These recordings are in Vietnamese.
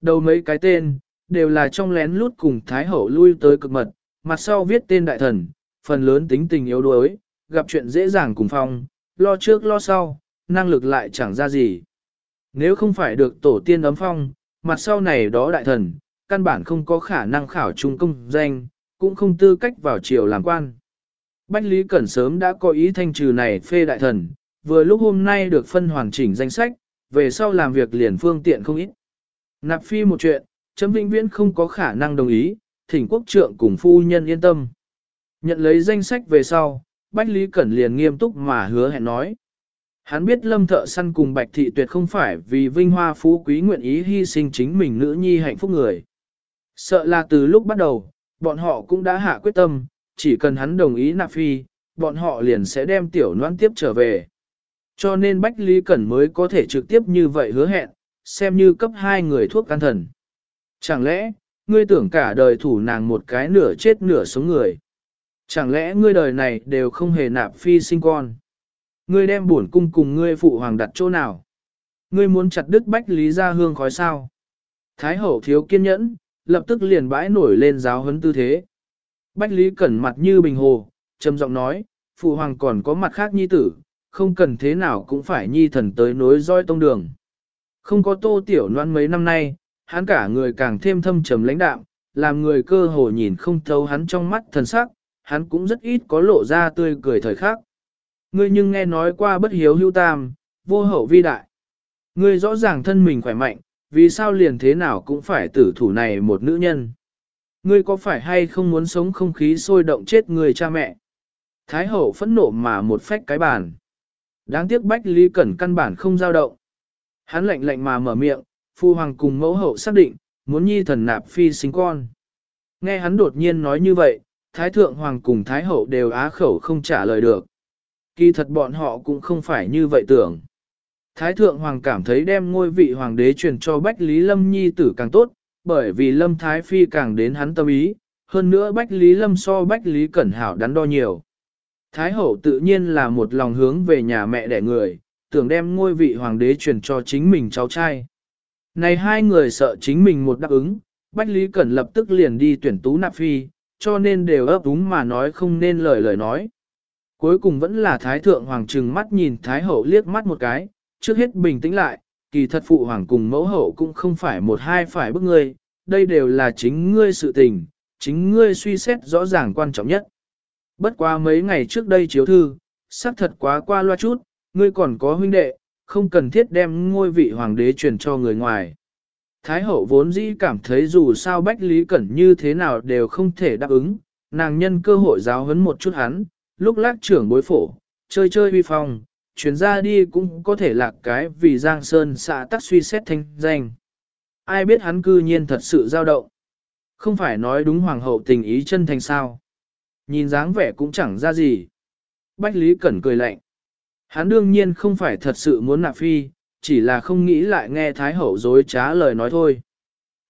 Đầu mấy cái tên, đều là trong lén lút cùng Thái Hậu lui tới cực mật, mặt sau viết tên đại thần, phần lớn tính tình yếu đuối, gặp chuyện dễ dàng cùng phong, lo trước lo sau, năng lực lại chẳng ra gì. Nếu không phải được tổ tiên ấm phong, mặt sau này đó đại thần, căn bản không có khả năng khảo trung công danh, cũng không tư cách vào triều làm quan. Bách Lý Cẩn sớm đã có ý thanh trừ này phê đại thần, vừa lúc hôm nay được phân hoàn chỉnh danh sách, về sau làm việc liền phương tiện không ít. Nạp phi một chuyện, chấm vĩnh viễn không có khả năng đồng ý, thỉnh quốc trượng cùng phu nhân yên tâm. Nhận lấy danh sách về sau, Bách Lý Cẩn liền nghiêm túc mà hứa hẹn nói. Hắn biết lâm thợ săn cùng bạch thị tuyệt không phải vì vinh hoa phú quý nguyện ý hy sinh chính mình nữ nhi hạnh phúc người. Sợ là từ lúc bắt đầu, bọn họ cũng đã hạ quyết tâm, chỉ cần hắn đồng ý nạp phi, bọn họ liền sẽ đem tiểu noan tiếp trở về. Cho nên Bách Lý Cẩn mới có thể trực tiếp như vậy hứa hẹn, xem như cấp hai người thuốc can thần. Chẳng lẽ, ngươi tưởng cả đời thủ nàng một cái nửa chết nửa sống người? Chẳng lẽ ngươi đời này đều không hề nạp phi sinh con? Ngươi đem buồn cung cùng ngươi phụ hoàng đặt chỗ nào? Ngươi muốn chặt đứt Bách Lý ra hương khói sao? Thái hậu thiếu kiên nhẫn, lập tức liền bãi nổi lên giáo huấn tư thế. Bách Lý Cẩn mặt như bình hồ, trầm giọng nói, phụ hoàng còn có mặt khác nhi tử, không cần thế nào cũng phải nhi thần tới nối roi tông đường. Không có tô tiểu noan mấy năm nay, hắn cả người càng thêm thâm trầm lãnh đạm, làm người cơ hồ nhìn không thấu hắn trong mắt thần sắc, hắn cũng rất ít có lộ ra tươi cười thời khắc. Ngươi nhưng nghe nói qua bất hiếu hưu tam, vô hậu vi đại. Ngươi rõ ràng thân mình khỏe mạnh, vì sao liền thế nào cũng phải tử thủ này một nữ nhân. Ngươi có phải hay không muốn sống không khí sôi động chết người cha mẹ? Thái hậu phẫn nộ mà một phách cái bàn. Đáng tiếc Bách Lý Cẩn căn bản không dao động. Hắn lạnh lạnh mà mở miệng, phu hoàng cùng mẫu hậu xác định, muốn nhi thần nạp phi sinh con. Nghe hắn đột nhiên nói như vậy, Thái Thượng Hoàng cùng Thái Hậu đều á khẩu không trả lời được. Kỳ thật bọn họ cũng không phải như vậy tưởng. Thái Thượng Hoàng cảm thấy đem ngôi vị Hoàng đế truyền cho Bách Lý Lâm Nhi tử càng tốt, bởi vì Lâm Thái Phi càng đến hắn tâm ý, hơn nữa Bách Lý Lâm so Bách Lý Cẩn Hảo đắn đo nhiều. Thái hậu tự nhiên là một lòng hướng về nhà mẹ đẻ người, tưởng đem ngôi vị hoàng đế truyền cho chính mình cháu trai. Này hai người sợ chính mình một đáp ứng, Bách Lý Cẩn lập tức liền đi tuyển tú nạp phi, cho nên đều ấp úng mà nói không nên lời lời nói. Cuối cùng vẫn là Thái Thượng Hoàng trừng mắt nhìn Thái Hậu liếc mắt một cái, trước hết bình tĩnh lại, kỳ thật phụ hoàng cùng mẫu hậu cũng không phải một hai phải bức ngươi, đây đều là chính ngươi sự tình, chính ngươi suy xét rõ ràng quan trọng nhất. Bất quá mấy ngày trước đây chiếu thư, xác thật quá qua loa chút, ngươi còn có huynh đệ, không cần thiết đem ngôi vị hoàng đế truyền cho người ngoài. Thái hậu vốn dĩ cảm thấy dù sao Bách Lý Cẩn như thế nào đều không thể đáp ứng, nàng nhân cơ hội giáo huấn một chút hắn, lúc lác trưởng bối phổ, chơi chơi uy phong, chuyển ra đi cũng có thể lạc cái vì Giang Sơn xạ tắc suy xét thanh danh. Ai biết hắn cư nhiên thật sự dao động. Không phải nói đúng hoàng hậu tình ý chân thành sao. Nhìn dáng vẻ cũng chẳng ra gì. Bách Lý Cẩn cười lạnh. Hắn đương nhiên không phải thật sự muốn nạp phi, chỉ là không nghĩ lại nghe Thái Hậu dối trá lời nói thôi.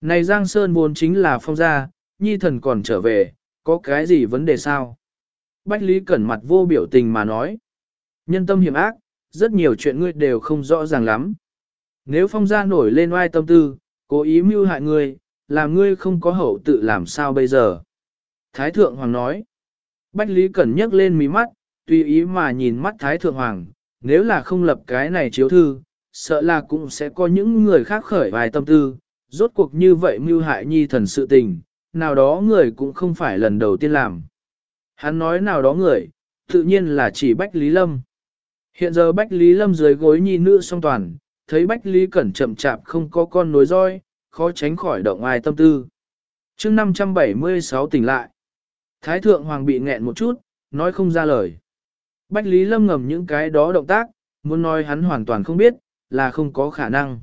Này Giang Sơn vốn chính là phong gia, nhi thần còn trở về, có cái gì vấn đề sao? Bách Lý Cẩn mặt vô biểu tình mà nói. Nhân tâm hiểm ác, rất nhiều chuyện ngươi đều không rõ ràng lắm. Nếu phong gia nổi lên oai tâm tư, cố ý mưu hại ngươi, làm ngươi không có hậu tự làm sao bây giờ? Thái Thượng Hoàng nói. Bách Lý Cẩn nhấc lên mí mắt, tùy ý mà nhìn mắt Thái Thượng Hoàng, nếu là không lập cái này chiếu thư, sợ là cũng sẽ có những người khác khởi vài tâm tư, rốt cuộc như vậy mưu hại nhi thần sự tình, nào đó người cũng không phải lần đầu tiên làm. Hắn nói nào đó người, tự nhiên là chỉ Bách Lý Lâm. Hiện giờ Bách Lý Lâm dưới gối nhi nữ song toàn, thấy Bách Lý Cẩn chậm chạp không có con nối roi, khó tránh khỏi động ai tâm tư. chương 576 tỉnh lại. Thái thượng hoàng bị nghẹn một chút, nói không ra lời. Bách Lý Lâm ngầm những cái đó động tác, muốn nói hắn hoàn toàn không biết, là không có khả năng.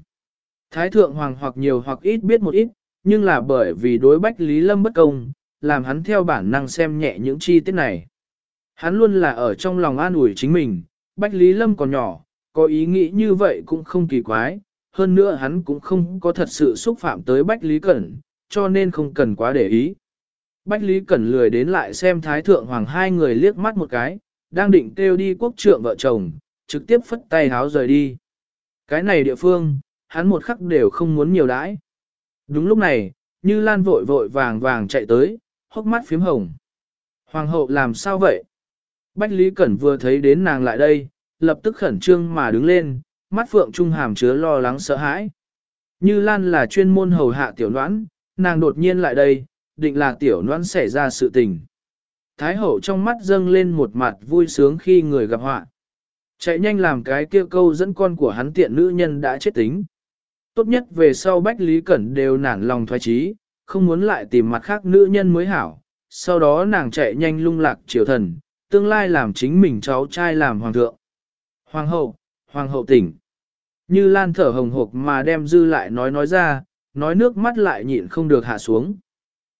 Thái thượng hoàng hoặc nhiều hoặc ít biết một ít, nhưng là bởi vì đối Bách Lý Lâm bất công, làm hắn theo bản năng xem nhẹ những chi tiết này. Hắn luôn là ở trong lòng an ủi chính mình, Bách Lý Lâm còn nhỏ, có ý nghĩ như vậy cũng không kỳ quái, hơn nữa hắn cũng không có thật sự xúc phạm tới Bách Lý Cẩn, cho nên không cần quá để ý. Bách Lý Cẩn lười đến lại xem Thái Thượng Hoàng hai người liếc mắt một cái, đang định kêu đi quốc trượng vợ chồng, trực tiếp phất tay háo rời đi. Cái này địa phương, hắn một khắc đều không muốn nhiều đãi. Đúng lúc này, như Lan vội vội vàng vàng chạy tới, hốc mắt phím hồng. Hoàng hậu làm sao vậy? Bách Lý Cẩn vừa thấy đến nàng lại đây, lập tức khẩn trương mà đứng lên, mắt phượng trung hàm chứa lo lắng sợ hãi. Như Lan là chuyên môn hầu hạ tiểu noãn, nàng đột nhiên lại đây, định là tiểu noãn xảy ra sự tình. Thái hậu trong mắt dâng lên một mặt vui sướng khi người gặp họa. Chạy nhanh làm cái kia câu dẫn con của hắn tiện nữ nhân đã chết tính. Tốt nhất về sau Bách Lý Cẩn đều nản lòng thoái trí, không muốn lại tìm mặt khác nữ nhân mới hảo. Sau đó nàng chạy nhanh lung lạc triều thần, tương lai làm chính mình cháu trai làm hoàng thượng. Hoàng hậu, hoàng hậu tỉnh. Như Lan thở hồng hộc mà đem dư lại nói nói ra, nói nước mắt lại nhịn không được hạ xuống.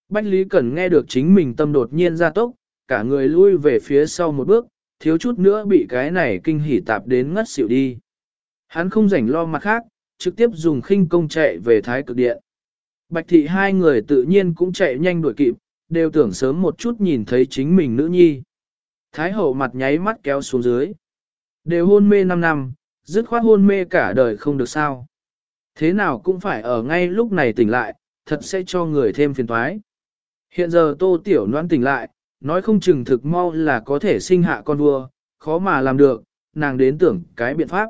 Bách Lý Cẩn nghe được chính mình tâm đột nhiên ra tốc, cả người lui về phía sau một bước, thiếu chút nữa bị cái này kinh hỉ tạp đến ngất xỉu đi. Hắn không rảnh lo mặt khác, trực tiếp dùng khinh công chạy về thái cực điện. Bạch thị hai người tự nhiên cũng chạy nhanh đuổi kịp, đều tưởng sớm một chút nhìn thấy chính mình nữ nhi. Thái hậu mặt nháy mắt kéo xuống dưới. Đều hôn mê 5 năm, dứt khoát hôn mê cả đời không được sao. Thế nào cũng phải ở ngay lúc này tỉnh lại, thật sẽ cho người thêm phiền toái. Hiện giờ tô tiểu noan tỉnh lại, nói không chừng thực mau là có thể sinh hạ con vua, khó mà làm được, nàng đến tưởng cái biện pháp.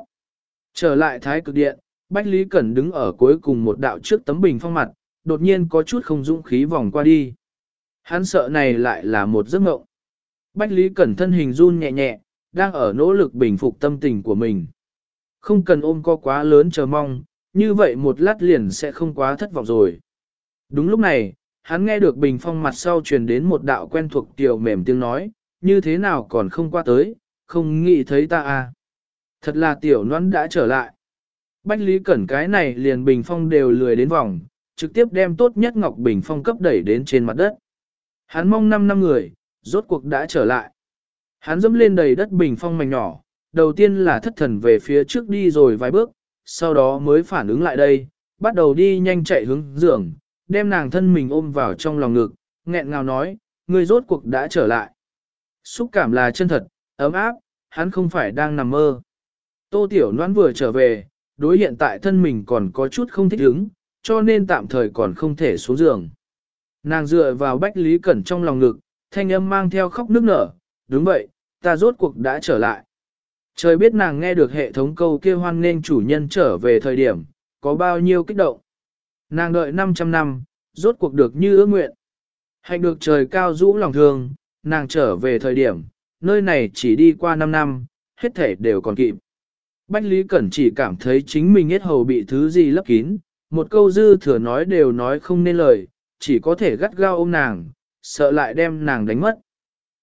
Trở lại thái cực điện, Bách Lý Cẩn đứng ở cuối cùng một đạo trước tấm bình phong mặt, đột nhiên có chút không dũng khí vòng qua đi. Hắn sợ này lại là một giấc mộng. Bách Lý Cẩn thân hình run nhẹ nhẹ, đang ở nỗ lực bình phục tâm tình của mình. Không cần ôm co quá lớn chờ mong, như vậy một lát liền sẽ không quá thất vọng rồi. Đúng lúc này, hắn nghe được bình phong mặt sau truyền đến một đạo quen thuộc tiểu mềm tiếng nói, như thế nào còn không qua tới, không nghĩ thấy ta à. Thật là tiểu noãn đã trở lại. Bách Lý Cẩn cái này liền bình phong đều lười đến vòng, trực tiếp đem tốt nhất Ngọc Bình phong cấp đẩy đến trên mặt đất. Hắn mong 5 năm người, rốt cuộc đã trở lại. Hắn dẫm lên đầy đất bình phong mảnh nhỏ, đầu tiên là thất thần về phía trước đi rồi vài bước, sau đó mới phản ứng lại đây, bắt đầu đi nhanh chạy hướng giường, đem nàng thân mình ôm vào trong lòng ngực, nghẹn ngào nói, người rốt cuộc đã trở lại. Xúc cảm là chân thật, ấm áp, hắn không phải đang nằm mơ. Tô Tiểu Loan vừa trở về, đối hiện tại thân mình còn có chút không thích ứng, cho nên tạm thời còn không thể xuống giường. Nàng dựa vào Bách Lý Cẩn trong lòng ngực, thanh âm mang theo khóc nước nở, đúng vậy, ta rốt cuộc đã trở lại. Trời biết nàng nghe được hệ thống câu kia hoan nên chủ nhân trở về thời điểm, có bao nhiêu kích động. Nàng đợi 500 năm, rốt cuộc được như ước nguyện. Hạnh được trời cao rũ lòng thương, nàng trở về thời điểm, nơi này chỉ đi qua 5 năm, hết thể đều còn kịp. Bách Lý Cẩn chỉ cảm thấy chính mình hết hầu bị thứ gì lấp kín, một câu dư thừa nói đều nói không nên lời, chỉ có thể gắt gao ôm nàng, sợ lại đem nàng đánh mất.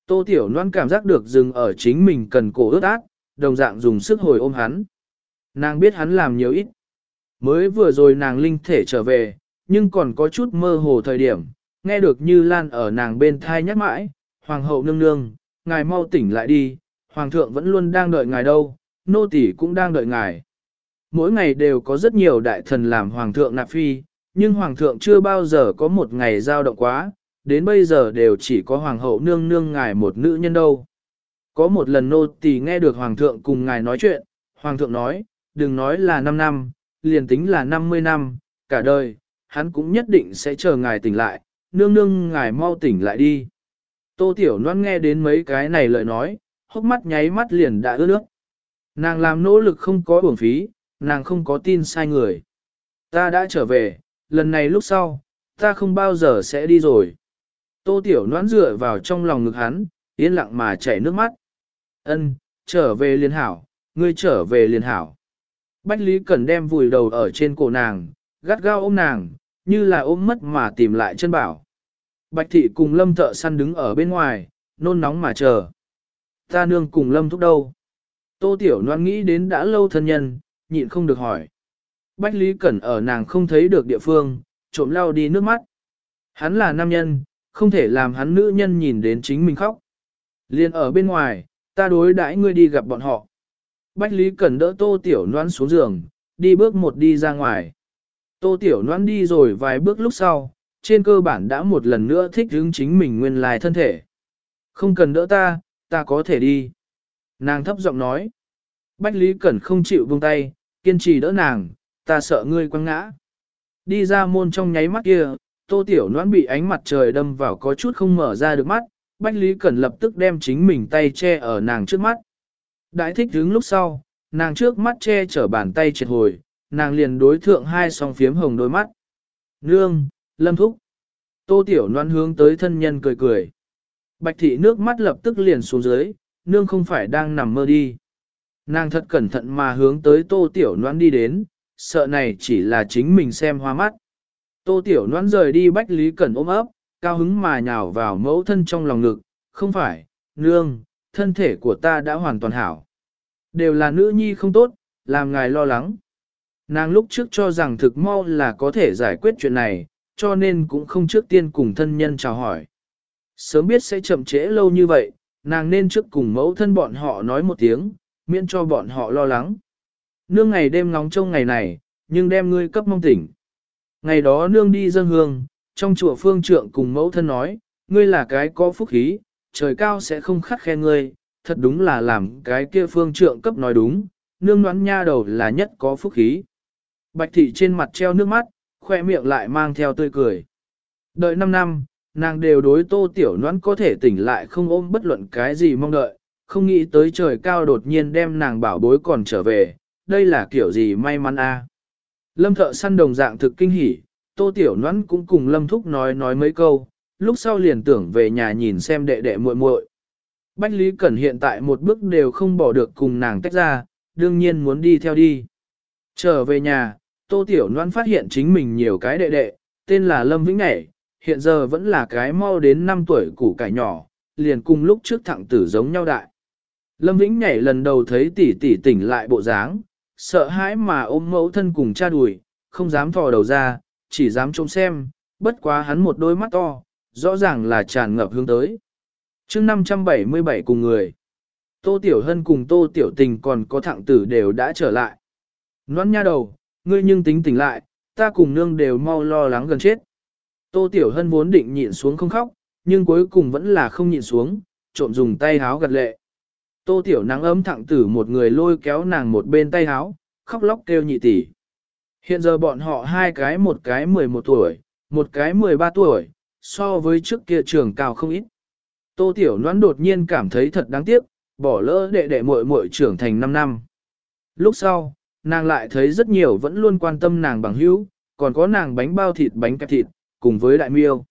Tô Tiểu Loan cảm giác được dừng ở chính mình cần cổ ướt át, đồng dạng dùng sức hồi ôm hắn. Nàng biết hắn làm nhiều ít. Mới vừa rồi nàng linh thể trở về, nhưng còn có chút mơ hồ thời điểm, nghe được như lan ở nàng bên thai nhắc mãi, Hoàng hậu nương nương, ngài mau tỉnh lại đi, Hoàng thượng vẫn luôn đang đợi ngài đâu, nô tỳ cũng đang đợi ngài. Mỗi ngày đều có rất nhiều đại thần làm Hoàng thượng nạp phi, nhưng Hoàng thượng chưa bao giờ có một ngày giao động quá, đến bây giờ đều chỉ có Hoàng hậu nương nương ngài một nữ nhân đâu. Có một lần nô tỳ nghe được Hoàng thượng cùng ngài nói chuyện, Hoàng thượng nói, đừng nói là 5 năm, liền tính là 50 năm, cả đời, hắn cũng nhất định sẽ chờ ngài tỉnh lại, nương nương ngài mau tỉnh lại đi. Tô Tiểu Loan nghe đến mấy cái này lời nói, hốc mắt nháy mắt liền đã ướt nước. Nàng làm nỗ lực không có uổng phí, nàng không có tin sai người. Ta đã trở về, lần này lúc sau, ta không bao giờ sẽ đi rồi. Tô Tiểu Loan dựa vào trong lòng ngực hắn, yên lặng mà chảy nước mắt. Ân, trở về liền hảo, ngươi trở về liền hảo. Bách Lý Cẩn đem vùi đầu ở trên cổ nàng, gắt gao ôm nàng, như là ôm mất mà tìm lại chân bảo. Bạch thị cùng lâm thợ săn đứng ở bên ngoài, nôn nóng mà chờ. Ta nương cùng lâm thúc đâu? Tô Tiểu Loan nghĩ đến đã lâu thân nhân, nhịn không được hỏi. Bách Lý Cẩn ở nàng không thấy được địa phương, trộm lau đi nước mắt. Hắn là nam nhân, không thể làm hắn nữ nhân nhìn đến chính mình khóc. Liên ở bên ngoài, ta đối đãi ngươi đi gặp bọn họ. Bách Lý Cẩn đỡ Tô Tiểu noan xuống giường, đi bước một đi ra ngoài. Tô Tiểu noan đi rồi vài bước lúc sau, trên cơ bản đã một lần nữa thích hướng chính mình nguyên lai thân thể. Không cần đỡ ta, ta có thể đi. Nàng thấp giọng nói. Bách Lý Cẩn không chịu buông tay, kiên trì đỡ nàng, ta sợ ngươi quăng ngã. Đi ra môn trong nháy mắt kia, tô tiểu noãn bị ánh mặt trời đâm vào có chút không mở ra được mắt, Bách Lý Cẩn lập tức đem chính mình tay che ở nàng trước mắt. Đại thích đứng lúc sau, nàng trước mắt che chở bàn tay triệt hồi, nàng liền đối thượng hai song phiếm hồng đôi mắt. Nương, lâm thúc. Tô tiểu noan hướng tới thân nhân cười cười. Bạch thị nước mắt lập tức liền xuống dưới, nương không phải đang nằm mơ đi. Nàng thật cẩn thận mà hướng tới tô tiểu noan đi đến, sợ này chỉ là chính mình xem hoa mắt. Tô tiểu noan rời đi bách lý cẩn ôm ấp, cao hứng mà nhào vào mẫu thân trong lòng ngực, không phải, nương, thân thể của ta đã hoàn toàn hảo. Đều là nữ nhi không tốt, làm ngài lo lắng. Nàng lúc trước cho rằng thực mau là có thể giải quyết chuyện này, cho nên cũng không trước tiên cùng thân nhân chào hỏi. Sớm biết sẽ chậm trễ lâu như vậy, nàng nên trước cùng mẫu thân bọn họ nói một tiếng, miễn cho bọn họ lo lắng. Nương ngày đêm ngóng trông ngày này, nhưng đem ngươi cấp mong tỉnh. Ngày đó nương đi dân hương, trong chùa phương trượng cùng mẫu thân nói, ngươi là cái có phúc khí, trời cao sẽ không khắt khe ngươi, thật đúng là làm cái kia phương trượng cấp nói đúng, nương noán nha đầu là nhất có phúc khí. Bạch thị trên mặt treo nước mắt, khoe miệng lại mang theo tươi cười. Đợi 5 năm, nàng đều đối tô tiểu noãn có thể tỉnh lại không ôm bất luận cái gì mong đợi, không nghĩ tới trời cao đột nhiên đem nàng bảo bối còn trở về, đây là kiểu gì may mắn a. Lâm thợ săn đồng dạng thực kinh hỉ, tô tiểu noãn cũng cùng lâm thúc nói nói mấy câu, lúc sau liền tưởng về nhà nhìn xem đệ đệ muội muội. Bách Lý Cẩn hiện tại một bước đều không bỏ được cùng nàng tách ra, đương nhiên muốn đi theo đi. Trở về nhà, Tô Tiểu Loan phát hiện chính mình nhiều cái đệ đệ, tên là Lâm Vĩnh Nhảy, hiện giờ vẫn là cái mau đến 5 tuổi củ cải nhỏ, liền cùng lúc trước thẳng tử giống nhau đại. Lâm Vĩnh Nhảy lần đầu thấy tỷ tỷ tỉnh lại bộ dáng, sợ hãi mà ôm mẫu thân cùng cha đùi, không dám thò đầu ra, chỉ dám trông xem, bất quá hắn một đôi mắt to, rõ ràng là tràn ngập hướng tới. chương 577 cùng người, Tô Tiểu Hân cùng Tô Tiểu Tình còn có thẳng tử đều đã trở lại. Noan nha đầu, ngươi nhưng tính tỉnh lại, ta cùng nương đều mau lo lắng gần chết. Tô Tiểu Hân vốn định nhịn xuống không khóc, nhưng cuối cùng vẫn là không nhịn xuống, trộm dùng tay háo gật lệ. Tô Tiểu nắng ấm thẳng tử một người lôi kéo nàng một bên tay háo, khóc lóc kêu nhị tỷ. Hiện giờ bọn họ hai cái một cái 11 tuổi, một cái 13 tuổi, so với trước kia trường cao không ít. Tô Tiểu Loan đột nhiên cảm thấy thật đáng tiếc, bỏ lỡ đệ đệ muội muội trưởng thành 5 năm. Lúc sau, nàng lại thấy rất nhiều vẫn luôn quan tâm nàng bằng hữu, còn có nàng bánh bao thịt bánh kẹp thịt, cùng với đại miêu.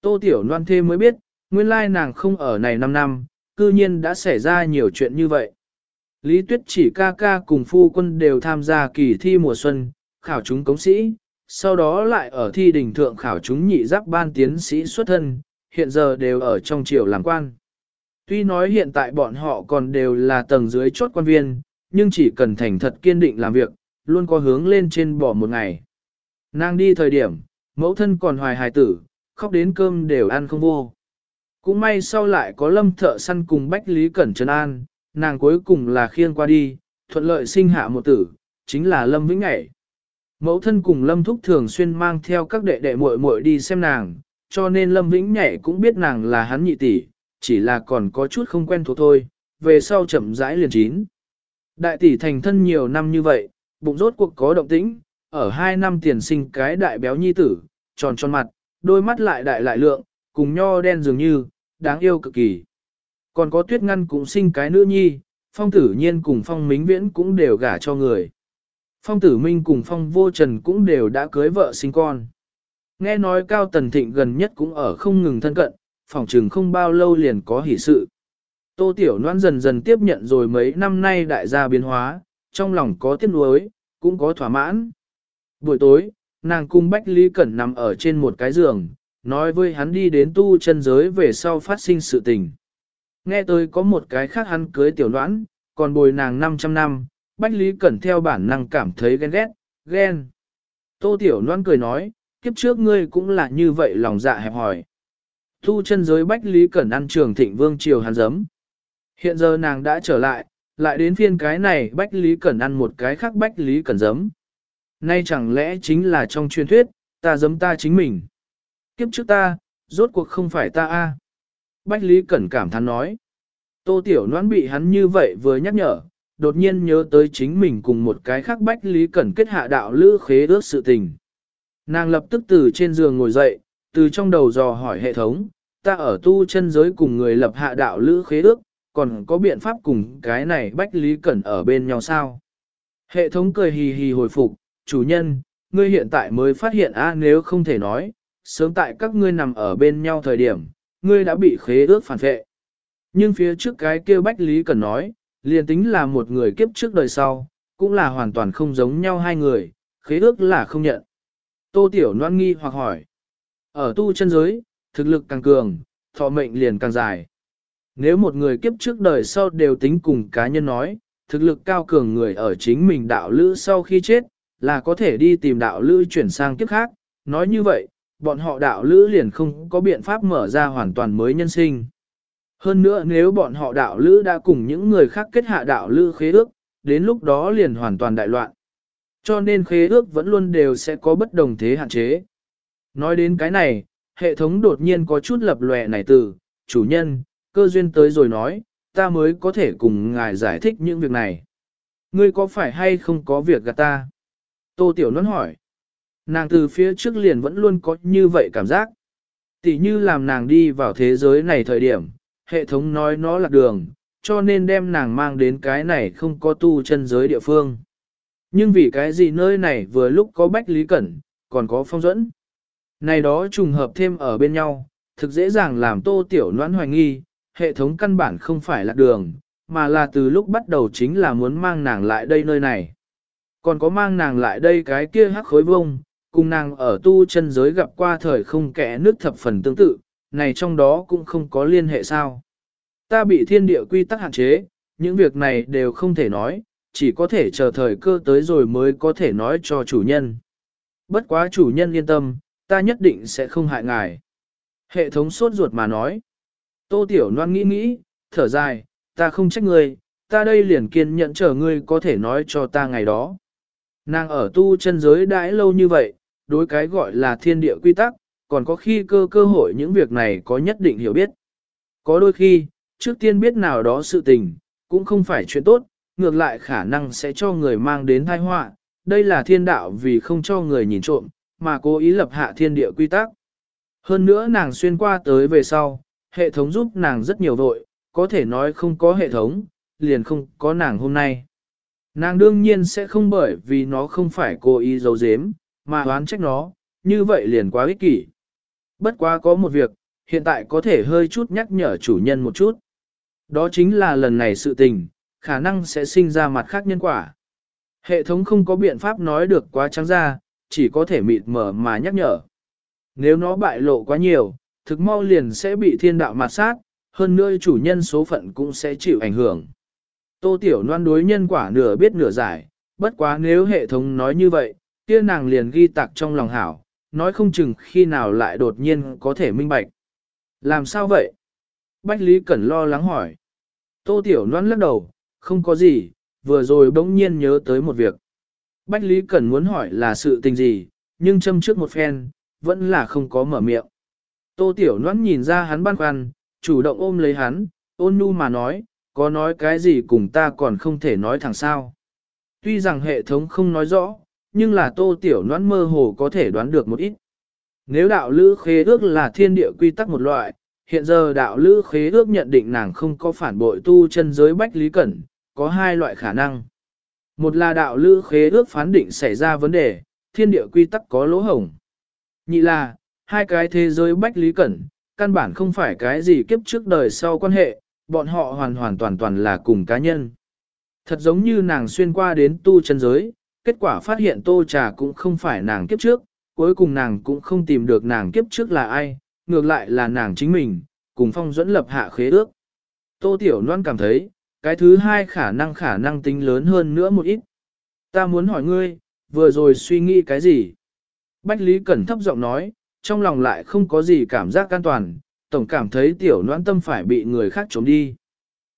Tô Tiểu Loan thêm mới biết, nguyên lai nàng không ở này 5 năm, cư nhiên đã xảy ra nhiều chuyện như vậy. Lý Tuyết chỉ ca ca cùng phu quân đều tham gia kỳ thi mùa xuân, khảo chúng cống sĩ, sau đó lại ở thi đình thượng khảo chúng nhị giáp ban tiến sĩ xuất thân, hiện giờ đều ở trong triều làm quan. Tuy nói hiện tại bọn họ còn đều là tầng dưới chốt quan viên, nhưng chỉ cần thành thật kiên định làm việc, luôn có hướng lên trên bỏ một ngày. Nàng đi thời điểm, mẫu thân còn hoài hài tử, khóc đến cơm đều ăn không vô. Cũng may sau lại có lâm thợ săn cùng Bách Lý Cẩn Trần An, nàng cuối cùng là khiêng qua đi, thuận lợi sinh hạ một tử, chính là Lâm Vĩnh Ngải. Mẫu thân cùng Lâm Thúc thường xuyên mang theo các đệ đệ muội muội đi xem nàng, cho nên Lâm Vĩnh Nhảy cũng biết nàng là hắn nhị tỷ, chỉ là còn có chút không quen thuộc thôi, về sau chậm rãi liền chín. Đại tỷ thành thân nhiều năm như vậy, bụng rốt cuộc có động tĩnh, ở hai năm tiền sinh cái đại béo nhi tử, tròn tròn mặt, đôi mắt lại đại lại lượng, cùng nho đen dường như, đáng yêu cực kỳ. Còn có tuyết ngăn cũng sinh cái nữ nhi, phong tử nhiên cùng phong mính viễn cũng đều gả cho người. Phong tử minh cùng phong vô trần cũng đều đã cưới vợ sinh con. Nghe nói cao tần thịnh gần nhất cũng ở không ngừng thân cận, phòng trừng không bao lâu liền có hỷ sự. Tô Tiểu Loan dần dần tiếp nhận rồi mấy năm nay đại gia biến hóa, trong lòng có tiếc nuối, cũng có thỏa mãn. Buổi tối, nàng cung Bách Lý Cẩn nằm ở trên một cái giường, nói với hắn đi đến tu chân giới về sau phát sinh sự tình. Nghe tôi có một cái khác hắn cưới Tiểu Loan, còn bồi nàng 500 năm, Bách Lý Cẩn theo bản năng cảm thấy ghen ghét, ghen. Tô Tiểu Loan cười nói, kiếp trước ngươi cũng là như vậy lòng dạ hẹp hỏi. Thu chân giới Bách Lý Cẩn ăn trường thịnh vương triều hắn giấm. Hiện giờ nàng đã trở lại, lại đến phiên cái này Bách Lý Cẩn ăn một cái khác Bách Lý Cẩn giấm. Nay chẳng lẽ chính là trong truyền thuyết, ta giấm ta chính mình. Kiếp trước ta, rốt cuộc không phải ta a. Bách Lý Cẩn cảm thán nói. Tô Tiểu Loan bị hắn như vậy vừa nhắc nhở, đột nhiên nhớ tới chính mình cùng một cái khác Bách Lý Cẩn kết hạ đạo lữ khế ước sự tình. Nàng lập tức từ trên giường ngồi dậy, từ trong đầu dò hỏi hệ thống, ta ở tu chân giới cùng người lập hạ đạo lữ khế ước, còn có biện pháp cùng cái này Bách Lý Cẩn ở bên nhau sao? Hệ thống cười hì hì hồi phục, chủ nhân, ngươi hiện tại mới phát hiện a nếu không thể nói, sớm tại các ngươi nằm ở bên nhau thời điểm, ngươi đã bị khế ước phản vệ. Nhưng phía trước cái kia Bách Lý Cẩn nói, liền tính là một người kiếp trước đời sau, cũng là hoàn toàn không giống nhau hai người, khế ước là không nhận. Tô Tiểu Loan nghi hoặc hỏi, ở tu chân giới, thực lực càng cường, thọ mệnh liền càng dài. Nếu một người kiếp trước đời sau đều tính cùng cá nhân nói, thực lực cao cường người ở chính mình đạo lữ sau khi chết, là có thể đi tìm đạo lữ chuyển sang kiếp khác. Nói như vậy, bọn họ đạo lữ liền không có biện pháp mở ra hoàn toàn mới nhân sinh. Hơn nữa nếu bọn họ đạo lữ đã cùng những người khác kết hạ đạo lữ khế ước, đến lúc đó liền hoàn toàn đại loạn. Cho nên khế ước vẫn luôn đều sẽ có bất đồng thế hạn chế. Nói đến cái này, hệ thống đột nhiên có chút lập lòe này từ, chủ nhân, cơ duyên tới rồi nói, ta mới có thể cùng ngài giải thích những việc này. Ngươi có phải hay không có việc gạt ta? Tô Tiểu Luân hỏi. Nàng từ phía trước liền vẫn luôn có như vậy cảm giác. Tỷ như làm nàng đi vào thế giới này thời điểm, hệ thống nói nó là đường, cho nên đem nàng mang đến cái này không có tu chân giới địa phương. Nhưng vì cái gì nơi này vừa lúc có Bách Lý Cẩn, còn có phong dẫn. Này đó trùng hợp thêm ở bên nhau, thực dễ dàng làm tô tiểu noãn hoài nghi, hệ thống căn bản không phải là đường, mà là từ lúc bắt đầu chính là muốn mang nàng lại đây nơi này. Còn có mang nàng lại đây cái kia hắc khối vông, cùng nàng ở tu chân giới gặp qua thời không kẻ nước thập phần tương tự, này trong đó cũng không có liên hệ sao. Ta bị thiên địa quy tắc hạn chế, những việc này đều không thể nói, chỉ có thể chờ thời cơ tới rồi mới có thể nói cho chủ nhân. Bất quá chủ nhân yên tâm, ta nhất định sẽ không hại ngài. Hệ thống sốt ruột mà nói. Tô Tiểu Loan nghĩ nghĩ, thở dài, ta không trách ngươi, ta đây liền kiên nhẫn chờ ngươi có thể nói cho ta ngày đó. Nàng ở tu chân giới đãi lâu như vậy, đối cái gọi là thiên địa quy tắc, còn có khi cơ cơ hội những việc này có nhất định hiểu biết. Có đôi khi, trước tiên biết nào đó sự tình, cũng không phải chuyện tốt, ngược lại khả năng sẽ cho người mang đến tai họa. Đây là thiên đạo vì không cho người nhìn trộm, mà cố ý lập hạ thiên địa quy tắc. Hơn nữa nàng xuyên qua tới về sau, hệ thống giúp nàng rất nhiều vội, có thể nói không có hệ thống, liền không có nàng hôm nay. Nàng đương nhiên sẽ không bởi vì nó không phải cố ý giấu giếm, mà oán trách nó, như vậy liền quá ích kỷ. Bất quá có một việc, hiện tại có thể hơi chút nhắc nhở chủ nhân một chút. Đó chính là lần này sự tình, khả năng sẽ sinh ra mặt khác nhân quả. Hệ thống không có biện pháp nói được quá trắng ra, chỉ có thể mịt mở mà nhắc nhở. Nếu nó bại lộ quá nhiều, thực mau liền sẽ bị thiên đạo mạt sát, hơn nữa chủ nhân số phận cũng sẽ chịu ảnh hưởng. Tô Tiểu Loan đối nhân quả nửa biết nửa giải, bất quá nếu hệ thống nói như vậy, kia nàng liền ghi tạc trong lòng hảo, nói không chừng khi nào lại đột nhiên có thể minh bạch. Làm sao vậy? Bách Lý Cẩn lo lắng hỏi. Tô Tiểu Loan lắc đầu, không có gì, vừa rồi bỗng nhiên nhớ tới một việc. Bách Lý Cẩn muốn hỏi là sự tình gì, nhưng châm trước một phen, vẫn là không có mở miệng. Tô Tiểu Loan nhìn ra hắn băn khoăn, chủ động ôm lấy hắn, ôn nhu mà nói, có nói cái gì cùng ta còn không thể nói thẳng sao. Tuy rằng hệ thống không nói rõ, nhưng là Tô Tiểu noãn mơ hồ có thể đoán được một ít. Nếu đạo lữ khế ước là thiên địa quy tắc một loại, hiện giờ đạo lữ khế ước nhận định nàng không có phản bội tu chân giới bách lý cẩn, có hai loại khả năng. Một là đạo lữ khế ước phán định xảy ra vấn đề, thiên địa quy tắc có lỗ hổng. Nhị là, hai cái thế giới bách lý cẩn, căn bản không phải cái gì kiếp trước đời sau quan hệ, bọn họ hoàn hoàn toàn toàn là cùng cá nhân. Thật giống như nàng xuyên qua đến tu chân giới, kết quả phát hiện tô trà cũng không phải nàng kiếp trước, cuối cùng nàng cũng không tìm được nàng kiếp trước là ai, ngược lại là nàng chính mình, cùng phong dẫn lập hạ khế ước. Tô Tiểu Loan cảm thấy, cái thứ hai khả năng khả năng tính lớn hơn nữa một ít. Ta muốn hỏi ngươi, vừa rồi suy nghĩ cái gì? Bách Lý Cẩn thấp giọng nói, trong lòng lại không có gì cảm giác an toàn, tổng cảm thấy tiểu loan tâm phải bị người khác trốn đi.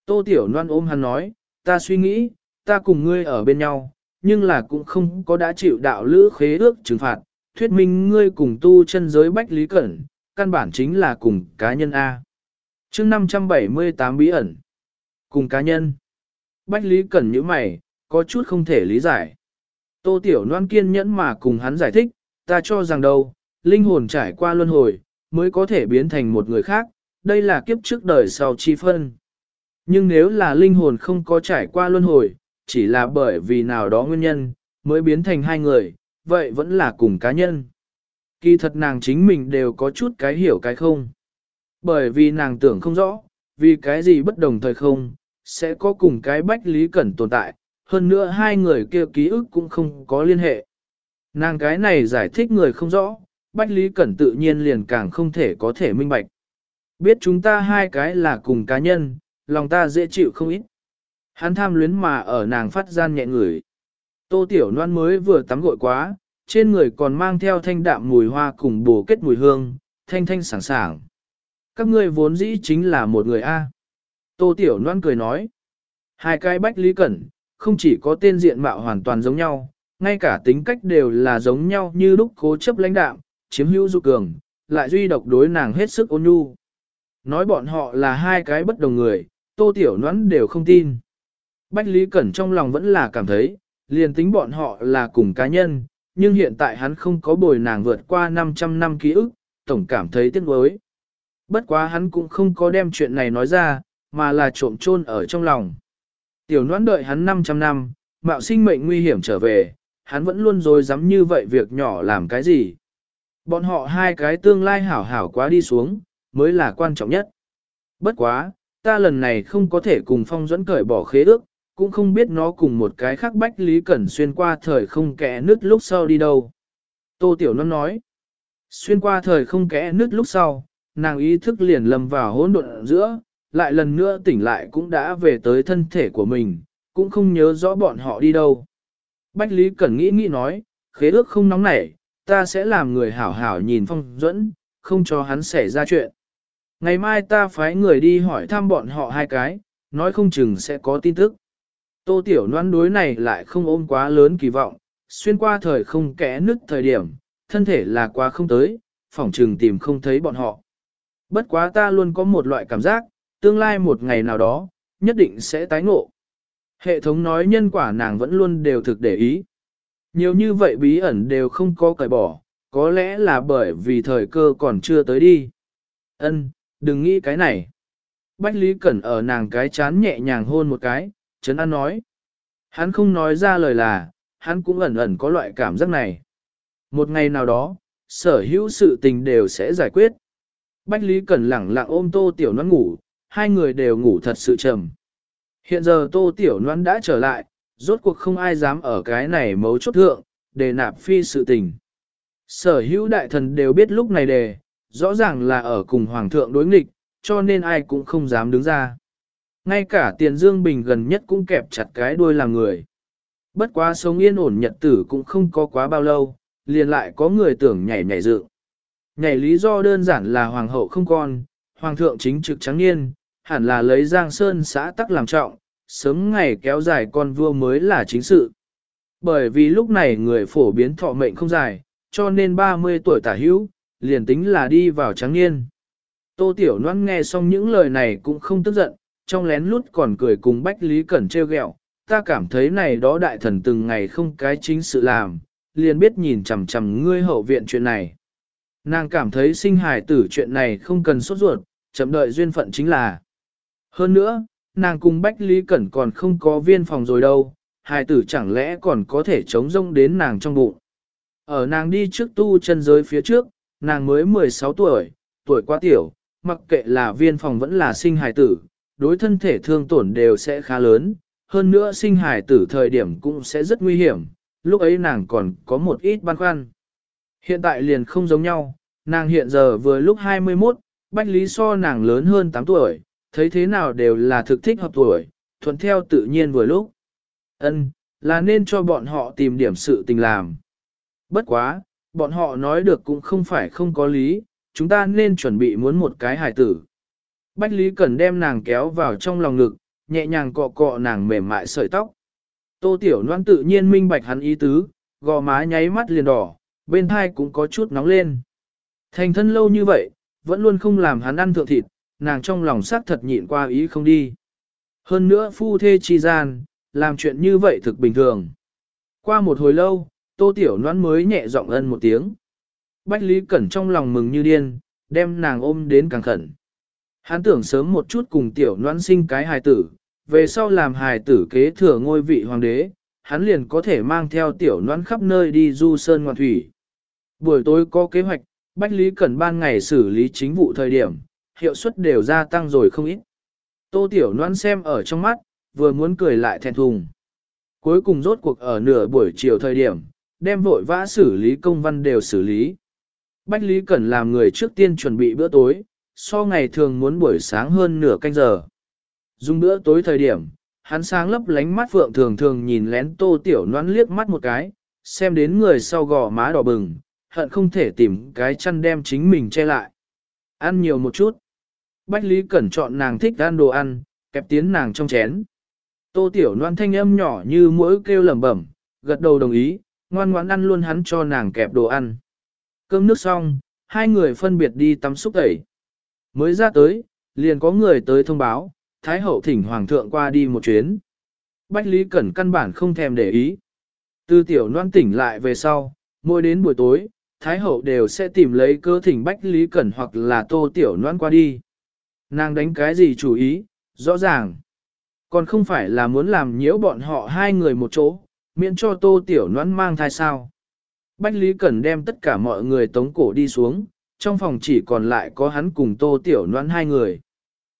Tô tiểu loan ôm hắn nói, ta suy nghĩ, ta cùng ngươi ở bên nhau, nhưng là cũng không có đã chịu đạo lữ khế ước trừng phạt, thuyết minh ngươi cùng tu chân giới Bách Lý Cẩn, căn bản chính là cùng cá nhân A. chương 578 bí ẩn. Cùng cá nhân. Bách Lý Cẩn như mày, có chút không thể lý giải. Tô Tiểu Loan kiên nhẫn mà cùng hắn giải thích, ta cho rằng đâu, linh hồn trải qua luân hồi, mới có thể biến thành một người khác, đây là kiếp trước đời sau chi phân. Nhưng nếu là linh hồn không có trải qua luân hồi, chỉ là bởi vì nào đó nguyên nhân, mới biến thành hai người, vậy vẫn là cùng cá nhân. Kỳ thật nàng chính mình đều có chút cái hiểu cái không. Bởi vì nàng tưởng không rõ, vì cái gì bất đồng thời không, sẽ có cùng cái bách lý cẩn tồn tại, hơn nữa hai người kia ký ức cũng không có liên hệ. Nàng cái này giải thích người không rõ, bách lý cẩn tự nhiên liền càng không thể có thể minh bạch. Biết chúng ta hai cái là cùng cá nhân, lòng ta dễ chịu không ít. Hắn tham luyến mà ở nàng phát gian nhẹ người. Tô Tiểu Loan mới vừa tắm gội quá, trên người còn mang theo thanh đạm mùi hoa cùng bổ kết mùi hương, thanh thanh sảng sảng. Các ngươi vốn dĩ chính là một người A. Tô Tiểu Loan cười nói. Hai cái bách lý cẩn, không chỉ có tên diện mạo hoàn toàn giống nhau, ngay cả tính cách đều là giống nhau như lúc cố chấp lãnh đạm, chiếm hữu dụ cường, lại duy độc đối nàng hết sức ôn nhu. Nói bọn họ là hai cái bất đồng người, Tô Tiểu Loan đều không tin. Bách Lý Cẩn trong lòng vẫn là cảm thấy, liền tính bọn họ là cùng cá nhân, nhưng hiện tại hắn không có bồi nàng vượt qua 500 năm ký ức, tổng cảm thấy tiếc nuối. Bất quá hắn cũng không có đem chuyện này nói ra, mà là trộm chôn ở trong lòng. Tiểu noãn đợi hắn 500 năm, mạo sinh mệnh nguy hiểm trở về, hắn vẫn luôn rồi dám như vậy việc nhỏ làm cái gì. Bọn họ hai cái tương lai hảo hảo quá đi xuống, mới là quan trọng nhất. Bất quá, ta lần này không có thể cùng phong dẫn cởi bỏ khế ước, cũng không biết nó cùng một cái khác bách lý cẩn xuyên qua thời không kẽ nứt lúc sau đi đâu. Tô Tiểu Loan nói, xuyên qua thời không kẽ nứt lúc sau, nàng ý thức liền lầm vào hỗn độn giữa, lại lần nữa tỉnh lại cũng đã về tới thân thể của mình, cũng không nhớ rõ bọn họ đi đâu. Bách Lý Cẩn nghĩ nghĩ nói, khế ước không nóng nảy, ta sẽ làm người hảo hảo nhìn phong dẫn, không cho hắn xảy ra chuyện. Ngày mai ta phái người đi hỏi thăm bọn họ hai cái, nói không chừng sẽ có tin tức. Tô Tiểu Loan đối này lại không ôm quá lớn kỳ vọng, xuyên qua thời không kẽ nứt thời điểm, thân thể là quá không tới, phỏng trừng tìm không thấy bọn họ. Bất quá ta luôn có một loại cảm giác, tương lai một ngày nào đó, nhất định sẽ tái ngộ. Hệ thống nói nhân quả nàng vẫn luôn đều thực để ý. Nhiều như vậy bí ẩn đều không có cởi bỏ, có lẽ là bởi vì thời cơ còn chưa tới đi. Ân, đừng nghĩ cái này. Bách Lý Cẩn ở nàng cái chán nhẹ nhàng hôn một cái, Trấn An nói. Hắn không nói ra lời là, hắn cũng ẩn ẩn có loại cảm giác này. Một ngày nào đó, sở hữu sự tình đều sẽ giải quyết. Bách Lý Cẩn lẳng lặng ôm tô tiểu noan ngủ, hai người đều ngủ thật sự trầm. Hiện giờ tô tiểu noan đã trở lại, rốt cuộc không ai dám ở cái này mấu chốt thượng, để nạp phi sự tình. Sở hữu đại thần đều biết lúc này đề, rõ ràng là ở cùng hoàng thượng đối nghịch, cho nên ai cũng không dám đứng ra. Ngay cả tiền dương bình gần nhất cũng kẹp chặt cái đuôi làm người. Bất quá sống yên ổn nhật tử cũng không có quá bao lâu, liền lại có người tưởng nhảy nhảy dự. Nhảy lý do đơn giản là hoàng hậu không con, hoàng thượng chính trực trắng niên, hẳn là lấy giang sơn xã tắc làm trọng, sớm ngày kéo dài con vua mới là chính sự. Bởi vì lúc này người phổ biến thọ mệnh không dài, cho nên 30 tuổi tả hữu, liền tính là đi vào trắng niên. Tô Tiểu Loan nghe xong những lời này cũng không tức giận, trong lén lút còn cười cùng Bách Lý Cẩn treo gẹo ta cảm thấy này đó đại thần từng ngày không cái chính sự làm, liền biết nhìn chằm chằm ngươi hậu viện chuyện này. Nàng cảm thấy sinh hài tử chuyện này không cần sốt ruột, chậm đợi duyên phận chính là. Hơn nữa, nàng cùng Bách Lý Cẩn còn không có viên phòng rồi đâu, hài tử chẳng lẽ còn có thể chống rông đến nàng trong bụng. Ở nàng đi trước tu chân giới phía trước, nàng mới 16 tuổi, tuổi quá tiểu, mặc kệ là viên phòng vẫn là sinh hài tử, đối thân thể thương tổn đều sẽ khá lớn, hơn nữa sinh hài tử thời điểm cũng sẽ rất nguy hiểm, lúc ấy nàng còn có một ít băn khoăn. Hiện tại liền không giống nhau, nàng hiện giờ vừa lúc 21, Bách Lý so nàng lớn hơn 8 tuổi, thấy thế nào đều là thực thích hợp tuổi, thuận theo tự nhiên vừa lúc. Ân, là nên cho bọn họ tìm điểm sự tình làm. Bất quá, bọn họ nói được cũng không phải không có lý, chúng ta nên chuẩn bị muốn một cái hài tử. Bách Lý Cẩn đem nàng kéo vào trong lòng ngực, nhẹ nhàng cọ cọ nàng mềm mại sợi tóc. Tô Tiểu Loan tự nhiên minh bạch hắn ý tứ, gò má nháy mắt liền đỏ, bên thai cũng có chút nóng lên. Thành thân lâu như vậy, vẫn luôn không làm hắn ăn thượng thịt, nàng trong lòng xác thật nhịn qua ý không đi. Hơn nữa phu thê chi gian, làm chuyện như vậy thực bình thường. Qua một hồi lâu, tô tiểu Loan mới nhẹ giọng ân một tiếng. Bách Lý Cẩn trong lòng mừng như điên, đem nàng ôm đến càng khẩn. Hắn tưởng sớm một chút cùng tiểu noan sinh cái hài tử, về sau làm hài tử kế thừa ngôi vị hoàng đế, hắn liền có thể mang theo tiểu noan khắp nơi đi du sơn ngoạn thủy. Buổi tối có kế hoạch, Bách Lý Cẩn ban ngày xử lý chính vụ thời điểm, hiệu suất đều gia tăng rồi không ít. Tô Tiểu noan xem ở trong mắt, vừa muốn cười lại thẹn thùng. Cuối cùng rốt cuộc ở nửa buổi chiều thời điểm, đem vội vã xử lý công văn đều xử lý. Bách Lý Cẩn làm người trước tiên chuẩn bị bữa tối, so ngày thường muốn buổi sáng hơn nửa canh giờ. Dùng bữa tối thời điểm, hắn sáng lấp lánh mắt phượng thường thường nhìn lén tô tiểu noan liếc mắt một cái, xem đến người sau gò má đỏ bừng, hận không thể tìm cái chăn đem chính mình che lại. Ăn nhiều một chút. Bách Lý Cẩn chọn nàng thích ăn đồ ăn, kẹp tiến nàng trong chén. Tô Tiểu Loan thanh âm nhỏ như mũi kêu lẩm bẩm, gật đầu đồng ý, ngoan ngoãn ăn luôn hắn cho nàng kẹp đồ ăn. Cơm nước xong, hai người phân biệt đi tắm xúc tẩy. Mới ra tới, liền có người tới thông báo, Thái Hậu thỉnh Hoàng thượng qua đi một chuyến. Bách Lý Cẩn căn bản không thèm để ý. Từ Tiểu Loan tỉnh lại về sau, mỗi đến buổi tối, Thái Hậu đều sẽ tìm lấy cơ thỉnh Bách Lý Cẩn hoặc là Tô Tiểu Loan qua đi. Nàng đánh cái gì chủ ý, rõ ràng. Còn không phải là muốn làm nhiễu bọn họ hai người một chỗ, miễn cho tô tiểu noãn mang thai sao. Bách Lý Cẩn đem tất cả mọi người tống cổ đi xuống, trong phòng chỉ còn lại có hắn cùng tô tiểu noãn hai người.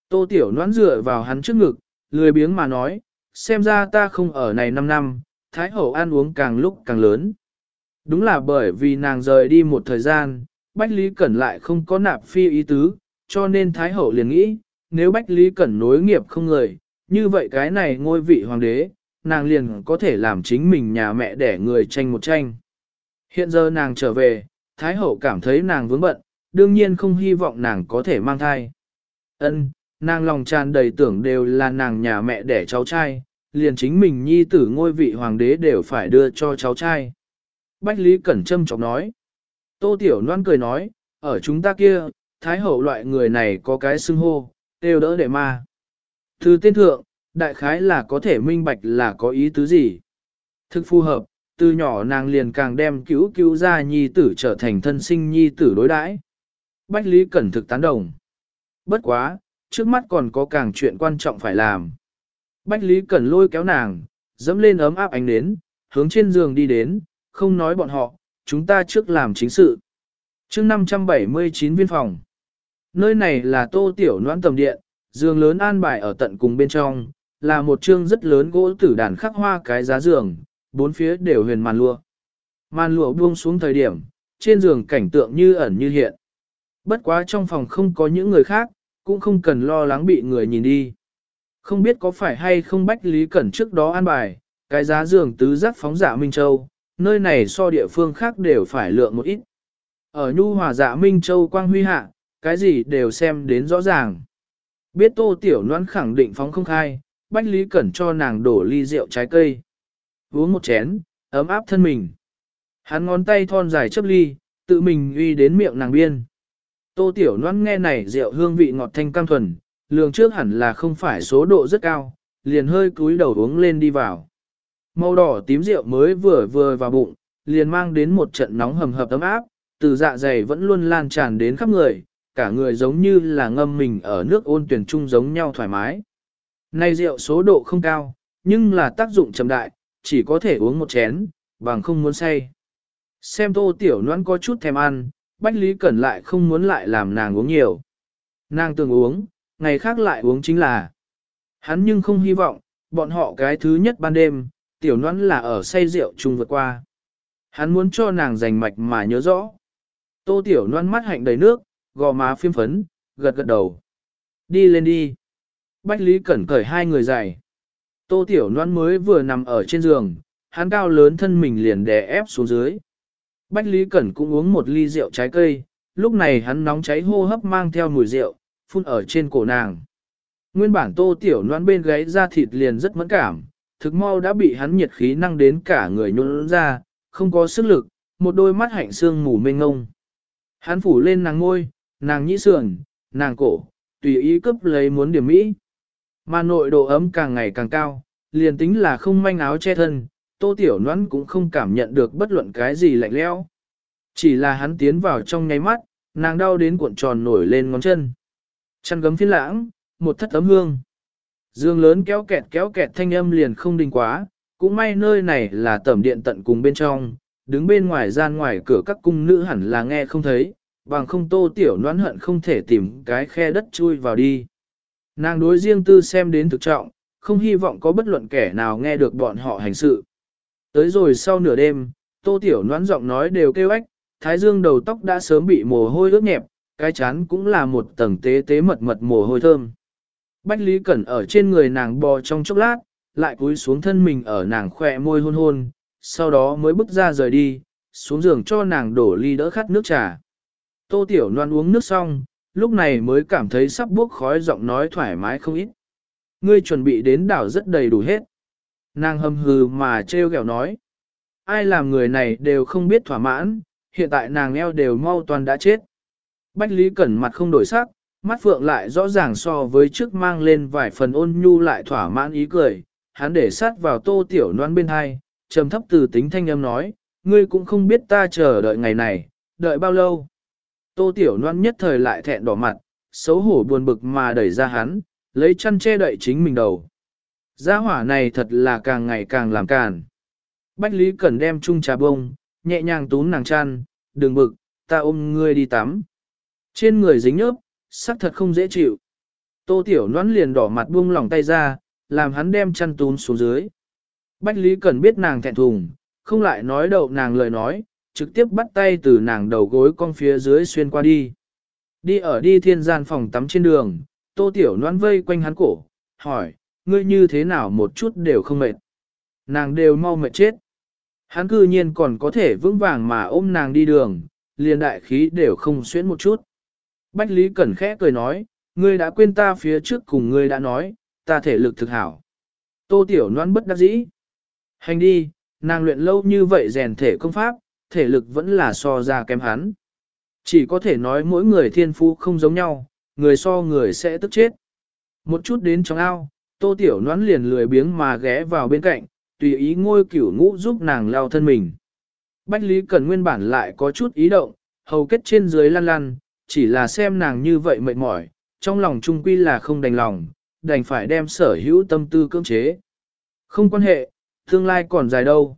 Tô tiểu noãn dựa vào hắn trước ngực, lười biếng mà nói, xem ra ta không ở này 5 năm, Thái Hậu ăn uống càng lúc càng lớn. Đúng là bởi vì nàng rời đi một thời gian, Bách Lý Cẩn lại không có nạp phi ý tứ, cho nên Thái Hậu liền nghĩ, nếu Bách Lý Cẩn nối nghiệp không người, như vậy cái này ngôi vị hoàng đế, nàng liền có thể làm chính mình nhà mẹ để người tranh một tranh. Hiện giờ nàng trở về, Thái Hậu cảm thấy nàng vướng bận, đương nhiên không hy vọng nàng có thể mang thai. Ân, nàng lòng tràn đầy tưởng đều là nàng nhà mẹ đẻ cháu trai, liền chính mình nhi tử ngôi vị hoàng đế đều phải đưa cho cháu trai. Bách Lý Cẩn Trâm chọc nói. Tô Tiểu Loan cười nói, ở chúng ta kia, Thái Hậu loại người này có cái xưng hô, đều đỡ để ma. Từ tên thượng, đại khái là có thể minh bạch là có ý tứ gì. Thực phù hợp, từ nhỏ nàng liền càng đem cứu cứu ra nhi tử trở thành thân sinh nhi tử đối đãi. Bách Lý Cẩn thực tán đồng. Bất quá, trước mắt còn có càng chuyện quan trọng phải làm. Bách Lý Cẩn lôi kéo nàng, dẫm lên ấm áp ánh nến, hướng trên giường đi đến, không nói bọn họ, chúng ta trước làm chính sự. chương 579 viên phòng. Nơi này là tô tiểu noãn tầm điện, giường lớn an bài ở tận cùng bên trong, là một chương rất lớn gỗ tử đàn khắc hoa cái giá giường, bốn phía đều huyền màn lụa. Màn lụa buông xuống thời điểm, trên giường cảnh tượng như ẩn như hiện. Bất quá trong phòng không có những người khác, cũng không cần lo lắng bị người nhìn đi. Không biết có phải hay không Bách Lý Cẩn trước đó an bài, cái giá giường tứ giác phóng dạ Minh Châu, nơi này so địa phương khác đều phải lượng một ít. Ở nhu hòa dạ Minh Châu quang huy hạ, cái gì đều xem đến rõ ràng. Biết tô tiểu noan khẳng định phóng không khai, Bách Lý Cẩn cho nàng đổ ly rượu trái cây. Uống một chén, ấm áp thân mình. Hắn ngón tay thon dài chấp ly, tự mình uy đến miệng nàng biên. Tô tiểu Loan nghe này rượu hương vị ngọt thanh cam thuần, lường trước hẳn là không phải số độ rất cao, liền hơi cúi đầu uống lên đi vào. Màu đỏ tím rượu mới vừa vừa vào bụng, liền mang đến một trận nóng hầm hập ấm áp, từ dạ dày vẫn luôn lan tràn đến khắp người, cả người giống như là ngâm mình ở nước ôn tuyển trung giống nhau thoải mái. Nay rượu số độ không cao, nhưng là tác dụng trầm đại, chỉ có thể uống một chén, bằng không muốn say. Xem tô tiểu noan có chút thèm ăn, Bách Lý Cẩn lại không muốn lại làm nàng uống nhiều. Nàng tưởng uống, ngày khác lại uống chính là. Hắn nhưng không hy vọng, bọn họ cái thứ nhất ban đêm, tiểu nón là ở say rượu chung vượt qua. Hắn muốn cho nàng giành mạch mà nhớ rõ. Tô tiểu nón mắt hạnh đầy nước, gò má phiêm phấn, gật gật đầu. Đi lên đi. Bách Lý Cẩn cởi hai người dậy. Tô Tiểu nón mới vừa nằm ở trên giường, hắn cao lớn thân mình liền đè ép xuống dưới. Bách Lý Cẩn cũng uống một ly rượu trái cây, lúc này hắn nóng cháy hô hấp mang theo mùi rượu, phun ở trên cổ nàng. Nguyên bản Tô Tiểu noan bên gáy da thịt liền rất mẫn cảm, thực mau đã bị hắn nhiệt khí năng đến cả người nhuôn ra, không có sức lực, một đôi mắt hạnh xương mù mênh ngông. Hắn phủ lên nàng ngôi, nàng nhĩ sườn, nàng cổ, tùy ý cướp lấy muốn điểm mỹ. Mà nội độ ấm càng ngày càng cao, liền tính là không manh áo che thân, tô tiểu noãn cũng không cảm nhận được bất luận cái gì lạnh lẽo. Chỉ là hắn tiến vào trong nháy mắt, nàng đau đến cuộn tròn nổi lên ngón chân. Chăn gấm phiên lãng, một thất tấm hương. Dương lớn kéo kẹt kéo kẹt thanh âm liền không đình quá, cũng may nơi này là tẩm điện tận cùng bên trong, đứng bên ngoài gian ngoài cửa các cung nữ hẳn là nghe không thấy, bằng không tô tiểu noãn hận không thể tìm cái khe đất chui vào đi. Nàng đối riêng tư xem đến thực trọng, không hy vọng có bất luận kẻ nào nghe được bọn họ hành sự. Tới rồi sau nửa đêm, tô tiểu noán giọng nói đều kêu ếch, thái dương đầu tóc đã sớm bị mồ hôi ướt nhẹp, cái chán cũng là một tầng tế tế mật mật mồ hôi thơm. Bách Lý Cẩn ở trên người nàng bò trong chốc lát, lại cúi xuống thân mình ở nàng khỏe môi hôn hôn, sau đó mới bước ra rời đi, xuống giường cho nàng đổ ly đỡ khát nước trà. Tô Tiểu Loan uống nước xong, lúc này mới cảm thấy sắp bốc khói giọng nói thoải mái không ít. Ngươi chuẩn bị đến đảo rất đầy đủ hết. Nàng hầm hừ mà trêu ghẹo nói. Ai làm người này đều không biết thỏa mãn, hiện tại nàng eo đều mau toàn đã chết. Bách Lý Cẩn mặt không đổi sắc, mắt phượng lại rõ ràng so với trước mang lên vài phần ôn nhu lại thỏa mãn ý cười. Hắn để sát vào tô tiểu noan bên hai, trầm thấp từ tính thanh âm nói, ngươi cũng không biết ta chờ đợi ngày này, đợi bao lâu. Tô tiểu noan nhất thời lại thẹn đỏ mặt, xấu hổ buồn bực mà đẩy ra hắn, lấy chăn che đậy chính mình đầu. Gia hỏa này thật là càng ngày càng làm càn. Bách Lý Cẩn đem chung trà bông, nhẹ nhàng tún nàng chăn, đừng bực, ta ôm ngươi đi tắm. Trên người dính nhớp, sắc thật không dễ chịu. Tô Tiểu Loan liền đỏ mặt buông lỏng tay ra, làm hắn đem chăn tún xuống dưới. Bách Lý Cẩn biết nàng thẹn thùng, không lại nói đậu nàng lời nói, trực tiếp bắt tay từ nàng đầu gối con phía dưới xuyên qua đi. Đi ở đi thiên gian phòng tắm trên đường, Tô Tiểu Loan vây quanh hắn cổ, hỏi, ngươi như thế nào một chút đều không mệt. Nàng đều mau mệt chết. Hắn cư nhiên còn có thể vững vàng mà ôm nàng đi đường, liền đại khí đều không xuyến một chút. Bách Lý Cẩn khẽ cười nói, ngươi đã quên ta phía trước cùng ngươi đã nói, ta thể lực thực hảo. Tô Tiểu Loan bất đắc dĩ. Hành đi, nàng luyện lâu như vậy rèn thể công pháp, thể lực vẫn là so ra kém hắn. Chỉ có thể nói mỗi người thiên phú không giống nhau, người so người sẽ tức chết. Một chút đến trong ao, Tô Tiểu Noãn liền lười biếng mà ghé vào bên cạnh, tùy ý ngôi cửu ngũ giúp nàng lao thân mình. Bách Lý Cẩn nguyên bản lại có chút ý động, hầu kết trên dưới lăn lăn, chỉ là xem nàng như vậy mệt mỏi, trong lòng trung quy là không đành lòng, đành phải đem sở hữu tâm tư cưỡng chế. Không quan hệ, tương lai còn dài đâu.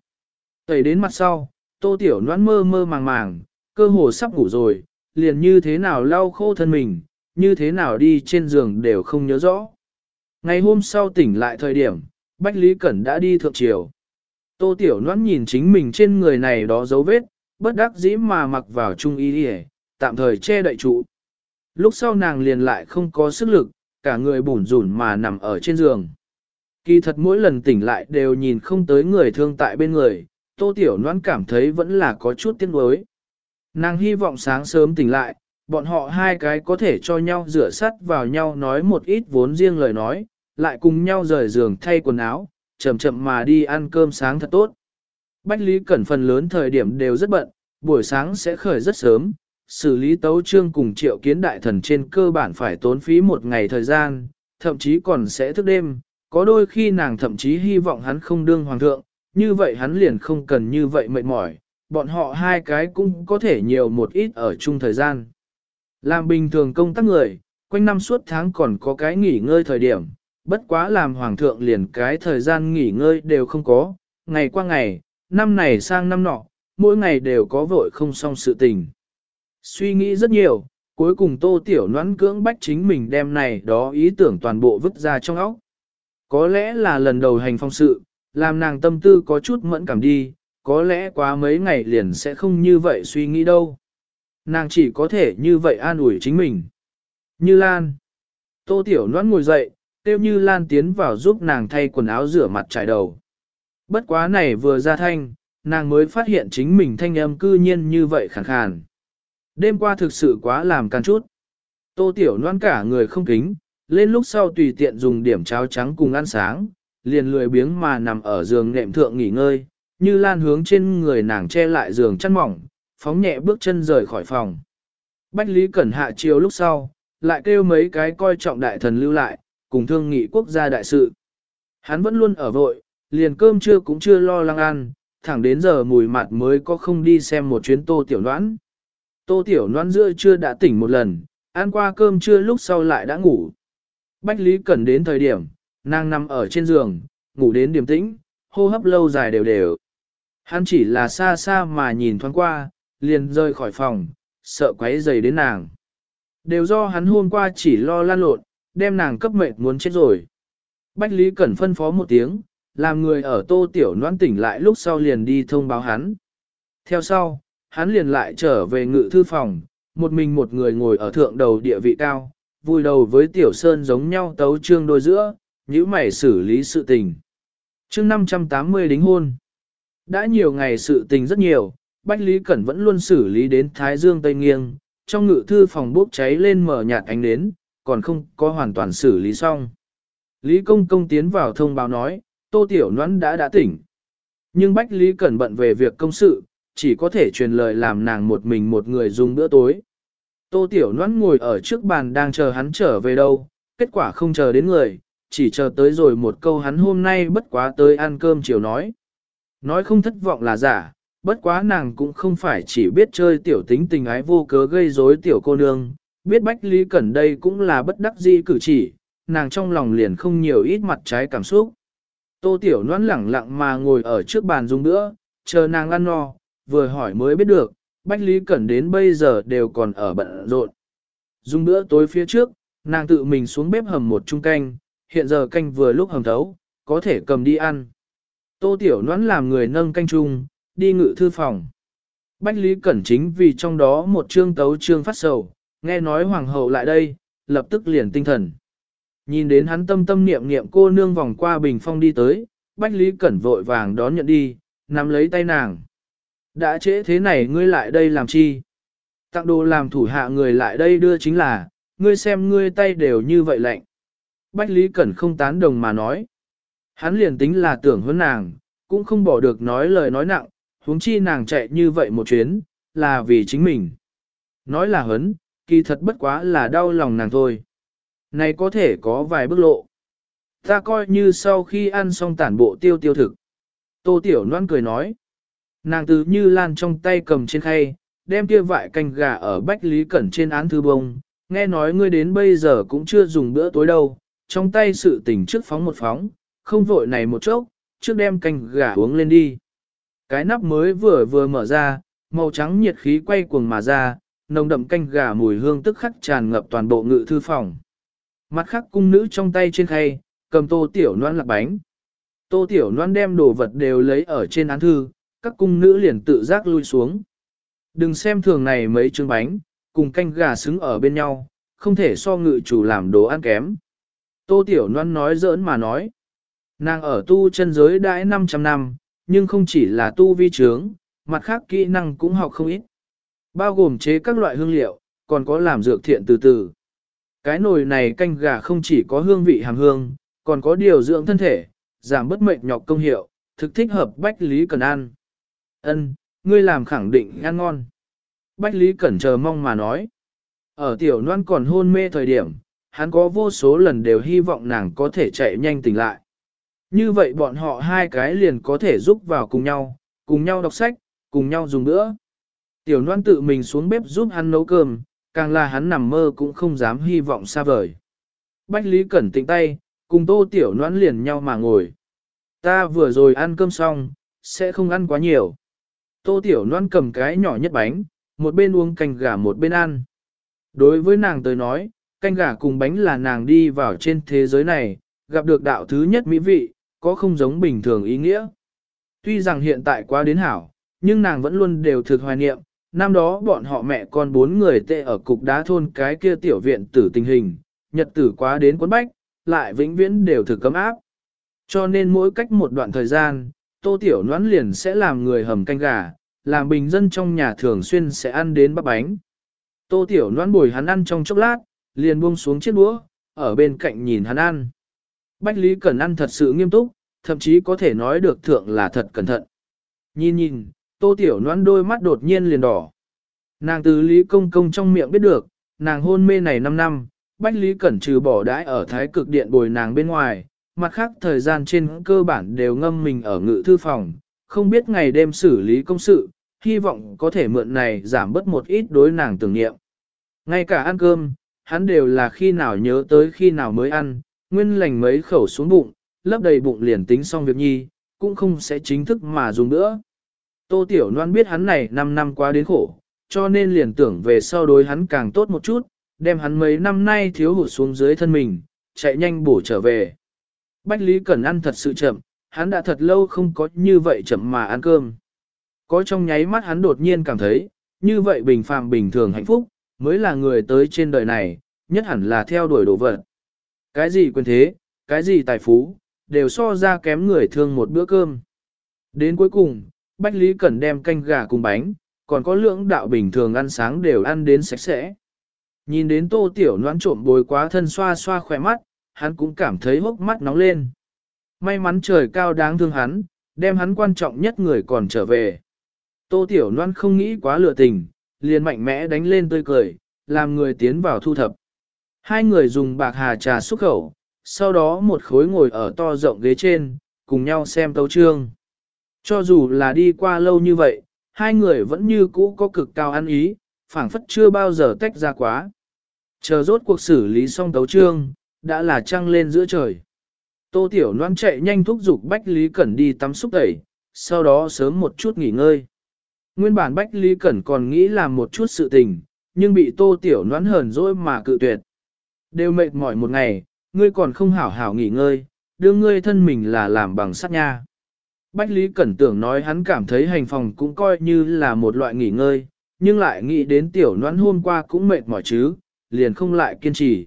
Tẩy đến mặt sau, tô tiểu noãn mơ mơ màng màng, cơ hồ sắp ngủ rồi, liền như thế nào lau khô thân mình, như thế nào đi trên giường đều không nhớ rõ. Ngày hôm sau tỉnh lại thời điểm, Bách Lý Cẩn đã đi thượng triều. Tô Tiểu Loan nhìn chính mình trên người này đó dấu vết, bất đắc dĩ mà mặc vào trung y đi tạm thời che đậy trụ. Lúc sau nàng liền lại không có sức lực, cả người bủn rủn mà nằm ở trên giường. Kỳ thật mỗi lần tỉnh lại đều nhìn không tới người thương tại bên người, Tô Tiểu Loan cảm thấy vẫn là có chút tiếc nuối. Nàng hy vọng sáng sớm tỉnh lại, bọn họ hai cái có thể cho nhau rửa sắt vào nhau nói một ít vốn riêng lời nói, lại cùng nhau rời giường thay quần áo, chậm chậm mà đi ăn cơm sáng thật tốt. Bách Lý Cẩn phần lớn thời điểm đều rất bận, buổi sáng sẽ khởi rất sớm, xử lý tấu trương cùng triệu kiến đại thần trên cơ bản phải tốn phí một ngày thời gian, thậm chí còn sẽ thức đêm, có đôi khi nàng thậm chí hy vọng hắn không đương hoàng thượng, như vậy hắn liền không cần như vậy mệt mỏi, bọn họ hai cái cũng có thể nhiều một ít ở chung thời gian. Làm bình thường công tác người, quanh năm suốt tháng còn có cái nghỉ ngơi thời điểm, bất quá làm hoàng thượng liền cái thời gian nghỉ ngơi đều không có, ngày qua ngày, năm này sang năm nọ, mỗi ngày đều có vội không xong sự tình. Suy nghĩ rất nhiều, cuối cùng tô tiểu noãn cưỡng bách chính mình đem này đó ý tưởng toàn bộ vứt ra trong óc. Có lẽ là lần đầu hành phong sự, làm nàng tâm tư có chút mẫn cảm đi, có lẽ quá mấy ngày liền sẽ không như vậy suy nghĩ đâu. Nàng chỉ có thể như vậy an ủi chính mình. Như Lan. Tô Tiểu Loan ngồi dậy, tiêu như Lan tiến vào giúp nàng thay quần áo rửa mặt trải đầu. Bất quá này vừa ra thanh, nàng mới phát hiện chính mình thanh âm cư nhiên như vậy khàn khàn. Đêm qua thực sự quá làm can chút. Tô Tiểu Loan cả người không kính, lên lúc sau tùy tiện dùng điểm cháo trắng cùng ăn sáng, liền lười biếng mà nằm ở giường nệm thượng nghỉ ngơi, như lan hướng trên người nàng che lại giường chăn mỏng, phóng nhẹ bước chân rời khỏi phòng. Bách Lý Cẩn hạ chiều lúc sau, lại kêu mấy cái coi trọng đại thần lưu lại, cùng thương nghị quốc gia đại sự. Hắn vẫn luôn ở vội, liền cơm trưa cũng chưa lo lắng ăn, thẳng đến giờ mùi mặt mới có không đi xem một chuyến tô tiểu noãn. Tô tiểu noãn giữa trưa đã tỉnh một lần, ăn qua cơm trưa lúc sau lại đã ngủ. Bách Lý Cẩn đến thời điểm, nàng nằm ở trên giường, ngủ đến điềm tĩnh, hô hấp lâu dài đều đều. Hắn chỉ là xa xa mà nhìn thoáng qua, liền rơi khỏi phòng, sợ quấy dày đến nàng. Đều do hắn hôm qua chỉ lo lan lộn, đem nàng cấp mệt muốn chết rồi. Bách Lý Cẩn phân phó một tiếng, làm người ở tô tiểu noan tỉnh lại lúc sau liền đi thông báo hắn. Theo sau, hắn liền lại trở về ngự thư phòng, một mình một người ngồi ở thượng đầu địa vị cao, vui đầu với tiểu sơn giống nhau tấu trương đôi giữa, nhữ mày xử lý sự tình. chương 580 đính hôn. Đã nhiều ngày sự tình rất nhiều, Bách Lý Cẩn vẫn luôn xử lý đến Thái Dương Tây Nghiêng, trong ngự thư phòng bốc cháy lên mở nhạt ánh nến, còn không có hoàn toàn xử lý xong. Lý Công Công tiến vào thông báo nói, Tô Tiểu Noãn đã đã tỉnh. Nhưng Bách Lý Cẩn bận về việc công sự, chỉ có thể truyền lời làm nàng một mình một người dùng bữa tối. Tô Tiểu Noãn ngồi ở trước bàn đang chờ hắn trở về đâu, kết quả không chờ đến người, chỉ chờ tới rồi một câu hắn hôm nay bất quá tới ăn cơm chiều nói. Nói không thất vọng là giả, bất quá nàng cũng không phải chỉ biết chơi tiểu tính tình ái vô cớ gây rối tiểu cô nương, biết Bách Lý Cẩn đây cũng là bất đắc dĩ cử chỉ, nàng trong lòng liền không nhiều ít mặt trái cảm xúc. Tô Tiểu Loan lẳng lặng mà ngồi ở trước bàn dùng nữa, chờ nàng ăn no, vừa hỏi mới biết được, Bách Lý Cẩn đến bây giờ đều còn ở bận rộn. Dùng bữa tối phía trước, nàng tự mình xuống bếp hầm một chung canh, hiện giờ canh vừa lúc hầm thấu, có thể cầm đi ăn. Tô Tiểu Loan làm người nâng canh chung, đi ngự thư phòng. Bách Lý Cẩn chính vì trong đó một chương tấu chương phát sầu, nghe nói hoàng hậu lại đây, lập tức liền tinh thần. Nhìn đến hắn tâm tâm niệm niệm cô nương vòng qua bình phong đi tới, Bách Lý Cẩn vội vàng đón nhận đi, nắm lấy tay nàng. Đã trễ thế này ngươi lại đây làm chi? Tặng đồ làm thủ hạ người lại đây đưa chính là, ngươi xem ngươi tay đều như vậy lạnh. Bách Lý Cẩn không tán đồng mà nói. Hắn liền tính là tưởng hơn nàng, cũng không bỏ được nói lời nói nặng, huống chi nàng chạy như vậy một chuyến, là vì chính mình. Nói là hấn, kỳ thật bất quá là đau lòng nàng thôi. Này có thể có vài bước lộ. Ta coi như sau khi ăn xong tản bộ tiêu tiêu thực. Tô Tiểu Loan cười nói. Nàng từ như lan trong tay cầm trên khay, đem kia vại canh gà ở Bách Lý Cẩn trên án thư bông. Nghe nói ngươi đến bây giờ cũng chưa dùng bữa tối đâu, trong tay sự tình trước phóng một phóng, không vội này một chốc, trước đem canh gà uống lên đi. Cái nắp mới vừa vừa mở ra, màu trắng nhiệt khí quay cuồng mà ra, nồng đậm canh gà mùi hương tức khắc tràn ngập toàn bộ ngự thư phòng. Mặt khác cung nữ trong tay trên khay, cầm tô tiểu noan lạc bánh. Tô tiểu noan đem đồ vật đều lấy ở trên án thư, các cung nữ liền tự giác lui xuống. Đừng xem thường này mấy chương bánh, cùng canh gà xứng ở bên nhau, không thể so ngự chủ làm đồ ăn kém. Tô tiểu noan nói giỡn mà nói. Nàng ở tu chân giới đãi 500 năm, nhưng không chỉ là tu vi trướng, mặt khác kỹ năng cũng học không ít. Bao gồm chế các loại hương liệu, còn có làm dược thiện từ từ. Cái nồi này canh gà không chỉ có hương vị hàm hương, còn có điều dưỡng thân thể, giảm bất mệnh nhọc công hiệu, thực thích hợp Bách Lý Cần ăn. Ân, ngươi làm khẳng định ăn ngon. Bách Lý Cẩn chờ mong mà nói. Ở tiểu Loan còn hôn mê thời điểm, hắn có vô số lần đều hy vọng nàng có thể chạy nhanh tỉnh lại. Như vậy bọn họ hai cái liền có thể giúp vào cùng nhau, cùng nhau đọc sách, cùng nhau dùng bữa. Tiểu Loan tự mình xuống bếp giúp hắn nấu cơm, càng là hắn nằm mơ cũng không dám hy vọng xa vời. Bách Lý Cẩn tĩnh tay, cùng tô tiểu Loan liền nhau mà ngồi. Ta vừa rồi ăn cơm xong, sẽ không ăn quá nhiều. Tô tiểu Loan cầm cái nhỏ nhất bánh, một bên uống canh gà một bên ăn. Đối với nàng tới nói, canh gà cùng bánh là nàng đi vào trên thế giới này, gặp được đạo thứ nhất mỹ vị, có không giống bình thường ý nghĩa. Tuy rằng hiện tại quá đến hảo, nhưng nàng vẫn luôn đều thực hoài niệm, năm đó bọn họ mẹ con bốn người tệ ở cục đá thôn cái kia tiểu viện tử tình hình, nhật tử quá đến quấn bách, lại vĩnh viễn đều thử cấm áp. Cho nên mỗi cách một đoạn thời gian, tô tiểu noãn liền sẽ làm người hầm canh gà, làm bình dân trong nhà thường xuyên sẽ ăn đến bắp bánh. Tô tiểu noãn bồi hắn ăn trong chốc lát, liền buông xuống chiếc đũa, ở bên cạnh nhìn hắn ăn. Bách Lý Cẩn ăn thật sự nghiêm túc, thậm chí có thể nói được thượng là thật cẩn thận. Nhìn nhìn, tô tiểu noan đôi mắt đột nhiên liền đỏ. Nàng từ Lý Công Công trong miệng biết được, nàng hôn mê này 5 năm, Bách Lý Cẩn trừ bỏ đãi ở thái cực điện bồi nàng bên ngoài, mặt khác thời gian trên cơ bản đều ngâm mình ở ngự thư phòng, không biết ngày đêm xử lý công sự, hy vọng có thể mượn này giảm bớt một ít đối nàng tưởng niệm. Ngay cả ăn cơm, hắn đều là khi nào nhớ tới khi nào mới ăn, nguyên lành mấy khẩu xuống bụng, lấp đầy bụng liền tính xong việc nhi, cũng không sẽ chính thức mà dùng nữa. Tô Tiểu Loan biết hắn này 5 năm quá đến khổ, cho nên liền tưởng về sau đối hắn càng tốt một chút, đem hắn mấy năm nay thiếu hụt xuống dưới thân mình, chạy nhanh bổ trở về. Bách Lý Cẩn ăn thật sự chậm, hắn đã thật lâu không có như vậy chậm mà ăn cơm. Có trong nháy mắt hắn đột nhiên cảm thấy, như vậy bình phàm bình thường hạnh phúc, mới là người tới trên đời này, nhất hẳn là theo đuổi đồ vật. Cái gì quyền thế, cái gì tài phú, đều so ra kém người thương một bữa cơm. Đến cuối cùng, Bách Lý Cẩn đem canh gà cùng bánh, còn có lưỡng đạo bình thường ăn sáng đều ăn đến sạch sẽ. Nhìn đến tô tiểu noãn trộm bồi quá thân xoa xoa khỏe mắt, hắn cũng cảm thấy hốc mắt nóng lên. May mắn trời cao đáng thương hắn, đem hắn quan trọng nhất người còn trở về. Tô tiểu noãn không nghĩ quá lựa tình, liền mạnh mẽ đánh lên tươi cười, làm người tiến vào thu thập. Hai người dùng bạc hà trà xúc khẩu, sau đó một khối ngồi ở to rộng ghế trên, cùng nhau xem tấu trương. Cho dù là đi qua lâu như vậy, hai người vẫn như cũ có cực cao ăn ý, phảng phất chưa bao giờ tách ra quá. Chờ rốt cuộc xử lý xong tấu trương, đã là trăng lên giữa trời. Tô Tiểu Loan chạy nhanh thúc giục Bách Lý Cẩn đi tắm xúc tẩy, sau đó sớm một chút nghỉ ngơi. Nguyên bản Bách Lý Cẩn còn nghĩ làm một chút sự tình, nhưng bị Tô Tiểu Loan hờn dỗi mà cự tuyệt. Đều mệt mỏi một ngày, ngươi còn không hảo hảo nghỉ ngơi, đưa ngươi thân mình là làm bằng sắt nha. Bách Lý Cẩn tưởng nói hắn cảm thấy hành phòng cũng coi như là một loại nghỉ ngơi, nhưng lại nghĩ đến tiểu noãn hôm qua cũng mệt mỏi chứ, liền không lại kiên trì.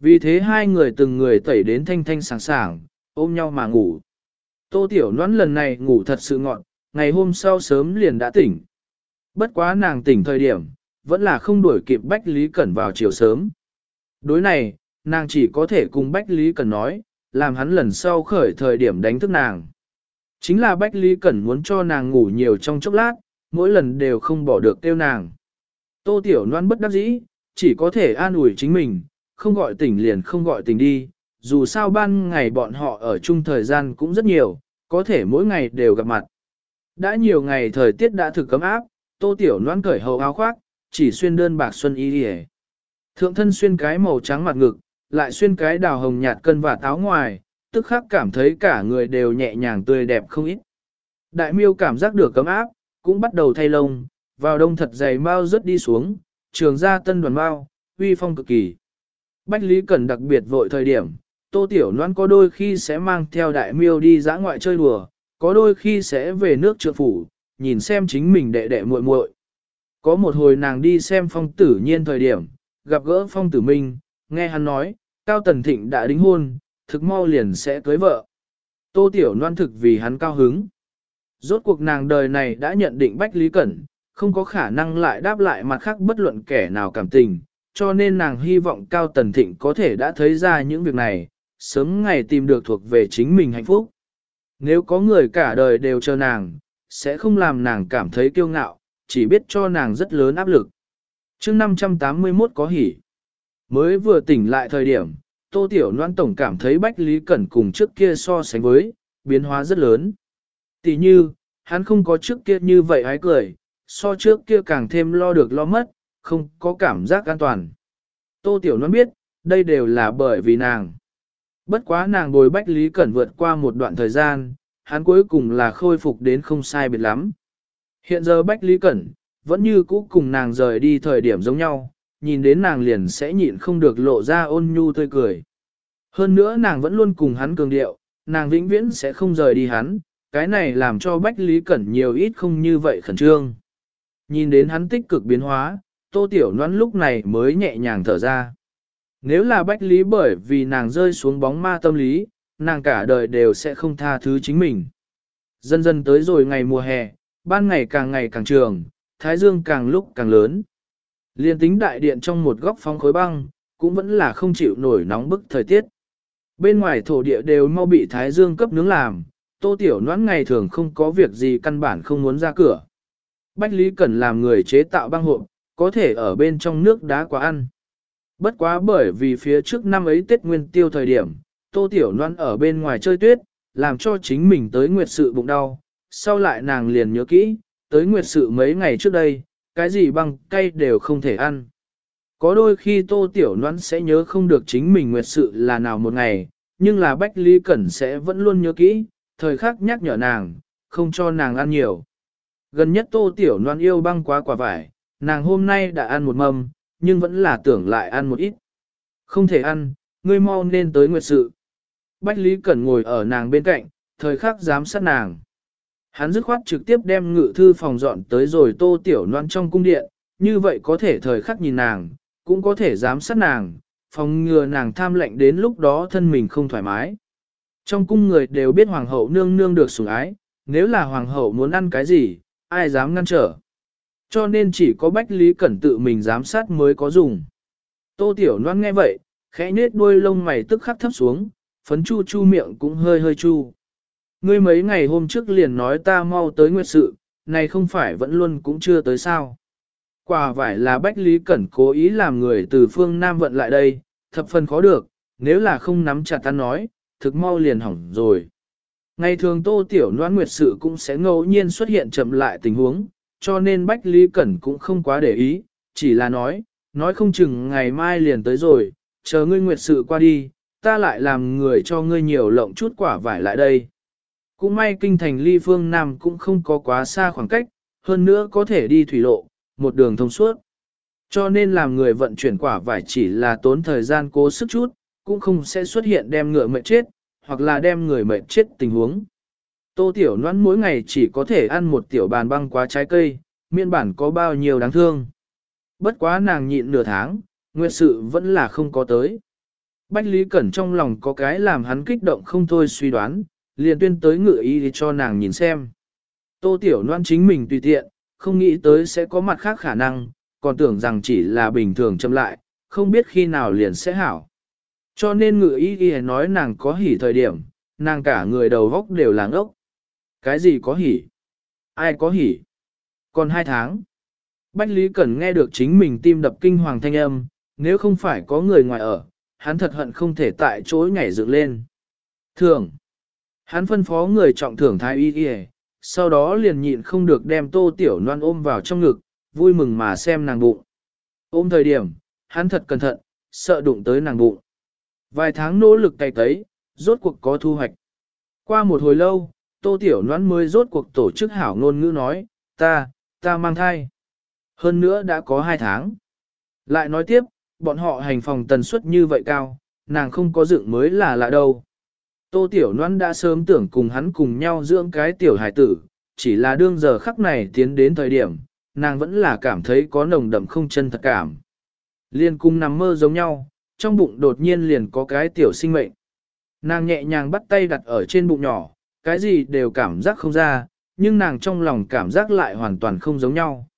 Vì thế hai người từng người tẩy đến thanh thanh sảng sảng, ôm nhau mà ngủ. Tô tiểu noãn lần này ngủ thật sự ngọn, ngày hôm sau sớm liền đã tỉnh. Bất quá nàng tỉnh thời điểm, vẫn là không đuổi kịp Bách Lý Cẩn vào chiều sớm. Đối này, nàng chỉ có thể cùng Bách Lý Cẩn nói, làm hắn lần sau khởi thời điểm đánh thức nàng. Chính là Bách Lý Cẩn muốn cho nàng ngủ nhiều trong chốc lát, mỗi lần đều không bỏ được tiêu nàng. Tô Tiểu Loan bất đắc dĩ, chỉ có thể an ủi chính mình, không gọi tỉnh liền không gọi tỉnh đi, dù sao ban ngày bọn họ ở chung thời gian cũng rất nhiều, có thể mỗi ngày đều gặp mặt. Đã nhiều ngày thời tiết đã thực cấm áp, Tô Tiểu Loan cởi hầu áo khoác, chỉ xuyên đơn bạc xuân y đi Thượng thân xuyên cái màu trắng mặt ngực, lại xuyên cái đào hồng nhạt cân và táo ngoài, tức khắc cảm thấy cả người đều nhẹ nhàng tươi đẹp không ít. Đại miêu cảm giác được cấm áp, cũng bắt đầu thay lông, vào đông thật dày mau rất đi xuống, trường ra tân đoàn mau, uy phong cực kỳ. Bách Lý Cẩn đặc biệt vội thời điểm, Tô Tiểu Loan có đôi khi sẽ mang theo đại miêu đi dã ngoại chơi đùa, có đôi khi sẽ về nước trượng phủ, nhìn xem chính mình đệ đệ muội muội. Có một hồi nàng đi xem phong tử nhiên thời điểm, gặp gỡ phong tử minh, nghe hắn nói, Cao Tần Thịnh đã đính hôn, thực mau liền sẽ cưới vợ. Tô Tiểu Loan thực vì hắn cao hứng. Rốt cuộc nàng đời này đã nhận định Bách Lý Cẩn, không có khả năng lại đáp lại mặt khác bất luận kẻ nào cảm tình, cho nên nàng hy vọng Cao Tần Thịnh có thể đã thấy ra những việc này, sớm ngày tìm được thuộc về chính mình hạnh phúc. Nếu có người cả đời đều chờ nàng, sẽ không làm nàng cảm thấy kiêu ngạo, chỉ biết cho nàng rất lớn áp lực. chương 581 có hỉ. Mới vừa tỉnh lại thời điểm, Tô Tiểu Loan Tổng cảm thấy Bách Lý Cẩn cùng trước kia so sánh với, biến hóa rất lớn. Tỷ như, hắn không có trước kia như vậy hái cười, so trước kia càng thêm lo được lo mất, không có cảm giác an toàn. Tô Tiểu Loan biết, đây đều là bởi vì nàng. Bất quá nàng bồi Bách Lý Cẩn vượt qua một đoạn thời gian, hắn cuối cùng là khôi phục đến không sai biệt lắm. Hiện giờ Bách Lý Cẩn, vẫn như cũ cùng nàng rời đi thời điểm giống nhau, nhìn đến nàng liền sẽ nhịn không được lộ ra ôn nhu tươi cười. Hơn nữa nàng vẫn luôn cùng hắn cường điệu, nàng vĩnh viễn sẽ không rời đi hắn, cái này làm cho Bách Lý Cẩn nhiều ít không như vậy khẩn trương. Nhìn đến hắn tích cực biến hóa, Tô Tiểu Loan lúc này mới nhẹ nhàng thở ra. Nếu là Bách Lý bởi vì nàng rơi xuống bóng ma tâm lý, nàng cả đời đều sẽ không tha thứ chính mình. Dần dần tới rồi ngày mùa hè, ban ngày càng ngày càng trường, thái dương càng lúc càng lớn. Liên tính đại điện trong một góc phóng khối băng, cũng vẫn là không chịu nổi nóng bức thời tiết. Bên ngoài thổ địa đều mau bị thái dương cấp nướng làm, tô tiểu noãn ngày thường không có việc gì căn bản không muốn ra cửa. Bách Lý Cẩn làm người chế tạo băng hộp, có thể ở bên trong nước đá quá ăn. Bất quá bởi vì phía trước năm ấy Tết Nguyên Tiêu thời điểm, tô tiểu Loan ở bên ngoài chơi tuyết, làm cho chính mình tới nguyệt sự bụng đau, sau lại nàng liền nhớ kỹ, tới nguyệt sự mấy ngày trước đây, cái gì băng cay đều không thể ăn. Có đôi khi tô tiểu noãn sẽ nhớ không được chính mình nguyệt sự là nào một ngày, nhưng là Bách Lý Cẩn sẽ vẫn luôn nhớ kỹ, thời khắc nhắc nhở nàng, không cho nàng ăn nhiều. Gần nhất tô tiểu noan yêu băng quá quả vải, nàng hôm nay đã ăn một mâm, nhưng vẫn là tưởng lại ăn một ít. Không thể ăn, ngươi mau nên tới nguyệt sự. Bách Lý Cẩn ngồi ở nàng bên cạnh, thời khắc giám sát nàng. Hắn dứt khoát trực tiếp đem ngự thư phòng dọn tới rồi tô tiểu noan trong cung điện, như vậy có thể thời khắc nhìn nàng, cũng có thể giám sát nàng, phòng ngừa nàng tham lệnh đến lúc đó thân mình không thoải mái. Trong cung người đều biết hoàng hậu nương nương được sủng ái, nếu là hoàng hậu muốn ăn cái gì, ai dám ngăn trở. Cho nên chỉ có Bách Lý Cẩn tự mình giám sát mới có dùng. Tô Tiểu Loan nghe vậy, khẽ nết đuôi lông mày tức khắc thấp xuống, phấn chu chu miệng cũng hơi hơi chu. Ngươi mấy ngày hôm trước liền nói ta mau tới nguyệt sự, này không phải vẫn luôn cũng chưa tới sao. Quả vải là Bách Lý Cẩn cố ý làm người từ phương Nam vận lại đây, thập phần khó được, nếu là không nắm chặt ta nói, thực mau liền hỏng rồi. Ngày thường tô tiểu noan nguyệt sự cũng sẽ ngẫu nhiên xuất hiện chậm lại tình huống, cho nên Bách Lý Cẩn cũng không quá để ý, chỉ là nói, nói không chừng ngày mai liền tới rồi, chờ ngươi nguyệt sự qua đi, ta lại làm người cho ngươi nhiều lộng chút quả vải lại đây. Cũng may kinh thành ly phương Nam cũng không có quá xa khoảng cách, hơn nữa có thể đi thủy lộ, một đường thông suốt. Cho nên làm người vận chuyển quả vải chỉ là tốn thời gian cố sức chút, cũng không sẽ xuất hiện đem ngựa mệt chết, hoặc là đem người mệt chết tình huống. Tô Tiểu Noãn mỗi ngày chỉ có thể ăn một tiểu bàn băng quá trái cây, miên bản có bao nhiêu đáng thương. Bất quá nàng nhịn nửa tháng, nguyệt sự vẫn là không có tới. Bách Lý Cẩn trong lòng có cái làm hắn kích động không thôi suy đoán, liền tuyên tới ngựa ý cho nàng nhìn xem. Tô Tiểu Loan chính mình tùy tiện, không nghĩ tới sẽ có mặt khác khả năng, còn tưởng rằng chỉ là bình thường châm lại, không biết khi nào liền sẽ hảo. Cho nên ngự ý ghi nói nàng có hỉ thời điểm, nàng cả người đầu góc đều là ngốc. Cái gì có hỉ? Ai có hỉ? Còn hai tháng. Bách Lý Cẩn nghe được chính mình tim đập kinh hoàng thanh âm, nếu không phải có người ngoài ở, hắn thật hận không thể tại chỗ nhảy dựng lên. Thường. Hắn phân phó người trọng thưởng thái y y, sau đó liền nhịn không được đem tô tiểu loan ôm vào trong ngực, vui mừng mà xem nàng bụng. Ôm thời điểm, hắn thật cẩn thận, sợ đụng tới nàng bụng. Vài tháng nỗ lực cày cấy, rốt cuộc có thu hoạch. Qua một hồi lâu, tô tiểu Loan mới rốt cuộc tổ chức hảo ngôn ngữ nói, ta, ta mang thai. Hơn nữa đã có hai tháng. Lại nói tiếp, bọn họ hành phòng tần suất như vậy cao, nàng không có dựng mới là lạ đâu. Tô Tiểu Loan đã sớm tưởng cùng hắn cùng nhau dưỡng cái tiểu hải tử, chỉ là đương giờ khắc này tiến đến thời điểm, nàng vẫn là cảm thấy có nồng đậm không chân thật cảm. Liên cung nằm mơ giống nhau, trong bụng đột nhiên liền có cái tiểu sinh mệnh. Nàng nhẹ nhàng bắt tay đặt ở trên bụng nhỏ, cái gì đều cảm giác không ra, nhưng nàng trong lòng cảm giác lại hoàn toàn không giống nhau.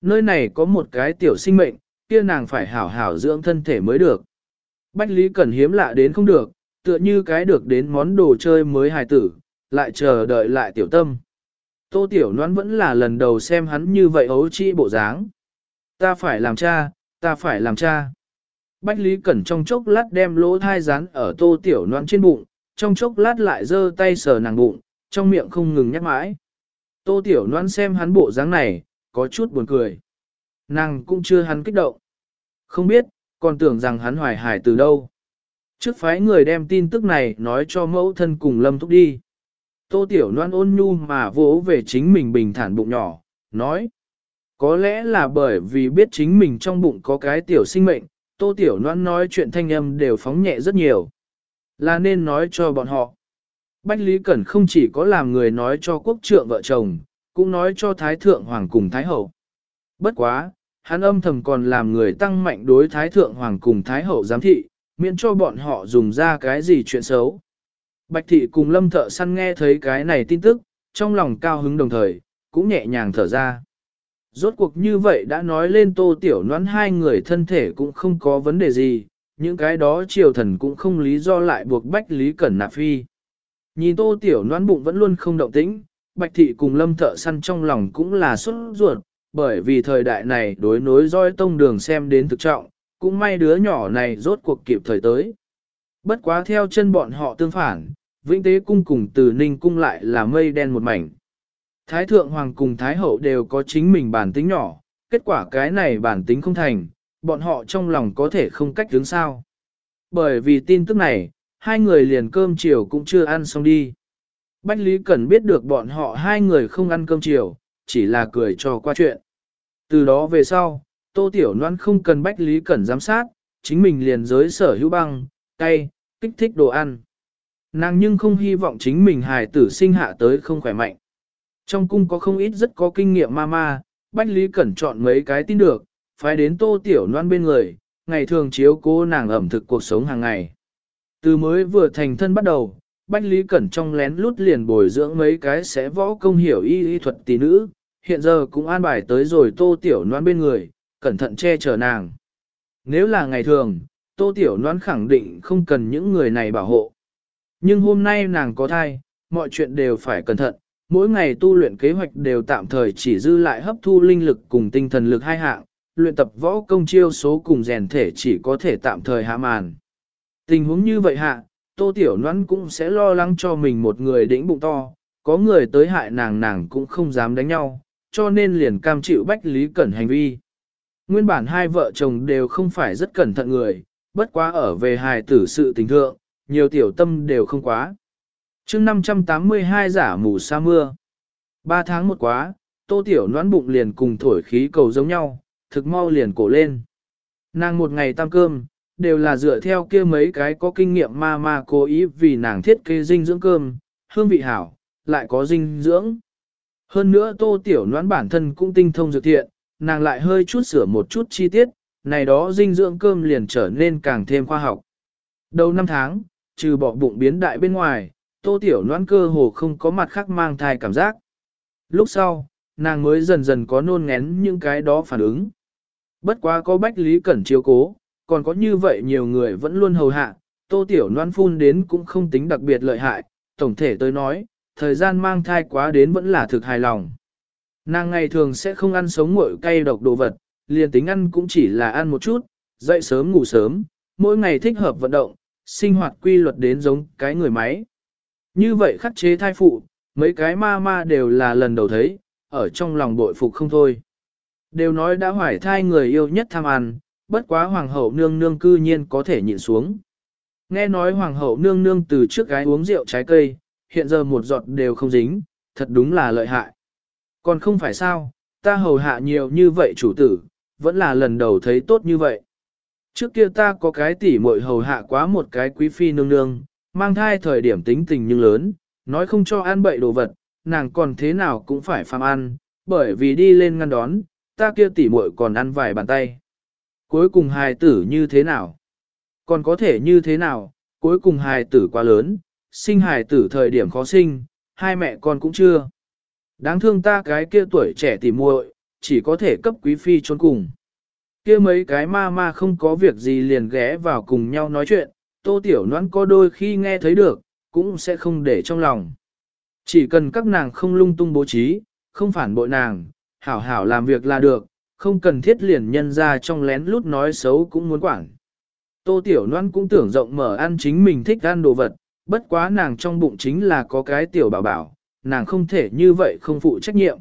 Nơi này có một cái tiểu sinh mệnh, kia nàng phải hảo hảo dưỡng thân thể mới được. Bách Lý Cẩn hiếm lạ đến không được, tựa như cái được đến món đồ chơi mới hài tử, lại chờ đợi lại tiểu tâm. Tô Tiểu Loan vẫn là lần đầu xem hắn như vậy ấu trĩ bộ dáng. Ta phải làm cha, ta phải làm cha. Bách Lý Cẩn trong chốc lát đem lỗ thai rán ở Tô Tiểu Loan trên bụng, trong chốc lát lại giơ tay sờ nàng bụng, trong miệng không ngừng nhắc mãi. Tô Tiểu Loan xem hắn bộ dáng này, có chút buồn cười. Nàng cũng chưa hắn kích động. Không biết, còn tưởng rằng hắn hoài hải từ đâu. Trước phái người đem tin tức này nói cho mẫu thân cùng lâm thúc đi. Tô Tiểu Loan ôn nhu mà vỗ về chính mình bình thản bụng nhỏ, nói. Có lẽ là bởi vì biết chính mình trong bụng có cái tiểu sinh mệnh, Tô Tiểu Loan nói chuyện thanh âm đều phóng nhẹ rất nhiều. Là nên nói cho bọn họ. Bách Lý Cẩn không chỉ có làm người nói cho quốc trượng vợ chồng, cũng nói cho Thái Thượng Hoàng cùng Thái Hậu. Bất quá, hắn âm thầm còn làm người tăng mạnh đối Thái Thượng Hoàng cùng Thái Hậu giám thị, miễn cho bọn họ dùng ra cái gì chuyện xấu. Bạch thị cùng lâm thợ săn nghe thấy cái này tin tức, trong lòng cao hứng đồng thời, cũng nhẹ nhàng thở ra. Rốt cuộc như vậy đã nói lên tô tiểu noãn hai người thân thể cũng không có vấn đề gì, những cái đó triều thần cũng không lý do lại buộc bách lý cẩn nạp phi. Nhìn tô tiểu noãn bụng vẫn luôn không động tĩnh, bạch thị cùng lâm thợ săn trong lòng cũng là xuất ruột, bởi vì thời đại này đối nối roi tông đường xem đến thực trọng, cũng may đứa nhỏ này rốt cuộc kịp thời tới. Bất quá theo chân bọn họ tương phản, vĩnh tế cung cùng từ ninh cung lại là mây đen một mảnh. Thái thượng hoàng cùng thái hậu đều có chính mình bản tính nhỏ, kết quả cái này bản tính không thành, bọn họ trong lòng có thể không cách đứng sao. Bởi vì tin tức này, hai người liền cơm chiều cũng chưa ăn xong đi. Bách Lý Cẩn biết được bọn họ hai người không ăn cơm chiều, chỉ là cười cho qua chuyện. Từ đó về sau, Tô Tiểu Loan không cần Bách Lý Cẩn giám sát, chính mình liền giới sở hữu băng, cay, kích thích đồ ăn. Nàng nhưng không hy vọng chính mình hài tử sinh hạ tới không khỏe mạnh. Trong cung có không ít rất có kinh nghiệm ma ma, Bách Lý Cẩn chọn mấy cái tin được, phải đến Tô Tiểu Loan bên người, ngày thường chiếu cố nàng ẩm thực cuộc sống hàng ngày. Từ mới vừa thành thân bắt đầu, Bách Lý Cẩn trong lén lút liền bồi dưỡng mấy cái sẽ võ công hiểu y y thuật tỷ nữ, hiện giờ cũng an bài tới rồi tô tiểu Loan bên người, cẩn thận che chở nàng. Nếu là ngày thường, tô tiểu Loan khẳng định không cần những người này bảo hộ. Nhưng hôm nay nàng có thai, mọi chuyện đều phải cẩn thận, mỗi ngày tu luyện kế hoạch đều tạm thời chỉ dư lại hấp thu linh lực cùng tinh thần lực hai hạng, luyện tập võ công chiêu số cùng rèn thể chỉ có thể tạm thời hạ màn. Tình huống như vậy hạ, Tô Tiểu Loan cũng sẽ lo lắng cho mình một người đĩnh bụng to, có người tới hại nàng nàng cũng không dám đánh nhau, cho nên liền cam chịu Bách Lý Cẩn hành vi. Nguyên bản hai vợ chồng đều không phải rất cẩn thận người, bất quá ở về hài tử sự tình thượng, nhiều tiểu tâm đều không quá. chương 582 giả mù sa mưa. Ba tháng một quá, tô tiểu noãn bụng liền cùng thổi khí cầu giống nhau, thực mau liền cổ lên. Nàng một ngày tam cơm, đều là dựa theo kia mấy cái có kinh nghiệm ma ma cố ý vì nàng thiết kế dinh dưỡng cơm, hương vị hảo, lại có dinh dưỡng. Hơn nữa tô tiểu noãn bản thân cũng tinh thông dược thiện, nàng lại hơi chút sửa một chút chi tiết, này đó dinh dưỡng cơm liền trở nên càng thêm khoa học. Đầu năm tháng, trừ bỏ bụng biến đại bên ngoài, tô tiểu noãn cơ hồ không có mặt khác mang thai cảm giác. Lúc sau, nàng mới dần dần có nôn ngén những cái đó phản ứng. Bất quá có bách lý cẩn chiếu cố, còn có như vậy nhiều người vẫn luôn hầu hạ, tô tiểu noan phun đến cũng không tính đặc biệt lợi hại, tổng thể tới nói, thời gian mang thai quá đến vẫn là thực hài lòng. Nàng ngày thường sẽ không ăn sống nguội cay độc đồ vật, liền tính ăn cũng chỉ là ăn một chút, dậy sớm ngủ sớm, mỗi ngày thích hợp vận động, sinh hoạt quy luật đến giống cái người máy. Như vậy khắc chế thai phụ, mấy cái ma ma đều là lần đầu thấy, ở trong lòng bội phục không thôi. Đều nói đã hoài thai người yêu nhất tham ăn, bất quá hoàng hậu nương nương cư nhiên có thể nhịn xuống. Nghe nói hoàng hậu nương nương từ trước gái uống rượu trái cây, hiện giờ một giọt đều không dính, thật đúng là lợi hại. Còn không phải sao, ta hầu hạ nhiều như vậy chủ tử, vẫn là lần đầu thấy tốt như vậy. Trước kia ta có cái tỉ muội hầu hạ quá một cái quý phi nương nương, mang thai thời điểm tính tình nhưng lớn, nói không cho ăn bậy đồ vật, nàng còn thế nào cũng phải phàm ăn, bởi vì đi lên ngăn đón, ta kia tỉ muội còn ăn vài bàn tay. Cuối cùng hài tử như thế nào? Còn có thể như thế nào? Cuối cùng hài tử quá lớn, sinh hài tử thời điểm khó sinh, hai mẹ con cũng chưa. Đáng thương ta cái kia tuổi trẻ tỉ muội, chỉ có thể cấp quý phi trốn cùng. Kia mấy cái ma ma không có việc gì liền ghé vào cùng nhau nói chuyện, tô tiểu noãn có đôi khi nghe thấy được, cũng sẽ không để trong lòng. Chỉ cần các nàng không lung tung bố trí, không phản bội nàng, hảo hảo làm việc là được, không cần thiết liền nhân ra trong lén lút nói xấu cũng muốn quản. Tô Tiểu Loan cũng tưởng rộng mở ăn chính mình thích ăn đồ vật, bất quá nàng trong bụng chính là có cái tiểu bảo bảo, nàng không thể như vậy không phụ trách nhiệm.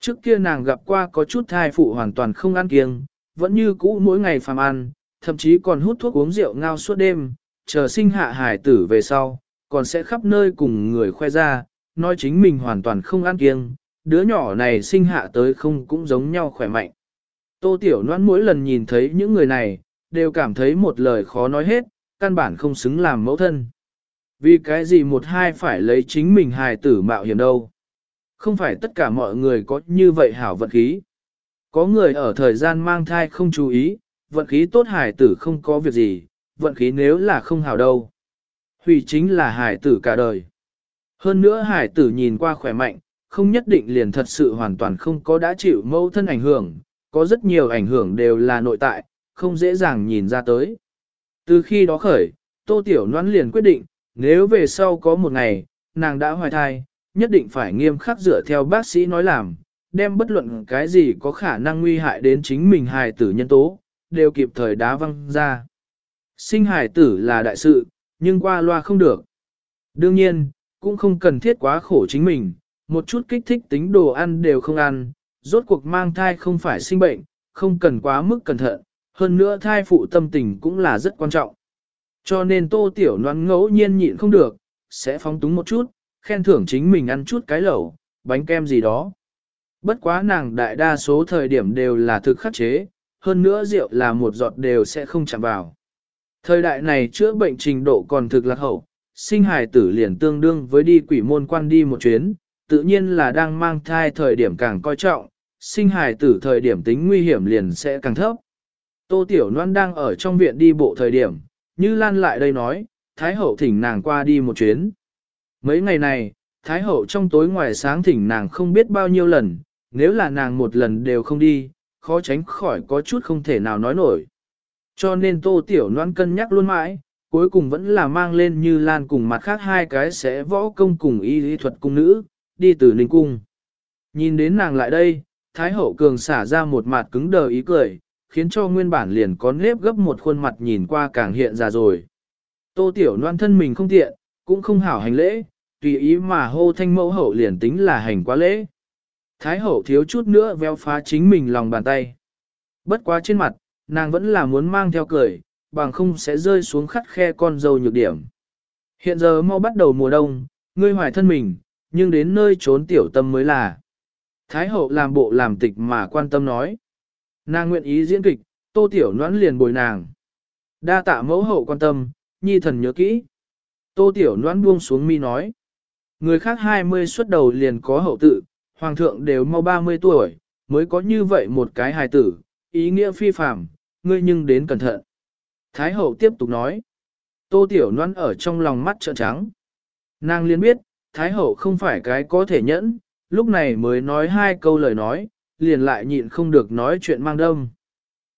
Trước kia nàng gặp qua có chút thai phụ hoàn toàn không ăn kiêng, vẫn như cũ mỗi ngày phàm ăn, thậm chí còn hút thuốc uống rượu ngao suốt đêm, chờ sinh hạ hải tử về sau, còn sẽ khắp nơi cùng người khoe ra, nói chính mình hoàn toàn không ăn kiêng, đứa nhỏ này sinh hạ tới không cũng giống nhau khỏe mạnh. Tô Tiểu Loan mỗi lần nhìn thấy những người này, đều cảm thấy một lời khó nói hết, căn bản không xứng làm mẫu thân. Vì cái gì một hai phải lấy chính mình hài tử mạo hiểm đâu. Không phải tất cả mọi người có như vậy hảo vận khí. Có người ở thời gian mang thai không chú ý, vận khí tốt hài tử không có việc gì, vận khí nếu là không hảo đâu. Hủy chính là hài tử cả đời. Hơn nữa hài tử nhìn qua khỏe mạnh, không nhất định liền thật sự hoàn toàn không có đã chịu mâu thân ảnh hưởng, có rất nhiều ảnh hưởng đều là nội tại, không dễ dàng nhìn ra tới. Từ khi đó khởi, Tô Tiểu Loan liền quyết định, nếu về sau có một ngày, nàng đã hoài thai, nhất định phải nghiêm khắc dựa theo bác sĩ nói làm, đem bất luận cái gì có khả năng nguy hại đến chính mình hài tử nhân tố, đều kịp thời đá văng ra. Sinh hài tử là đại sự, nhưng qua loa không được. Đương nhiên, cũng không cần thiết quá khổ chính mình, một chút kích thích tính đồ ăn đều không ăn, rốt cuộc mang thai không phải sinh bệnh, không cần quá mức cẩn thận, hơn nữa thai phụ tâm tình cũng là rất quan trọng. Cho nên tô tiểu noan ngẫu nhiên nhịn không được, sẽ phóng túng một chút, khen thưởng chính mình ăn chút cái lẩu, bánh kem gì đó. Bất quá nàng đại đa số thời điểm đều là thực khắc chế, hơn nữa rượu là một giọt đều sẽ không chạm vào. Thời đại này chữa bệnh trình độ còn thực lạc hậu, sinh hài tử liền tương đương với đi quỷ môn quan đi một chuyến, tự nhiên là đang mang thai thời điểm càng coi trọng, sinh hài tử thời điểm tính nguy hiểm liền sẽ càng thấp. Tô Tiểu Loan đang ở trong viện đi bộ thời điểm, như Lan lại đây nói, Thái Hậu thỉnh nàng qua đi một chuyến. Mấy ngày này, Thái Hậu trong tối ngoài sáng thỉnh nàng không biết bao nhiêu lần, nếu là nàng một lần đều không đi, khó tránh khỏi có chút không thể nào nói nổi. Cho nên Tô Tiểu Loan cân nhắc luôn mãi, cuối cùng vẫn là mang lên như Lan cùng mặt khác hai cái sẽ võ công cùng y lý thuật cung nữ, đi từ Ninh Cung. Nhìn đến nàng lại đây, Thái Hậu Cường xả ra một mặt cứng đờ ý cười, khiến cho nguyên bản liền có nếp gấp một khuôn mặt nhìn qua càng hiện ra rồi. Tô Tiểu Loan thân mình không tiện, cũng không hảo hành lễ, tùy ý mà hô thanh mẫu hậu liền tính là hành quá lễ. Thái hậu thiếu chút nữa véo phá chính mình lòng bàn tay. Bất quá trên mặt, nàng vẫn là muốn mang theo cười, bằng không sẽ rơi xuống khắt khe con dâu nhược điểm. Hiện giờ mau bắt đầu mùa đông, ngươi hoài thân mình, nhưng đến nơi trốn tiểu tâm mới là. Thái hậu làm bộ làm tịch mà quan tâm nói. Nàng nguyện ý diễn kịch, tô tiểu noãn liền bồi nàng. Đa tạ mẫu hậu quan tâm, nhi thần nhớ kỹ. Tô tiểu noãn buông xuống mi nói. Người khác 20 xuất đầu liền có hậu tự, hoàng thượng đều mau 30 tuổi, mới có như vậy một cái hài tử, ý nghĩa phi phạm, ngươi nhưng đến cẩn thận. Thái hậu tiếp tục nói. Tô tiểu noãn ở trong lòng mắt trợn trắng. Nàng liền biết, Thái hậu không phải cái có thể nhẫn, lúc này mới nói hai câu lời nói, liền lại nhịn không được nói chuyện mang đông.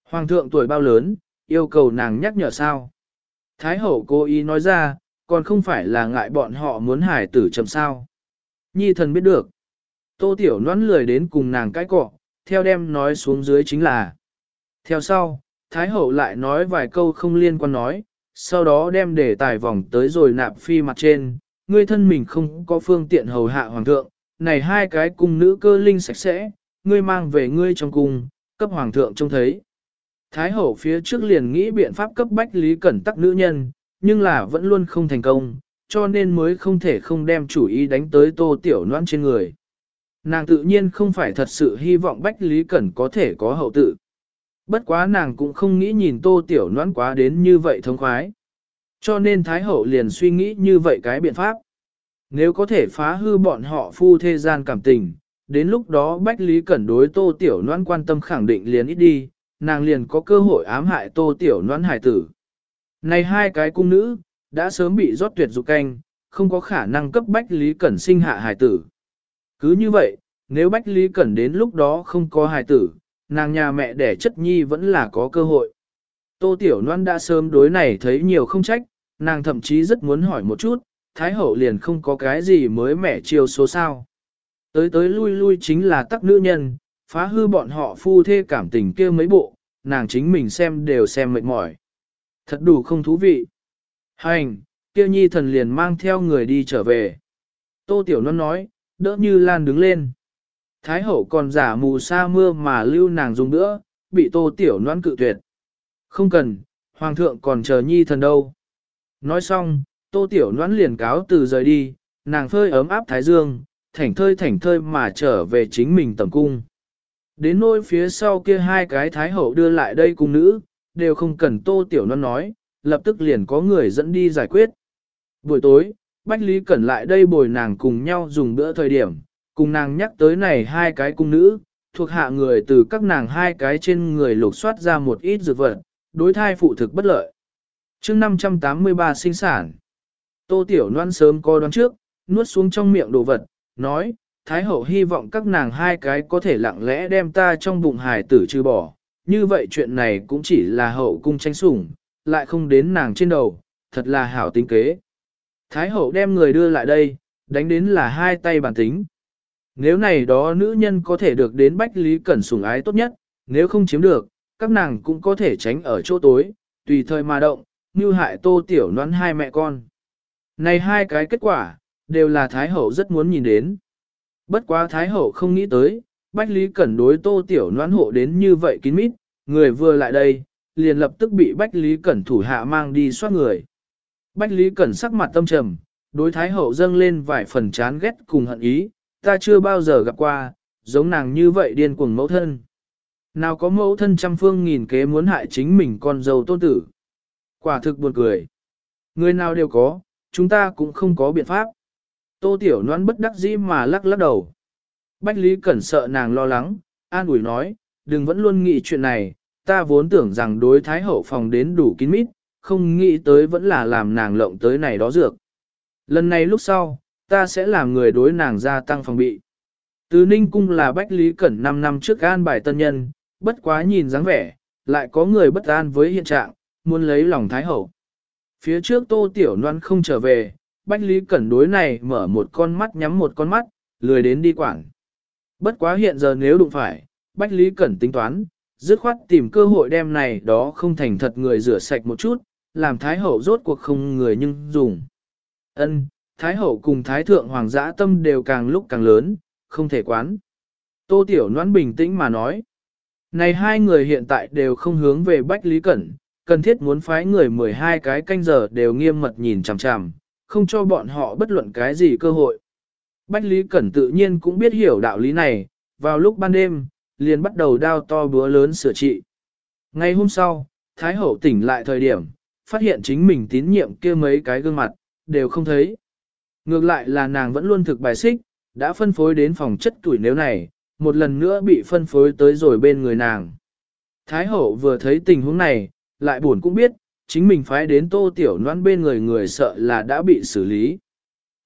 Hoàng thượng tuổi bao lớn, yêu cầu nàng nhắc nhở sao. Thái hậu cố ý nói ra, còn không phải là ngại bọn họ muốn hải tử chậm sao. Nhi thần biết được. Tô tiểu nón lười đến cùng nàng cái cọ, theo đem nói xuống dưới chính là. Theo sau, Thái hậu lại nói vài câu không liên quan nói, sau đó đem để tài vòng tới rồi nạp phi mặt trên, ngươi thân mình không có phương tiện hầu hạ hoàng thượng, này hai cái cung nữ cơ linh sạch sẽ, ngươi mang về ngươi trong cung, cấp hoàng thượng trông thấy. Thái hậu phía trước liền nghĩ biện pháp cấp bách lý cẩn tắc nữ nhân, nhưng là vẫn luôn không thành công, cho nên mới không thể không đem chủ ý đánh tới tô tiểu noan trên người. Nàng tự nhiên không phải thật sự hy vọng bách lý cẩn có thể có hậu tự. Bất quá nàng cũng không nghĩ nhìn tô tiểu noan quá đến như vậy thông khoái. Cho nên Thái hậu liền suy nghĩ như vậy cái biện pháp. Nếu có thể phá hư bọn họ phu thế gian cảm tình, đến lúc đó Bách Lý Cẩn đối Tô Tiểu Loan quan tâm khẳng định liền ít đi, nàng liền có cơ hội ám hại Tô Tiểu Loan hải tử. Này hai cái cung nữ, đã sớm bị rót tuyệt dục canh, không có khả năng cấp Bách Lý Cẩn sinh hạ hải tử. Cứ như vậy, nếu Bách Lý Cẩn đến lúc đó không có hải tử, nàng nhà mẹ đẻ chất nhi vẫn là có cơ hội. Tô Tiểu Loan đã sớm đối này thấy nhiều không trách, nàng thậm chí rất muốn hỏi một chút, Thái Hậu liền không có cái gì mới mẻ chiêu số sao. Tới tới lui lui chính là tắc nữ nhân, phá hư bọn họ phu thê cảm tình kia mấy bộ, nàng chính mình xem đều xem mệt mỏi. Thật đủ không thú vị. Hành, kia nhi thần liền mang theo người đi trở về. Tô Tiểu Loan nói, đỡ như Lan đứng lên. Thái hậu còn giả mù sa mưa mà lưu nàng dùng nữa, bị Tô Tiểu Loan cự tuyệt. Không cần, Hoàng thượng còn chờ nhi thần đâu. Nói xong, Tô Tiểu Loan liền cáo từ rời đi, nàng phơi ấm áp Thái Dương, thảnh thơi thảnh thơi mà trở về chính mình tầm cung. Đến nôi phía sau kia hai cái thái hậu đưa lại đây cung nữ, đều không cần tô tiểu non nói, lập tức liền có người dẫn đi giải quyết. Buổi tối, Bách Lý Cẩn lại đây bồi nàng cùng nhau dùng bữa thời điểm, cùng nàng nhắc tới này hai cái cung nữ, thuộc hạ người từ các nàng hai cái trên người lục soát ra một ít dược vật, đối thai phụ thực bất lợi. chương 583 sinh sản, tô tiểu noan sớm coi đoán trước, nuốt xuống trong miệng đồ vật, nói, Thái hậu hy vọng các nàng hai cái có thể lặng lẽ đem ta trong bụng hài tử trừ bỏ, như vậy chuyện này cũng chỉ là hậu cung tranh sủng, lại không đến nàng trên đầu, thật là hảo tính kế. Thái hậu đem người đưa lại đây, đánh đến là hai tay bản tính. Nếu này đó nữ nhân có thể được đến Bách Lý Cẩn sủng ái tốt nhất, nếu không chiếm được, các nàng cũng có thể tránh ở chỗ tối, tùy thời mà động, như hại tô tiểu noãn hai mẹ con. Này hai cái kết quả, đều là Thái Hậu rất muốn nhìn đến. Bất quá Thái Hậu không nghĩ tới, Bách Lý Cẩn đối tô tiểu noãn hộ đến như vậy kín mít, người vừa lại đây, liền lập tức bị Bách Lý Cẩn thủ hạ mang đi soát người. Bách Lý Cẩn sắc mặt tâm trầm, đối Thái Hậu dâng lên vài phần chán ghét cùng hận ý, ta chưa bao giờ gặp qua, giống nàng như vậy điên cuồng mẫu thân. Nào có mẫu thân trăm phương nghìn kế muốn hại chính mình con dâu tôn tử. Quả thực buồn cười. Người nào đều có, chúng ta cũng không có biện pháp. Tô Tiểu Loan bất đắc dĩ mà lắc lắc đầu. Bách Lý Cẩn sợ nàng lo lắng, an ủi nói, đừng vẫn luôn nghĩ chuyện này, ta vốn tưởng rằng đối Thái Hậu phòng đến đủ kín mít, không nghĩ tới vẫn là làm nàng lộng tới này đó dược. Lần này lúc sau, ta sẽ làm người đối nàng gia tăng phòng bị. Từ Ninh Cung là Bách Lý Cẩn 5 năm trước an bài tân nhân, bất quá nhìn dáng vẻ, lại có người bất an với hiện trạng, muốn lấy lòng Thái Hậu. Phía trước Tô Tiểu Loan không trở về, Bách Lý Cẩn đối này mở một con mắt nhắm một con mắt, lười đến đi quảng. Bất quá hiện giờ nếu đụng phải, Bách Lý Cẩn tính toán, dứt khoát tìm cơ hội đem này đó không thành thật người rửa sạch một chút, làm Thái Hậu rốt cuộc không người nhưng dùng. Ân, Thái Hậu cùng Thái Thượng Hoàng giã tâm đều càng lúc càng lớn, không thể quán. Tô Tiểu Noãn bình tĩnh mà nói. Này hai người hiện tại đều không hướng về Bách Lý Cẩn, cần thiết muốn phái người 12 cái canh giờ đều nghiêm mật nhìn chằm chằm, không cho bọn họ bất luận cái gì cơ hội. Bách Lý Cẩn tự nhiên cũng biết hiểu đạo lý này, vào lúc ban đêm, liền bắt đầu đao to búa lớn sửa trị. Ngày hôm sau, Thái Hậu tỉnh lại thời điểm, phát hiện chính mình tín nhiệm kia mấy cái gương mặt, đều không thấy. Ngược lại là nàng vẫn luôn thực bài xích, đã phân phối đến phòng chất tuổi nếu này, một lần nữa bị phân phối tới rồi bên người nàng. Thái hậu vừa thấy tình huống này, lại buồn cũng biết, chính mình phái đến tô tiểu noan bên người người sợ là đã bị xử lý.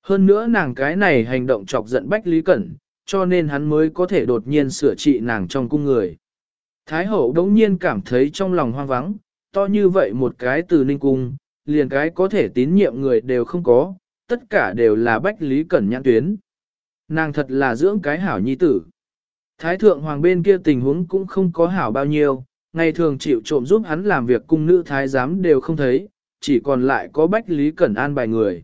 Hơn nữa nàng cái này hành động chọc giận Bách Lý Cẩn, cho nên hắn mới có thể đột nhiên sửa trị nàng trong cung người. Thái hậu đống nhiên cảm thấy trong lòng hoang vắng, to như vậy một cái từ ninh cung, liền cái có thể tín nhiệm người đều không có, tất cả đều là Bách Lý Cẩn nhãn tuyến. Nàng thật là dưỡng cái hảo nhi tử. Thái thượng hoàng bên kia tình huống cũng không có hảo bao nhiêu, ngày thường chịu trộm giúp hắn làm việc cung nữ thái giám đều không thấy, chỉ còn lại có Bách Lý Cẩn an bài người.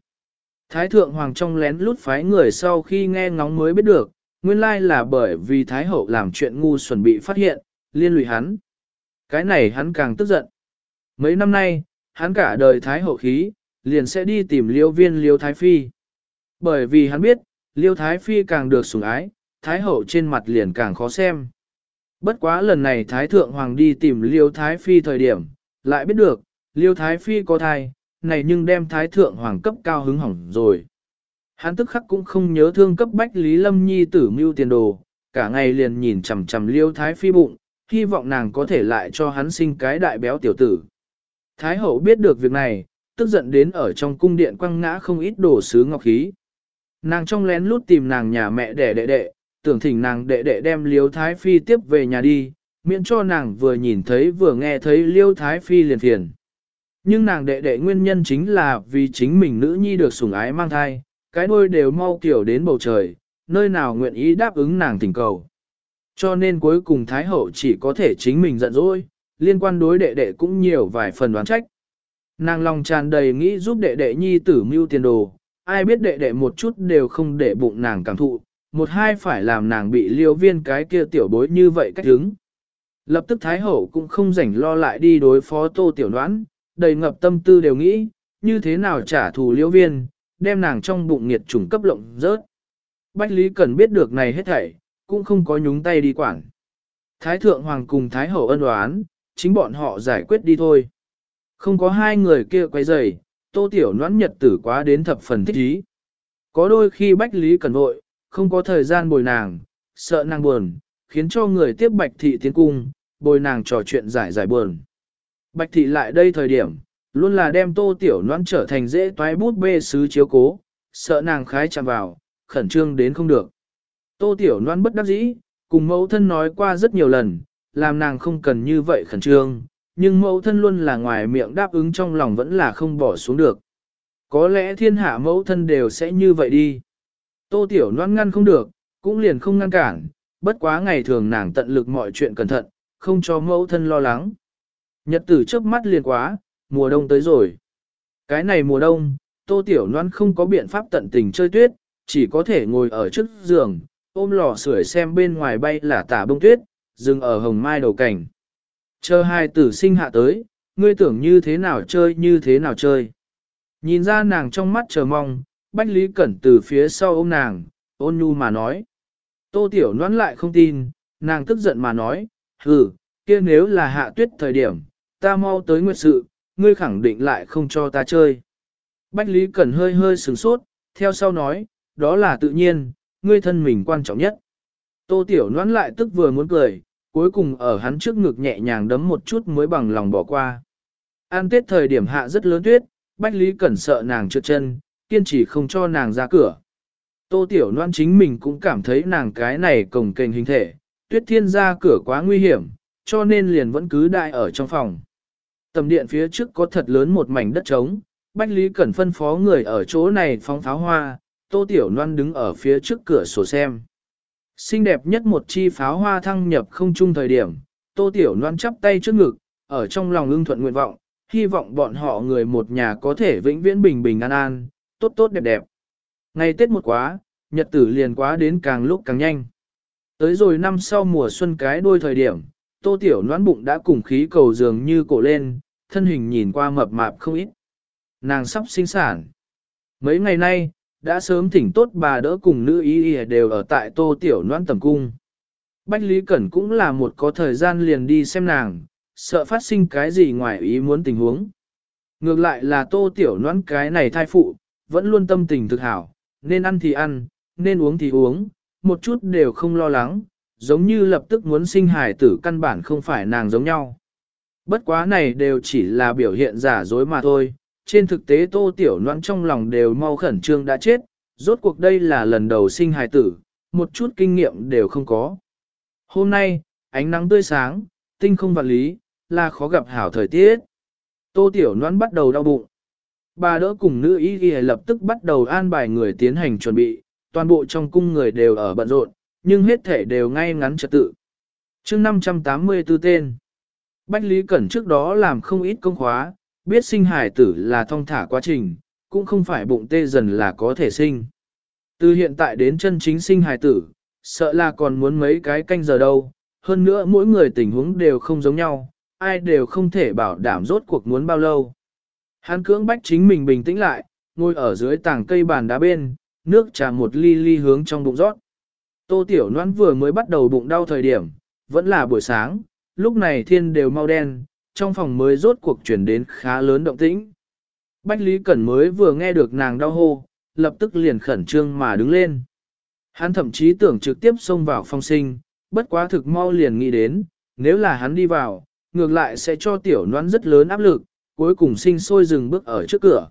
Thái thượng hoàng trong lén lút phái người sau khi nghe ngóng mới biết được, nguyên lai là bởi vì Thái hậu làm chuyện ngu xuẩn bị phát hiện, liên lụy hắn. Cái này hắn càng tức giận. Mấy năm nay, hắn cả đời Thái hậu khí, liền sẽ đi tìm liêu viên liêu Thái Phi. Bởi vì hắn biết, liêu Thái Phi càng được sủng ái, Thái hậu trên mặt liền càng khó xem. Bất quá lần này Thái Thượng Hoàng đi tìm liêu Thái Phi thời điểm, lại biết được, liêu Thái Phi có thai, này nhưng đem Thái Thượng Hoàng cấp cao hứng hỏng rồi. Hắn tức khắc cũng không nhớ thương cấp bách Lý Lâm Nhi tử mưu tiền đồ, cả ngày liền nhìn chằm chằm liêu Thái Phi bụng, hy vọng nàng có thể lại cho hắn sinh cái đại béo tiểu tử. Thái hậu biết được việc này, tức giận đến ở trong cung điện quăng ngã không ít đồ sứ ngọc khí. Nàng trong lén lút tìm nàng nhà mẹ đẻ đệ đệ, tưởng thỉnh nàng đệ đệ đem Liêu Thái Phi tiếp về nhà đi, miễn cho nàng vừa nhìn thấy vừa nghe thấy Liêu Thái Phi liền phiền. Nhưng nàng đệ đệ nguyên nhân chính là vì chính mình nữ nhi được sủng ái mang thai, cái đôi đều mau kiểu đến bầu trời, nơi nào nguyện ý đáp ứng nàng thỉnh cầu. Cho nên cuối cùng Thái Hậu chỉ có thể chính mình giận dỗi, liên quan đối đệ đệ cũng nhiều vài phần đoán trách. Nàng lòng tràn đầy nghĩ giúp đệ đệ nhi tử mưu tiền đồ, ai biết đệ đệ một chút đều không để bụng nàng cảm thụ, một hai phải làm nàng bị liêu viên cái kia tiểu bối như vậy cách hứng. Lập tức Thái Hậu cũng không rảnh lo lại đi đối phó tô tiểu đoán, đầy ngập tâm tư đều nghĩ, như thế nào trả thù liêu viên, đem nàng trong bụng nghiệt trùng cấp lộng rớt. Bách Lý cần biết được này hết thảy, cũng không có nhúng tay đi quản. Thái Thượng Hoàng cùng Thái Hậu ân đoán, chính bọn họ giải quyết đi thôi. Không có hai người kia quay rầy, tô tiểu noãn nhật tử quá đến thập phần thích ý. Có đôi khi Bách Lý cần vội, không có thời gian bồi nàng, sợ nàng buồn, khiến cho người tiếp Bạch Thị tiến cung, bồi nàng trò chuyện giải giải buồn. Bạch Thị lại đây thời điểm, luôn là đem tô tiểu noãn trở thành dễ toái bút bê sứ chiếu cố, sợ nàng khái chạm vào, khẩn trương đến không được. Tô tiểu noãn bất đắc dĩ, cùng mẫu thân nói qua rất nhiều lần, làm nàng không cần như vậy khẩn trương, nhưng mẫu thân luôn là ngoài miệng đáp ứng trong lòng vẫn là không bỏ xuống được. Có lẽ thiên hạ mẫu thân đều sẽ như vậy đi. Tô Tiểu Loan ngăn không được, cũng liền không ngăn cản, bất quá ngày thường nàng tận lực mọi chuyện cẩn thận, không cho mẫu thân lo lắng. Nhật tử trước mắt liền quá, mùa đông tới rồi. Cái này mùa đông, tô tiểu Loan không có biện pháp tận tình chơi tuyết, chỉ có thể ngồi ở trước giường, ôm lò sưởi xem bên ngoài bay là tả bông tuyết, dừng ở hồng mai đầu cảnh. Chờ hai tử sinh hạ tới, ngươi tưởng như thế nào chơi như thế nào chơi. Nhìn ra nàng trong mắt chờ mong, Bách Lý Cẩn từ phía sau ôm nàng, ôn nhu mà nói. Tô Tiểu Loan lại không tin, nàng tức giận mà nói, hừ, kia nếu là hạ tuyết thời điểm, ta mau tới nguyệt sự, ngươi khẳng định lại không cho ta chơi. Bách Lý Cẩn hơi hơi sửng sốt, theo sau nói, đó là tự nhiên, ngươi thân mình quan trọng nhất. Tô Tiểu Loan lại tức vừa muốn cười, cuối cùng ở hắn trước ngực nhẹ nhàng đấm một chút mới bằng lòng bỏ qua. An tết thời điểm hạ rất lớn tuyết, Bách Lý Cẩn sợ nàng trượt chân, kiên trì không cho nàng ra cửa. Tô Tiểu Loan chính mình cũng cảm thấy nàng cái này cồng kềnh hình thể, tuyết thiên ra cửa quá nguy hiểm, cho nên liền vẫn cứ đại ở trong phòng. Tầm điện phía trước có thật lớn một mảnh đất trống, Bách Lý Cẩn phân phó người ở chỗ này phóng pháo hoa, Tô Tiểu Loan đứng ở phía trước cửa sổ xem. Xinh đẹp nhất một chi pháo hoa thăng nhập không chung thời điểm, Tô Tiểu Loan chắp tay trước ngực, ở trong lòng ưng thuận nguyện vọng, hy vọng bọn họ người một nhà có thể vĩnh viễn bình bình an an, tốt tốt đẹp đẹp. Ngày Tết một quá, nhật tử liền quá đến càng lúc càng nhanh. Tới rồi năm sau mùa xuân cái đôi thời điểm, tô tiểu noãn bụng đã cùng khí cầu dường như cổ lên, thân hình nhìn qua mập mạp không ít. Nàng sắp sinh sản. Mấy ngày nay, đã sớm thỉnh tốt bà đỡ cùng nữ y y đều ở tại tô tiểu noãn tầm cung. Bách Lý Cẩn cũng là một có thời gian liền đi xem nàng, sợ phát sinh cái gì ngoài ý muốn tình huống. Ngược lại là tô tiểu noãn cái này thai phụ, vẫn luôn tâm tình thực hảo, nên ăn thì ăn, nên uống thì uống, một chút đều không lo lắng, giống như lập tức muốn sinh hài tử căn bản không phải nàng giống nhau. Bất quá này đều chỉ là biểu hiện giả dối mà thôi, trên thực tế tô tiểu noãn trong lòng đều mau khẩn trương đã chết, rốt cuộc đây là lần đầu sinh hài tử, một chút kinh nghiệm đều không có. Hôm nay, ánh nắng tươi sáng, tinh không vật lý, là khó gặp hảo thời tiết. Tô tiểu noãn bắt đầu đau bụng. Bà đỡ cùng nữ y ghi lập tức bắt đầu an bài người tiến hành chuẩn bị, toàn bộ trong cung người đều ở bận rộn, nhưng hết thể đều ngay ngắn trật tự. chương 584 tên, Bách Lý Cẩn trước đó làm không ít công khóa, biết sinh hải tử là thông thả quá trình, cũng không phải bụng tê dần là có thể sinh. Từ hiện tại đến chân chính sinh hải tử, sợ là còn muốn mấy cái canh giờ đâu, hơn nữa mỗi người tình huống đều không giống nhau, ai đều không thể bảo đảm rốt cuộc muốn bao lâu. Hắn cưỡng bách chính mình bình tĩnh lại, ngồi ở dưới tảng cây bàn đá bên, nước trà một ly ly hướng trong bụng rót. Tô Tiểu Loan vừa mới bắt đầu bụng đau thời điểm, vẫn là buổi sáng, lúc này thiên đều mau đen, trong phòng mới rốt cuộc chuyển đến khá lớn động tĩnh. Bách Lý Cẩn mới vừa nghe được nàng đau hô, lập tức liền khẩn trương mà đứng lên. Hắn thậm chí tưởng trực tiếp xông vào phong sinh, bất quá thực mau liền nghĩ đến, nếu là hắn đi vào, ngược lại sẽ cho tiểu noan rất lớn áp lực, cuối cùng sinh sôi dừng bước ở trước cửa.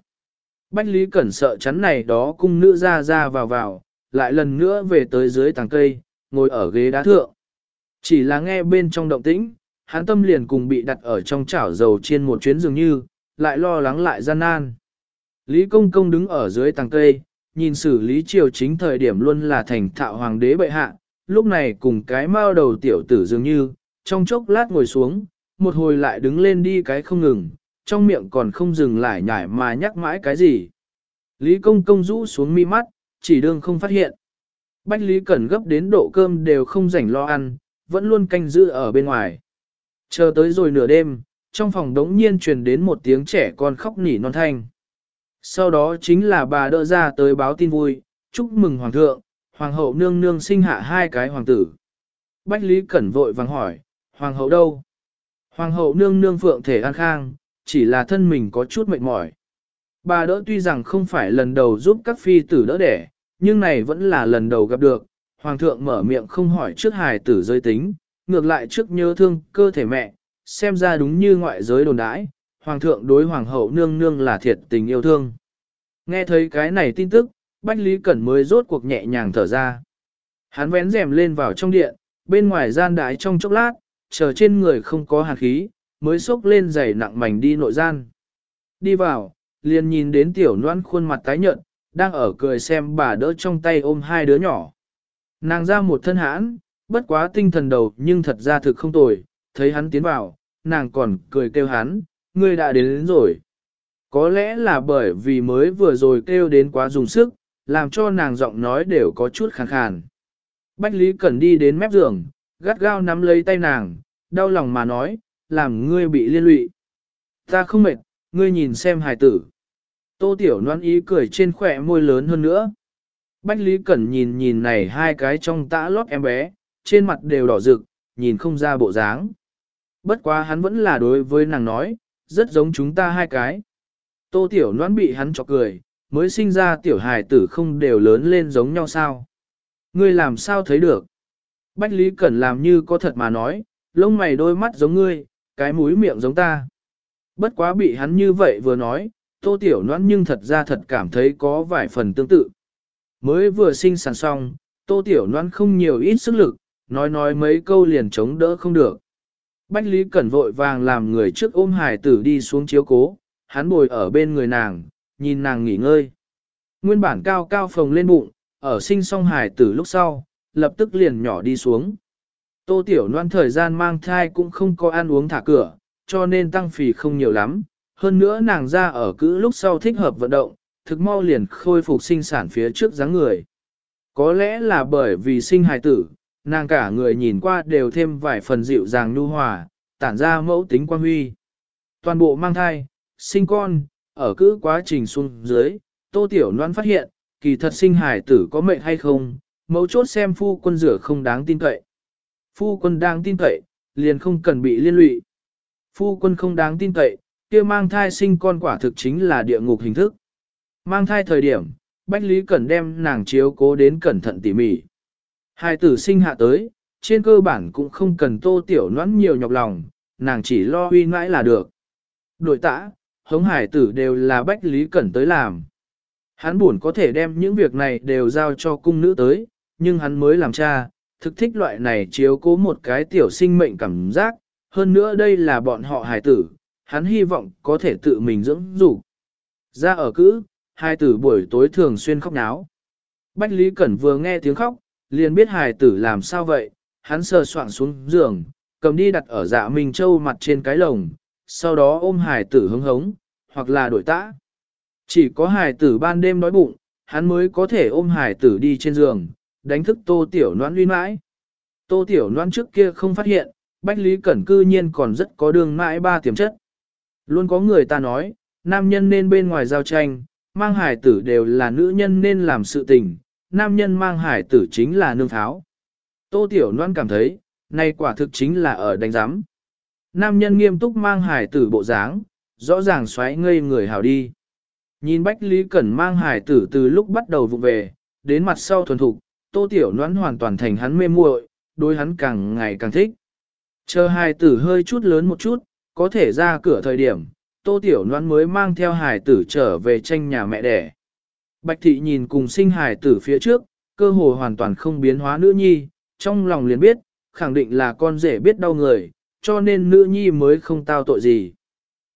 Bách Lý Cẩn sợ chắn này đó cung nữ ra ra vào vào, lại lần nữa về tới dưới tàng cây, ngồi ở ghế đá thượng. Chỉ là nghe bên trong động tĩnh, hắn tâm liền cùng bị đặt ở trong chảo dầu trên một chuyến dường như, lại lo lắng lại gian nan. Lý Công Công đứng ở dưới tàng cây, nhìn xử lý triều chính thời điểm luôn là thành thạo hoàng đế bệ hạ, lúc này cùng cái mao đầu tiểu tử dường như, trong chốc lát ngồi xuống, một hồi lại đứng lên đi cái không ngừng, trong miệng còn không dừng lại nhải mà nhắc mãi cái gì. Lý công công rũ xuống mi mắt, chỉ đương không phát hiện. Bách Lý Cẩn gấp đến độ cơm đều không rảnh lo ăn, vẫn luôn canh giữ ở bên ngoài. Chờ tới rồi nửa đêm, trong phòng đống nhiên truyền đến một tiếng trẻ con khóc nỉ non thanh. Sau đó chính là bà đỡ ra tới báo tin vui, chúc mừng hoàng thượng, hoàng hậu nương nương sinh hạ hai cái hoàng tử. Bách Lý Cẩn vội vàng hỏi, hoàng hậu đâu? Hoàng hậu nương nương phượng thể an khang, chỉ là thân mình có chút mệt mỏi. Bà đỡ tuy rằng không phải lần đầu giúp các phi tử đỡ đẻ, nhưng này vẫn là lần đầu gặp được. Hoàng thượng mở miệng không hỏi trước hài tử giới tính, ngược lại trước nhớ thương cơ thể mẹ, xem ra đúng như ngoại giới đồn đãi, hoàng thượng đối hoàng hậu nương nương là thiệt tình yêu thương. Nghe thấy cái này tin tức, Bách Lý Cẩn mới rốt cuộc nhẹ nhàng thở ra. Hắn vén rèm lên vào trong điện, bên ngoài gian đái trong chốc lát, chờ trên người không có hàn khí, mới xốc lên giày nặng mảnh đi nội gian. Đi vào, liền nhìn đến tiểu noan khuôn mặt tái nhợt, đang ở cười xem bà đỡ trong tay ôm hai đứa nhỏ. Nàng ra một thân hãn, bất quá tinh thần đầu nhưng thật ra thực không tồi, thấy hắn tiến vào, nàng còn cười kêu hắn, ngươi đã đến, đến rồi. Có lẽ là bởi vì mới vừa rồi kêu đến quá dùng sức, làm cho nàng giọng nói đều có chút khàn khàn. Bách Lý Cẩn đi đến mép giường, gắt gao nắm lấy tay nàng, đau lòng mà nói, làm ngươi bị liên lụy. Ta không mệt, ngươi nhìn xem hài tử. Tô Tiểu Loan ý cười trên khỏe môi lớn hơn nữa. Bách Lý Cẩn nhìn nhìn này hai cái trong tã lót em bé, trên mặt đều đỏ rực, nhìn không ra bộ dáng. Bất quá hắn vẫn là đối với nàng nói, rất giống chúng ta hai cái. Tô Tiểu Loan bị hắn chọc cười, mới sinh ra tiểu hài tử không đều lớn lên giống nhau sao. Ngươi làm sao thấy được? Bách Lý Cẩn làm như có thật mà nói, lông mày đôi mắt giống ngươi, cái mũi miệng giống ta. Bất quá bị hắn như vậy vừa nói, tô tiểu noãn nhưng thật ra thật cảm thấy có vài phần tương tự. Mới vừa sinh sản xong, tô tiểu noãn không nhiều ít sức lực, nói nói mấy câu liền chống đỡ không được. Bách Lý Cẩn vội vàng làm người trước ôm hải tử đi xuống chiếu cố, hắn bồi ở bên người nàng, nhìn nàng nghỉ ngơi. Nguyên bản cao cao phồng lên bụng, ở sinh xong hải tử lúc sau, lập tức liền nhỏ đi xuống. Tô Tiểu Loan thời gian mang thai cũng không có ăn uống thả cửa, cho nên tăng phì không nhiều lắm. Hơn nữa nàng ra ở cữ lúc sau thích hợp vận động, thực mau liền khôi phục sinh sản phía trước dáng người. Có lẽ là bởi vì sinh hài tử, nàng cả người nhìn qua đều thêm vài phần dịu dàng nhu hòa, tản ra mẫu tính quan huy. Toàn bộ mang thai, sinh con, ở cữ quá trình xuống dưới, Tô Tiểu Loan phát hiện, kỳ thật sinh hài tử có mệnh hay không, mẫu chốt xem phu quân rửa không đáng tin cậy. Phu quân đáng tin cậy, liền không cần bị liên lụy. Phu quân không đáng tin cậy, kia mang thai sinh con quả thực chính là địa ngục hình thức. Mang thai thời điểm, Bách Lý Cẩn đem nàng chiếu cố đến cẩn thận tỉ mỉ. Hai tử sinh hạ tới, trên cơ bản cũng không cần tô tiểu noãn nhiều nhọc lòng, nàng chỉ lo huy mãi là được. Đội tã, hống hải tử đều là Bách Lý Cẩn tới làm. Hắn buồn có thể đem những việc này đều giao cho cung nữ tới, nhưng hắn mới làm cha, thực thích loại này chiếu cố một cái tiểu sinh mệnh cảm giác, hơn nữa đây là bọn họ hài tử, hắn hy vọng có thể tự mình dưỡng dục. Ra ở cữ, hai tử buổi tối thường xuyên khóc náo. Bách Lý Cẩn vừa nghe tiếng khóc, liền biết hài tử làm sao vậy, hắn sờ soạn xuống giường, cầm đi đặt ở dạ Minh Châu mặt trên cái lồng, sau đó ôm hài tử hứng hống, hoặc là đổi tã. Chỉ có hài tử ban đêm đói bụng, hắn mới có thể ôm hài tử đi trên giường, đánh thức tô tiểu noan uy mãi. Tô tiểu noan trước kia không phát hiện, Bách Lý Cẩn cư nhiên còn rất có đường mãi ba tiềm chất. Luôn có người ta nói, nam nhân nên bên ngoài giao tranh, mang hải tử đều là nữ nhân nên làm sự tình, nam nhân mang hải tử chính là nương tháo. Tô Tiểu Loan cảm thấy, nay quả thực chính là ở đánh giám. Nam nhân nghiêm túc mang hải tử bộ dáng, rõ ràng xoáy ngây người hào đi. Nhìn Bách Lý Cẩn mang hải tử từ lúc bắt đầu vụ về, đến mặt sau thuần thục, Tô Tiểu Loan hoàn toàn thành hắn mê muội, đối hắn càng ngày càng thích. Chờ hài tử hơi chút lớn một chút, có thể ra cửa thời điểm, tô tiểu noãn mới mang theo hài tử trở về tranh nhà mẹ đẻ. Bạch thị nhìn cùng sinh hài tử phía trước, cơ hồ hoàn toàn không biến hóa nữ nhi, trong lòng liền biết, khẳng định là con rể biết đau người, cho nên nữ nhi mới không tao tội gì.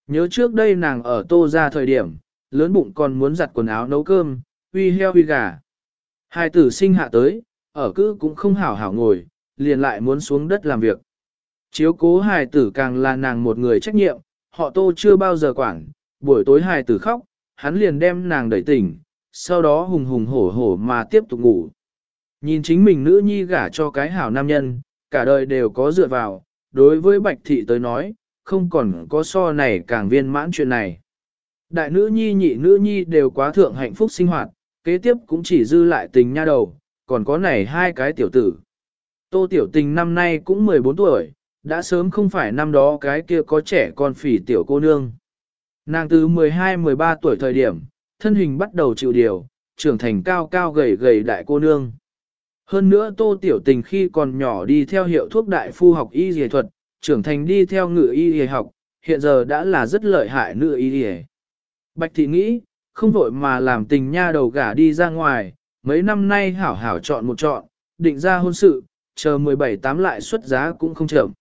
Nhớ trước đây nàng ở tô ra thời điểm, lớn bụng còn muốn giặt quần áo nấu cơm, uy heo uy gà. Hai tử sinh hạ tới, ở cứ cũng không hảo hảo ngồi, liền lại muốn xuống đất làm việc. Chiếu cố hài tử càng là nàng một người trách nhiệm, họ tô chưa bao giờ quản, buổi tối hài tử khóc, hắn liền đem nàng đẩy tỉnh, sau đó hùng hùng hổ hổ mà tiếp tục ngủ. Nhìn chính mình nữ nhi gả cho cái hảo nam nhân, cả đời đều có dựa vào, đối với bạch thị tới nói, không còn có so này càng viên mãn chuyện này. Đại nữ nhi nhị nữ nhi đều quá thượng hạnh phúc sinh hoạt, kế tiếp cũng chỉ dư lại tình nha đầu, còn có này hai cái tiểu tử. Tô tiểu tình năm nay cũng 14 tuổi, đã sớm không phải năm đó cái kia có trẻ con phỉ tiểu cô nương. Nàng từ 12-13 tuổi thời điểm, thân hình bắt đầu chịu điều, trưởng thành cao cao gầy gầy đại cô nương. Hơn nữa tô tiểu tình khi còn nhỏ đi theo hiệu thuốc đại phu học y dề thuật, trưởng thành đi theo ngự y dề học, hiện giờ đã là rất lợi hại nữ y dề. Bạch thị nghĩ, không vội mà làm tình nha đầu gả đi ra ngoài, mấy năm nay hảo hảo chọn một chọn, định ra hôn sự, chờ 17 tám lại xuất giá cũng không chậm.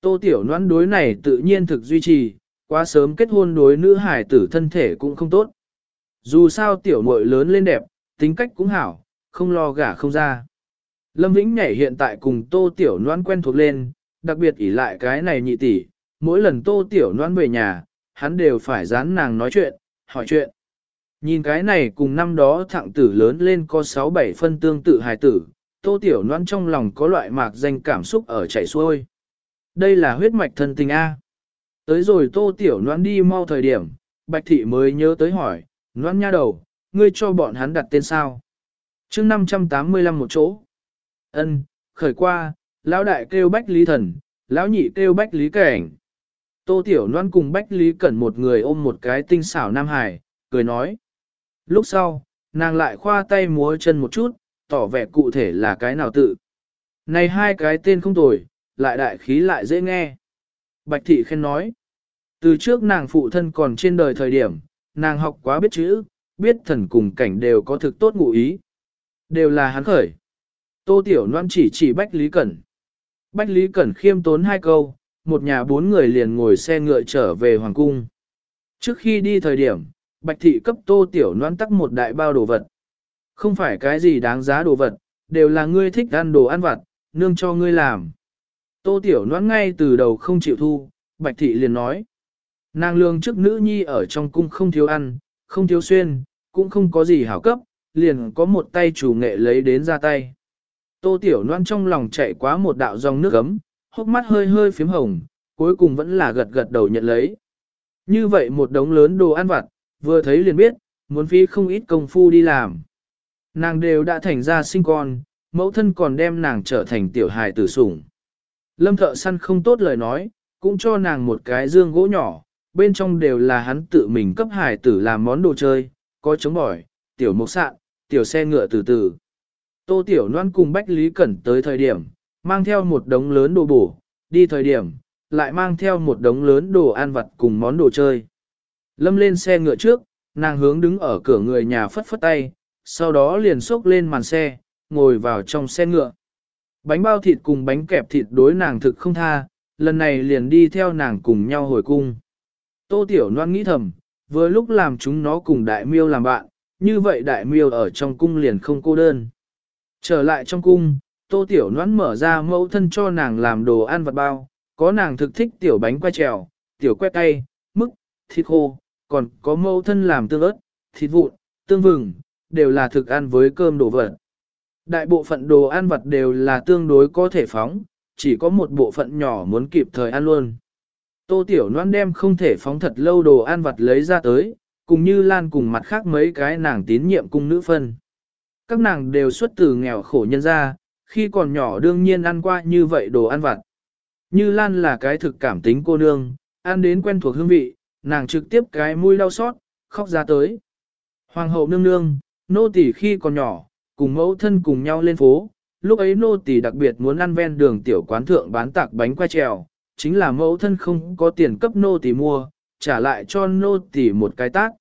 Tô Tiểu Noãn đối này tự nhiên thực duy trì, quá sớm kết hôn đối nữ hải tử thân thể cũng không tốt. Dù sao tiểu muội lớn lên đẹp, tính cách cũng hảo, không lo gả không ra. Lâm Vĩnh nhảy hiện tại cùng Tô Tiểu Noãn quen thuộc lên, đặc biệt ỷ lại cái này nhị tỷ, mỗi lần Tô Tiểu Noãn về nhà, hắn đều phải dán nàng nói chuyện, hỏi chuyện. Nhìn cái này cùng năm đó thạng tử lớn lên có 6-7 phân tương tự hài tử, tô tiểu noan trong lòng có loại mạc danh cảm xúc ở chảy xuôi. Đây là huyết mạch thân tình A. Tới rồi tô tiểu noan đi mau thời điểm, bạch thị mới nhớ tới hỏi, noan nha đầu, ngươi cho bọn hắn đặt tên sao? mươi 585 một chỗ. ân khởi qua, lão đại kêu bách lý thần, lão nhị kêu bách lý cảnh. Tô tiểu noan cùng bách lý cẩn một người ôm một cái tinh xảo nam hải, cười nói. Lúc sau, nàng lại khoa tay múa chân một chút, tỏ vẻ cụ thể là cái nào tự. Này hai cái tên không tồi, lại đại khí lại dễ nghe. Bạch thị khen nói. Từ trước nàng phụ thân còn trên đời thời điểm, nàng học quá biết chữ, biết thần cùng cảnh đều có thực tốt ngụ ý. Đều là hắn khởi. Tô Tiểu Loan chỉ chỉ Bách Lý Cẩn. Bách Lý Cẩn khiêm tốn hai câu, một nhà bốn người liền ngồi xe ngựa trở về Hoàng Cung. Trước khi đi thời điểm, Bạch Thị cấp Tô Tiểu noan tắc một đại bao đồ vật. Không phải cái gì đáng giá đồ vật, đều là ngươi thích ăn đồ ăn vặt, nương cho ngươi làm. Tô Tiểu noan ngay từ đầu không chịu thu, Bạch Thị liền nói. Nàng lương trước nữ nhi ở trong cung không thiếu ăn, không thiếu xuyên, cũng không có gì hảo cấp, liền có một tay chủ nghệ lấy đến ra tay. Tô Tiểu Loan trong lòng chạy quá một đạo dòng nước ấm, hốc mắt hơi hơi phím hồng, cuối cùng vẫn là gật gật đầu nhận lấy. Như vậy một đống lớn đồ ăn vặt, vừa thấy liền biết, muốn phí không ít công phu đi làm. Nàng đều đã thành ra sinh con, mẫu thân còn đem nàng trở thành tiểu hài tử sủng. Lâm thợ săn không tốt lời nói, cũng cho nàng một cái dương gỗ nhỏ, bên trong đều là hắn tự mình cấp hài tử làm món đồ chơi, có chống bỏi, tiểu mộc sạn, tiểu xe ngựa từ từ. Tô Tiểu Loan cùng Bách Lý Cẩn tới thời điểm, mang theo một đống lớn đồ bổ, đi thời điểm, lại mang theo một đống lớn đồ ăn vặt cùng món đồ chơi. Lâm lên xe ngựa trước, nàng hướng đứng ở cửa người nhà phất phất tay, sau đó liền xốc lên màn xe, ngồi vào trong xe ngựa. Bánh bao thịt cùng bánh kẹp thịt đối nàng thực không tha, lần này liền đi theo nàng cùng nhau hồi cung. Tô Tiểu Loan nghĩ thầm, vừa lúc làm chúng nó cùng đại miêu làm bạn, như vậy đại miêu ở trong cung liền không cô đơn. Trở lại trong cung, tô tiểu Loan mở ra mẫu thân cho nàng làm đồ ăn vật bao, có nàng thực thích tiểu bánh quay trèo, tiểu que cay, mức, thịt khô, còn có mẫu thân làm tương ớt, thịt vụn, tương vừng, đều là thực ăn với cơm đồ vật. Đại bộ phận đồ ăn vật đều là tương đối có thể phóng, chỉ có một bộ phận nhỏ muốn kịp thời ăn luôn. Tô Tiểu Loan đem không thể phóng thật lâu đồ ăn vật lấy ra tới, cùng như Lan cùng mặt khác mấy cái nàng tín nhiệm cung nữ phân. Các nàng đều xuất từ nghèo khổ nhân ra, khi còn nhỏ đương nhiên ăn qua như vậy đồ ăn vặt. Như Lan là cái thực cảm tính cô nương, ăn đến quen thuộc hương vị, nàng trực tiếp cái mũi đau xót, khóc ra tới. Hoàng hậu nương nương, nô tỳ khi còn nhỏ, cùng mẫu thân cùng nhau lên phố, lúc ấy nô tỳ đặc biệt muốn ăn ven đường tiểu quán thượng bán tạc bánh quay trèo, chính là mẫu thân không có tiền cấp nô tỳ mua, trả lại cho nô tỳ một cái tác.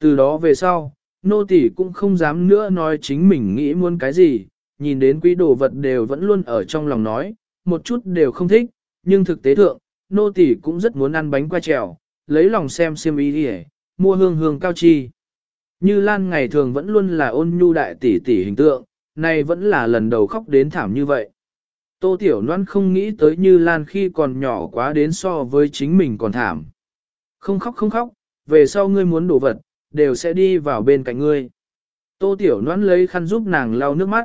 Từ đó về sau, nô tỳ cũng không dám nữa nói chính mình nghĩ muốn cái gì, nhìn đến quý đồ vật đều vẫn luôn ở trong lòng nói, một chút đều không thích, nhưng thực tế thượng, nô tỳ cũng rất muốn ăn bánh que trèo, lấy lòng xem xiêm ý đi mua hương hương cao chi. Như Lan ngày thường vẫn luôn là ôn nhu đại tỷ tỷ hình tượng, này vẫn là lần đầu khóc đến thảm như vậy. Tô Tiểu Loan không nghĩ tới Như Lan khi còn nhỏ quá đến so với chính mình còn thảm. Không khóc không khóc, về sau ngươi muốn đổ vật, đều sẽ đi vào bên cạnh ngươi. Tô Tiểu Loan lấy khăn giúp nàng lau nước mắt.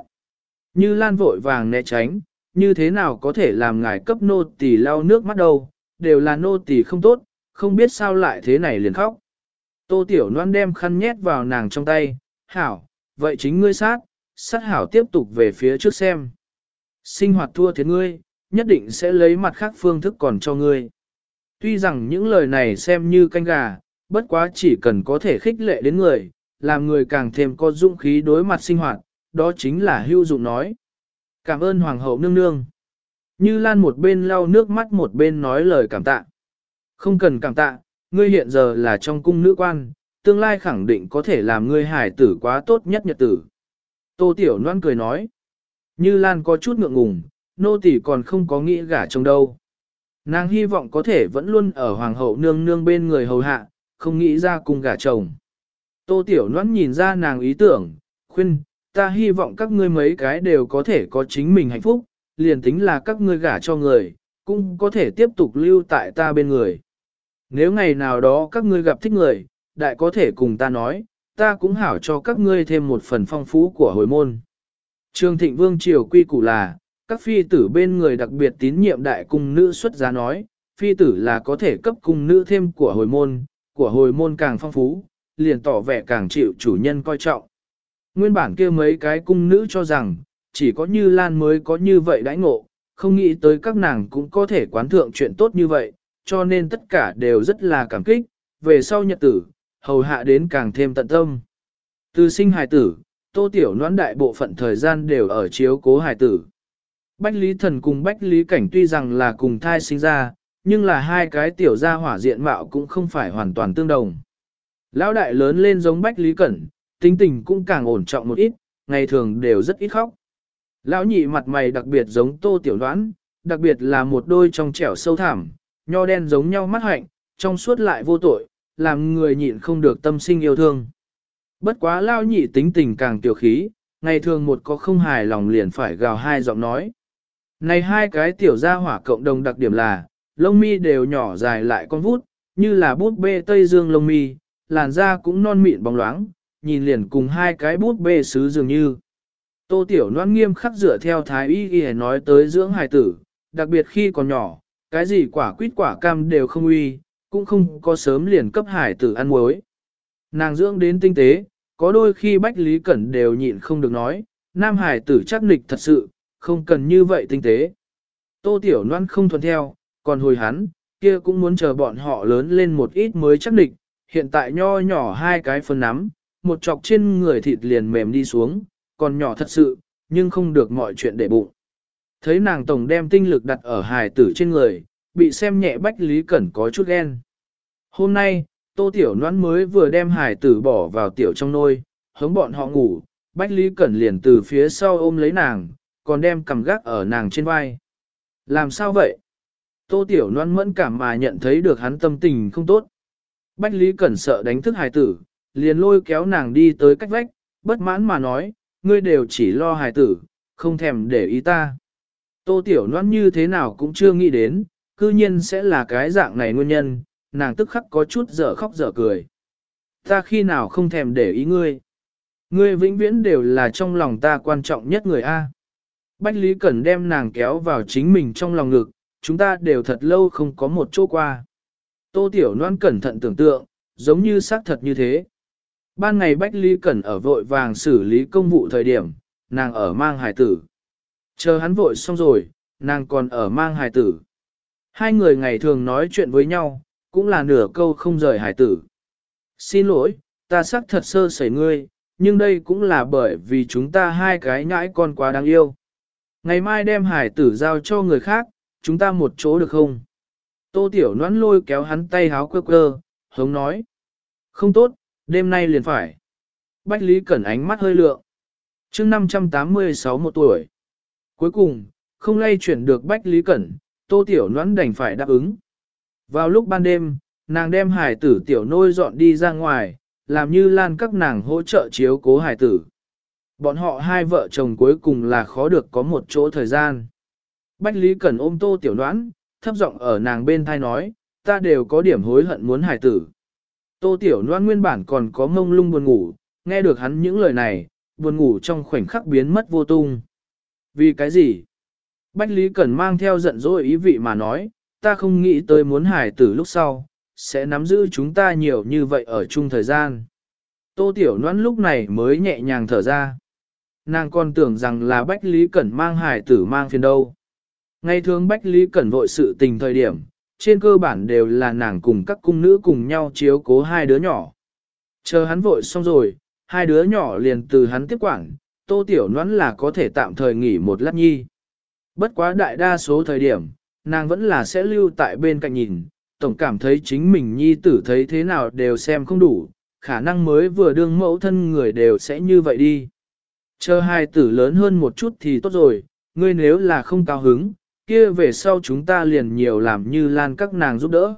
Như Lan vội vàng né tránh, như thế nào có thể làm ngài cấp nô tỳ lau nước mắt đâu, đều là nô tỳ không tốt, không biết sao lại thế này liền khóc. Tô Tiểu Loan đem khăn nhét vào nàng trong tay, hảo, vậy chính ngươi sát, sát hảo tiếp tục về phía trước xem. Sinh hoạt thua thiệt ngươi, nhất định sẽ lấy mặt khác phương thức còn cho ngươi. Tuy rằng những lời này xem như canh gà, bất quá chỉ cần có thể khích lệ đến người, làm người càng thêm có dũng khí đối mặt sinh hoạt, đó chính là hưu dụng nói. Cảm ơn Hoàng hậu nương nương. Như Lan một bên lau nước mắt một bên nói lời cảm tạ. Không cần cảm tạ, ngươi hiện giờ là trong cung nữ quan, tương lai khẳng định có thể làm ngươi hải tử quá tốt nhất nhật tử. Tô Tiểu Loan cười nói. Như Lan có chút ngượng ngùng, nô tỳ còn không có nghĩ gả chồng đâu. Nàng hy vọng có thể vẫn luôn ở hoàng hậu nương nương bên người hầu hạ, không nghĩ ra cùng gả chồng. Tô Tiểu Loan nhìn ra nàng ý tưởng, khuyên, ta hy vọng các ngươi mấy cái đều có thể có chính mình hạnh phúc, liền tính là các ngươi gả cho người, cũng có thể tiếp tục lưu tại ta bên người. Nếu ngày nào đó các ngươi gặp thích người, đại có thể cùng ta nói, ta cũng hảo cho các ngươi thêm một phần phong phú của hồi môn. Trương Thịnh Vương Triều quy củ là, các phi tử bên người đặc biệt tín nhiệm đại cung nữ xuất giá nói, phi tử là có thể cấp cung nữ thêm của hồi môn, của hồi môn càng phong phú, liền tỏ vẻ càng chịu chủ nhân coi trọng. Nguyên bản kia mấy cái cung nữ cho rằng, chỉ có như Lan mới có như vậy đãi ngộ, không nghĩ tới các nàng cũng có thể quán thượng chuyện tốt như vậy, cho nên tất cả đều rất là cảm kích, về sau nhật tử, hầu hạ đến càng thêm tận tâm. Từ sinh hài tử, tô tiểu noãn đại bộ phận thời gian đều ở chiếu cố hài tử. Bách Lý Thần cùng Bách Lý Cảnh tuy rằng là cùng thai sinh ra, nhưng là hai cái tiểu gia hỏa diện mạo cũng không phải hoàn toàn tương đồng. Lão đại lớn lên giống Bách Lý Cẩn, tính tình cũng càng ổn trọng một ít, ngày thường đều rất ít khóc. Lão nhị mặt mày đặc biệt giống tô tiểu đoán, đặc biệt là một đôi trong trẻo sâu thẳm, nho đen giống nhau mắt hạnh, trong suốt lại vô tội, làm người nhịn không được tâm sinh yêu thương. Bất quá lao nhị tính tình càng tiểu khí, ngày thường một có không hài lòng liền phải gào hai giọng nói. Này hai cái tiểu gia hỏa cộng đồng đặc điểm là, lông mi đều nhỏ dài lại con vút, như là bút bê Tây Dương lông mi, làn da cũng non mịn bóng loáng, nhìn liền cùng hai cái bút bê sứ dường như. Tô Tiểu noan nghiêm khắc dựa theo thái y y nói tới dưỡng hài tử, đặc biệt khi còn nhỏ, cái gì quả quýt quả cam đều không uy, cũng không có sớm liền cấp hải tử ăn muối. Nàng dưỡng đến tinh tế, có đôi khi Bách Lý Cẩn đều nhịn không được nói, nam hải tử chắc nịch thật sự, không cần như vậy tinh tế. Tô Tiểu Loan không thuận theo, còn hồi hắn, kia cũng muốn chờ bọn họ lớn lên một ít mới chắc nịch, hiện tại nho nhỏ hai cái phân nắm, một chọc trên người thịt liền mềm đi xuống, còn nhỏ thật sự, nhưng không được mọi chuyện để bụng. Thấy nàng tổng đem tinh lực đặt ở hài tử trên người, bị xem nhẹ Bách Lý Cẩn có chút ghen. Hôm nay, Tô Tiểu Noãn mới vừa đem hài tử bỏ vào tiểu trong nôi, hướng bọn họ ngủ, Bách Lý Cẩn liền từ phía sau ôm lấy nàng, còn đem cầm gác ở nàng trên vai. Làm sao vậy? Tô Tiểu noãn mẫn cảm mà nhận thấy được hắn tâm tình không tốt. Bách Lý Cẩn sợ đánh thức hài tử, liền lôi kéo nàng đi tới cách vách, bất mãn mà nói, ngươi đều chỉ lo hài tử, không thèm để ý ta. Tô Tiểu Loan như thế nào cũng chưa nghĩ đến, cư nhiên sẽ là cái dạng này nguyên nhân, nàng tức khắc có chút dở khóc dở cười. Ta khi nào không thèm để ý ngươi. Ngươi vĩnh viễn đều là trong lòng ta quan trọng nhất người A. Bách Lý Cẩn đem nàng kéo vào chính mình trong lòng ngực, chúng ta đều thật lâu không có một chỗ qua. Tô Tiểu Loan cẩn thận tưởng tượng, giống như xác thật như thế. Ban ngày Bách Lý Cẩn ở vội vàng xử lý công vụ thời điểm, nàng ở mang hài tử. Chờ hắn vội xong rồi, nàng còn ở mang hài tử. Hai người ngày thường nói chuyện với nhau, cũng là nửa câu không rời hài tử. Xin lỗi, ta xác thật sơ sẩy ngươi, nhưng đây cũng là bởi vì chúng ta hai cái nhãi con quá đáng yêu. Ngày mai đem hải tử giao cho người khác, chúng ta một chỗ được không? Tô Tiểu Noãn lôi kéo hắn tay háo quơ quơ, hống nói. Không tốt, đêm nay liền phải. Bách Lý Cẩn ánh mắt hơi lượng. mươi 586 một tuổi. Cuối cùng, không lay chuyển được Bách Lý Cẩn, Tô Tiểu Noãn đành phải đáp ứng. Vào lúc ban đêm, nàng đem hải tử tiểu nôi dọn đi ra ngoài, làm như lan các nàng hỗ trợ chiếu cố hải tử. Bọn họ hai vợ chồng cuối cùng là khó được có một chỗ thời gian. Bách Lý Cẩn ôm tô tiểu Noãn, thấp giọng ở nàng bên thai nói, ta đều có điểm hối hận muốn Hải tử. Tô tiểu đoán nguyên bản còn có mông lung buồn ngủ, nghe được hắn những lời này, buồn ngủ trong khoảnh khắc biến mất vô tung. Vì cái gì? Bách Lý Cẩn mang theo giận dỗi ý vị mà nói, ta không nghĩ tới muốn hải tử lúc sau, sẽ nắm giữ chúng ta nhiều như vậy ở chung thời gian. Tô Tiểu Loan lúc này mới nhẹ nhàng thở ra. Nàng còn tưởng rằng là Bách Lý Cẩn mang hải tử mang phiền đâu. Ngay thường Bách Lý Cẩn vội sự tình thời điểm, trên cơ bản đều là nàng cùng các cung nữ cùng nhau chiếu cố hai đứa nhỏ. Chờ hắn vội xong rồi, hai đứa nhỏ liền từ hắn tiếp quản, tô tiểu noãn là có thể tạm thời nghỉ một lát nhi. Bất quá đại đa số thời điểm, nàng vẫn là sẽ lưu tại bên cạnh nhìn, tổng cảm thấy chính mình nhi tử thấy thế nào đều xem không đủ, khả năng mới vừa đương mẫu thân người đều sẽ như vậy đi. Chờ hai tử lớn hơn một chút thì tốt rồi, ngươi nếu là không cao hứng, kia về sau chúng ta liền nhiều làm như lan các nàng giúp đỡ.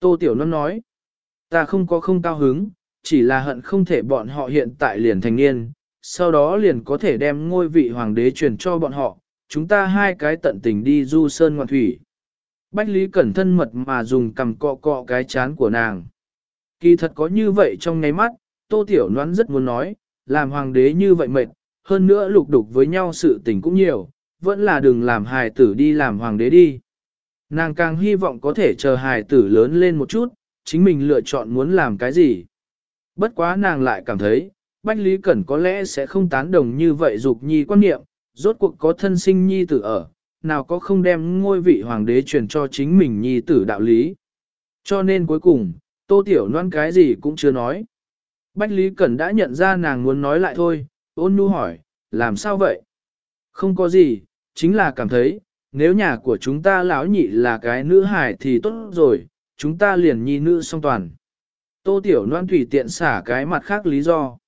Tô Tiểu Loan nói, ta không có không cao hứng, chỉ là hận không thể bọn họ hiện tại liền thành niên, sau đó liền có thể đem ngôi vị hoàng đế truyền cho bọn họ, chúng ta hai cái tận tình đi du sơn ngoạn thủy. Bách Lý Cẩn thân mật mà dùng cầm cọ cọ cái chán của nàng. Kỳ thật có như vậy trong ngay mắt, Tô Tiểu Noãn rất muốn nói, làm hoàng đế như vậy mệt, hơn nữa lục đục với nhau sự tình cũng nhiều, vẫn là đừng làm hài tử đi làm hoàng đế đi. Nàng càng hy vọng có thể chờ hài tử lớn lên một chút, chính mình lựa chọn muốn làm cái gì. Bất quá nàng lại cảm thấy, Bách Lý Cẩn có lẽ sẽ không tán đồng như vậy dục nhi quan niệm, rốt cuộc có thân sinh nhi tử ở, nào có không đem ngôi vị hoàng đế truyền cho chính mình nhi tử đạo lý. Cho nên cuối cùng, Tô Tiểu Loan cái gì cũng chưa nói. Bách Lý Cẩn đã nhận ra nàng muốn nói lại thôi, ôn nhu hỏi, làm sao vậy? Không có gì, chính là cảm thấy, nếu nhà của chúng ta lão nhị là cái nữ hài thì tốt rồi, chúng ta liền nhi nữ song toàn. Tô Tiểu Loan tùy tiện xả cái mặt khác lý do.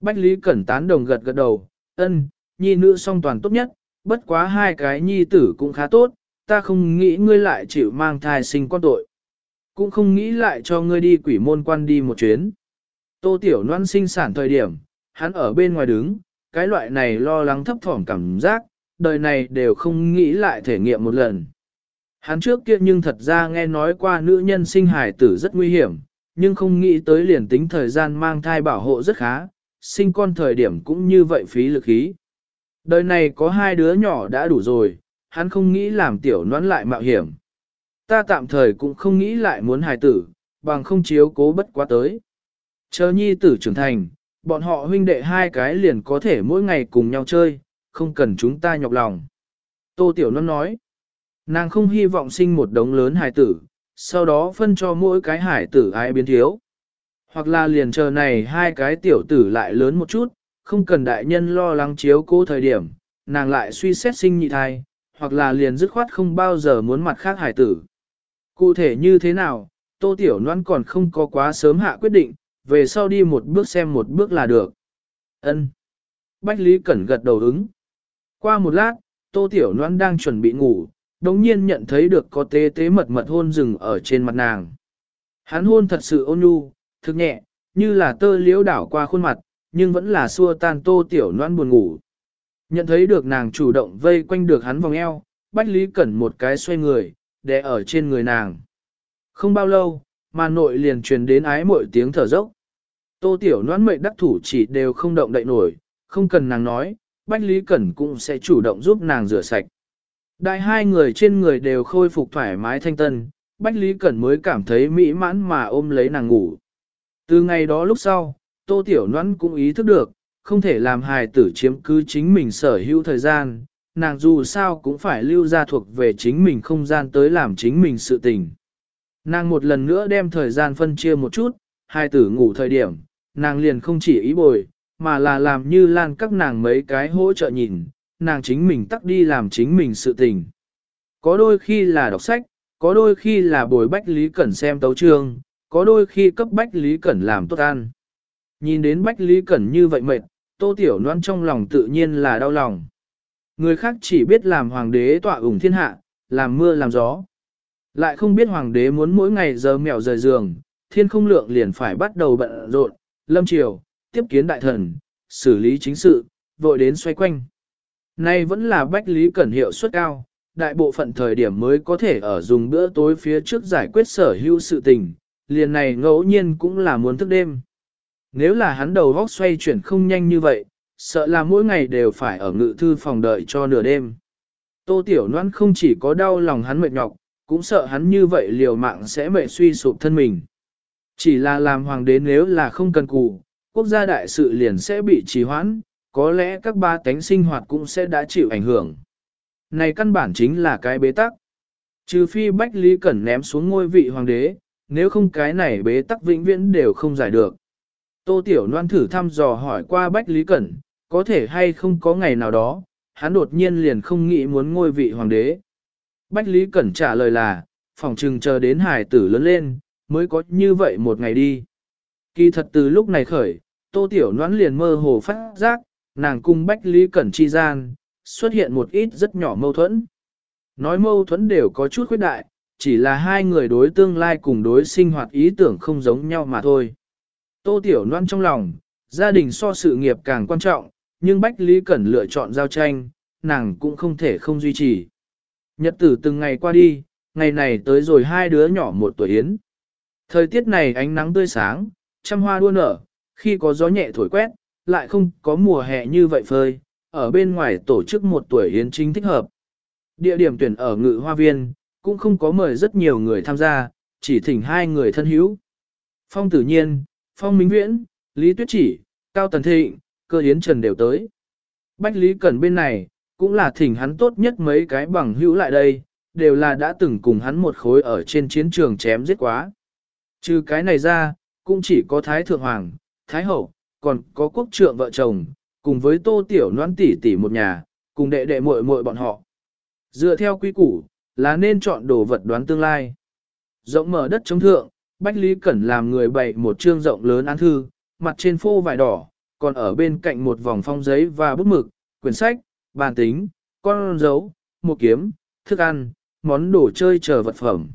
Bách Lý Cẩn tán đồng gật gật đầu, ân, nhi nữ song toàn tốt nhất, bất quá hai cái nhi tử cũng khá tốt, ta không nghĩ ngươi lại chịu mang thai sinh con tội. Cũng không nghĩ lại cho ngươi đi quỷ môn quan đi một chuyến. Tô Tiểu Loan sinh sản thời điểm, hắn ở bên ngoài đứng, cái loại này lo lắng thấp thỏm cảm giác, đời này đều không nghĩ lại thể nghiệm một lần. Hắn trước kia nhưng thật ra nghe nói qua nữ nhân sinh hài tử rất nguy hiểm, nhưng không nghĩ tới liền tính thời gian mang thai bảo hộ rất khá, sinh con thời điểm cũng như vậy phí lực khí. Đời này có hai đứa nhỏ đã đủ rồi, hắn không nghĩ làm tiểu noãn lại mạo hiểm. Ta tạm thời cũng không nghĩ lại muốn hài tử, bằng không chiếu cố bất quá tới. Chờ nhi tử trưởng thành, bọn họ huynh đệ hai cái liền có thể mỗi ngày cùng nhau chơi, không cần chúng ta nhọc lòng. Tô Tiểu Loan nói, nàng không hy vọng sinh một đống lớn hài tử, sau đó phân cho mỗi cái hải tử ai biến thiếu. Hoặc là liền chờ này hai cái tiểu tử lại lớn một chút, không cần đại nhân lo lắng chiếu cố thời điểm, nàng lại suy xét sinh nhị thai, hoặc là liền dứt khoát không bao giờ muốn mặt khác hải tử. Cụ thể như thế nào, Tô Tiểu noan còn không có quá sớm hạ quyết định, về sau đi một bước xem một bước là được. Ân. Bách Lý Cẩn gật đầu ứng. Qua một lát, Tô Tiểu noan đang chuẩn bị ngủ, đồng nhiên nhận thấy được có tế tế mật mật hôn rừng ở trên mặt nàng. Hắn hôn thật sự ôn nhu, thực nhẹ, như là tơ liễu đảo qua khuôn mặt, nhưng vẫn là xua tan Tô Tiểu noan buồn ngủ. Nhận thấy được nàng chủ động vây quanh được hắn vòng eo, Bách Lý Cẩn một cái xoay người, để ở trên người nàng. Không bao lâu, mà nội liền truyền đến ái mỗi tiếng thở dốc. Tô Tiểu noan mệnh đắc thủ chỉ đều không động đậy nổi, không cần nàng nói, Bách Lý Cẩn cũng sẽ chủ động giúp nàng rửa sạch. Đại hai người trên người đều khôi phục thoải mái thanh tân, Bách Lý Cẩn mới cảm thấy mỹ mãn mà ôm lấy nàng ngủ. Từ ngày đó lúc sau, Tô Tiểu Loan cũng ý thức được, không thể làm hài tử chiếm cứ chính mình sở hữu thời gian, nàng dù sao cũng phải lưu ra thuộc về chính mình không gian tới làm chính mình sự tình. Nàng một lần nữa đem thời gian phân chia một chút, hai tử ngủ thời điểm, nàng liền không chỉ ý bồi, mà là làm như lan các nàng mấy cái hỗ trợ nhìn, nàng chính mình tắt đi làm chính mình sự tình. Có đôi khi là đọc sách, có đôi khi là bồi Bách Lý Cẩn xem tấu trương, có đôi khi cấp Bách Lý Cẩn làm tốt ăn. Nhìn đến Bách Lý Cẩn như vậy mệt, Tô Tiểu Loan trong lòng tự nhiên là đau lòng. Người khác chỉ biết làm hoàng đế tọa ủng thiên hạ, làm mưa làm gió. Lại không biết hoàng đế muốn mỗi ngày giờ mèo rời giường, thiên không lượng liền phải bắt đầu bận rộn, lâm triều, tiếp kiến đại thần, xử lý chính sự, vội đến xoay quanh. Nay vẫn là bách lý cẩn hiệu suất cao, đại bộ phận thời điểm mới có thể ở dùng bữa tối phía trước giải quyết sở hữu sự tình, liền này ngẫu nhiên cũng là muốn thức đêm. Nếu là hắn đầu vóc xoay chuyển không nhanh như vậy, sợ là mỗi ngày đều phải ở ngự thư phòng đợi cho nửa đêm. Tô Tiểu Loan không chỉ có đau lòng hắn mệt nhọc, cũng sợ hắn như vậy liều mạng sẽ mệt suy sụp thân mình. Chỉ là làm hoàng đế nếu là không cần cù, quốc gia đại sự liền sẽ bị trì hoãn, có lẽ các ba tánh sinh hoạt cũng sẽ đã chịu ảnh hưởng. Này căn bản chính là cái bế tắc. Trừ phi Bách Lý Cẩn ném xuống ngôi vị hoàng đế, nếu không cái này bế tắc vĩnh viễn đều không giải được. Tô Tiểu Loan thử thăm dò hỏi qua Bách Lý Cẩn, có thể hay không có ngày nào đó, hắn đột nhiên liền không nghĩ muốn ngôi vị hoàng đế. Bách Lý Cẩn trả lời là, phòng trừng chờ đến hải tử lớn lên, mới có như vậy một ngày đi. Kỳ thật từ lúc này khởi, Tô Tiểu Loan liền mơ hồ phát giác, nàng cung Bách Lý Cẩn chi gian, xuất hiện một ít rất nhỏ mâu thuẫn. Nói mâu thuẫn đều có chút khuyết đại, chỉ là hai người đối tương lai cùng đối sinh hoạt ý tưởng không giống nhau mà thôi. Tô Tiểu Loan trong lòng, gia đình so sự nghiệp càng quan trọng, nhưng Bách Lý Cẩn lựa chọn giao tranh, nàng cũng không thể không duy trì. Nhật tử từng ngày qua đi, ngày này tới rồi hai đứa nhỏ một tuổi yến. Thời tiết này ánh nắng tươi sáng, trăm hoa đua nở, khi có gió nhẹ thổi quét, lại không có mùa hè như vậy phơi, ở bên ngoài tổ chức một tuổi yến chính thích hợp. Địa điểm tuyển ở ngự hoa viên, cũng không có mời rất nhiều người tham gia, chỉ thỉnh hai người thân hữu. Phong tử nhiên, Phong Minh Viễn, Lý Tuyết Chỉ, Cao Tần Thịnh, cơ yến trần đều tới. Bách Lý Cẩn bên này, cũng là thỉnh hắn tốt nhất mấy cái bằng hữu lại đây, đều là đã từng cùng hắn một khối ở trên chiến trường chém giết quá. Trừ cái này ra, cũng chỉ có Thái Thượng Hoàng, Thái Hậu, còn có quốc trượng vợ chồng, cùng với tô tiểu noan tỷ tỷ một nhà, cùng đệ đệ muội muội bọn họ. Dựa theo quy củ, là nên chọn đồ vật đoán tương lai. Rộng mở đất chống thượng, Bách Lý Cẩn làm người bày một chương rộng lớn án thư, mặt trên phô vải đỏ, còn ở bên cạnh một vòng phong giấy và bút mực, quyển sách, bàn tính, con dấu, một kiếm, thức ăn, món đồ chơi chờ vật phẩm.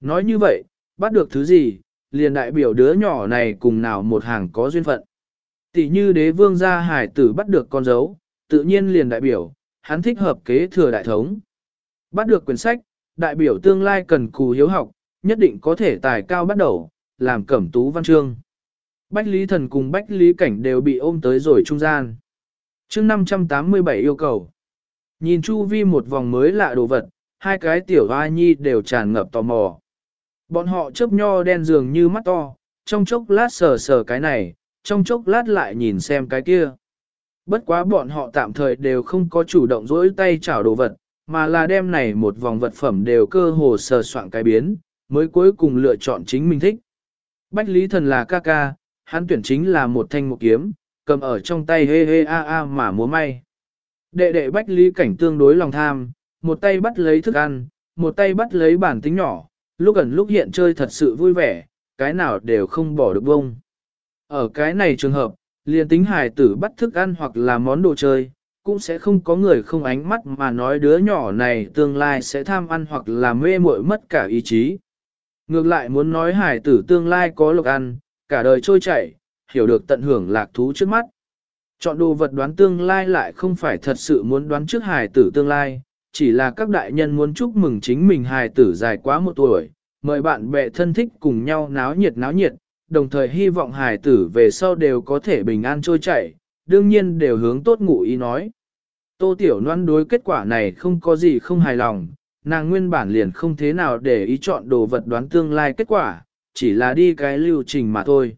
Nói như vậy, bắt được thứ gì, liền đại biểu đứa nhỏ này cùng nào một hàng có duyên phận. Tỷ như đế vương gia hải tử bắt được con dấu, tự nhiên liền đại biểu, hắn thích hợp kế thừa đại thống. Bắt được quyển sách, đại biểu tương lai cần cù hiếu học, nhất định có thể tài cao bắt đầu, làm cẩm tú văn chương. Bách Lý Thần cùng Bách Lý Cảnh đều bị ôm tới rồi trung gian. chương 587 yêu cầu. Nhìn Chu Vi một vòng mới lạ đồ vật, hai cái tiểu hoa nhi đều tràn ngập tò mò. Bọn họ chớp nho đen dường như mắt to, trong chốc lát sờ sờ cái này, trong chốc lát lại nhìn xem cái kia. Bất quá bọn họ tạm thời đều không có chủ động dỗi tay chảo đồ vật, mà là đem này một vòng vật phẩm đều cơ hồ sờ soạn cái biến, mới cuối cùng lựa chọn chính mình thích. Bách Lý Thần là ca ca, hắn tuyển chính là một thanh một kiếm, cầm ở trong tay hê hê a a mà múa may. Đệ đệ Bách Lý Cảnh tương đối lòng tham, một tay bắt lấy thức ăn, một tay bắt lấy bản tính nhỏ, lúc ẩn lúc hiện chơi thật sự vui vẻ, cái nào đều không bỏ được bông. Ở cái này trường hợp, liền tính hài tử bắt thức ăn hoặc là món đồ chơi, cũng sẽ không có người không ánh mắt mà nói đứa nhỏ này tương lai sẽ tham ăn hoặc là mê muội mất cả ý chí. Ngược lại muốn nói hải tử tương lai có lộc ăn, cả đời trôi chảy, hiểu được tận hưởng lạc thú trước mắt. Chọn đồ vật đoán tương lai lại không phải thật sự muốn đoán trước hài tử tương lai, chỉ là các đại nhân muốn chúc mừng chính mình hài tử dài quá một tuổi, mời bạn bè thân thích cùng nhau náo nhiệt náo nhiệt, đồng thời hy vọng hài tử về sau đều có thể bình an trôi chảy, đương nhiên đều hướng tốt ngụ ý nói. Tô Tiểu Loan đối kết quả này không có gì không hài lòng, nàng nguyên bản liền không thế nào để ý chọn đồ vật đoán tương lai kết quả, chỉ là đi cái lưu trình mà thôi.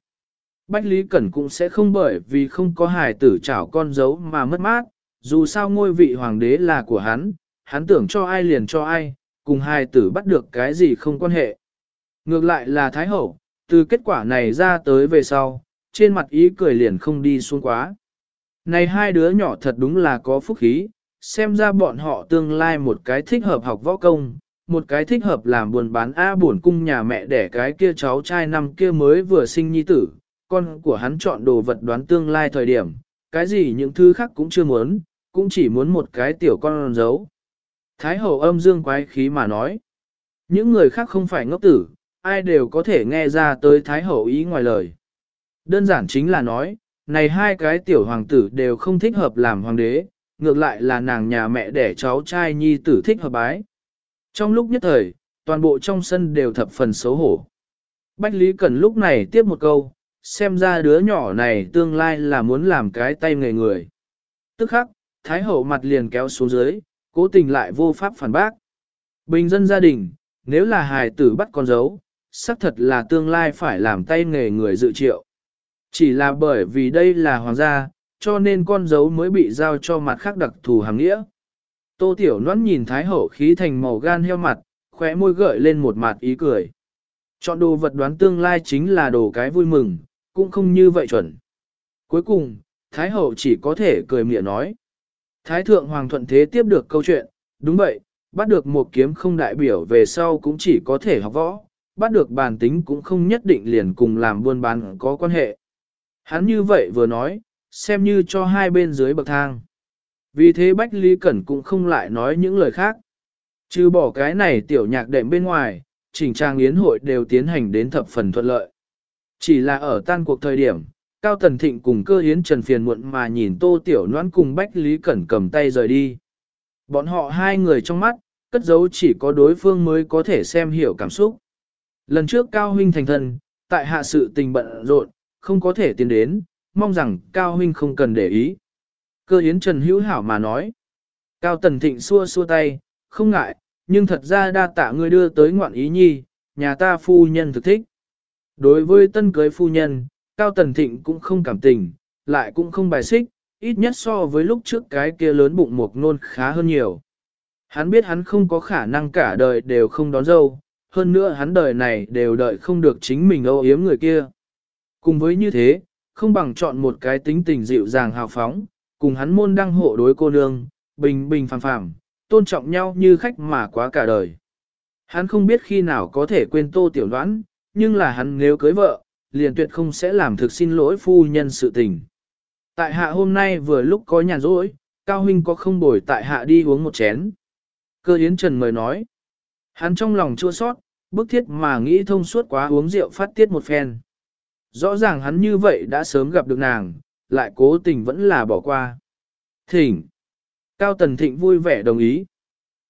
Bách Lý Cẩn cũng sẽ không bởi vì không có hài tử chảo con dấu mà mất mát, dù sao ngôi vị hoàng đế là của hắn, hắn tưởng cho ai liền cho ai, cùng hài tử bắt được cái gì không quan hệ. Ngược lại là Thái Hậu, từ kết quả này ra tới về sau, trên mặt ý cười liền không đi xuống quá. Này hai đứa nhỏ thật đúng là có phúc khí, xem ra bọn họ tương lai một cái thích hợp học võ công, một cái thích hợp làm buồn bán A buồn cung nhà mẹ để cái kia cháu trai năm kia mới vừa sinh nhi tử, con của hắn chọn đồ vật đoán tương lai thời điểm, cái gì những thứ khác cũng chưa muốn, cũng chỉ muốn một cái tiểu con giấu. Thái hậu âm dương quái khí mà nói, những người khác không phải ngốc tử, ai đều có thể nghe ra tới Thái hậu ý ngoài lời. Đơn giản chính là nói, này hai cái tiểu hoàng tử đều không thích hợp làm hoàng đế, ngược lại là nàng nhà mẹ đẻ cháu trai nhi tử thích hợp bái. Trong lúc nhất thời, toàn bộ trong sân đều thập phần xấu hổ. Bách Lý Cẩn lúc này tiếp một câu, xem ra đứa nhỏ này tương lai là muốn làm cái tay nghề người. Tức khắc, Thái Hậu mặt liền kéo xuống dưới, cố tình lại vô pháp phản bác. Bình dân gia đình, nếu là hài tử bắt con dấu, xác thật là tương lai phải làm tay nghề người dự triệu. Chỉ là bởi vì đây là hoàng gia, cho nên con dấu mới bị giao cho mặt khác đặc thù hàng nghĩa. Tô Tiểu Loan nhìn Thái Hậu khí thành màu gan heo mặt, khóe môi gợi lên một mặt ý cười. Chọn đồ vật đoán tương lai chính là đồ cái vui mừng, cũng không như vậy chuẩn. Cuối cùng, Thái Hậu chỉ có thể cười miệng nói. Thái Thượng Hoàng thuận thế tiếp được câu chuyện, đúng vậy, bắt được một kiếm không đại biểu về sau cũng chỉ có thể học võ, bắt được bàn tính cũng không nhất định liền cùng làm buôn bán có quan hệ. Hắn như vậy vừa nói, xem như cho hai bên dưới bậc thang. Vì thế Bách Lý Cẩn cũng không lại nói những lời khác. Trừ bỏ cái này tiểu nhạc đệm bên ngoài, chỉnh trang yến hội đều tiến hành đến thập phần thuận lợi. Chỉ là ở tan cuộc thời điểm, Cao Tần Thịnh cùng cơ hiến trần phiền muộn mà nhìn tô tiểu noãn cùng Bách Lý Cẩn cầm tay rời đi. Bọn họ hai người trong mắt, cất giấu chỉ có đối phương mới có thể xem hiểu cảm xúc. Lần trước Cao Huynh thành thân, tại hạ sự tình bận rộn, không có thể tiến đến, mong rằng Cao Huynh không cần để ý. Cơ Yến Trần hữu hảo mà nói. Cao Tần Thịnh xua xua tay, không ngại, nhưng thật ra đa tạ ngươi đưa tới ngoạn ý nhi, nhà ta phu nhân thực thích. Đối với tân cưới phu nhân, Cao Tần Thịnh cũng không cảm tình, lại cũng không bài xích, ít nhất so với lúc trước cái kia lớn bụng mục nôn khá hơn nhiều. Hắn biết hắn không có khả năng cả đời đều không đón dâu, hơn nữa hắn đời này đều đợi không được chính mình âu yếm người kia. Cùng với như thế, không bằng chọn một cái tính tình dịu dàng hào phóng, cùng hắn môn đăng hộ đối cô nương, bình bình phàm phàm, tôn trọng nhau như khách mà quá cả đời. Hắn không biết khi nào có thể quên tô tiểu đoán, nhưng là hắn nếu cưới vợ, liền tuyệt không sẽ làm thực xin lỗi phu nhân sự tình. Tại hạ hôm nay vừa lúc có nhàn rỗi, Cao Huynh có không bồi tại hạ đi uống một chén. Cơ Yến Trần mời nói. Hắn trong lòng chua sót, bức thiết mà nghĩ thông suốt quá uống rượu phát tiết một phen. Rõ ràng hắn như vậy đã sớm gặp được nàng, lại cố tình vẫn là bỏ qua. Thỉnh. Cao Tần Thịnh vui vẻ đồng ý.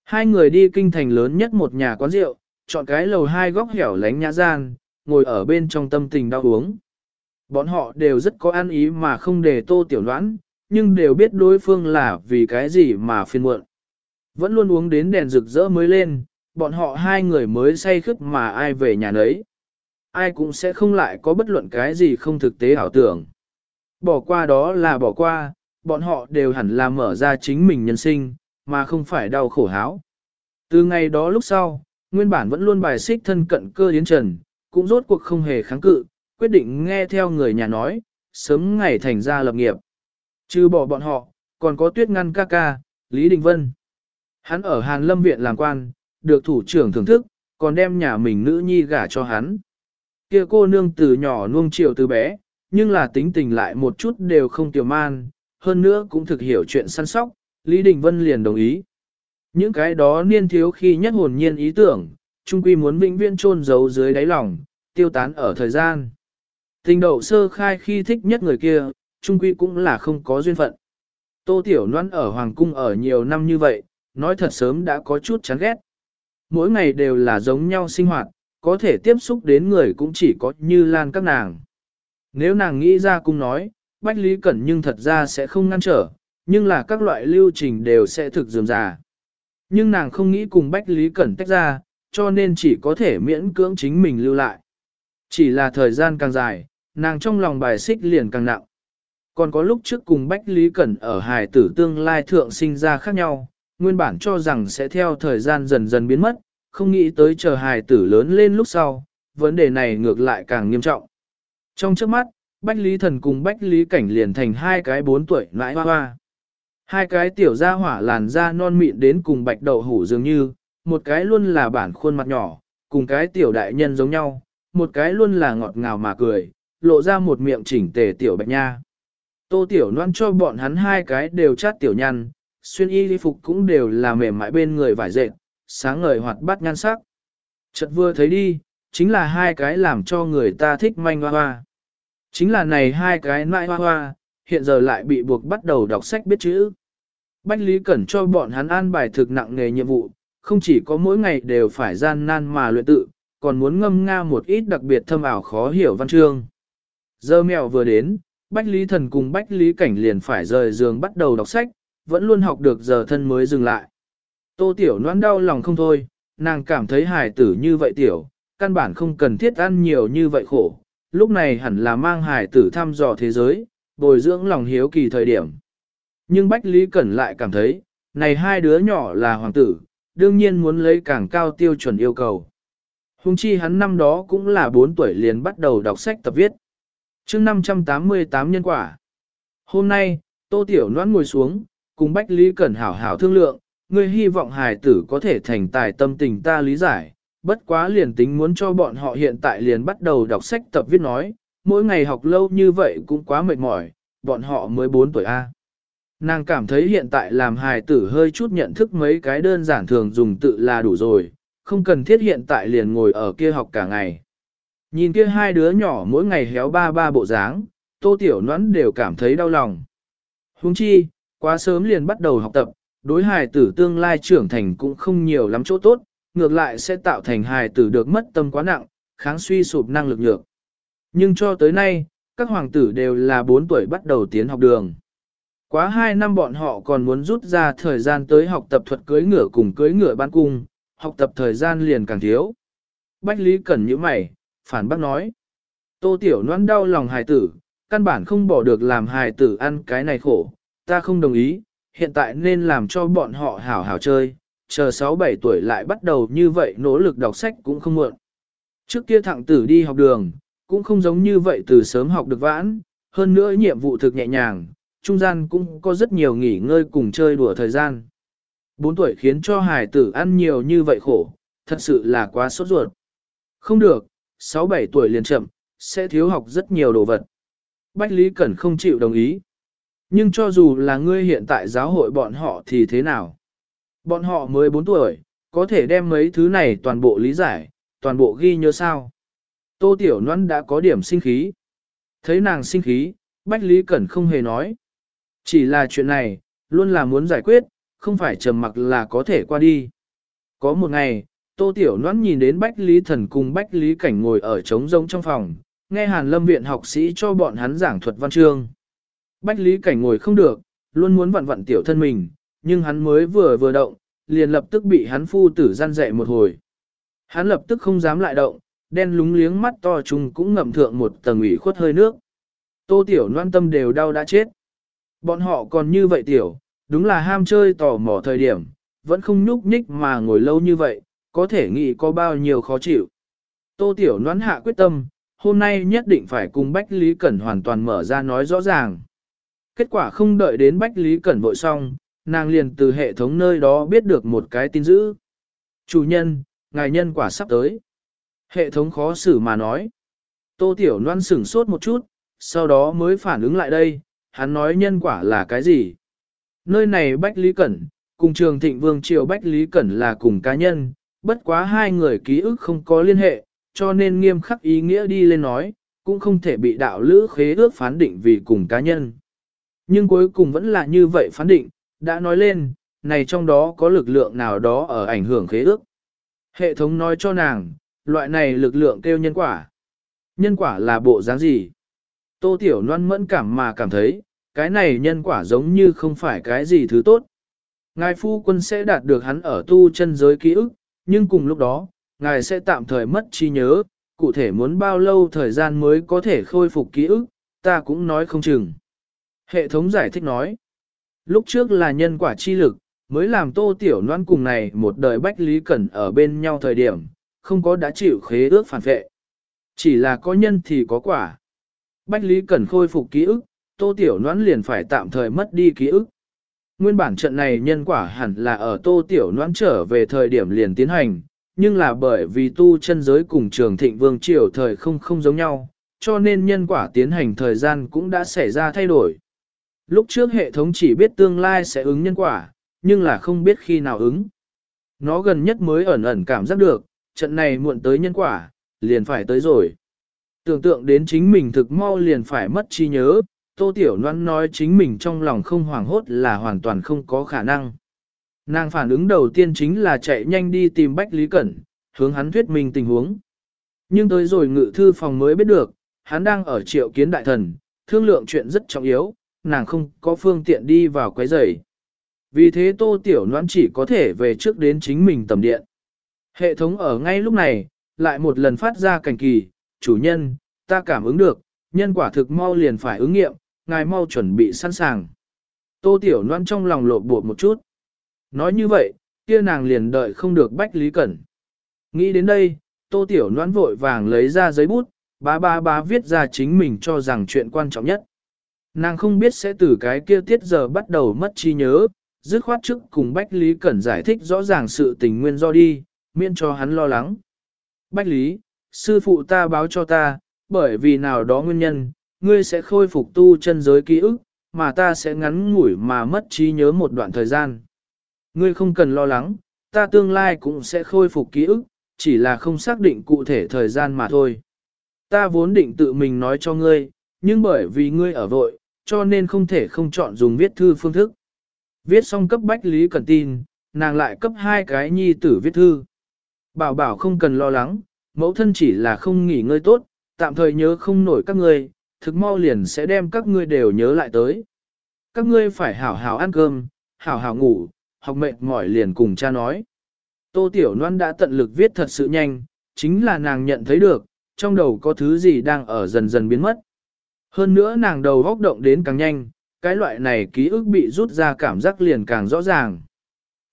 Hai người đi kinh thành lớn nhất một nhà quán rượu, chọn cái lầu hai góc hẻo lánh nhã gian, ngồi ở bên trong tâm tình đau uống. Bọn họ đều rất có ăn ý mà không để tô tiểu đoán, nhưng đều biết đối phương là vì cái gì mà phiền muộn. Vẫn luôn uống đến đèn rực rỡ mới lên, bọn họ hai người mới say khức mà ai về nhà nấy. Ai cũng sẽ không lại có bất luận cái gì không thực tế ảo tưởng. Bỏ qua đó là bỏ qua, bọn họ đều hẳn là mở ra chính mình nhân sinh, mà không phải đau khổ háo. Từ ngày đó lúc sau, nguyên bản vẫn luôn bài xích thân cận cơ yến trần, cũng rốt cuộc không hề kháng cự, quyết định nghe theo người nhà nói, sớm ngày thành ra lập nghiệp. Trừ bỏ bọn họ, còn có tuyết ngăn ca ca, Lý Đình Vân. Hắn ở Hàn Lâm Viện làm quan, được thủ trưởng thưởng thức, còn đem nhà mình nữ nhi gả cho hắn. Kia cô nương từ nhỏ nuông chiều từ bé, nhưng là tính tình lại một chút đều không tiểu man, hơn nữa cũng thực hiểu chuyện săn sóc, Lý Đình Vân liền đồng ý. Những cái đó niên thiếu khi nhất hồn nhiên ý tưởng, trung quy muốn vĩnh viễn chôn giấu dưới đáy lòng, tiêu tán ở thời gian. Tình đậu sơ khai khi thích nhất người kia, trung quy cũng là không có duyên phận. Tô Tiểu Loan ở Hoàng Cung ở nhiều năm như vậy, nói thật sớm đã có chút chán ghét. Mỗi ngày đều là giống nhau sinh hoạt, có thể tiếp xúc đến người cũng chỉ có như lan các nàng. Nếu nàng nghĩ ra cung nói, Bách Lý Cẩn nhưng thật ra sẽ không ngăn trở, nhưng là các loại lưu trình đều sẽ thực dườm già. Nhưng nàng không nghĩ cùng Bách Lý Cẩn tách ra, cho nên chỉ có thể miễn cưỡng chính mình lưu lại. Chỉ là thời gian càng dài, nàng trong lòng bài xích liền càng nặng. Còn có lúc trước cùng Bách Lý Cẩn ở hài tử tương lai thượng sinh ra khác nhau, nguyên bản cho rằng sẽ theo thời gian dần dần biến mất, không nghĩ tới chờ hài tử lớn lên lúc sau, vấn đề này ngược lại càng nghiêm trọng. Trong trước mắt, Bách Lý Thần cùng Bách Lý Cảnh liền thành hai cái bốn tuổi nãi hoa hoa. Hai cái tiểu gia hỏa làn da non mịn đến cùng bạch đậu hủ dường như, một cái luôn là bản khuôn mặt nhỏ, cùng cái tiểu đại nhân giống nhau, một cái luôn là ngọt ngào mà cười, lộ ra một miệng chỉnh tề tiểu bạch nha. Tô tiểu noan cho bọn hắn hai cái đều chát tiểu nhăn, xuyên y phục cũng đều là mềm mại bên người vải dệt, sáng ngời hoạt bát nhan sắc. Chợt vừa thấy đi, chính là hai cái làm cho người ta thích manh hoa hoa. Chính là này hai cái nại hoa hoa, hiện giờ lại bị buộc bắt đầu đọc sách biết chữ. Bách Lý Cẩn cho bọn hắn an bài thực nặng nghề nhiệm vụ, không chỉ có mỗi ngày đều phải gian nan mà luyện tự, còn muốn ngâm nga một ít đặc biệt thâm ảo khó hiểu văn chương. Giờ mèo vừa đến, Bách Lý Thần cùng Bách Lý Cảnh liền phải rời giường bắt đầu đọc sách, vẫn luôn học được giờ thân mới dừng lại. Tô Tiểu noan đau lòng không thôi, nàng cảm thấy hài tử như vậy tiểu, căn bản không cần thiết ăn nhiều như vậy khổ, lúc này hẳn là mang hài tử thăm dò thế giới, bồi dưỡng lòng hiếu kỳ thời điểm. Nhưng Bách Lý Cẩn lại cảm thấy, này hai đứa nhỏ là hoàng tử, đương nhiên muốn lấy càng cao tiêu chuẩn yêu cầu. Hùng chi hắn năm đó cũng là 4 tuổi liền bắt đầu đọc sách tập viết. chương 588 nhân quả. Hôm nay, Tô Tiểu Noãn ngồi xuống, cùng Bách Lý Cẩn hảo hảo thương lượng, ngươi hy vọng hài tử có thể thành tài tâm tình ta lý giải, bất quá liền tính muốn cho bọn họ hiện tại liền bắt đầu đọc sách tập viết nói, mỗi ngày học lâu như vậy cũng quá mệt mỏi, bọn họ mới 4 tuổi A. Nàng cảm thấy hiện tại làm hài tử hơi chút nhận thức mấy cái đơn giản thường dùng tự là đủ rồi, không cần thiết hiện tại liền ngồi ở kia học cả ngày. Nhìn kia hai đứa nhỏ mỗi ngày héo ba ba bộ dáng, tô tiểu noãn đều cảm thấy đau lòng. Huống chi, quá sớm liền bắt đầu học tập, đối hài tử tương lai trưởng thành cũng không nhiều lắm chỗ tốt, ngược lại sẽ tạo thành hài tử được mất tâm quá nặng, kháng suy sụp năng lực nhược. Nhưng cho tới nay, các hoàng tử đều là 4 tuổi bắt đầu tiến học đường. Quá 2 năm bọn họ còn muốn rút ra thời gian tới học tập thuật cưới ngựa cùng cưới ngựa ban cung, học tập thời gian liền càng thiếu. Bách Lý Cẩn như mày, phản bác nói. Tô Tiểu Loan đau lòng hài tử, căn bản không bỏ được làm hài tử ăn cái này khổ, ta không đồng ý, hiện tại nên làm cho bọn họ hảo hảo chơi, chờ 6-7 tuổi lại bắt đầu như vậy nỗ lực đọc sách cũng không muộn. Trước kia thẳng tử đi học đường, cũng không giống như vậy từ sớm học được vãn, hơn nữa nhiệm vụ thực nhẹ nhàng, trung gian cũng có rất nhiều nghỉ ngơi cùng chơi đùa thời gian. 4 tuổi khiến cho hải tử ăn nhiều như vậy khổ, thật sự là quá sốt ruột. Không được, 6-7 tuổi liền chậm, sẽ thiếu học rất nhiều đồ vật. Bách Lý Cẩn không chịu đồng ý. Nhưng cho dù là ngươi hiện tại giáo hội bọn họ thì thế nào? Bọn họ mới 4 tuổi, có thể đem mấy thứ này toàn bộ lý giải, toàn bộ ghi nhớ sao? Tô Tiểu Loan đã có điểm sinh khí. Thấy nàng sinh khí, Bách Lý Cẩn không hề nói. Chỉ là chuyện này, luôn là muốn giải quyết, không phải trầm mặc là có thể qua đi. Có một ngày, Tô Tiểu Loan nhìn đến Bách Lý Thần cùng Bách Lý Cảnh ngồi ở trống rông trong phòng, nghe Hàn Lâm Viện học sĩ cho bọn hắn giảng thuật văn chương. Bách Lý Cảnh ngồi không được, luôn muốn vặn vặn tiểu thân mình, nhưng hắn mới vừa vừa động, liền lập tức bị hắn phu tử gian dạy một hồi. Hắn lập tức không dám lại động, đen lúng liếng mắt to trùng cũng ngậm thượng một tầng ủy khuất hơi nước. Tô tiểu noan tâm đều đau đã chết. Bọn họ còn như vậy tiểu, đúng là ham chơi tò mò thời điểm, vẫn không nhúc nhích mà ngồi lâu như vậy, có thể nghĩ có bao nhiêu khó chịu. Tô tiểu noan hạ quyết tâm, hôm nay nhất định phải cùng Bách Lý Cẩn hoàn toàn mở ra nói rõ ràng. Kết quả không đợi đến Bách Lý Cẩn vội xong, nàng liền từ hệ thống nơi đó biết được một cái tin dữ. Chủ nhân, ngài nhân quả sắp tới. Hệ thống khó xử mà nói. Tô Tiểu Loan sửng sốt một chút, sau đó mới phản ứng lại đây, hắn nói nhân quả là cái gì. Nơi này Bách Lý Cẩn, cùng trường thịnh vương triều Bách Lý Cẩn là cùng cá nhân, bất quá hai người ký ức không có liên hệ, cho nên nghiêm khắc ý nghĩa đi lên nói, cũng không thể bị đạo lữ khế ước phán định vì cùng cá nhân. Nhưng cuối cùng vẫn là như vậy phán định, đã nói lên, này trong đó có lực lượng nào đó ở ảnh hưởng khế ước. Hệ thống nói cho nàng, loại này lực lượng kêu nhân quả. Nhân quả là bộ dáng gì? Tô Tiểu Loan mẫn cảm mà cảm thấy, cái này nhân quả giống như không phải cái gì thứ tốt. Ngài phu quân sẽ đạt được hắn ở tu chân giới ký ức, nhưng cùng lúc đó, ngài sẽ tạm thời mất trí nhớ, cụ thể muốn bao lâu thời gian mới có thể khôi phục ký ức, ta cũng nói không chừng. Hệ thống giải thích nói, lúc trước là nhân quả chi lực, mới làm tô tiểu noan cùng này một đời bách lý cẩn ở bên nhau thời điểm, không có đã chịu khế ước phản vệ. Chỉ là có nhân thì có quả. Bách lý cẩn khôi phục ký ức, tô tiểu noan liền phải tạm thời mất đi ký ức. Nguyên bản trận này nhân quả hẳn là ở tô tiểu noan trở về thời điểm liền tiến hành, nhưng là bởi vì tu chân giới cùng trường thịnh vương triều thời không không giống nhau, cho nên nhân quả tiến hành thời gian cũng đã xảy ra thay đổi. Lúc trước hệ thống chỉ biết tương lai sẽ ứng nhân quả, nhưng là không biết khi nào ứng. Nó gần nhất mới ẩn ẩn cảm giác được, trận này muộn tới nhân quả, liền phải tới rồi. Tưởng tượng đến chính mình thực mau liền phải mất trí nhớ, Tô Tiểu Loan nói chính mình trong lòng không hoảng hốt là hoàn toàn không có khả năng. Nàng phản ứng đầu tiên chính là chạy nhanh đi tìm Bách Lý Cẩn, hướng hắn thuyết minh tình huống. Nhưng tới rồi ngự thư phòng mới biết được, hắn đang ở triệu kiến đại thần, thương lượng chuyện rất trọng yếu, nàng không có phương tiện đi vào quấy rầy. Vì thế tô tiểu noãn chỉ có thể về trước đến chính mình tầm điện. Hệ thống ở ngay lúc này, lại một lần phát ra cảnh kỳ, chủ nhân, ta cảm ứng được, nhân quả thực mau liền phải ứng nghiệm, ngài mau chuẩn bị sẵn sàng. Tô tiểu noãn trong lòng lộ bột một chút. Nói như vậy, kia nàng liền đợi không được Bách Lý Cẩn. Nghĩ đến đây, tô tiểu noãn vội vàng lấy ra giấy bút, bá bá bá viết ra chính mình cho rằng chuyện quan trọng nhất. Nàng không biết sẽ từ cái kia tiết giờ bắt đầu mất trí nhớ, dứt khoát trước cùng Bách Lý Cẩn giải thích rõ ràng sự tình nguyên do đi, miễn cho hắn lo lắng. Bách Lý, sư phụ ta báo cho ta, bởi vì nào đó nguyên nhân, ngươi sẽ khôi phục tu chân giới ký ức, mà ta sẽ ngắn ngủi mà mất trí nhớ một đoạn thời gian. Ngươi không cần lo lắng, ta tương lai cũng sẽ khôi phục ký ức, chỉ là không xác định cụ thể thời gian mà thôi. Ta vốn định tự mình nói cho ngươi, nhưng bởi vì ngươi ở vội, cho nên không thể không chọn dùng viết thư phương thức. Viết xong cấp Bách Lý Cần tin, nàng lại cấp hai cái nhi tử viết thư. Bảo bảo không cần lo lắng, mẫu thân chỉ là không nghỉ ngơi tốt, tạm thời nhớ không nổi các ngươi, thực mau liền sẽ đem các ngươi đều nhớ lại tới. Các ngươi phải hảo hảo ăn cơm, hảo hảo ngủ, học mệt mỏi liền cùng cha nói. Tô Tiểu Loan đã tận lực viết thật sự nhanh, chính là nàng nhận thấy được, trong đầu có thứ gì đang ở dần dần biến mất. Hơn nữa nàng đầu góc động đến càng nhanh, cái loại này ký ức bị rút ra cảm giác liền càng rõ ràng.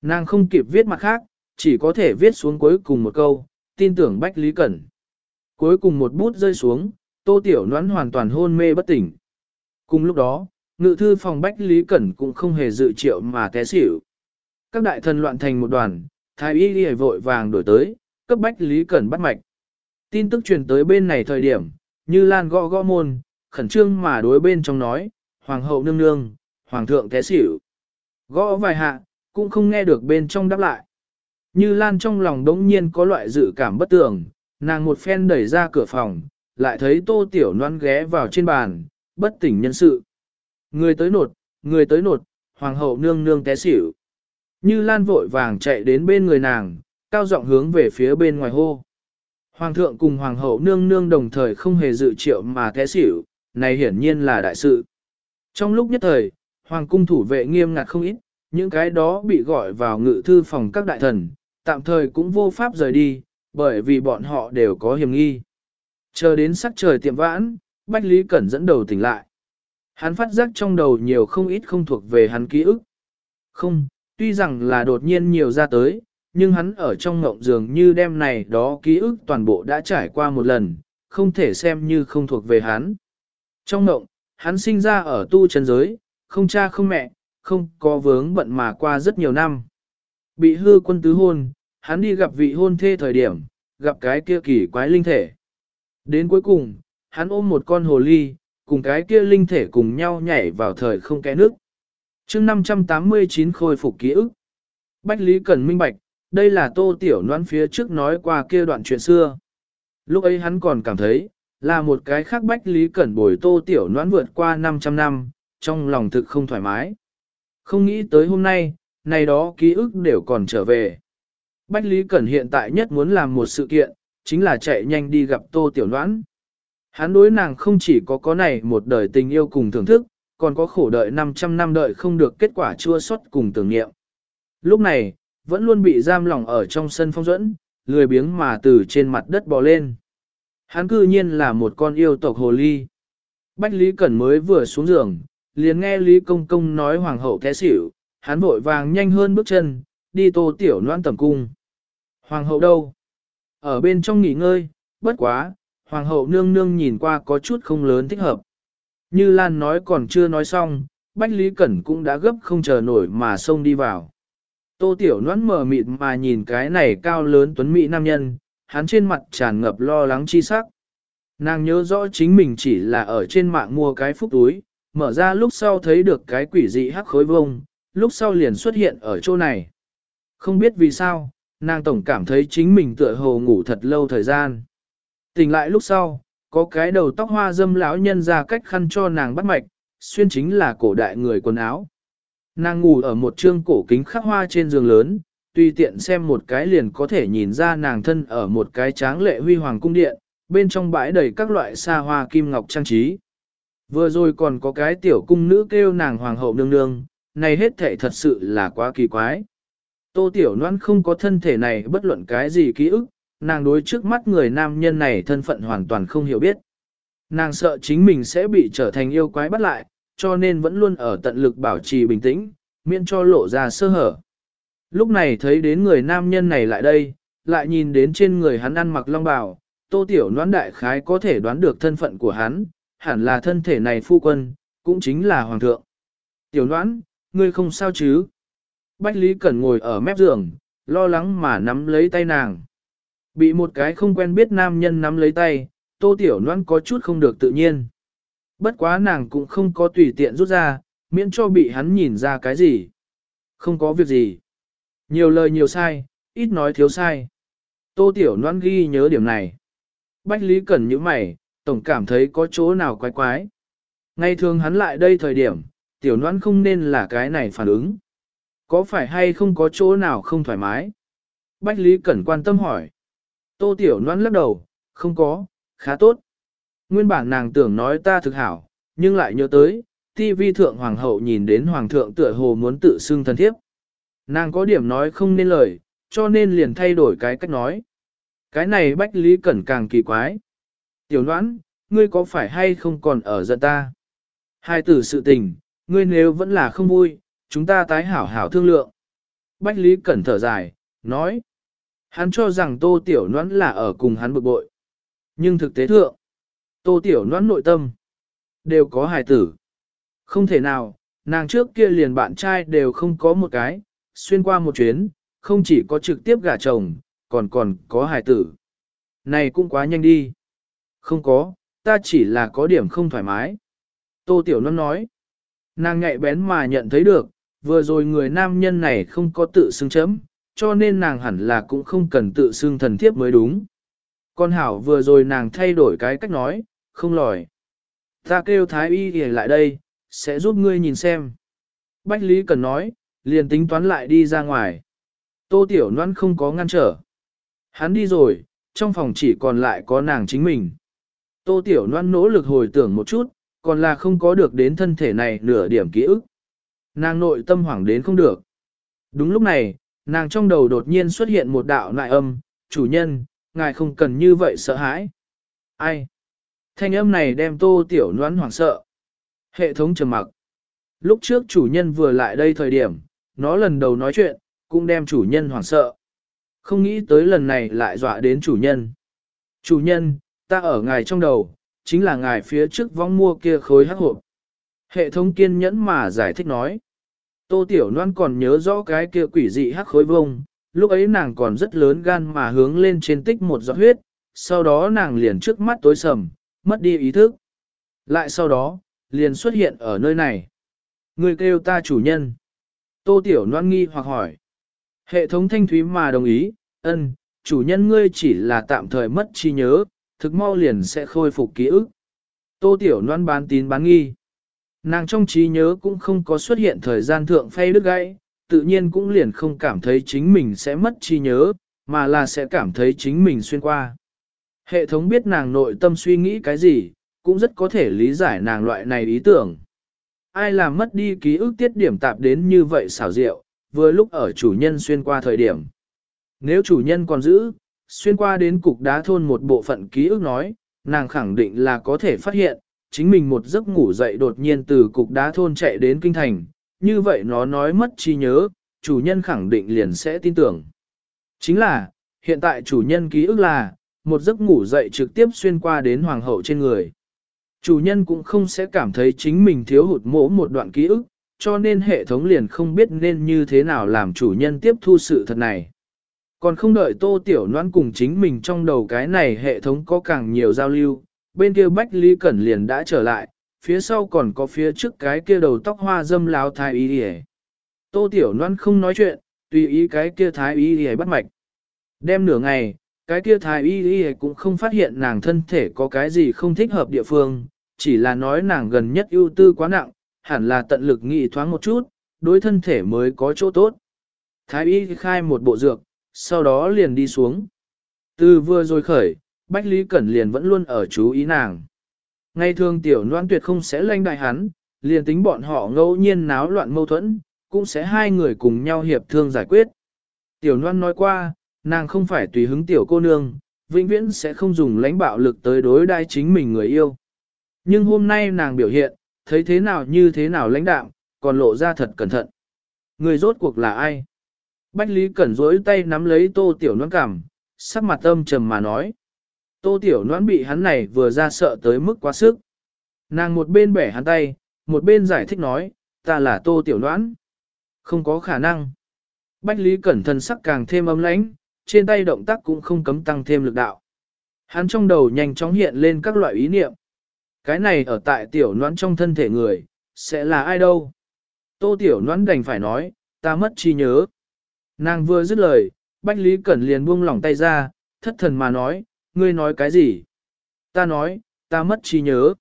Nàng không kịp viết mặt khác, chỉ có thể viết xuống cuối cùng một câu, tin tưởng Bách Lý Cẩn. Cuối cùng một bút rơi xuống, Tô Tiểu Noãn hoàn toàn hôn mê bất tỉnh. Cùng lúc đó, ngự thư phòng Bách Lý Cẩn cũng không hề dự triệu mà té xỉu. Các đại thần loạn thành một đoàn, thái y đi vội vàng đổi tới, cấp Bách Lý Cẩn bắt mạch. Tin tức truyền tới bên này thời điểm, như lan gõ gõ môn, khẩn trương mà đối bên trong nói, Hoàng hậu nương nương, Hoàng thượng té xỉu. Gõ vài hạ, cũng không nghe được bên trong đáp lại. Như Lan trong lòng đống nhiên có loại dự cảm bất tường, nàng một phen đẩy ra cửa phòng, lại thấy tô tiểu noan ghé vào trên bàn, bất tỉnh nhân sự. Người tới nột, người tới nột, hoàng hậu nương nương té xỉu. Như Lan vội vàng chạy đến bên người nàng, cao giọng hướng về phía bên ngoài hô. Hoàng thượng cùng hoàng hậu nương nương đồng thời không hề dự triệu mà té xỉu, này hiển nhiên là đại sự. Trong lúc nhất thời, hoàng cung thủ vệ nghiêm ngặt không ít, những cái đó bị gọi vào ngự thư phòng các đại thần, tạm thời cũng vô pháp rời đi, bởi vì bọn họ đều có hiểm nghi. Chờ đến sắc trời tiệm vãn, Bách Lý Cẩn dẫn đầu tỉnh lại. Hắn phát giác trong đầu nhiều không ít không thuộc về hắn ký ức. Không, tuy rằng là đột nhiên nhiều ra tới, nhưng hắn ở trong ngộng dường như đêm này đó ký ức toàn bộ đã trải qua một lần, không thể xem như không thuộc về hắn. Trong ngộng, hắn sinh ra ở tu chân giới, không cha không mẹ, không có vướng bận mà qua rất nhiều năm. Bị hư quân tứ hôn, hắn đi gặp vị hôn thê thời điểm, gặp cái kia kỳ quái linh thể. Đến cuối cùng, hắn ôm một con hồ ly, cùng cái kia linh thể cùng nhau nhảy vào thời không kẽ nước. chương 589 khôi phục ký ức. Bách Lý Cần minh bạch, đây là tô tiểu noan phía trước nói qua kia đoạn chuyện xưa. Lúc ấy hắn còn cảm thấy, là một cái khác Bách Lý Cẩn bồi tô tiểu noãn vượt qua 500 năm, trong lòng thực không thoải mái. Không nghĩ tới hôm nay, này đó ký ức đều còn trở về. Bách Lý Cẩn hiện tại nhất muốn làm một sự kiện, chính là chạy nhanh đi gặp Tô Tiểu Noãn. Hắn đối nàng không chỉ có có này một đời tình yêu cùng thưởng thức, còn có khổ đợi 500 năm đợi không được kết quả chua xót cùng tưởng nghiệm. Lúc này, vẫn luôn bị giam lỏng ở trong sân phong dẫn, lười biếng mà từ trên mặt đất bò lên. Hắn cư nhiên là một con yêu tộc hồ ly. Bách Lý Cẩn mới vừa xuống giường, liền nghe Lý Công Công nói hoàng hậu té xỉu, hắn vội vàng nhanh hơn bước chân, đi tô tiểu noan tầm cung. Hoàng hậu đâu? Ở bên trong nghỉ ngơi, bất quá, hoàng hậu nương nương nhìn qua có chút không lớn thích hợp. Như Lan nói còn chưa nói xong, Bách Lý Cẩn cũng đã gấp không chờ nổi mà xông đi vào. Tô Tiểu Noãn mở mịt mà nhìn cái này cao lớn tuấn mỹ nam nhân, hắn trên mặt tràn ngập lo lắng chi sắc. Nàng nhớ rõ chính mình chỉ là ở trên mạng mua cái phúc túi, mở ra lúc sau thấy được cái quỷ dị hắc khối vông, lúc sau liền xuất hiện ở chỗ này. Không biết vì sao, nàng tổng cảm thấy chính mình tựa hồ ngủ thật lâu thời gian. Tỉnh lại lúc sau, có cái đầu tóc hoa dâm lão nhân ra cách khăn cho nàng bắt mạch, xuyên chính là cổ đại người quần áo. Nàng ngủ ở một trương cổ kính khắc hoa trên giường lớn, tùy tiện xem một cái liền có thể nhìn ra nàng thân ở một cái tráng lệ huy hoàng cung điện, bên trong bãi đầy các loại xa hoa kim ngọc trang trí. Vừa rồi còn có cái tiểu cung nữ kêu nàng hoàng hậu nương nương, này hết thể thật sự là quá kỳ quái. Tô Tiểu Loan không có thân thể này bất luận cái gì ký ức, nàng đối trước mắt người nam nhân này thân phận hoàn toàn không hiểu biết. Nàng sợ chính mình sẽ bị trở thành yêu quái bắt lại, cho nên vẫn luôn ở tận lực bảo trì bình tĩnh, miễn cho lộ ra sơ hở. Lúc này thấy đến người nam nhân này lại đây, lại nhìn đến trên người hắn ăn mặc long bào, Tô Tiểu noãn đại khái có thể đoán được thân phận của hắn, hẳn là thân thể này phu quân, cũng chính là hoàng thượng. Tiểu noãn, ngươi không sao chứ? Bách Lý Cẩn ngồi ở mép giường, lo lắng mà nắm lấy tay nàng. Bị một cái không quen biết nam nhân nắm lấy tay, tô tiểu noãn có chút không được tự nhiên. Bất quá nàng cũng không có tùy tiện rút ra, miễn cho bị hắn nhìn ra cái gì. Không có việc gì. Nhiều lời nhiều sai, ít nói thiếu sai. Tô tiểu Loan ghi nhớ điểm này. Bách Lý Cẩn như mày, tổng cảm thấy có chỗ nào quái quái. Ngày thường hắn lại đây thời điểm, tiểu Loan không nên là cái này phản ứng. Có phải hay không có chỗ nào không thoải mái? Bách Lý Cẩn quan tâm hỏi. Tô Tiểu Loan lắc đầu, không có, khá tốt. Nguyên bản nàng tưởng nói ta thực hảo, nhưng lại nhớ tới, TV thượng hoàng hậu nhìn đến hoàng thượng tựa hồ muốn tự xưng thân thiếp. Nàng có điểm nói không nên lời, cho nên liền thay đổi cái cách nói. Cái này Bách Lý Cẩn càng kỳ quái. Tiểu Loan, ngươi có phải hay không còn ở giận ta? Hai tử sự tình, ngươi nếu vẫn là không vui, chúng ta tái hảo hảo thương lượng. Bách Lý Cẩn thở dài, nói. Hắn cho rằng tô tiểu noãn là ở cùng hắn bực bội. Nhưng thực tế thượng, tô tiểu noãn nội tâm, đều có hài tử. Không thể nào, nàng trước kia liền bạn trai đều không có một cái, xuyên qua một chuyến, không chỉ có trực tiếp gả chồng, còn còn có hài tử. Này cũng quá nhanh đi. Không có, ta chỉ là có điểm không thoải mái. Tô Tiểu Nôn nói. Nàng nhạy bén mà nhận thấy được, vừa rồi người nam nhân này không có tự xưng chấm, cho nên nàng hẳn là cũng không cần tự xưng thần thiếp mới đúng. Con Hảo vừa rồi nàng thay đổi cái cách nói, không lòi. Ta kêu Thái Y để lại đây, sẽ giúp ngươi nhìn xem. Bách Lý cần nói, liền tính toán lại đi ra ngoài. Tô Tiểu Loan không có ngăn trở. Hắn đi rồi, trong phòng chỉ còn lại có nàng chính mình. Tô Tiểu Loan nỗ lực hồi tưởng một chút, còn là không có được đến thân thể này nửa điểm ký ức. Nàng nội tâm hoảng đến không được. Đúng lúc này, nàng trong đầu đột nhiên xuất hiện một đạo nại âm, chủ nhân, ngài không cần như vậy sợ hãi. Ai? Thanh âm này đem tô tiểu noãn hoảng sợ. Hệ thống trầm mặc. Lúc trước chủ nhân vừa lại đây thời điểm, nó lần đầu nói chuyện, cũng đem chủ nhân hoảng sợ. Không nghĩ tới lần này lại dọa đến chủ nhân. Chủ nhân, ta ở ngài trong đầu, chính là ngài phía trước vong mua kia khối hắc hộp. Hệ thống kiên nhẫn mà giải thích nói. Tô Tiểu Loan còn nhớ rõ cái kia quỷ dị hắc khối vông, lúc ấy nàng còn rất lớn gan mà hướng lên trên tích một giọt huyết, sau đó nàng liền trước mắt tối sầm, mất đi ý thức. Lại sau đó, liền xuất hiện ở nơi này. Người kêu ta chủ nhân. Tô Tiểu Loan nghi hoặc hỏi. Hệ thống thanh thúy mà đồng ý, ân, chủ nhân ngươi chỉ là tạm thời mất trí nhớ, thực mau liền sẽ khôi phục ký ức. Tô Tiểu Loan bán tín bán nghi. Nàng trong trí nhớ cũng không có xuất hiện thời gian thượng phay đứt gãy, tự nhiên cũng liền không cảm thấy chính mình sẽ mất trí nhớ, mà là sẽ cảm thấy chính mình xuyên qua. Hệ thống biết nàng nội tâm suy nghĩ cái gì, cũng rất có thể lý giải nàng loại này ý tưởng. Ai làm mất đi ký ức tiết điểm tạp đến như vậy xảo diệu, vừa lúc ở chủ nhân xuyên qua thời điểm. Nếu chủ nhân còn giữ, xuyên qua đến cục đá thôn một bộ phận ký ức nói, nàng khẳng định là có thể phát hiện, chính mình một giấc ngủ dậy đột nhiên từ cục đá thôn chạy đến kinh thành, như vậy nó nói mất trí nhớ, chủ nhân khẳng định liền sẽ tin tưởng. Chính là, hiện tại chủ nhân ký ức là, một giấc ngủ dậy trực tiếp xuyên qua đến hoàng hậu trên người. Chủ nhân cũng không sẽ cảm thấy chính mình thiếu hụt mỗ một đoạn ký ức, cho nên hệ thống liền không biết nên như thế nào làm chủ nhân tiếp thu sự thật này. Còn không đợi tô tiểu noan cùng chính mình trong đầu cái này hệ thống có càng nhiều giao lưu, bên kia Bách Lý Cẩn liền đã trở lại, phía sau còn có phía trước cái kia đầu tóc hoa dâm láo thái y đi Tô tiểu noan không nói chuyện, tùy ý cái kia thái y đi bắt mạch. Đem nửa ngày, cái kia thái y đi cũng không phát hiện nàng thân thể có cái gì không thích hợp địa phương, chỉ là nói nàng gần nhất ưu tư quá nặng, hẳn là tận lực nghị thoáng một chút, đối thân thể mới có chỗ tốt. Thái y khai một bộ dược, sau đó liền đi xuống. Từ vừa rồi khởi, Bách Lý Cẩn liền vẫn luôn ở chú ý nàng. Ngày thường tiểu noan tuyệt không sẽ lanh đại hắn, liền tính bọn họ ngẫu nhiên náo loạn mâu thuẫn, cũng sẽ hai người cùng nhau hiệp thương giải quyết. Tiểu noan nói qua, nàng không phải tùy hứng tiểu cô nương, vĩnh viễn sẽ không dùng lãnh bạo lực tới đối đai chính mình người yêu. Nhưng hôm nay nàng biểu hiện, thấy thế nào như thế nào lãnh đạm, còn lộ ra thật cẩn thận. Người rốt cuộc là ai? Bách Lý Cẩn rỗi tay nắm lấy tô tiểu noãn cảm, sắc mặt âm trầm mà nói. Tô tiểu noãn bị hắn này vừa ra sợ tới mức quá sức. Nàng một bên bẻ hắn tay, một bên giải thích nói, ta là tô tiểu noãn. Không có khả năng. Bách Lý Cẩn thân sắc càng thêm âm lãnh, trên tay động tác cũng không cấm tăng thêm lực đạo. Hắn trong đầu nhanh chóng hiện lên các loại ý niệm. Cái này ở tại tiểu noãn trong thân thể người, sẽ là ai đâu? Tô tiểu noãn đành phải nói, ta mất trí nhớ. Nàng vừa dứt lời, Bách Lý Cẩn liền buông lỏng tay ra, thất thần mà nói, ngươi nói cái gì? Ta nói, ta mất trí nhớ.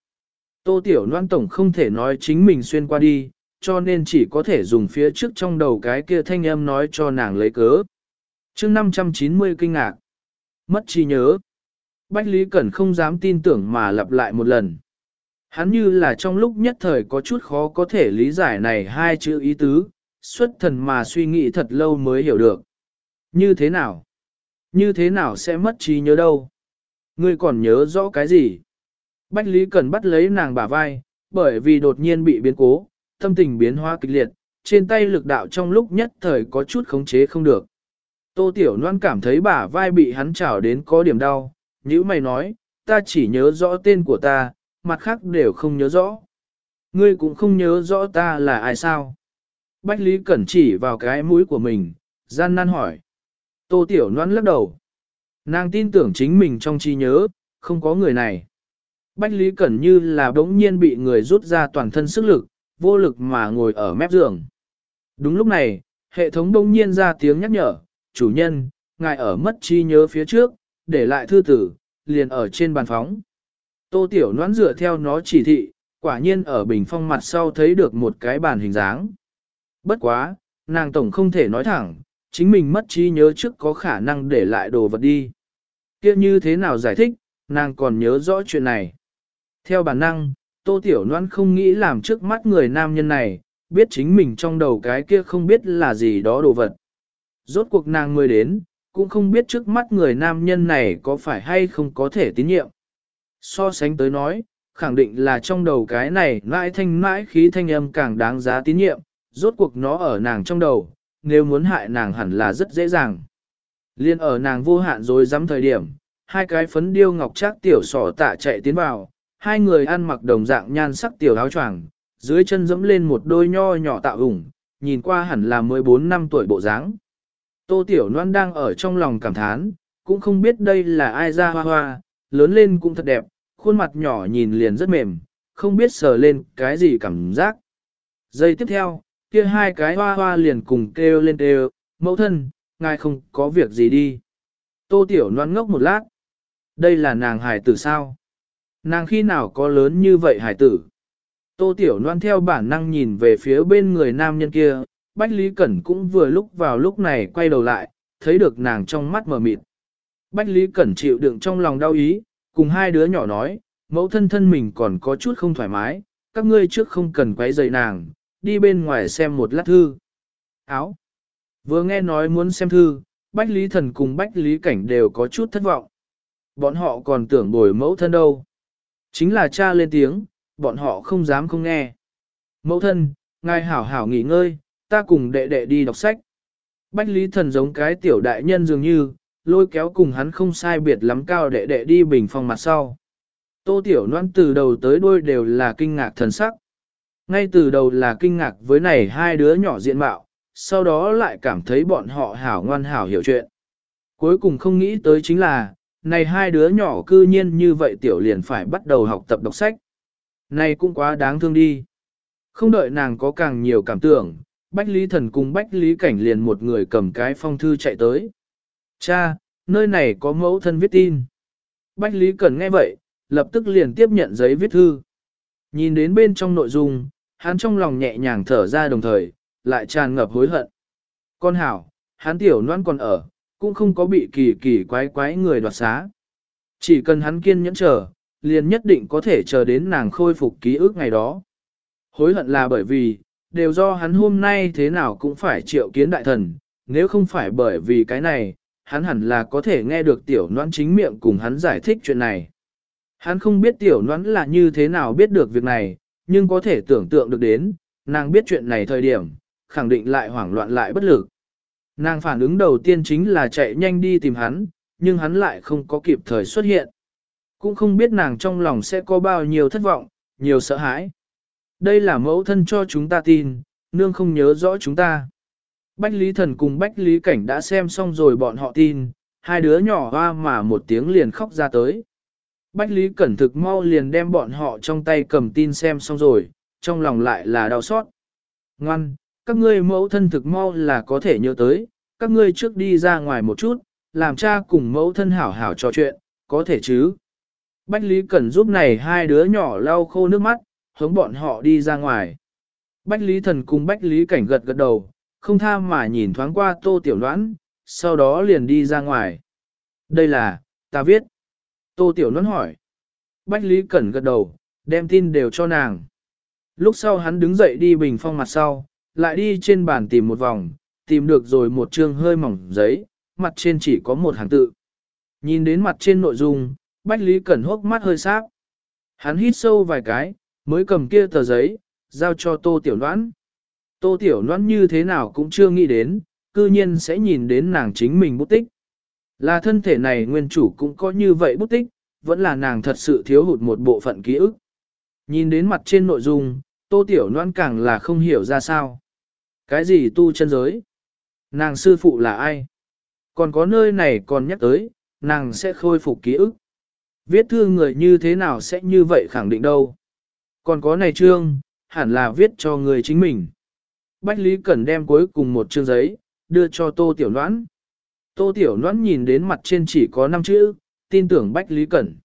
Tô Tiểu Loan Tổng không thể nói chính mình xuyên qua đi, cho nên chỉ có thể dùng phía trước trong đầu cái kia thanh âm nói cho nàng lấy cớ. chương 590 kinh ngạc. Mất trí nhớ. Bách Lý Cẩn không dám tin tưởng mà lặp lại một lần. Hắn như là trong lúc nhất thời có chút khó có thể lý giải này hai chữ ý tứ, xuất thần mà suy nghĩ thật lâu mới hiểu được. Như thế nào? Như thế nào sẽ mất trí nhớ đâu? Ngươi còn nhớ rõ cái gì? Bách Lý Cẩn bắt lấy nàng bả vai, bởi vì đột nhiên bị biến cố, tâm tình biến hóa kịch liệt, trên tay lực đạo trong lúc nhất thời có chút khống chế không được. Tô Tiểu Loan cảm thấy bả vai bị hắn chảo đến có điểm đau, như mày nói, ta chỉ nhớ rõ tên của ta, mặt khác đều không nhớ rõ. Ngươi cũng không nhớ rõ ta là ai sao? Bách Lý Cẩn chỉ vào cái mũi của mình, gian nan hỏi. Tô Tiểu Loan lắc đầu. Nàng tin tưởng chính mình trong trí nhớ, không có người này. Bách Lý Cẩn như là đống nhiên bị người rút ra toàn thân sức lực, vô lực mà ngồi ở mép giường. Đúng lúc này, hệ thống đống nhiên ra tiếng nhắc nhở, chủ nhân, ngài ở mất trí nhớ phía trước, để lại thư tử, liền ở trên bàn phóng. Tô Tiểu Noãn dựa theo nó chỉ thị, quả nhiên ở bình phong mặt sau thấy được một cái bàn hình dáng. Bất quá, nàng tổng không thể nói thẳng, chính mình mất trí nhớ trước có khả năng để lại đồ vật đi. Kia như thế nào giải thích, nàng còn nhớ rõ chuyện này. Theo bản năng, Tô Tiểu Loan không nghĩ làm trước mắt người nam nhân này, biết chính mình trong đầu cái kia không biết là gì đó đồ vật. Rốt cuộc nàng người đến, cũng không biết trước mắt người nam nhân này có phải hay không có thể tín nhiệm. So sánh tới nói, khẳng định là trong đầu cái này mãi thanh mãi khí thanh âm càng đáng giá tín nhiệm, rốt cuộc nó ở nàng trong đầu, nếu muốn hại nàng hẳn là rất dễ dàng. Liên ở nàng vô hạn rồi dám thời điểm, hai cái phấn điêu ngọc trác tiểu sỏ tạ chạy tiến vào, hai người ăn mặc đồng dạng nhan sắc tiểu áo choàng, dưới chân dẫm lên một đôi nho nhỏ tạo ủng, nhìn qua hẳn là 14 năm tuổi bộ dáng. Tô Tiểu Loan đang ở trong lòng cảm thán, cũng không biết đây là ai ra hoa hoa, lớn lên cũng thật đẹp, khuôn mặt nhỏ nhìn liền rất mềm, không biết sờ lên cái gì cảm giác. Giây tiếp theo, kia hai cái hoa hoa liền cùng kêu lên kêu, mẫu thân, ngài không có việc gì đi. Tô Tiểu Loan ngốc một lát. Đây là nàng hải tử sao? Nàng khi nào có lớn như vậy hải tử? Tô Tiểu Loan theo bản năng nhìn về phía bên người nam nhân kia, Bách Lý Cẩn cũng vừa lúc vào lúc này quay đầu lại, thấy được nàng trong mắt mờ mịt. Bách Lý Cẩn chịu đựng trong lòng đau ý, cùng hai đứa nhỏ nói, mẫu thân thân mình còn có chút không thoải mái, các ngươi trước không cần quấy rầy nàng, đi bên ngoài xem một lát thư. Áo. Vừa nghe nói muốn xem thư, Bách Lý Thần cùng Bách Lý Cảnh đều có chút thất vọng. Bọn họ còn tưởng bồi mẫu thân đâu. Chính là cha lên tiếng, bọn họ không dám không nghe. Mẫu thân, ngài hảo hảo nghỉ ngơi, ta cùng đệ đệ đi đọc sách. Bách Lý Thần giống cái tiểu đại nhân dường như, lôi kéo cùng hắn không sai biệt lắm cao đệ đệ đi bình phòng mặt sau. Tô Tiểu Loan từ đầu tới đuôi đều là kinh ngạc thần sắc. Ngay từ đầu là kinh ngạc với này hai đứa nhỏ diện mạo, sau đó lại cảm thấy bọn họ hảo ngoan hảo hiểu chuyện. Cuối cùng không nghĩ tới chính là, này hai đứa nhỏ cư nhiên như vậy tiểu liền phải bắt đầu học tập đọc sách. Này cũng quá đáng thương đi. Không đợi nàng có càng nhiều cảm tưởng, Bách Lý Thần cùng Bách Lý Cảnh liền một người cầm cái phong thư chạy tới. Cha, nơi này có mẫu thân viết tin. Bách Lý Cẩn nghe vậy, lập tức liền tiếp nhận giấy viết thư. Nhìn đến bên trong nội dung, hắn trong lòng nhẹ nhàng thở ra đồng thời, lại tràn ngập hối hận. Con hảo, hắn tiểu noan còn ở, cũng không có bị kỳ kỳ quái quái người đoạt xá. Chỉ cần hắn kiên nhẫn chờ, liền nhất định có thể chờ đến nàng khôi phục ký ức ngày đó. Hối hận là bởi vì, đều do hắn hôm nay thế nào cũng phải triệu kiến đại thần, nếu không phải bởi vì cái này, hắn hẳn là có thể nghe được tiểu noãn chính miệng cùng hắn giải thích chuyện này. Hắn không biết tiểu noãn là như thế nào biết được việc này, nhưng có thể tưởng tượng được đến, nàng biết chuyện này thời điểm, khẳng định lại hoảng loạn lại bất lực. Nàng phản ứng đầu tiên chính là chạy nhanh đi tìm hắn, nhưng hắn lại không có kịp thời xuất hiện. Cũng không biết nàng trong lòng sẽ có bao nhiêu thất vọng, nhiều sợ hãi. Đây là mẫu thân cho chúng ta tin, nương không nhớ rõ chúng ta. Bách Lý Thần cùng Bách Lý Cảnh đã xem xong rồi bọn họ tin, hai đứa nhỏ hoa mà một tiếng liền khóc ra tới. Bách Lý Cẩn thực mau liền đem bọn họ trong tay cầm tin xem xong rồi, trong lòng lại là đau xót. Ngoan, các ngươi mẫu thân thực mau là có thể nhớ tới, các ngươi trước đi ra ngoài một chút, làm cha cùng mẫu thân hảo hảo trò chuyện, có thể chứ. Bách Lý Cẩn giúp này hai đứa nhỏ lau khô nước mắt, hướng bọn họ đi ra ngoài. Bách Lý Thần cùng Bách Lý Cảnh gật gật đầu, không tha mà nhìn thoáng qua tô tiểu đoán, sau đó liền đi ra ngoài. Đây là, ta viết. Tô tiểu đoán hỏi. Bách Lý Cẩn gật đầu, đem tin đều cho nàng. Lúc sau hắn đứng dậy đi bình phong mặt sau, lại đi trên bàn tìm một vòng, tìm được rồi một chương hơi mỏng giấy, mặt trên chỉ có một hàng tự. Nhìn đến mặt trên nội dung, Bách Lý Cẩn hốc mắt hơi sáp. Hắn hít sâu vài cái, mới cầm kia tờ giấy, giao cho Tô Tiểu đoán Tô Tiểu Loan như thế nào cũng chưa nghĩ đến, cư nhiên sẽ nhìn đến nàng chính mình bút tích. Là thân thể này nguyên chủ cũng có như vậy bút tích, vẫn là nàng thật sự thiếu hụt một bộ phận ký ức. Nhìn đến mặt trên nội dung, Tô Tiểu Loan càng là không hiểu ra sao. Cái gì tu chân giới? Nàng sư phụ là ai? Còn có nơi này còn nhắc tới, nàng sẽ khôi phục ký ức. Viết thư người như thế nào sẽ như vậy khẳng định đâu. Còn có này trương, hẳn là viết cho người chính mình. Bách Lý Cẩn đem cuối cùng một chương giấy, đưa cho Tô Tiểu Noãn. Tô Tiểu Noãn nhìn đến mặt trên chỉ có 5 chữ, tin tưởng Bách Lý Cẩn.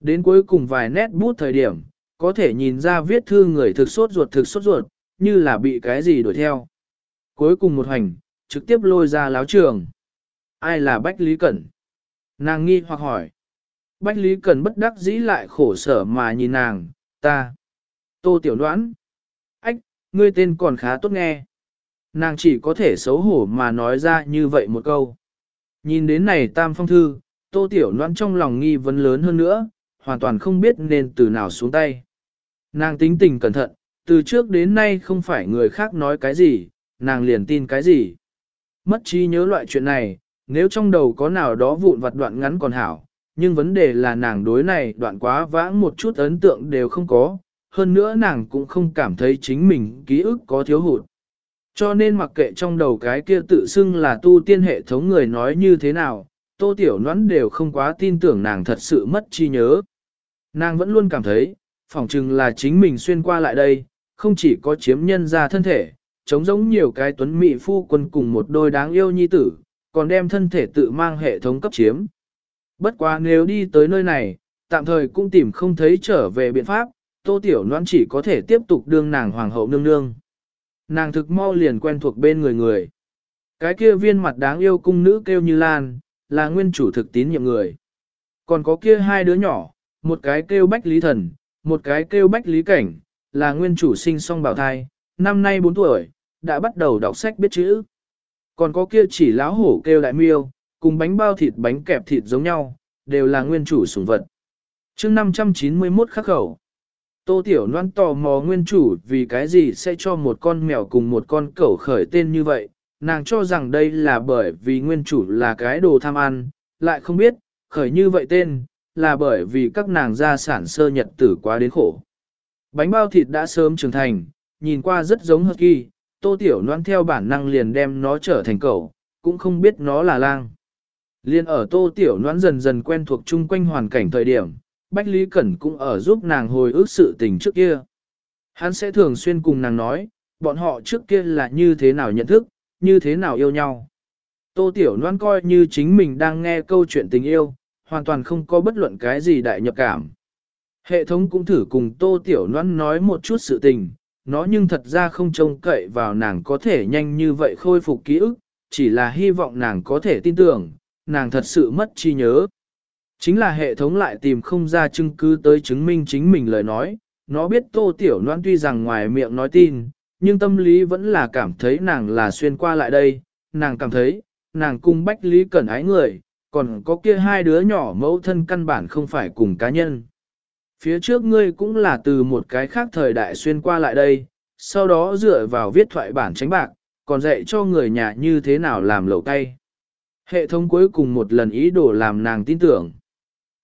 Đến cuối cùng vài nét bút thời điểm, có thể nhìn ra viết thư người thực sốt ruột thực sốt ruột, như là bị cái gì đuổi theo. Cuối cùng một hành, trực tiếp lôi ra láo trường. Ai là Bách Lý Cẩn? Nàng nghi hoặc hỏi. Bách Lý Cẩn bất đắc dĩ lại khổ sở mà nhìn nàng, ta. Tô Tiểu Noãn. Ngươi tên còn khá tốt nghe. Nàng chỉ có thể xấu hổ mà nói ra như vậy một câu. Nhìn đến này tam phong thư, Tô Tiểu noan trong lòng nghi vấn lớn hơn nữa, hoàn toàn không biết nên từ nào xuống tay. Nàng tính tình cẩn thận, từ trước đến nay không phải người khác nói cái gì, nàng liền tin cái gì. Mất trí nhớ loại chuyện này, nếu trong đầu có nào đó vụn vặt đoạn ngắn còn hảo, nhưng vấn đề là nàng đối này đoạn quá vãng một chút ấn tượng đều không có, hơn nữa nàng cũng không cảm thấy chính mình ký ức có thiếu hụt. Cho nên mặc kệ trong đầu cái kia tự xưng là tu tiên hệ thống người nói như thế nào, tô tiểu nhoắn đều không quá tin tưởng nàng thật sự mất trí nhớ. Nàng vẫn luôn cảm thấy, phỏng chừng là chính mình xuyên qua lại đây, không chỉ có chiếm nhân ra thân thể, chống giống nhiều cái tuấn mỹ phu quân cùng một đôi đáng yêu nhi tử, còn đem thân thể tự mang hệ thống cấp chiếm. Bất quá nếu đi tới nơi này, tạm thời cũng tìm không thấy trở về biện pháp, tô tiểu noan chỉ có thể tiếp tục đương nàng hoàng hậu nương nương. Nàng thực mau liền quen thuộc bên người người. Cái kia viên mặt đáng yêu cung nữ kêu như Lan, là nguyên chủ thực tín nhiệm người. Còn có kia hai đứa nhỏ, một cái kêu bách lý thần, một cái kêu bách lý cảnh, là nguyên chủ sinh song bảo thai, năm nay 4 tuổi, đã bắt đầu đọc sách biết chữ. Còn có kia chỉ láo hổ kêu đại miêu, cùng bánh bao thịt bánh kẹp thịt giống nhau, đều là nguyên chủ sủng vật. chương 591 khắc khẩu. Tô Tiểu Loan tò mò nguyên chủ vì cái gì sẽ cho một con mèo cùng một con cẩu khởi tên như vậy, nàng cho rằng đây là bởi vì nguyên chủ là cái đồ tham ăn, lại không biết, khởi như vậy tên, là bởi vì các nàng gia sản sơ nhật tử quá đến khổ. Bánh bao thịt đã sớm trưởng thành, nhìn qua rất giống hợp kỳ, tô tiểu Loan theo bản năng liền đem nó trở thành cẩu, cũng không biết nó là lang. Liên ở tô tiểu Loan dần dần quen thuộc chung quanh hoàn cảnh thời điểm, Bách Lý Cẩn cũng ở giúp nàng hồi ức sự tình trước kia. Hắn sẽ thường xuyên cùng nàng nói, bọn họ trước kia là như thế nào nhận thức, như thế nào yêu nhau. Tô Tiểu Loan coi như chính mình đang nghe câu chuyện tình yêu, hoàn toàn không có bất luận cái gì đại nhập cảm. Hệ thống cũng thử cùng Tô Tiểu Loan nói một chút sự tình, nó nhưng thật ra không trông cậy vào nàng có thể nhanh như vậy khôi phục ký ức, chỉ là hy vọng nàng có thể tin tưởng, nàng thật sự mất trí nhớ. Chính là hệ thống lại tìm không ra chứng cứ tới chứng minh chính mình lời nói, nó biết tô tiểu noan tuy rằng ngoài miệng nói tin, nhưng tâm lý vẫn là cảm thấy nàng là xuyên qua lại đây, nàng cảm thấy, nàng cung bách lý cẩn ái người, còn có kia hai đứa nhỏ mẫu thân căn bản không phải cùng cá nhân. Phía trước ngươi cũng là từ một cái khác thời đại xuyên qua lại đây, sau đó dựa vào viết thoại bản tránh bạc, còn dạy cho người nhà như thế nào làm lẩu tay. Hệ thống cuối cùng một lần ý đồ làm nàng tin tưởng.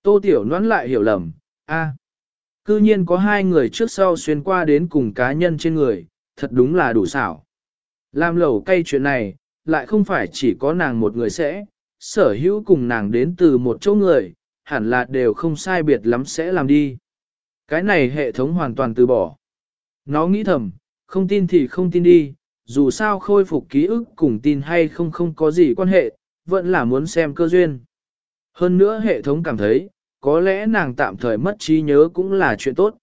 Tô Tiểu Noãn lại hiểu lầm, a, cư nhiên có hai người trước sau xuyên qua đến cùng cá nhân trên người, thật đúng là đủ xảo. Làm lẩu cay chuyện này, lại không phải chỉ có nàng một người sẽ, sở hữu cùng nàng đến từ một chỗ người, hẳn là đều không sai biệt lắm sẽ làm đi. Cái này hệ thống hoàn toàn từ bỏ. Nó nghĩ thầm, không tin thì không tin đi, dù sao khôi phục ký ức cùng tin hay không không có gì quan hệ, vẫn là muốn xem cơ duyên. Hơn nữa hệ thống cảm thấy, có lẽ nàng tạm thời mất trí nhớ cũng là chuyện tốt.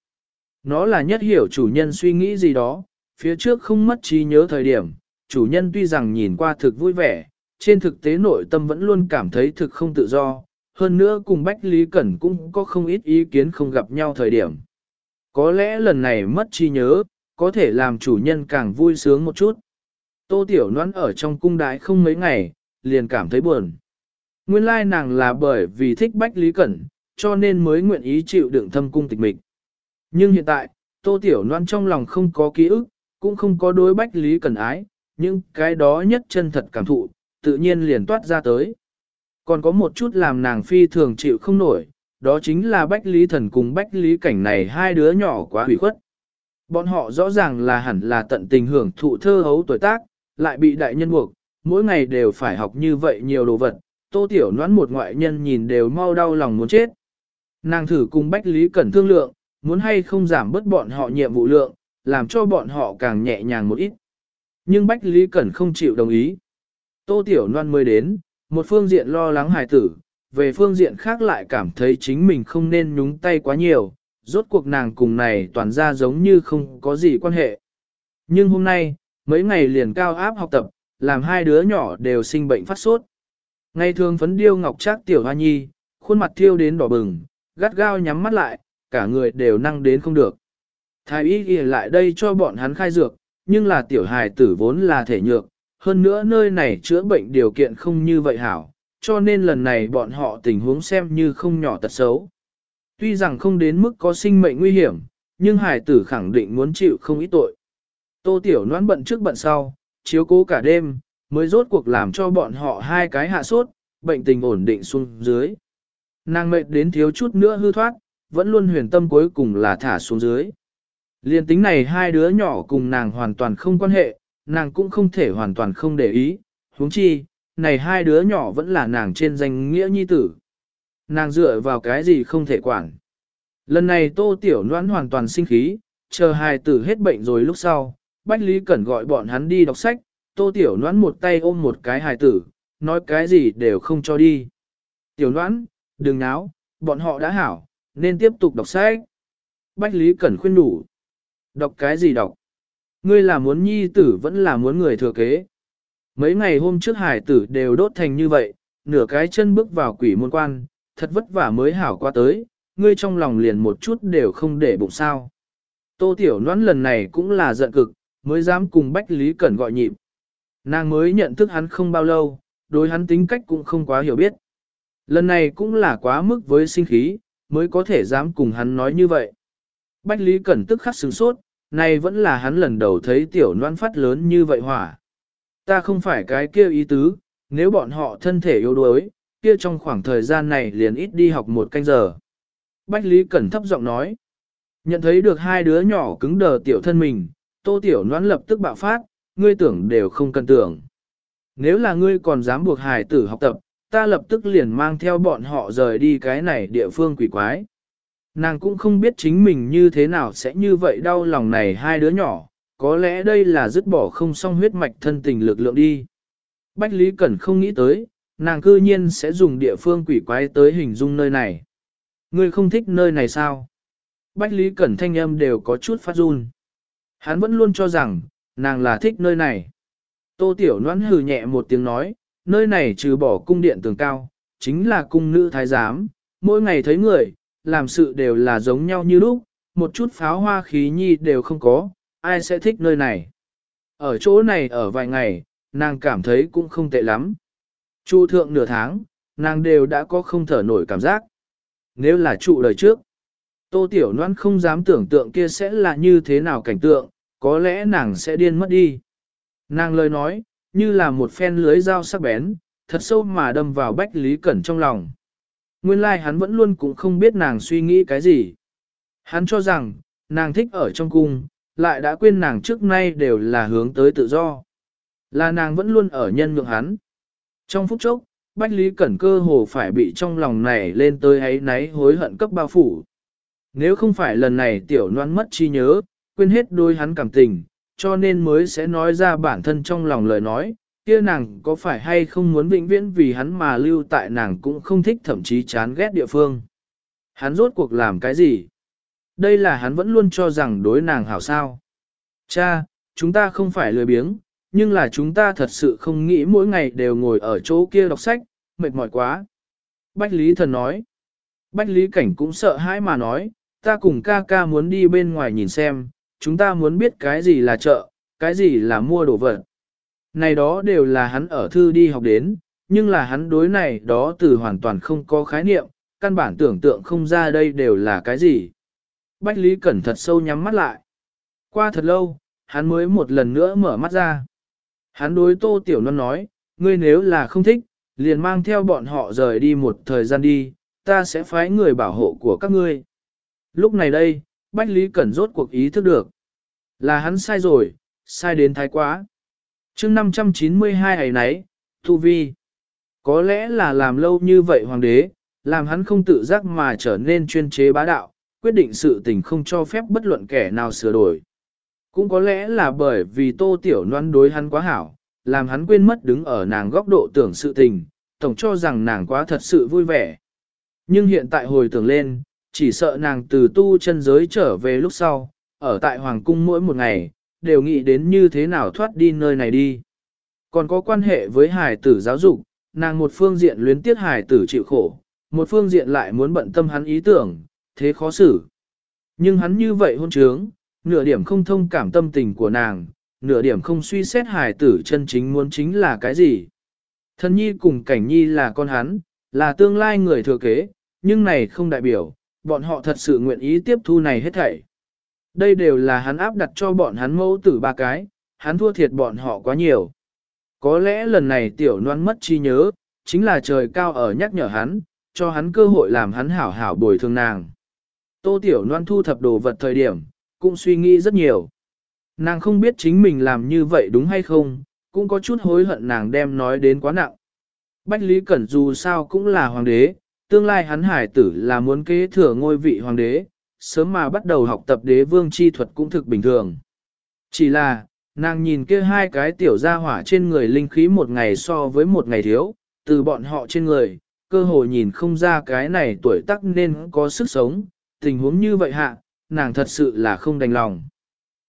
Nó là nhất hiểu chủ nhân suy nghĩ gì đó, phía trước không mất trí nhớ thời điểm, chủ nhân tuy rằng nhìn qua thực vui vẻ, trên thực tế nội tâm vẫn luôn cảm thấy thực không tự do, hơn nữa cùng Bách Lý Cẩn cũng có không ít ý kiến không gặp nhau thời điểm. Có lẽ lần này mất trí nhớ, có thể làm chủ nhân càng vui sướng một chút. Tô Tiểu Loan ở trong cung đái không mấy ngày, liền cảm thấy buồn. Nguyên lai nàng là bởi vì thích Bách Lý Cẩn, cho nên mới nguyện ý chịu đựng thâm cung tịch mịch. Nhưng hiện tại, Tô Tiểu Loan trong lòng không có ký ức, cũng không có đối Bách Lý Cẩn ái, nhưng cái đó nhất chân thật cảm thụ, tự nhiên liền toát ra tới. Còn có một chút làm nàng phi thường chịu không nổi, đó chính là Bách Lý Thần cùng Bách Lý Cảnh này hai đứa nhỏ quá hủy khuất. Bọn họ rõ ràng là hẳn là tận tình hưởng thụ thơ hấu tuổi tác, lại bị đại nhân buộc, mỗi ngày đều phải học như vậy nhiều đồ vật, tô tiểu noãn một ngoại nhân nhìn đều mau đau lòng muốn chết. Nàng thử cùng Bách Lý Cẩn thương lượng, muốn hay không giảm bớt bọn họ nhiệm vụ lượng, làm cho bọn họ càng nhẹ nhàng một ít. Nhưng Bách Lý Cẩn không chịu đồng ý. Tô Tiểu Loan mới đến, một phương diện lo lắng hài tử, về phương diện khác lại cảm thấy chính mình không nên nhúng tay quá nhiều, rốt cuộc nàng cùng này toàn ra giống như không có gì quan hệ. Nhưng hôm nay, mấy ngày liền cao áp học tập, làm hai đứa nhỏ đều sinh bệnh phát sốt. Ngày thường phấn điêu ngọc trác tiểu hoa nhi, khuôn mặt thiêu đến đỏ bừng, gắt gao nhắm mắt lại, cả người đều năng đến không được. Thái y ghi lại đây cho bọn hắn khai dược, nhưng là tiểu hài tử vốn là thể nhược, hơn nữa nơi này chữa bệnh điều kiện không như vậy hảo, cho nên lần này bọn họ tình huống xem như không nhỏ tật xấu. Tuy rằng không đến mức có sinh mệnh nguy hiểm, nhưng hài tử khẳng định muốn chịu không ít tội. Tô Tiểu noãn bận trước bận sau, chiếu cố cả đêm, mới rốt cuộc làm cho bọn họ hai cái hạ sốt, bệnh tình ổn định xuống dưới. Nàng mệt đến thiếu chút nữa hư thoát, vẫn luôn huyền tâm cuối cùng là thả xuống dưới. Liên tính này hai đứa nhỏ cùng nàng hoàn toàn không quan hệ, nàng cũng không thể hoàn toàn không để ý, huống chi, này hai đứa nhỏ vẫn là nàng trên danh nghĩa nhi tử. Nàng dựa vào cái gì không thể quản. Lần này tô tiểu noãn hoàn toàn sinh khí, chờ hai tử hết bệnh rồi lúc sau, Bách Lý Cẩn gọi bọn hắn đi đọc sách, tô tiểu noãn một tay ôm một cái hài tử, nói cái gì đều không cho đi. Tiểu noãn, đừng náo, bọn họ đã hảo, nên tiếp tục đọc sách. Bách Lý Cẩn khuyên đủ. Đọc cái gì đọc? Ngươi là muốn nhi tử vẫn là muốn người thừa kế. Mấy ngày hôm trước hải tử đều đốt thành như vậy, nửa cái chân bước vào quỷ môn quan, thật vất vả mới hảo qua tới, ngươi trong lòng liền một chút đều không để bụng sao. Tô Tiểu Noãn lần này cũng là giận cực, mới dám cùng Bách Lý Cẩn gọi nhịp. Nàng mới nhận thức hắn không bao lâu, đối hắn tính cách cũng không quá hiểu biết. Lần này cũng là quá mức với sinh khí, mới có thể dám cùng hắn nói như vậy. Bách Lý Cẩn tức khắc sửng sốt, này vẫn là hắn lần đầu thấy tiểu noan phát lớn như vậy hỏa. Ta không phải cái kia ý tứ, nếu bọn họ thân thể yếu đuối, kia trong khoảng thời gian này liền ít đi học một canh giờ. Bách Lý Cẩn thấp giọng nói. Nhận thấy được hai đứa nhỏ cứng đờ tiểu thân mình, tô tiểu noan lập tức bạo phát, ngươi tưởng đều không cần tưởng. Nếu là ngươi còn dám buộc hài tử học tập, ta lập tức liền mang theo bọn họ rời đi cái này địa phương quỷ quái. Nàng cũng không biết chính mình như thế nào sẽ như vậy đau lòng này hai đứa nhỏ, có lẽ đây là dứt bỏ không xong huyết mạch thân tình lực lượng đi. Bách Lý Cẩn không nghĩ tới, nàng cư nhiên sẽ dùng địa phương quỷ quái tới hình dung nơi này. Ngươi không thích nơi này sao? Bách Lý Cẩn thanh âm đều có chút phát run. Hắn vẫn luôn cho rằng, nàng là thích nơi này. Tô Tiểu Noãn hừ nhẹ một tiếng nói, nơi này trừ bỏ cung điện tường cao, chính là cung nữ thái giám, mỗi ngày thấy người, làm sự đều là giống nhau như lúc, một chút pháo hoa khí nhi đều không có, ai sẽ thích nơi này. Ở chỗ này ở vài ngày, nàng cảm thấy cũng không tệ lắm. Chu thượng nửa tháng, nàng đều đã có không thở nổi cảm giác. Nếu là trụ đời trước, Tô Tiểu Loan không dám tưởng tượng kia sẽ là như thế nào cảnh tượng, có lẽ nàng sẽ điên mất đi. Nàng lời nói, như là một phen lưới dao sắc bén, thật sâu mà đâm vào Bách Lý Cẩn trong lòng. Nguyên lai like hắn vẫn luôn cũng không biết nàng suy nghĩ cái gì. Hắn cho rằng, nàng thích ở trong cung, lại đã quên nàng trước nay đều là hướng tới tự do. Là nàng vẫn luôn ở nhân nhượng hắn. Trong phút chốc, Bách Lý Cẩn cơ hồ phải bị trong lòng này lên tới ấy náy hối hận cấp bao phủ. Nếu không phải lần này tiểu noan mất chi nhớ, quên hết đôi hắn cảm tình, cho nên mới sẽ nói ra bản thân trong lòng lời nói, kia nàng có phải hay không muốn vĩnh viễn vì hắn mà lưu tại nàng cũng không thích thậm chí chán ghét địa phương. Hắn rốt cuộc làm cái gì? Đây là hắn vẫn luôn cho rằng đối nàng hảo sao. Cha, chúng ta không phải lười biếng, nhưng là chúng ta thật sự không nghĩ mỗi ngày đều ngồi ở chỗ kia đọc sách, mệt mỏi quá. Bách Lý Thần nói. Bách Lý Cảnh cũng sợ hãi mà nói, ta cùng ca ca muốn đi bên ngoài nhìn xem, chúng ta muốn biết cái gì là chợ, cái gì là mua đồ vật. Này đó đều là hắn ở thư đi học đến, nhưng là hắn đối này đó từ hoàn toàn không có khái niệm, căn bản tưởng tượng không ra đây đều là cái gì. Bách Lý Cẩn thật sâu nhắm mắt lại. Qua thật lâu, hắn mới một lần nữa mở mắt ra. Hắn đối Tô Tiểu Loan nói, ngươi nếu là không thích, liền mang theo bọn họ rời đi một thời gian đi, ta sẽ phái người bảo hộ của các ngươi. Lúc này đây, Bách Lý Cẩn rốt cuộc ý thức được. Là hắn sai rồi, sai đến thái quá. chương 592 ấy nấy, Thu Vi. Có lẽ là làm lâu như vậy hoàng đế, làm hắn không tự giác mà trở nên chuyên chế bá đạo, quyết định sự tình không cho phép bất luận kẻ nào sửa đổi. Cũng có lẽ là bởi vì tô tiểu noan đối hắn quá hảo, làm hắn quên mất đứng ở nàng góc độ tưởng sự tình, tổng cho rằng nàng quá thật sự vui vẻ. Nhưng hiện tại hồi tưởng lên, chỉ sợ nàng từ tu chân giới trở về lúc sau, ở tại Hoàng cung mỗi một ngày, đều nghĩ đến như thế nào thoát đi nơi này đi. Còn có quan hệ với hải tử giáo dục, nàng một phương diện luyến tiếc hải tử chịu khổ, một phương diện lại muốn bận tâm hắn ý tưởng, thế khó xử. Nhưng hắn như vậy hôn trướng, nửa điểm không thông cảm tâm tình của nàng, nửa điểm không suy xét hài tử chân chính muốn chính là cái gì. Thân nhi cùng cảnh nhi là con hắn, là tương lai người thừa kế, nhưng này không đại biểu, bọn họ thật sự nguyện ý tiếp thu này hết thảy. Đây đều là hắn áp đặt cho bọn hắn mẫu tử ba cái, hắn thua thiệt bọn họ quá nhiều. Có lẽ lần này tiểu noan mất chi nhớ, chính là trời cao ở nhắc nhở hắn, cho hắn cơ hội làm hắn hảo hảo bồi thường nàng. Tô tiểu noan thu thập đồ vật thời điểm, cũng suy nghĩ rất nhiều. Nàng không biết chính mình làm như vậy đúng hay không, cũng có chút hối hận nàng đem nói đến quá nặng. Bách Lý Cẩn dù sao cũng là hoàng đế, tương lai hắn hải tử là muốn kế thừa ngôi vị hoàng đế, sớm mà bắt đầu học tập đế vương chi thuật cũng thực bình thường. Chỉ là, nàng nhìn kia hai cái tiểu gia hỏa trên người linh khí một ngày so với một ngày thiếu, từ bọn họ trên người, cơ hồ nhìn không ra cái này tuổi tác nên có sức sống, tình huống như vậy hạ, nàng thật sự là không đành lòng.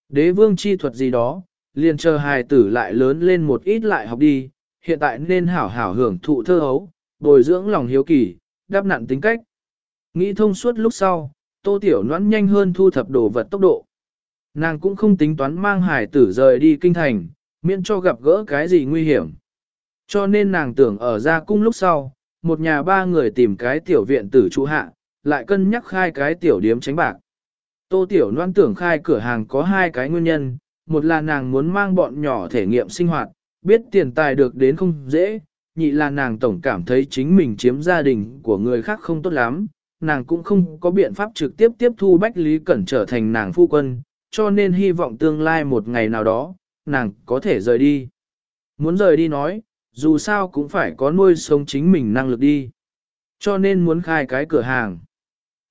Đế vương chi thuật gì đó, liền chờ hài tử lại lớn lên một ít lại học đi, hiện tại nên hảo hảo hưởng thụ thơ hấu, bồi dưỡng lòng hiếu kỳ, đáp nặn tính cách. Nghĩ thông suốt lúc sau, tô tiểu noãn nhanh hơn thu thập đồ vật tốc độ. Nàng cũng không tính toán mang hải tử rời đi kinh thành, miễn cho gặp gỡ cái gì nguy hiểm. Cho nên nàng tưởng ở ra cung lúc sau, một nhà ba người tìm cái tiểu viện tử trụ hạ, lại cân nhắc khai cái tiểu điếm tránh bạc. Tô Tiểu noan tưởng khai cửa hàng có hai cái nguyên nhân, một là nàng muốn mang bọn nhỏ thể nghiệm sinh hoạt, biết tiền tài được đến không dễ, nhị là nàng tổng cảm thấy chính mình chiếm gia đình của người khác không tốt lắm, nàng cũng không có biện pháp trực tiếp tiếp thu Bách Lý Cẩn trở thành nàng phu quân, cho nên hy vọng tương lai một ngày nào đó, nàng có thể rời đi. Muốn rời đi nói, dù sao cũng phải có nuôi sống chính mình năng lực đi. Cho nên muốn khai cái cửa hàng.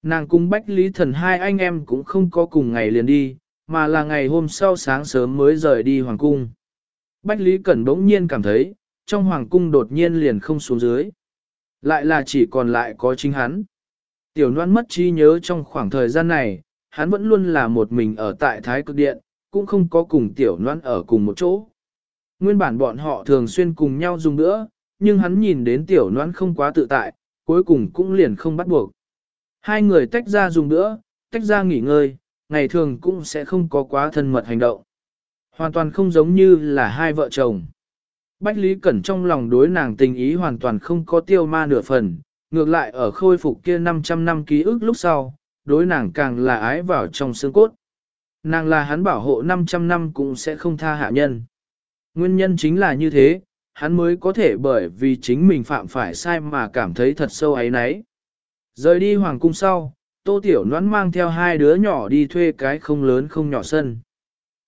Nàng cùng Bách Lý Thần hai anh em cũng không có cùng ngày liền đi, mà là ngày hôm sau sáng sớm mới rời đi Hoàng Cung. Bách Lý Cẩn bỗng nhiên cảm thấy, trong Hoàng Cung đột nhiên liền không xuống dưới. Lại là chỉ còn lại có chính hắn. Tiểu Loan mất trí nhớ trong khoảng thời gian này, hắn vẫn luôn là một mình ở tại Thái Cực Điện, cũng không có cùng Tiểu Loan ở cùng một chỗ. Nguyên bản bọn họ thường xuyên cùng nhau dùng nữa, nhưng hắn nhìn đến Tiểu Loan không quá tự tại, cuối cùng cũng liền không bắt buộc. Hai người tách ra dùng nữa, tách ra nghỉ ngơi, ngày thường cũng sẽ không có quá thân mật hành động. Hoàn toàn không giống như là hai vợ chồng. Bách Lý Cẩn trong lòng đối nàng tình ý hoàn toàn không có tiêu ma nửa phần, ngược lại ở khôi phục kia 500 năm ký ức lúc sau, đối nàng càng là ái vào trong xương cốt. Nàng là hắn bảo hộ 500 năm cũng sẽ không tha hạ nhân. Nguyên nhân chính là như thế, hắn mới có thể bởi vì chính mình phạm phải sai mà cảm thấy thật sâu ấy nấy. Rời đi hoàng cung sau, tô tiểu noãn mang theo hai đứa nhỏ đi thuê cái không lớn không nhỏ sân.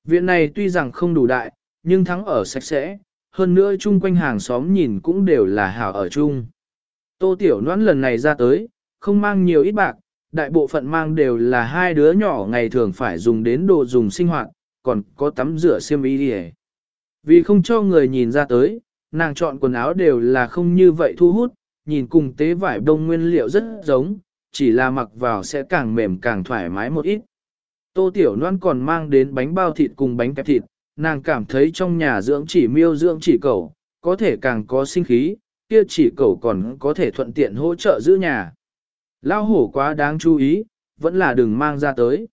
Viện này tuy rằng không đủ đại, nhưng thắng ở sạch sẽ, hơn nữa chung quanh hàng xóm nhìn cũng đều là hảo ở chung. Tô tiểu noãn lần này ra tới, không mang nhiều ít bạc, đại bộ phận mang đều là hai đứa nhỏ ngày thường phải dùng đến đồ dùng sinh hoạt, còn có tắm rửa xiêm y đi Vì không cho người nhìn ra tới, nàng chọn quần áo đều là không như vậy thu hút, nhìn cùng tế vải đông nguyên liệu rất giống, chỉ là mặc vào sẽ càng mềm càng thoải mái một ít. Tô Tiểu Loan còn mang đến bánh bao thịt cùng bánh kẹp thịt, nàng cảm thấy trong nhà dưỡng chỉ miêu dưỡng chỉ cẩu, có thể càng có sinh khí, kia chỉ cẩu còn có thể thuận tiện hỗ trợ giữ nhà. Lao hổ quá đáng chú ý, vẫn là đừng mang ra tới.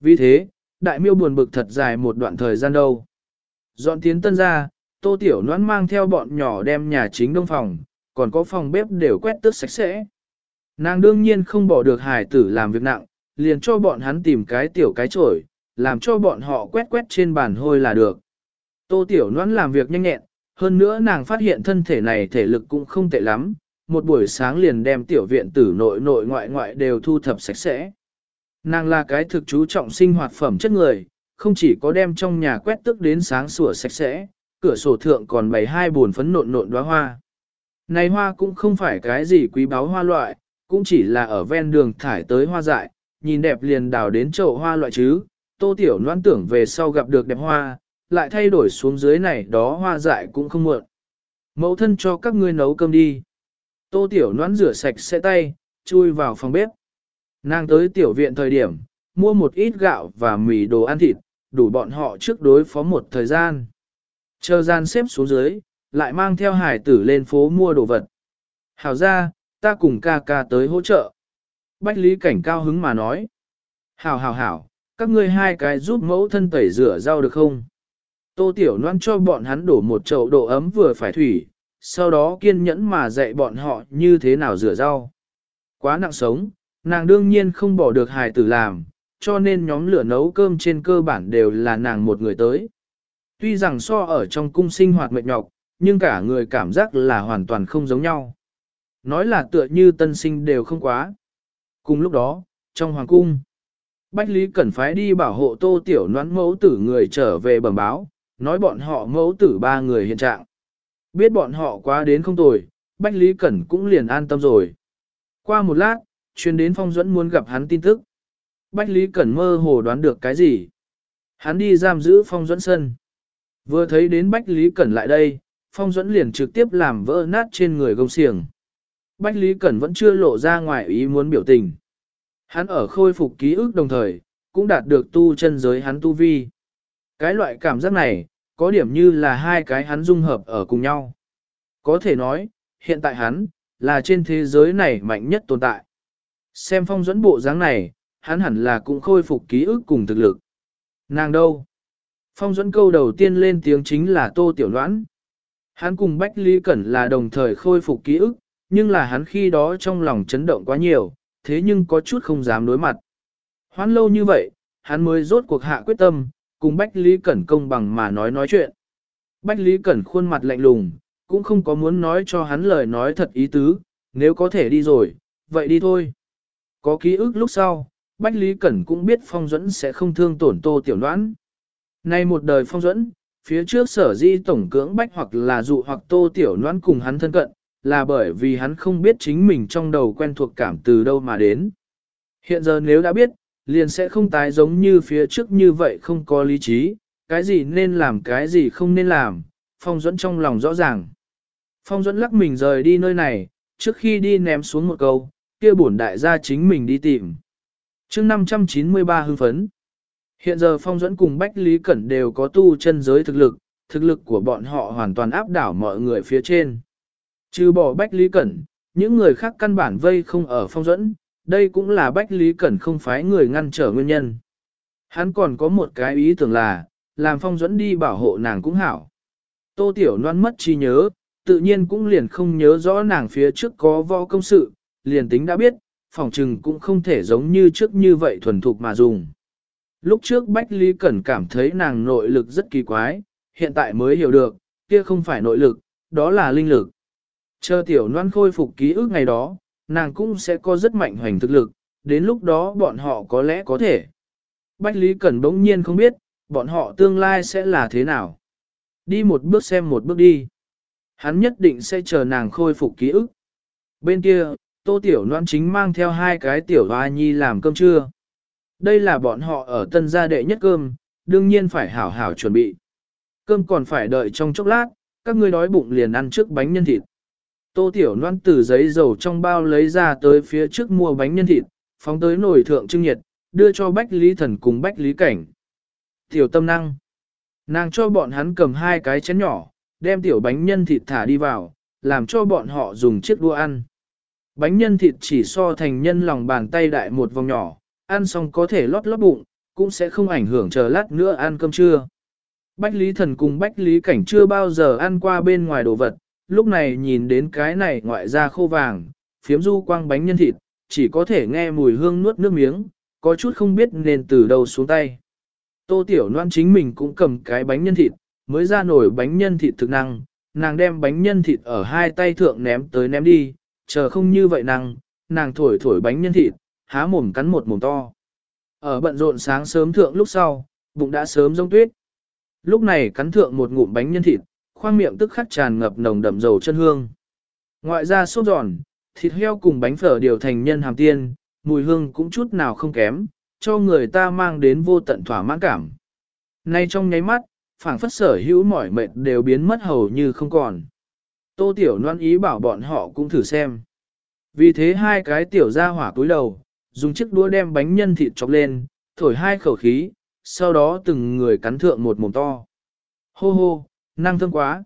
Vì thế, đại miêu buồn bực thật dài một đoạn thời gian đâu. Dọn tiến tân ra, tô tiểu noãn mang theo bọn nhỏ đem nhà chính đông phòng, còn có phòng bếp đều quét tước sạch sẽ. Nàng đương nhiên không bỏ được hải tử làm việc nặng, liền cho bọn hắn tìm cái tiểu cái chổi, làm cho bọn họ quét quét trên bàn hôi là được. Tô tiểu noãn làm việc nhanh nhẹn, hơn nữa nàng phát hiện thân thể này thể lực cũng không tệ lắm, một buổi sáng liền đem tiểu viện tử nội nội ngoại ngoại đều thu thập sạch sẽ. Nàng là cái thực chú trọng sinh hoạt phẩm chất người, không chỉ có đem trong nhà quét tức đến sáng sủa sạch sẽ, cửa sổ thượng còn bày hai buồn phấn nộn nộn đóa hoa. Này hoa cũng không phải cái gì quý báu hoa loại, cũng chỉ là ở ven đường thải tới hoa dại, nhìn đẹp liền đào đến chậu hoa loại chứ, tô tiểu Loan tưởng về sau gặp được đẹp hoa, lại thay đổi xuống dưới này đó hoa dại cũng không muộn. Mẫu thân cho các ngươi nấu cơm đi. Tô tiểu Loan rửa sạch sẽ tay, chui vào phòng bếp. Nàng tới tiểu viện thời điểm, mua một ít gạo và mì đồ ăn thịt, đủ bọn họ trước đối phó một thời gian. Chờ gian xếp xuống dưới, lại mang theo hải tử lên phố mua đồ vật. Hảo ra, ta cùng ca ca tới hỗ trợ. Bách Lý Cảnh cao hứng mà nói. Hảo hảo hảo, các ngươi hai cái giúp mẫu thân tẩy rửa rau được không? Tô Tiểu Loan cho bọn hắn đổ một chậu độ ấm vừa phải thủy, sau đó kiên nhẫn mà dạy bọn họ như thế nào rửa rau. Quá nặng sống, nàng đương nhiên không bỏ được hài tử làm, cho nên nhóm lửa nấu cơm trên cơ bản đều là nàng một người tới. Tuy rằng so ở trong cung sinh hoạt mệt nhọc, nhưng cả người cảm giác là hoàn toàn không giống nhau. Nói là tựa như tân sinh đều không quá. Cùng lúc đó, trong hoàng cung, Bách Lý Cẩn phái đi bảo hộ tô tiểu noãn mẫu tử người trở về bẩm báo, nói bọn họ mẫu tử ba người hiện trạng. Biết bọn họ quá đến không tồi, Bách Lý Cẩn cũng liền an tâm rồi. Qua một lát, truyền đến phong dẫn muốn gặp hắn tin tức. Bách Lý Cẩn mơ hồ đoán được cái gì. Hắn đi giam giữ phong dẫn sân. Vừa thấy đến Bách Lý Cẩn lại đây, phong dẫn liền trực tiếp làm vỡ nát trên người gông xiềng. Bách Lý Cẩn vẫn chưa lộ ra ngoài ý muốn biểu tình. Hắn ở khôi phục ký ức đồng thời, cũng đạt được tu chân giới hắn tu vi. Cái loại cảm giác này, có điểm như là hai cái hắn dung hợp ở cùng nhau. Có thể nói, hiện tại hắn, là trên thế giới này mạnh nhất tồn tại. Xem phong dẫn bộ dáng này, hắn hẳn là cũng khôi phục ký ức cùng thực lực. Nàng đâu? Phong dẫn câu đầu tiên lên tiếng chính là tô tiểu loan. Hắn cùng Bách Lý Cẩn là đồng thời khôi phục ký ức, nhưng là hắn khi đó trong lòng chấn động quá nhiều, thế nhưng có chút không dám đối mặt. Hoán lâu như vậy, hắn mới rốt cuộc hạ quyết tâm, cùng Bách Lý Cẩn công bằng mà nói nói chuyện. Bách Lý Cẩn khuôn mặt lạnh lùng, cũng không có muốn nói cho hắn lời nói thật ý tứ, nếu có thể đi rồi, vậy đi thôi. Có ký ức lúc sau, Bách Lý Cẩn cũng biết phong dẫn sẽ không thương tổn tô tiểu đoán. Nay một đời phong dẫn, phía trước sở di tổng cưỡng bách hoặc là dụ hoặc tô tiểu đoán cùng hắn thân cận, là bởi vì hắn không biết chính mình trong đầu quen thuộc cảm từ đâu mà đến. Hiện giờ nếu đã biết, liền sẽ không tái giống như phía trước như vậy không có lý trí, cái gì nên làm cái gì không nên làm, phong Duẫn trong lòng rõ ràng. Phong Duẫn lắc mình rời đi nơi này, trước khi đi ném xuống một câu, kia bổn đại gia chính mình đi tìm. chương 593 hưng phấn. Hiện giờ phong Duẫn cùng Bách Lý Cẩn đều có tu chân giới thực lực, thực lực của bọn họ hoàn toàn áp đảo mọi người phía trên. Trừ bỏ Bách Lý Cẩn, những người khác căn bản vây không ở phong dẫn, đây cũng là Bách Lý Cẩn không phái người ngăn trở nguyên nhân. Hắn còn có một cái ý tưởng là, làm phong dẫn đi bảo hộ nàng cũng hảo. Tô Tiểu Loan mất trí nhớ, tự nhiên cũng liền không nhớ rõ nàng phía trước có võ công sự, liền tính đã biết, phòng trừng cũng không thể giống như trước như vậy thuần thục mà dùng. Lúc trước Bách Lý Cẩn cảm thấy nàng nội lực rất kỳ quái, hiện tại mới hiểu được, kia không phải nội lực, đó là linh lực. Chờ tiểu noan khôi phục ký ức ngày đó, nàng cũng sẽ có rất mạnh hoành thực lực, đến lúc đó bọn họ có lẽ có thể. Bách Lý Cẩn bỗng nhiên không biết, bọn họ tương lai sẽ là thế nào. Đi một bước xem một bước đi. Hắn nhất định sẽ chờ nàng khôi phục ký ức. Bên kia, tô tiểu noan chính mang theo hai cái tiểu hoa nhi làm cơm trưa. Đây là bọn họ ở tân gia đệ nhất cơm, đương nhiên phải hảo hảo chuẩn bị. Cơm còn phải đợi trong chốc lát, các ngươi đói bụng liền ăn trước bánh nhân thịt. Tô Tiểu Loan từ giấy dầu trong bao lấy ra tới phía trước mua bánh nhân thịt, phóng tới nồi thượng trưng nhiệt, đưa cho Bách Lý Thần cùng Bách Lý Cảnh. Tiểu tâm năng. Nàng cho bọn hắn cầm hai cái chén nhỏ, đem tiểu bánh nhân thịt thả đi vào, làm cho bọn họ dùng chiếc đũa ăn. Bánh nhân thịt chỉ so thành nhân lòng bàn tay đại một vòng nhỏ, ăn xong có thể lót lót bụng, cũng sẽ không ảnh hưởng chờ lát nữa ăn cơm trưa. Bách Lý Thần cùng Bách Lý Cảnh chưa bao giờ ăn qua bên ngoài đồ vật, lúc này nhìn đến cái này ngoại ra khô vàng, phiếm du quang bánh nhân thịt, chỉ có thể nghe mùi hương nuốt nước miếng, có chút không biết nên từ đâu xuống tay. Tô Tiểu Loan chính mình cũng cầm cái bánh nhân thịt, mới ra nổi bánh nhân thịt thực năng, nàng đem bánh nhân thịt ở hai tay thượng ném tới ném đi, chờ không như vậy năng, nàng thổi thổi bánh nhân thịt, há mồm cắn một mồm to. Ở bận rộn sáng sớm thượng lúc sau, bụng đã sớm rông tuyết. Lúc này cắn thượng một ngụm bánh nhân thịt, khoang miệng tức khắc tràn ngập nồng đậm dầu chân hương. Ngoại ra sốt giòn, thịt heo cùng bánh phở đều thành nhân hàm tiên, mùi hương cũng chút nào không kém, cho người ta mang đến vô tận thỏa mãn cảm. Nay trong nháy mắt, phảng phất sở hữu mỏi mệt đều biến mất hầu như không còn. Tô Tiểu Loan ý bảo bọn họ cũng thử xem. Vì thế hai cái tiểu ra hỏa túi đầu, dùng chiếc đũa đem bánh nhân thịt chọc lên, thổi hai khẩu khí, sau đó từng người cắn thượng một mồm to. Hô hô, năng thương quá.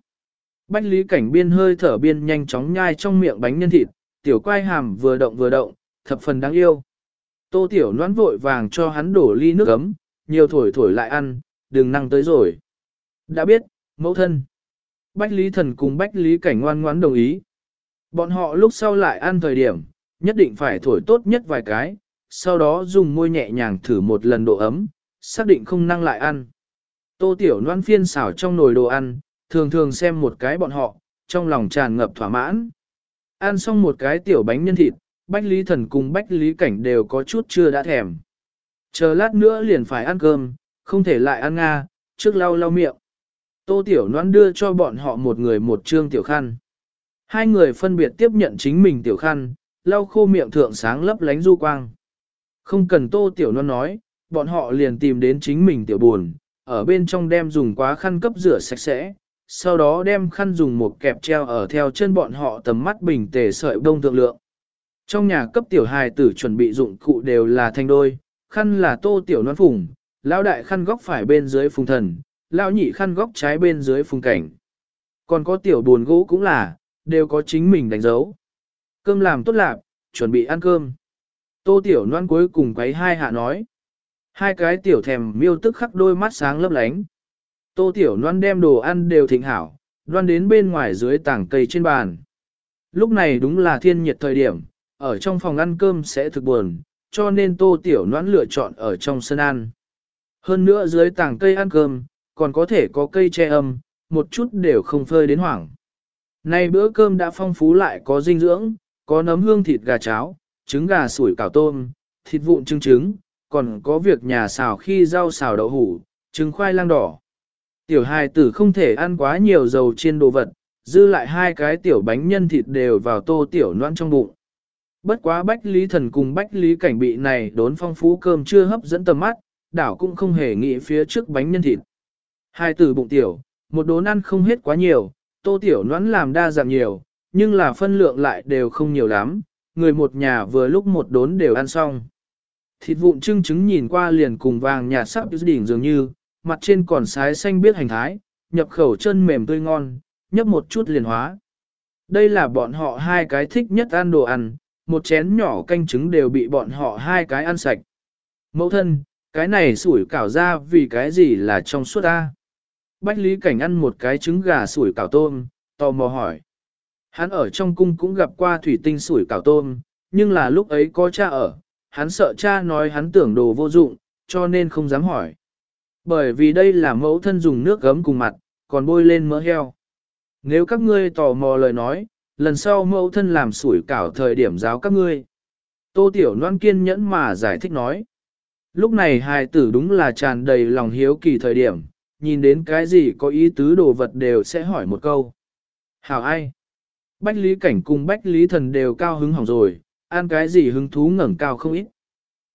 Bách lý cảnh biên hơi thở biên nhanh chóng nhai trong miệng bánh nhân thịt, tiểu quai hàm vừa động vừa động, thập phần đáng yêu. Tô tiểu noãn vội vàng cho hắn đổ ly nước ấm, nhiều thổi thổi lại ăn, đừng năng tới rồi. Đã biết, mẫu thân. Bách lý thần cùng bách lý cảnh ngoan ngoãn đồng ý. Bọn họ lúc sau lại ăn thời điểm, nhất định phải thổi tốt nhất vài cái, sau đó dùng môi nhẹ nhàng thử một lần độ ấm, xác định không năng lại ăn. Tô Tiểu Loan phiên xảo trong nồi đồ ăn, thường thường xem một cái bọn họ, trong lòng tràn ngập thỏa mãn. Ăn xong một cái tiểu bánh nhân thịt, Bách Lý Thần cùng Bách Lý Cảnh đều có chút chưa đã thèm. Chờ lát nữa liền phải ăn cơm, không thể lại ăn nga, trước lau lau miệng. Tô Tiểu Loan đưa cho bọn họ một người một trương tiểu khăn. Hai người phân biệt tiếp nhận chính mình tiểu khăn, lau khô miệng thượng sáng lấp lánh du quang. Không cần Tô Tiểu Loan nói, bọn họ liền tìm đến chính mình tiểu buồn, ở bên trong đem dùng quá khăn cấp rửa sạch sẽ, sau đó đem khăn dùng một kẹp treo ở theo chân bọn họ tầm mắt bình tề sợi đông thượng lượng. Trong nhà cấp tiểu hài tử chuẩn bị dụng cụ đều là thanh đôi, khăn là tô tiểu non phùng, lão đại khăn góc phải bên dưới phùng thần, lão nhị khăn góc trái bên dưới phùng cảnh. Còn có tiểu buồn gỗ cũng là, đều có chính mình đánh dấu. Cơm làm tốt lạc, chuẩn bị ăn cơm. Tô tiểu noan cuối cùng quấy hai hạ nói. Hai cái tiểu thèm miêu tức khắc đôi mắt sáng lấp lánh. Tô tiểu noan đem đồ ăn đều thịnh hảo, đoan đến bên ngoài dưới tảng cây trên bàn. Lúc này đúng là thiên nhiệt thời điểm, ở trong phòng ăn cơm sẽ thực buồn, cho nên tô tiểu noan lựa chọn ở trong sân ăn. Hơn nữa dưới tảng cây ăn cơm, còn có thể có cây che âm, một chút đều không phơi đến hoảng. Nay bữa cơm đã phong phú lại có dinh dưỡng, có nấm hương thịt gà cháo, trứng gà sủi cảo tôm, thịt vụn trứng trứng, còn có việc nhà xào khi rau xào đậu hủ, trứng khoai lang đỏ. Tiểu hài tử không thể ăn quá nhiều dầu chiên đồ vật, dư lại hai cái tiểu bánh nhân thịt đều vào tô tiểu noan trong bụng. Bất quá bách lý thần cùng bách lý cảnh bị này đốn phong phú cơm chưa hấp dẫn tầm mắt, đảo cũng không hề nghĩ phía trước bánh nhân thịt. Hai tử bụng tiểu, một đốn ăn không hết quá nhiều, tô tiểu noãn làm đa dạng nhiều, nhưng là phân lượng lại đều không nhiều lắm, người một nhà vừa lúc một đốn đều ăn xong. Thịt vụn trưng trứng nhìn qua liền cùng vàng nhạt sắc đỉnh dường như, mặt trên còn sái xanh biết hành thái, nhập khẩu chân mềm tươi ngon, nhấp một chút liền hóa. Đây là bọn họ hai cái thích nhất ăn đồ ăn, một chén nhỏ canh trứng đều bị bọn họ hai cái ăn sạch. Mẫu thân, cái này sủi cảo ra vì cái gì là trong suốt ta. Bách Lý Cảnh ăn một cái trứng gà sủi cảo tôm, tò mò hỏi. Hắn ở trong cung cũng gặp qua thủy tinh sủi cảo tôm, nhưng là lúc ấy có cha ở, hắn sợ cha nói hắn tưởng đồ vô dụng, cho nên không dám hỏi. Bởi vì đây là mẫu thân dùng nước gấm cùng mặt, còn bôi lên mỡ heo. Nếu các ngươi tò mò lời nói, lần sau mẫu thân làm sủi cảo thời điểm giáo các ngươi. Tô Tiểu Loan kiên nhẫn mà giải thích nói. Lúc này hài tử đúng là tràn đầy lòng hiếu kỳ thời điểm, nhìn đến cái gì có ý tứ đồ vật đều sẽ hỏi một câu. Hảo ai? Bách Lý Cảnh cùng Bách Lý Thần đều cao hứng hỏng rồi, ăn cái gì hứng thú ngẩng cao không ít.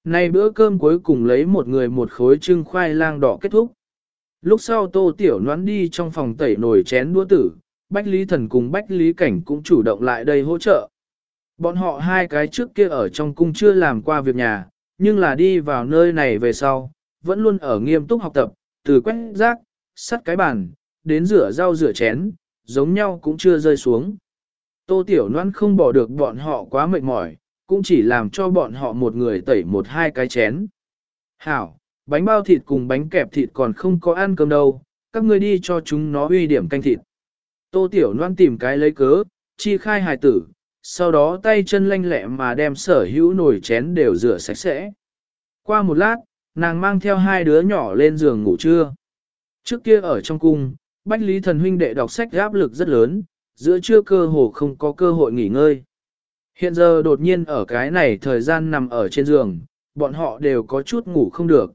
Nay bữa cơm cuối cùng lấy một người một khối trưng khoai lang đỏ kết thúc. Lúc sau tô tiểu noán đi trong phòng tẩy nồi chén đũa tử, Bách Lý Thần cùng Bách Lý Cảnh cũng chủ động lại đây hỗ trợ. Bọn họ hai cái trước kia ở trong cung chưa làm qua việc nhà, nhưng là đi vào nơi này về sau, vẫn luôn ở nghiêm túc học tập, từ quét rác, sắt cái bàn, đến rửa rau rửa chén, giống nhau cũng chưa rơi xuống. Tô Tiểu Loan không bỏ được bọn họ quá mệt mỏi, cũng chỉ làm cho bọn họ một người tẩy một hai cái chén. Hảo, bánh bao thịt cùng bánh kẹp thịt còn không có ăn cơm đâu, các ngươi đi cho chúng nó uy điểm canh thịt. Tô Tiểu Loan tìm cái lấy cớ, chi khai hài tử, sau đó tay chân lanh lẹ mà đem sở hữu nồi chén đều rửa sạch sẽ. Qua một lát, nàng mang theo hai đứa nhỏ lên giường ngủ trưa. Trước kia ở trong cung, Bách Lý Thần huynh đệ đọc sách áp lực rất lớn, giữa trưa cơ hồ không có cơ hội nghỉ ngơi. Hiện giờ đột nhiên ở cái này thời gian nằm ở trên giường, bọn họ đều có chút ngủ không được.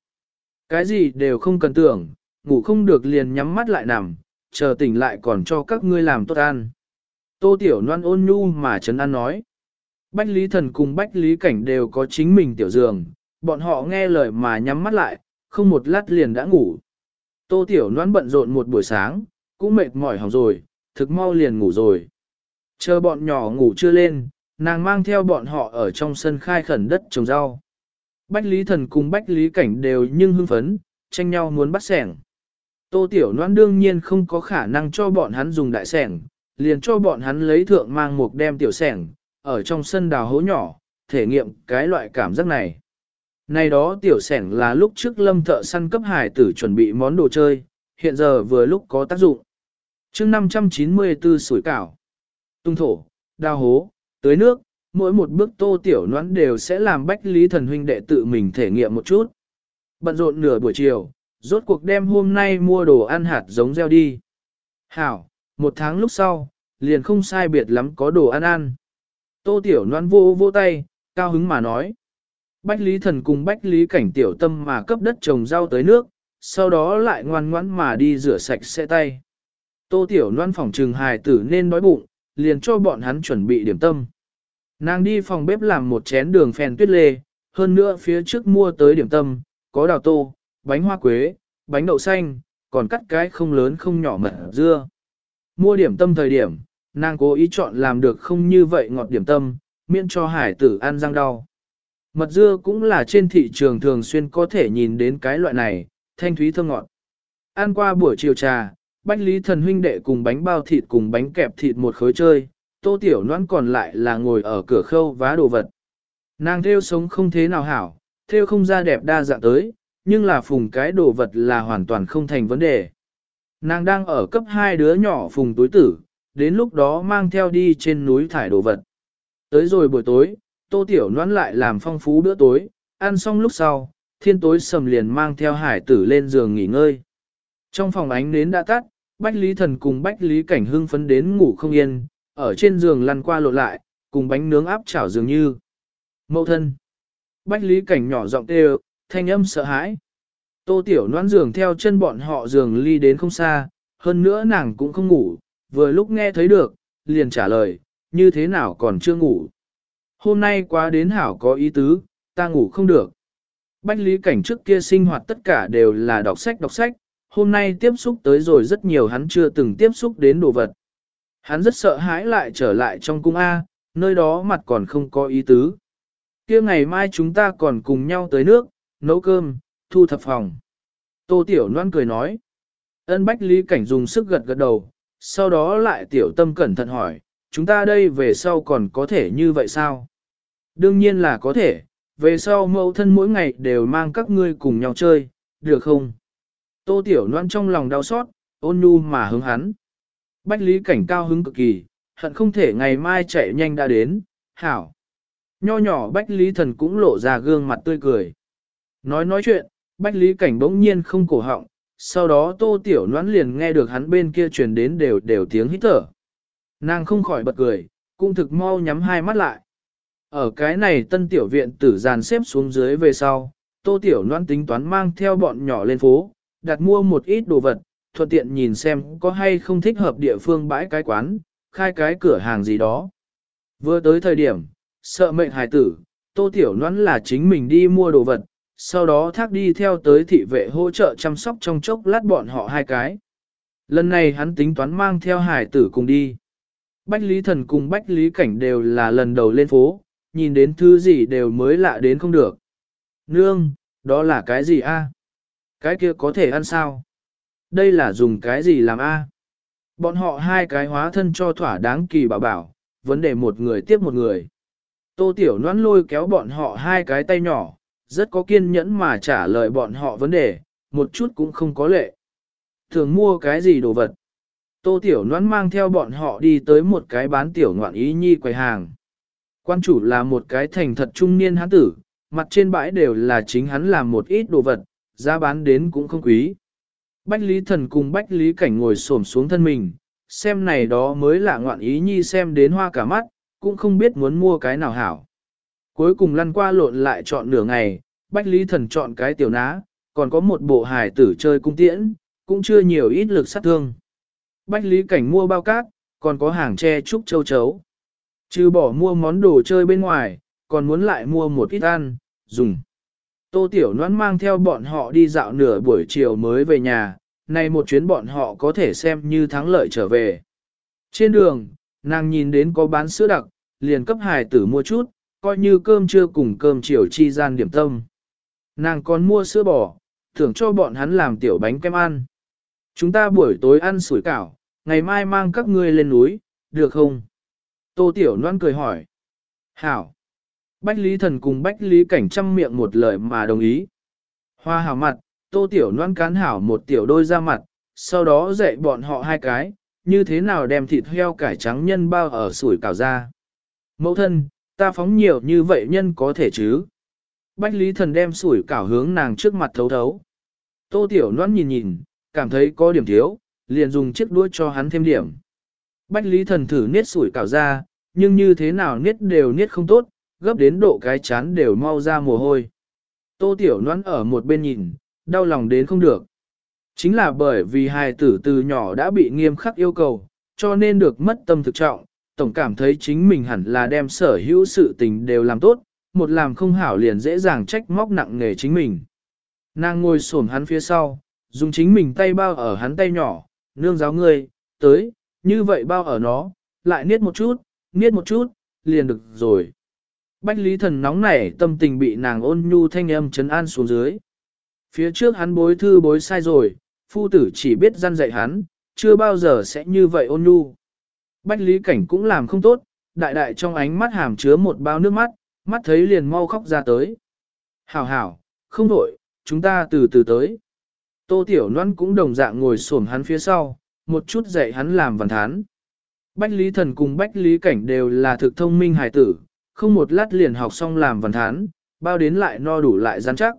Cái gì đều không cần tưởng, ngủ không được liền nhắm mắt lại nằm, chờ tỉnh lại còn cho các ngươi làm tốt ăn. Tô Tiểu Loan ôn nhu mà Trấn An nói. Bách Lý Thần cùng Bách Lý Cảnh đều có chính mình tiểu giường, bọn họ nghe lời mà nhắm mắt lại, không một lát liền đã ngủ. Tô Tiểu Loan bận rộn một buổi sáng, cũng mệt mỏi hỏng rồi, thực mau liền ngủ rồi. Chờ bọn nhỏ ngủ chưa lên, nàng mang theo bọn họ ở trong sân khai khẩn đất trồng rau. Bách Lý Thần cùng Bách Lý Cảnh đều nhưng hưng phấn, tranh nhau muốn bắt sẻng. Tô Tiểu Loan đương nhiên không có khả năng cho bọn hắn dùng đại sẻng, liền cho bọn hắn lấy thượng mang một đem tiểu sẻng, ở trong sân đào hố nhỏ, thể nghiệm cái loại cảm giác này. Này đó tiểu sẻng là lúc trước lâm thợ săn cấp hải tử chuẩn bị món đồ chơi, hiện giờ vừa lúc có tác dụng. chương 594 sủi cảo, tung thổ, đào hố, tưới nước, mỗi một bước tô tiểu noãn đều sẽ làm bách lý thần huynh đệ tự mình thể nghiệm một chút. Bận rộn nửa buổi chiều, rốt cuộc đem hôm nay mua đồ ăn hạt giống gieo đi. Hảo, một tháng lúc sau, liền không sai biệt lắm có đồ ăn ăn. Tô tiểu noãn vô vô tay, cao hứng mà nói. Bách Lý Thần cùng Bách Lý Cảnh tiểu tâm mà cấp đất trồng rau tới nước, sau đó lại ngoan ngoãn mà đi rửa sạch xe tay. Tô Tiểu Loan phòng trừng hài tử nên đói bụng, liền cho bọn hắn chuẩn bị điểm tâm. Nàng đi phòng bếp làm một chén đường phèn tuyết lê, hơn nữa phía trước mua tới điểm tâm, có đào tô, bánh hoa quế, bánh đậu xanh, còn cắt cái không lớn không nhỏ mật dưa. Mua điểm tâm thời điểm, nàng cố ý chọn làm được không như vậy ngọt điểm tâm, miễn cho hải tử ăn răng đau. Mật dưa cũng là trên thị trường thường xuyên có thể nhìn đến cái loại này, thanh thúy thơm ngọt. Ăn qua buổi chiều trà, Bách Lý Thần huynh đệ cùng bánh bao thịt cùng bánh kẹp thịt một khối chơi, Tô Tiểu Loan còn lại là ngồi ở cửa khâu vá đồ vật. Nàng theo sống không thế nào hảo, theo không ra đẹp đa dạng tới, nhưng là phùng cái đồ vật là hoàn toàn không thành vấn đề. Nàng đang ở cấp hai đứa nhỏ phùng túi tử, đến lúc đó mang theo đi trên núi thải đồ vật. Tới rồi buổi tối, tô tiểu noãn lại làm phong phú bữa tối, ăn xong lúc sau, thiên tối sầm liền mang theo hải tử lên giường nghỉ ngơi. Trong phòng ánh nến đã tắt, Bách Lý Thần cùng Bách Lý Cảnh hưng phấn đến ngủ không yên, ở trên giường lăn qua lộn lại, cùng bánh nướng áp chảo dường như. Mậu thân. Bách Lý Cảnh nhỏ giọng kêu, thanh âm sợ hãi. Tô Tiểu noan giường theo chân bọn họ giường ly đến không xa, hơn nữa nàng cũng không ngủ, vừa lúc nghe thấy được, liền trả lời, như thế nào còn chưa ngủ. Hôm nay quá đến hảo có ý tứ, ta ngủ không được. Bách lý cảnh trước kia sinh hoạt tất cả đều là đọc sách đọc sách, hôm nay tiếp xúc tới rồi rất nhiều hắn chưa từng tiếp xúc đến đồ vật. Hắn rất sợ hãi lại trở lại trong cung A, nơi đó mặt còn không có ý tứ. kia ngày mai chúng ta còn cùng nhau tới nước, nấu cơm, thu thập phòng. Tô Tiểu Loan cười nói. Ân Bách Lý Cảnh dùng sức gật gật đầu, sau đó lại Tiểu Tâm cẩn thận hỏi, chúng ta đây về sau còn có thể như vậy sao? Đương nhiên là có thể, về sau mẫu thân mỗi ngày đều mang các ngươi cùng nhau chơi, được không? Tô Tiểu Loan trong lòng đau xót, ôn nhu mà hứng hắn. Bách Lý Cảnh cao hứng cực kỳ, hận không thể ngày mai chạy nhanh đã đến, hảo. Nho nhỏ Bách Lý Thần cũng lộ ra gương mặt tươi cười. Nói nói chuyện, Bách Lý Cảnh bỗng nhiên không cổ họng, sau đó Tô Tiểu Noãn liền nghe được hắn bên kia truyền đến đều đều tiếng hít thở. Nàng không khỏi bật cười, cũng thực mau nhắm hai mắt lại. Ở cái này tân tiểu viện tử dàn xếp xuống dưới về sau, tô tiểu Loan tính toán mang theo bọn nhỏ lên phố, đặt mua một ít đồ vật, thuận tiện nhìn xem có hay không thích hợp địa phương bãi cái quán, khai cái cửa hàng gì đó. Vừa tới thời điểm, sợ mệnh hài tử, tô tiểu noan là chính mình đi mua đồ vật, sau đó thác đi theo tới thị vệ hỗ trợ chăm sóc trong chốc lát bọn họ hai cái. Lần này hắn tính toán mang theo hải tử cùng đi. Bách Lý Thần cùng Bách Lý Cảnh đều là lần đầu lên phố, nhìn đến thứ gì đều mới lạ đến không được. Nương, đó là cái gì a? Cái kia có thể ăn sao? Đây là dùng cái gì làm a? Bọn họ hai cái hóa thân cho thỏa đáng kỳ bảo bảo, vấn đề một người tiếp một người. Tô Tiểu Loan lôi kéo bọn họ hai cái tay nhỏ, rất có kiên nhẫn mà trả lời bọn họ vấn đề, một chút cũng không có lệ. Thường mua cái gì đồ vật? Tô Tiểu Loan mang theo bọn họ đi tới một cái bán tiểu ngoạn ý nhi quầy hàng. Quan chủ là một cái thành thật trung niên hán tử, mặt trên bãi đều là chính hắn làm một ít đồ vật, giá bán đến cũng không quý. Bách Lý Thần cùng Bách Lý Cảnh ngồi xổm xuống thân mình, xem này đó mới là ngoạn ý nhi xem đến hoa cả mắt, cũng không biết muốn mua cái nào hảo. Cuối cùng lăn qua lộn lại chọn nửa ngày, Bách Lý Thần chọn cái tiểu ná, còn có một bộ hài tử chơi cung tiễn, cũng chưa nhiều ít lực sát thương. Bách Lý Cảnh mua bao cát, còn có hàng tre trúc châu chấu. Chứ bỏ mua món đồ chơi bên ngoài, còn muốn lại mua một ít ăn, dùng. Tô Tiểu Loan mang theo bọn họ đi dạo nửa buổi chiều mới về nhà, này một chuyến bọn họ có thể xem như thắng lợi trở về. Trên đường, nàng nhìn đến có bán sữa đặc, liền cấp hài tử mua chút, coi như cơm trưa cùng cơm chiều chi gian điểm tâm. Nàng còn mua sữa bò, thưởng cho bọn hắn làm tiểu bánh kem ăn. Chúng ta buổi tối ăn sủi cảo, ngày mai mang các ngươi lên núi, được không? Tô Tiểu Loan cười hỏi. Hảo. Bách Lý Thần cùng Bách Lý Cảnh chăm miệng một lời mà đồng ý. Hoa hảo mặt, Tô Tiểu noan cán hảo một tiểu đôi ra mặt, sau đó dạy bọn họ hai cái, như thế nào đem thịt heo cải trắng nhân bao ở sủi cảo ra. Mẫu thân, ta phóng nhiều như vậy nhân có thể chứ? Bách Lý Thần đem sủi cảo hướng nàng trước mặt thấu thấu. Tô Tiểu noan nhìn nhìn, cảm thấy có điểm thiếu, liền dùng chiếc đuôi cho hắn thêm điểm. Bách Lý Thần thử niết sủi cảo ra, nhưng như thế nào niết đều niết không tốt, gấp đến độ cái chán đều mau ra mồ hôi. Tô Tiểu Loan ở một bên nhìn, đau lòng đến không được. Chính là bởi vì hài tử từ nhỏ đã bị nghiêm khắc yêu cầu, cho nên được mất tâm thực trọng, tổng cảm thấy chính mình hẳn là đem sở hữu sự tình đều làm tốt, một làm không hảo liền dễ dàng trách móc nặng nghề chính mình. Nàng ngồi xổm hắn phía sau, dùng chính mình tay bao ở hắn tay nhỏ, nương giáo ngươi, tới, như vậy bao ở nó, lại niết một chút, niết một chút, liền được rồi. Bách Lý Thần nóng nảy tâm tình bị nàng ôn nhu thanh âm chấn an xuống dưới. Phía trước hắn bối thư bối sai rồi, phu tử chỉ biết gian dạy hắn, chưa bao giờ sẽ như vậy ôn nhu. Bách Lý Cảnh cũng làm không tốt, đại đại trong ánh mắt hàm chứa một bao nước mắt, mắt thấy liền mau khóc ra tới. Hảo hảo, không đổi, chúng ta từ từ tới. Tô Tiểu Loan cũng đồng dạng ngồi xổm hắn phía sau, một chút dạy hắn làm văn thán. Bách Lý Thần cùng Bách Lý Cảnh đều là thực thông minh hài tử, không một lát liền học xong làm văn thán, bao đến lại no đủ lại gian chắc.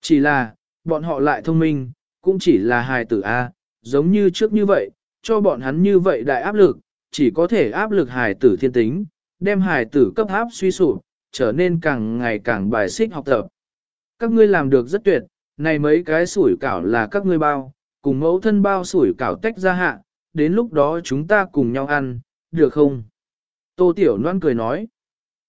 Chỉ là, bọn họ lại thông minh, cũng chỉ là hài tử A, giống như trước như vậy, cho bọn hắn như vậy đại áp lực, chỉ có thể áp lực hài tử thiên tính, đem hài tử cấp áp suy sụp, trở nên càng ngày càng bài xích học tập. Các ngươi làm được rất tuyệt, này mấy cái sủi cảo là các ngươi bao, cùng mẫu thân bao sủi cảo tách ra hạ, đến lúc đó chúng ta cùng nhau ăn, được không? Tô Tiểu Loan cười nói.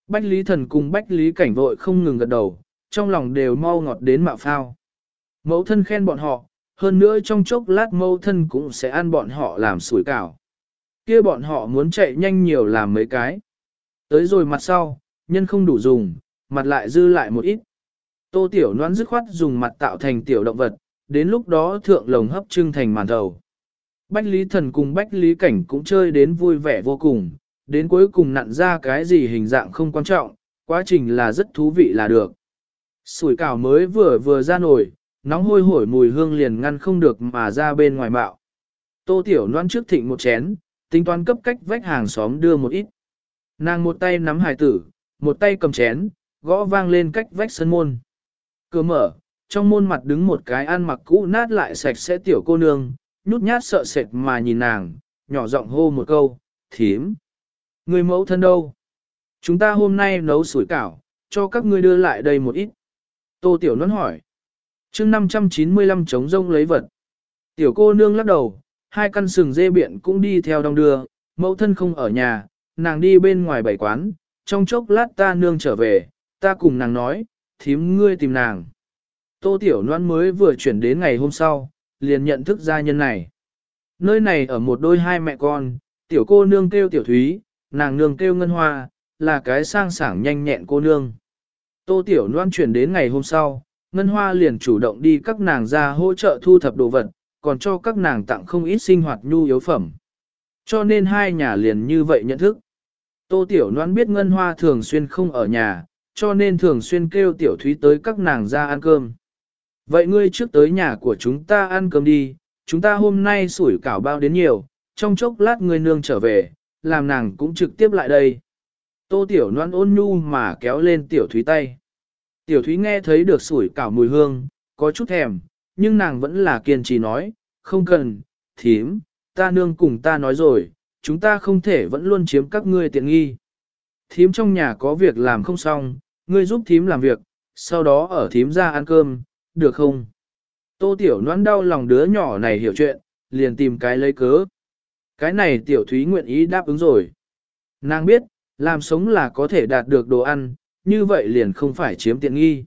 Bách Lý Thần cùng Bách Lý Cảnh vội không ngừng gật đầu, trong lòng đều mau ngọt đến mạo phao. Mẫu thân khen bọn họ, hơn nữa trong chốc lát mẫu thân cũng sẽ ăn bọn họ làm sủi cảo. kia bọn họ muốn chạy nhanh nhiều làm mấy cái. Tới rồi mặt sau, nhân không đủ dùng, mặt lại dư lại một ít. Tô Tiểu noan dứt khoát dùng mặt tạo thành tiểu động vật, đến lúc đó thượng lồng hấp trưng thành màn đầu. Bách Lý Thần cùng Bách Lý Cảnh cũng chơi đến vui vẻ vô cùng, đến cuối cùng nặn ra cái gì hình dạng không quan trọng, quá trình là rất thú vị là được. Sủi cảo mới vừa vừa ra nổi, nóng hôi hổi mùi hương liền ngăn không được mà ra bên ngoài bạo. Tô Tiểu Loan trước thịnh một chén, tính toán cấp cách vách hàng xóm đưa một ít. Nàng một tay nắm hài tử, một tay cầm chén, gõ vang lên cách vách sân môn. Cửa mở, trong môn mặt đứng một cái ăn mặc cũ nát lại sạch sẽ tiểu cô nương, nhút nhát sợ sệt mà nhìn nàng, nhỏ giọng hô một câu, thím. Người mẫu thân đâu? Chúng ta hôm nay nấu sủi cảo, cho các ngươi đưa lại đây một ít. Tô Tiểu Nôn hỏi. chương 595 chống rông lấy vật. Tiểu cô nương lắc đầu, hai căn sừng dê biện cũng đi theo đong đưa, mẫu thân không ở nhà, nàng đi bên ngoài bảy quán, trong chốc lát ta nương trở về, ta cùng nàng nói, thím ngươi tìm nàng. Tô Tiểu Loan mới vừa chuyển đến ngày hôm sau, liền nhận thức gia nhân này. Nơi này ở một đôi hai mẹ con, tiểu cô nương kêu tiểu thúy, nàng nương kêu ngân hoa, là cái sang sảng nhanh nhẹn cô nương. Tô Tiểu Loan chuyển đến ngày hôm sau, ngân hoa liền chủ động đi các nàng ra hỗ trợ thu thập đồ vật, còn cho các nàng tặng không ít sinh hoạt nhu yếu phẩm. Cho nên hai nhà liền như vậy nhận thức. Tô Tiểu Loan biết Ngân Hoa thường xuyên không ở nhà, cho nên thường xuyên kêu Tiểu Thúy tới các nàng ra ăn cơm. Vậy ngươi trước tới nhà của chúng ta ăn cơm đi, chúng ta hôm nay sủi cảo bao đến nhiều, trong chốc lát ngươi nương trở về, làm nàng cũng trực tiếp lại đây. Tô Tiểu Loan ôn nhu mà kéo lên Tiểu Thúy tay. Tiểu Thúy nghe thấy được sủi cảo mùi hương, có chút thèm, nhưng nàng vẫn là kiên trì nói, không cần, thím, ta nương cùng ta nói rồi, chúng ta không thể vẫn luôn chiếm các ngươi tiện nghi. Thím trong nhà có việc làm không xong, ngươi giúp thím làm việc, sau đó ở thím ra ăn cơm, được không? Tô Tiểu Loan đau lòng đứa nhỏ này hiểu chuyện, liền tìm cái lấy cớ. Cái này Tiểu Thúy nguyện ý đáp ứng rồi. Nàng biết, làm sống là có thể đạt được đồ ăn, như vậy liền không phải chiếm tiện nghi.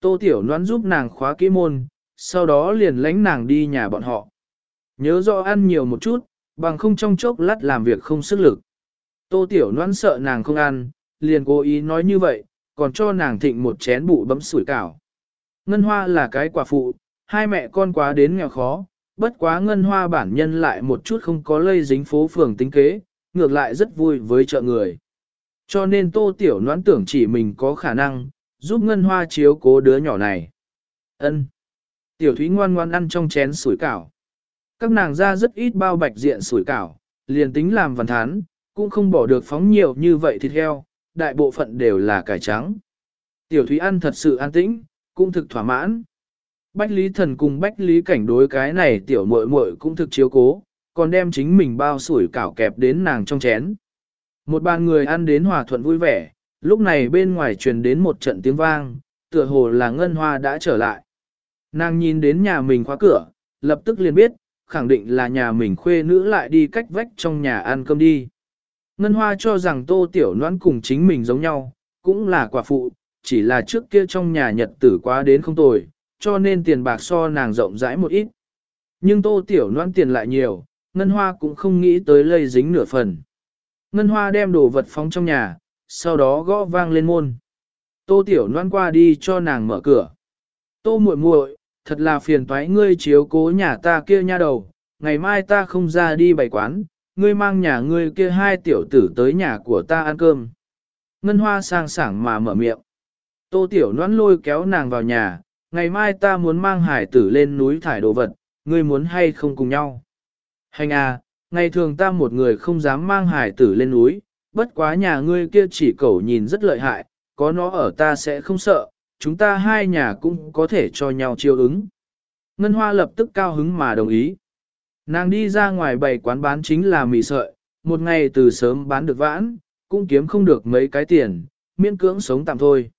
Tô Tiểu Loan giúp nàng khóa kỹ môn, sau đó liền lánh nàng đi nhà bọn họ. Nhớ rõ ăn nhiều một chút, bằng không trong chốc lát làm việc không sức lực. Tô Tiểu Loan sợ nàng không ăn, liền cố ý nói như vậy, còn cho nàng thịnh một chén bụ bấm sủi cảo. Ngân Hoa là cái quả phụ, hai mẹ con quá đến nghèo khó, bất quá Ngân Hoa bản nhân lại một chút không có lây dính phố phường tính kế, ngược lại rất vui với chợ người. Cho nên Tô Tiểu noãn tưởng chỉ mình có khả năng, giúp Ngân Hoa chiếu cố đứa nhỏ này. Ân. Tiểu Thúy ngoan ngoan ăn trong chén sủi cảo. Các nàng ra rất ít bao bạch diện sủi cảo, liền tính làm văn thán, cũng không bỏ được phóng nhiều như vậy thịt heo, đại bộ phận đều là cải trắng. Tiểu Thúy ăn thật sự an tĩnh, cũng thực thỏa mãn. Bách Lý Thần cùng Bách Lý Cảnh đối cái này tiểu muội muội cũng thực chiếu cố, còn đem chính mình bao sủi cảo kẹp đến nàng trong chén. Một bàn người ăn đến hòa thuận vui vẻ, lúc này bên ngoài truyền đến một trận tiếng vang, tựa hồ là Ngân Hoa đã trở lại. Nàng nhìn đến nhà mình khóa cửa, lập tức liền biết, khẳng định là nhà mình khuê nữ lại đi cách vách trong nhà ăn cơm đi. Ngân Hoa cho rằng tô tiểu noãn cùng chính mình giống nhau, cũng là quả phụ, chỉ là trước kia trong nhà nhật tử quá đến không tồi, cho nên tiền bạc so nàng rộng rãi một ít. Nhưng tô tiểu noan tiền lại nhiều, Ngân Hoa cũng không nghĩ tới lây dính nửa phần. Ngân Hoa đem đồ vật phóng trong nhà, sau đó gõ vang lên môn. Tô tiểu noan qua đi cho nàng mở cửa. Tô muội muội, thật là phiền toái ngươi chiếu cố nhà ta kia nha đầu, ngày mai ta không ra đi bày quán, ngươi mang nhà ngươi kia hai tiểu tử tới nhà của ta ăn cơm. Ngân hoa sang sảng mà mở miệng. Tô tiểu noãn lôi kéo nàng vào nhà, ngày mai ta muốn mang hải tử lên núi thải đồ vật, ngươi muốn hay không cùng nhau. Hành à, ngày thường ta một người không dám mang hải tử lên núi, bất quá nhà ngươi kia chỉ cẩu nhìn rất lợi hại, có nó ở ta sẽ không sợ, chúng ta hai nhà cũng có thể cho nhau chiêu ứng. Ngân Hoa lập tức cao hứng mà đồng ý. Nàng đi ra ngoài bày quán bán chính là mì sợi, một ngày từ sớm bán được vãn, cũng kiếm không được mấy cái tiền, miễn cưỡng sống tạm thôi.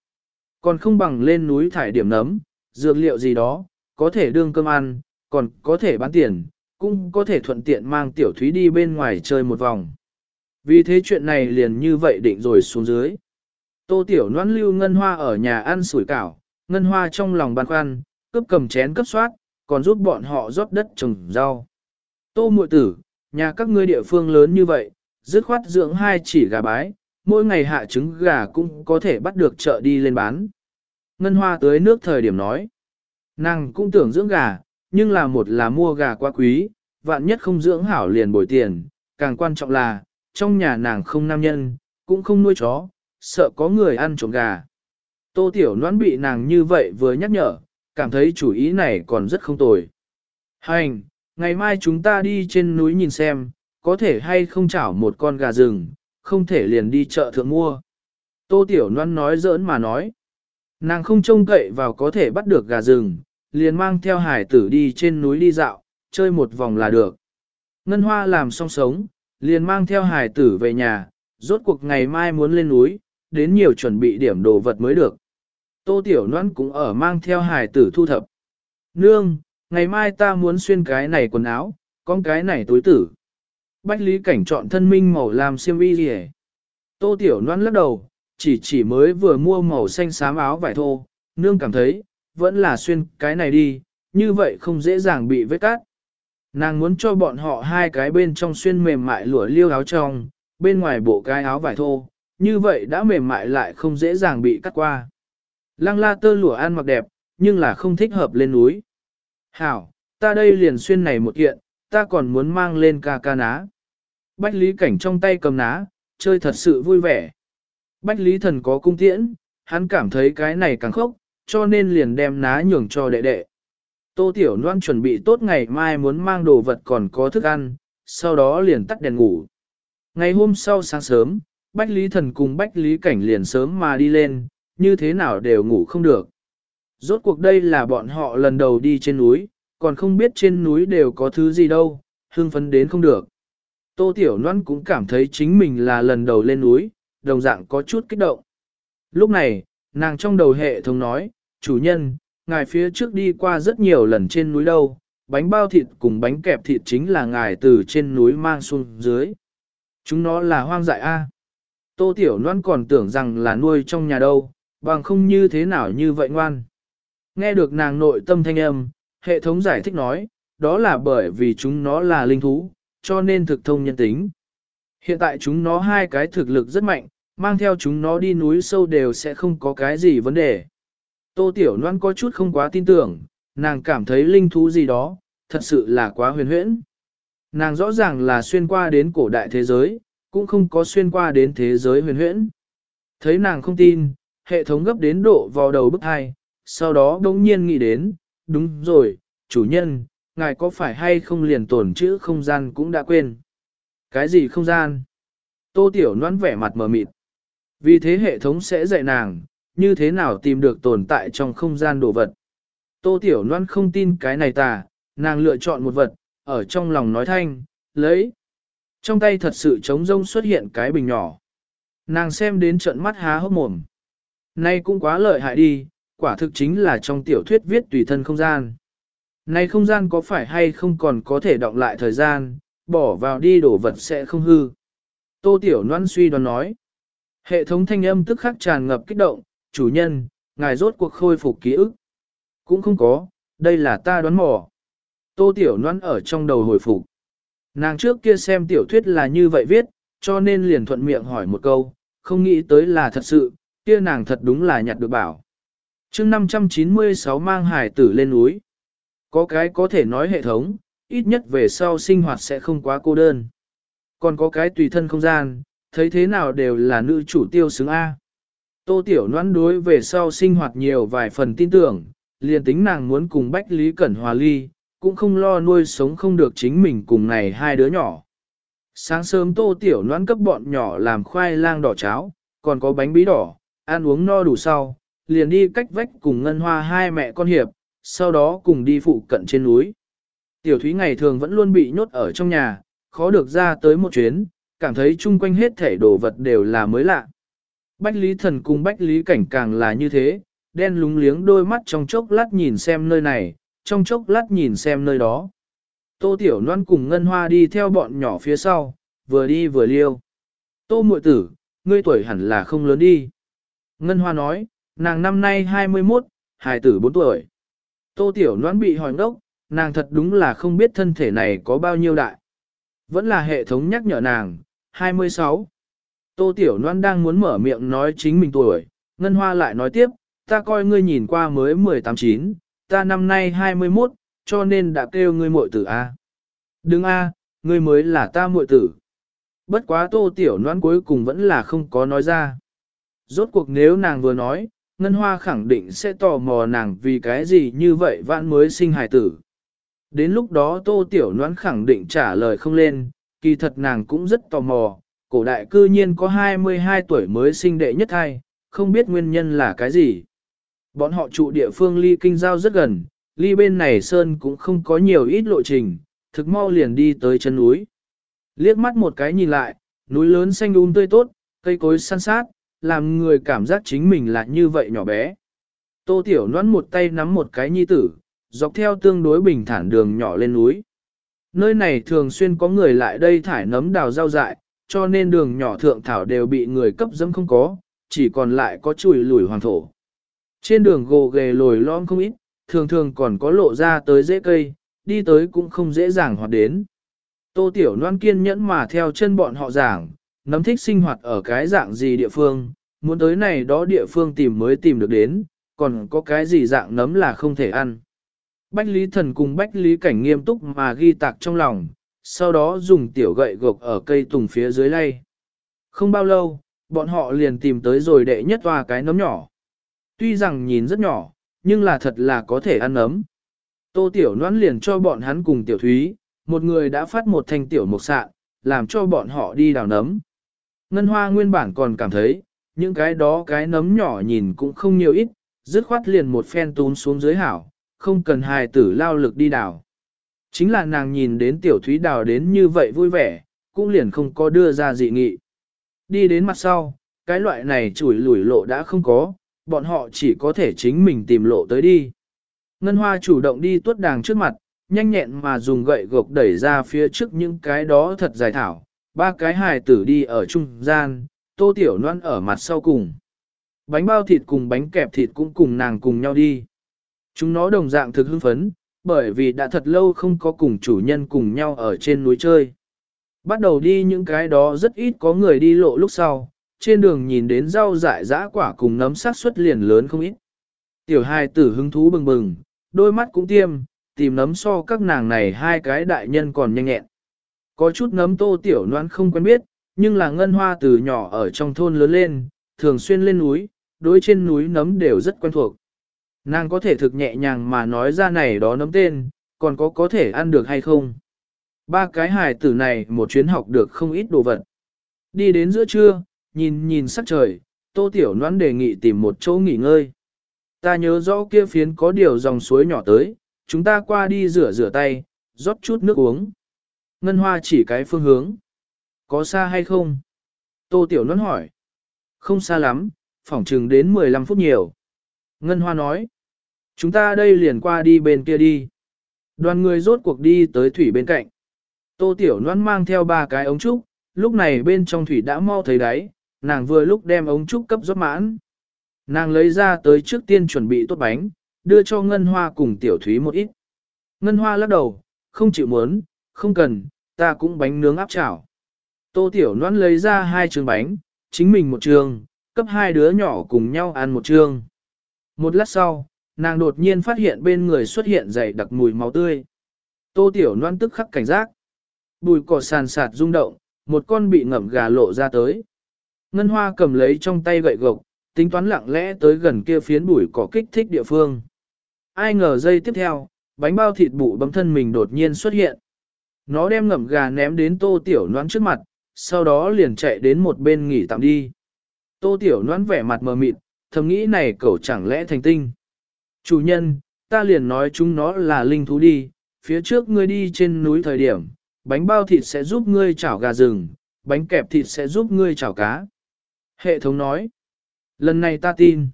Còn không bằng lên núi thải điểm nấm, dược liệu gì đó, có thể đương cơm ăn, còn có thể bán tiền, cũng có thể thuận tiện mang tiểu thúy đi bên ngoài chơi một vòng. Vì thế chuyện này liền như vậy định rồi xuống dưới. Tô Tiểu noan lưu Ngân Hoa ở nhà ăn sủi cảo, Ngân Hoa trong lòng băn khoăn, cướp cầm chén cấp soát, còn giúp bọn họ rót đất trồng rau. Tô muội tử, nhà các ngươi địa phương lớn như vậy, dứt khoát dưỡng hai chỉ gà bái, mỗi ngày hạ trứng gà cũng có thể bắt được chợ đi lên bán. Ngân Hoa tới nước thời điểm nói, nàng cũng tưởng dưỡng gà, nhưng là một là mua gà quá quý, vạn nhất không dưỡng hảo liền bồi tiền, càng quan trọng là, trong nhà nàng không nam nhân, cũng không nuôi chó, sợ có người ăn trộm gà. Tô Tiểu Loan bị nàng như vậy vừa nhắc nhở, cảm thấy chủ ý này còn rất không tồi. Hành, ngày mai chúng ta đi trên núi nhìn xem, có thể hay không chảo một con gà rừng, không thể liền đi chợ thượng mua. Tô Tiểu Loan nói giỡn mà nói. Nàng không trông cậy vào có thể bắt được gà rừng, liền mang theo hải tử đi trên núi đi dạo, chơi một vòng là được. Ngân Hoa làm xong sống, liền mang theo hải tử về nhà, rốt cuộc ngày mai muốn lên núi, đến nhiều chuẩn bị điểm đồ vật mới được. Tô Tiểu Loan cũng ở mang theo Hải tử thu thập. Nương, ngày mai ta muốn xuyên cái này quần áo, con cái này túi tử. Bách Lý Cảnh chọn thân minh màu làm xiêm y gì Tô Tiểu Loan lắc đầu, chỉ chỉ mới vừa mua màu xanh xám áo vải thô, nương cảm thấy, vẫn là xuyên cái này đi, như vậy không dễ dàng bị vết cắt. Nàng muốn cho bọn họ hai cái bên trong xuyên mềm mại lụa liêu áo trong, bên ngoài bộ cái áo vải thô, như vậy đã mềm mại lại không dễ dàng bị cắt qua. Lăng la tơ lụa ăn mặc đẹp, nhưng là không thích hợp lên núi. Hảo, Ta đây liền xuyên này một kiện, ta còn muốn mang lên ca ca ná. Bách Lý Cảnh trong tay cầm ná, chơi thật sự vui vẻ. Bách Lý Thần có cung tiễn, hắn cảm thấy cái này càng khốc, cho nên liền đem ná nhường cho đệ đệ. Tô Tiểu Loan chuẩn bị tốt ngày mai muốn mang đồ vật còn có thức ăn, sau đó liền tắt đèn ngủ. Ngày hôm sau sáng sớm, Bách Lý Thần cùng Bách Lý Cảnh liền sớm mà đi lên, như thế nào đều ngủ không được. Rốt cuộc đây là bọn họ lần đầu đi trên núi, còn không biết trên núi đều có thứ gì đâu, hương phấn đến không được. Tô Tiểu Loan cũng cảm thấy chính mình là lần đầu lên núi, đồng dạng có chút kích động. Lúc này, nàng trong đầu hệ thống nói, chủ nhân, ngài phía trước đi qua rất nhiều lần trên núi đâu, bánh bao thịt cùng bánh kẹp thịt chính là ngài từ trên núi mang xuống dưới. Chúng nó là hoang dại A. Tô Tiểu Loan còn tưởng rằng là nuôi trong nhà đâu, bằng không như thế nào như vậy ngoan. Nghe được nàng nội tâm thanh âm, hệ thống giải thích nói, đó là bởi vì chúng nó là linh thú, cho nên thực thông nhân tính. Hiện tại chúng nó hai cái thực lực rất mạnh, mang theo chúng nó đi núi sâu đều sẽ không có cái gì vấn đề. Tô Tiểu Loan có chút không quá tin tưởng, nàng cảm thấy linh thú gì đó, thật sự là quá huyền huyễn. Nàng rõ ràng là xuyên qua đến cổ đại thế giới, cũng không có xuyên qua đến thế giới huyền huyễn. Thấy nàng không tin, hệ thống gấp đến độ vào đầu bức hai, sau đó đống nhiên nghĩ đến, đúng rồi, chủ nhân, ngài có phải hay không liền tổn chữ không gian cũng đã quên. Cái gì không gian? Tô Tiểu Loan vẻ mặt mờ mịt. Vì thế hệ thống sẽ dạy nàng, như thế nào tìm được tồn tại trong không gian đồ vật. Tô Tiểu Loan không tin cái này tà, nàng lựa chọn một vật, ở trong lòng nói thanh, lấy. Trong tay thật sự trống rông xuất hiện cái bình nhỏ. Nàng xem đến trận mắt há hốc mồm. Nay cũng quá lợi hại đi, quả thực chính là trong tiểu thuyết viết tùy thân không gian. Nay không gian có phải hay không còn có thể động lại thời gian, bỏ vào đi đổ vật sẽ không hư. Tô Tiểu Loan suy đoán nói. Hệ thống thanh âm tức khắc tràn ngập kích động, chủ nhân, ngài rốt cuộc khôi phục ký ức. Cũng không có, đây là ta đoán mò. Tô Tiểu Loan ở trong đầu hồi phục. Nàng trước kia xem tiểu thuyết là như vậy viết, cho nên liền thuận miệng hỏi một câu, không nghĩ tới là thật sự, kia nàng thật đúng là nhặt được bảo. chương 596 mang hải tử lên núi. Có cái có thể nói hệ thống, ít nhất về sau sinh hoạt sẽ không quá cô đơn. Còn có cái tùy thân không gian, thấy thế nào đều là nữ chủ tiêu xứng A. Tô Tiểu Loan đối về sau sinh hoạt nhiều vài phần tin tưởng, liền tính nàng muốn cùng Bách Lý Cẩn hòa ly, cũng không lo nuôi sống không được chính mình cùng này hai đứa nhỏ. Sáng sớm Tô Tiểu Loan cấp bọn nhỏ làm khoai lang đỏ cháo, còn có bánh bí đỏ, ăn uống no đủ sau, liền đi cách vách cùng Ngân Hoa hai mẹ con hiệp, sau đó cùng đi phụ cận trên núi. Tiểu Thúy ngày thường vẫn luôn bị nhốt ở trong nhà, khó được ra tới một chuyến, cảm thấy chung quanh hết thể đồ vật đều là mới lạ. Bách Lý Thần cùng Bách Lý Cảnh càng là như thế, đen lúng liếng đôi mắt trong chốc lát nhìn xem nơi này, trong chốc lát nhìn xem nơi đó. Tô Tiểu Loan cùng Ngân Hoa đi theo bọn nhỏ phía sau, vừa đi vừa liêu. Tô muội tử, ngươi tuổi hẳn là không lớn đi. Ngân Hoa nói, nàng năm nay 21, hài tử 4 tuổi. Tô Tiểu Loan bị hỏi ngốc, nàng thật đúng là không biết thân thể này có bao nhiêu đại. Vẫn là hệ thống nhắc nhở nàng, 26. Tô Tiểu Loan đang muốn mở miệng nói chính mình tuổi, Ngân Hoa lại nói tiếp, ta coi ngươi nhìn qua mới 18-9, ta năm nay 21, cho nên đã kêu ngươi muội tử A. Đừng A, ngươi mới là ta muội tử. Bất quá Tô Tiểu Loan cuối cùng vẫn là không có nói ra. Rốt cuộc nếu nàng vừa nói, Ngân Hoa khẳng định sẽ tò mò nàng vì cái gì như vậy vãn mới sinh hài tử. Đến lúc đó Tô Tiểu Loan khẳng định trả lời không lên, kỳ thật nàng cũng rất tò mò, cổ đại cư nhiên có 22 tuổi mới sinh đệ nhất thai, không biết nguyên nhân là cái gì. Bọn họ trụ địa phương ly kinh giao rất gần, ly bên này sơn cũng không có nhiều ít lộ trình, thực mau liền đi tới chân núi. Liếc mắt một cái nhìn lại, núi lớn xanh um tươi tốt, cây cối săn sát, làm người cảm giác chính mình là như vậy nhỏ bé. Tô Tiểu Loan một tay nắm một cái nhi tử, dọc theo tương đối bình thản đường nhỏ lên núi. Nơi này thường xuyên có người lại đây thải nấm đào rau dại, cho nên đường nhỏ thượng thảo đều bị người cấp dẫm không có, chỉ còn lại có chùi lùi hoàng thổ. Trên đường gồ ghề lồi lõm không ít, thường thường còn có lộ ra tới dễ cây, đi tới cũng không dễ dàng hoạt đến. Tô Tiểu Loan kiên nhẫn mà theo chân bọn họ giảng, nấm thích sinh hoạt ở cái dạng gì địa phương, muốn tới này đó địa phương tìm mới tìm được đến, còn có cái gì dạng nấm là không thể ăn. Bách Lý Thần cùng Bách Lý Cảnh nghiêm túc mà ghi tạc trong lòng, sau đó dùng tiểu gậy gộc ở cây tùng phía dưới lay. Không bao lâu, bọn họ liền tìm tới rồi đệ nhất toa cái nấm nhỏ. Tuy rằng nhìn rất nhỏ, nhưng là thật là có thể ăn nấm. Tô Tiểu Loan liền cho bọn hắn cùng Tiểu Thúy, một người đã phát một thanh tiểu mục sạn, làm cho bọn họ đi đào nấm. Ngân Hoa nguyên bản còn cảm thấy, những cái đó cái nấm nhỏ nhìn cũng không nhiều ít, dứt khoát liền một phen tún xuống dưới hảo, không cần hài tử lao lực đi đào. Chính là nàng nhìn đến Tiểu Thúy đào đến như vậy vui vẻ, cũng liền không có đưa ra dị nghị. Đi đến mặt sau, cái loại này chủi lủi lộ đã không có, bọn họ chỉ có thể chính mình tìm lộ tới đi. Ngân Hoa chủ động đi tuốt đàng trước mặt, nhanh nhẹn mà dùng gậy gộc đẩy ra phía trước những cái đó thật dài thảo, ba cái hài tử đi ở trung gian, tô tiểu noan ở mặt sau cùng. Bánh bao thịt cùng bánh kẹp thịt cũng cùng nàng cùng nhau đi. Chúng nó đồng dạng thực hưng phấn, bởi vì đã thật lâu không có cùng chủ nhân cùng nhau ở trên núi chơi. Bắt đầu đi những cái đó rất ít có người đi lộ lúc sau, trên đường nhìn đến rau dại dã quả cùng nấm sát suất liền lớn không ít. Tiểu hai tử hứng thú bừng bừng, đôi mắt cũng tiêm, tìm nấm so các nàng này hai cái đại nhân còn nhanh nhẹn. Có chút nấm tô tiểu noan không quen biết, nhưng là ngân hoa từ nhỏ ở trong thôn lớn lên, thường xuyên lên núi, đối trên núi nấm đều rất quen thuộc. Nàng có thể thực nhẹ nhàng mà nói ra này đó nấm tên, còn có có thể ăn được hay không. Ba cái hài tử này một chuyến học được không ít đồ vật. Đi đến giữa trưa, nhìn nhìn sắc trời, tô tiểu noãn đề nghị tìm một chỗ nghỉ ngơi. Ta nhớ rõ kia phiến có điều dòng suối nhỏ tới, chúng ta qua đi rửa rửa tay, rót chút nước uống. Ngân hoa chỉ cái phương hướng. Có xa hay không? Tô tiểu noãn hỏi. Không xa lắm, phỏng chừng đến 15 phút nhiều. Ngân hoa nói. Chúng ta đây liền qua đi bên kia đi. Đoàn người rốt cuộc đi tới thủy bên cạnh. Tô Tiểu Loan mang theo ba cái ống trúc, lúc này bên trong thủy đã mau thấy đáy, nàng vừa lúc đem ống trúc cấp rót mãn. Nàng lấy ra tới trước tiên chuẩn bị tốt bánh, đưa cho Ngân Hoa cùng Tiểu Thúy một ít. Ngân Hoa lắc đầu, không chịu muốn, không cần, ta cũng bánh nướng áp chảo. Tô Tiểu Loan lấy ra hai trường bánh, chính mình một trường, cấp hai đứa nhỏ cùng nhau ăn một trường. Một lát sau, nàng đột nhiên phát hiện bên người xuất hiện dày đặc mùi máu tươi. Tô Tiểu Loan tức khắc cảnh giác. Bùi cỏ sàn sạt rung động, một con bị ngậm gà lộ ra tới. Ngân Hoa cầm lấy trong tay gậy gộc, tính toán lặng lẽ tới gần kia phiến bùi cỏ kích thích địa phương. Ai ngờ giây tiếp theo, bánh bao thịt bụ bấm thân mình đột nhiên xuất hiện. Nó đem ngậm gà ném đến tô tiểu Loan trước mặt, sau đó liền chạy đến một bên nghỉ tạm đi. Tô tiểu Loan vẻ mặt mờ mịt, thầm nghĩ này cậu chẳng lẽ thành tinh. Chủ nhân, ta liền nói chúng nó là linh thú đi, phía trước ngươi đi trên núi thời điểm, bánh bao thịt sẽ giúp ngươi chảo gà rừng, bánh kẹp thịt sẽ giúp ngươi chảo cá. Hệ thống nói, lần này ta tin.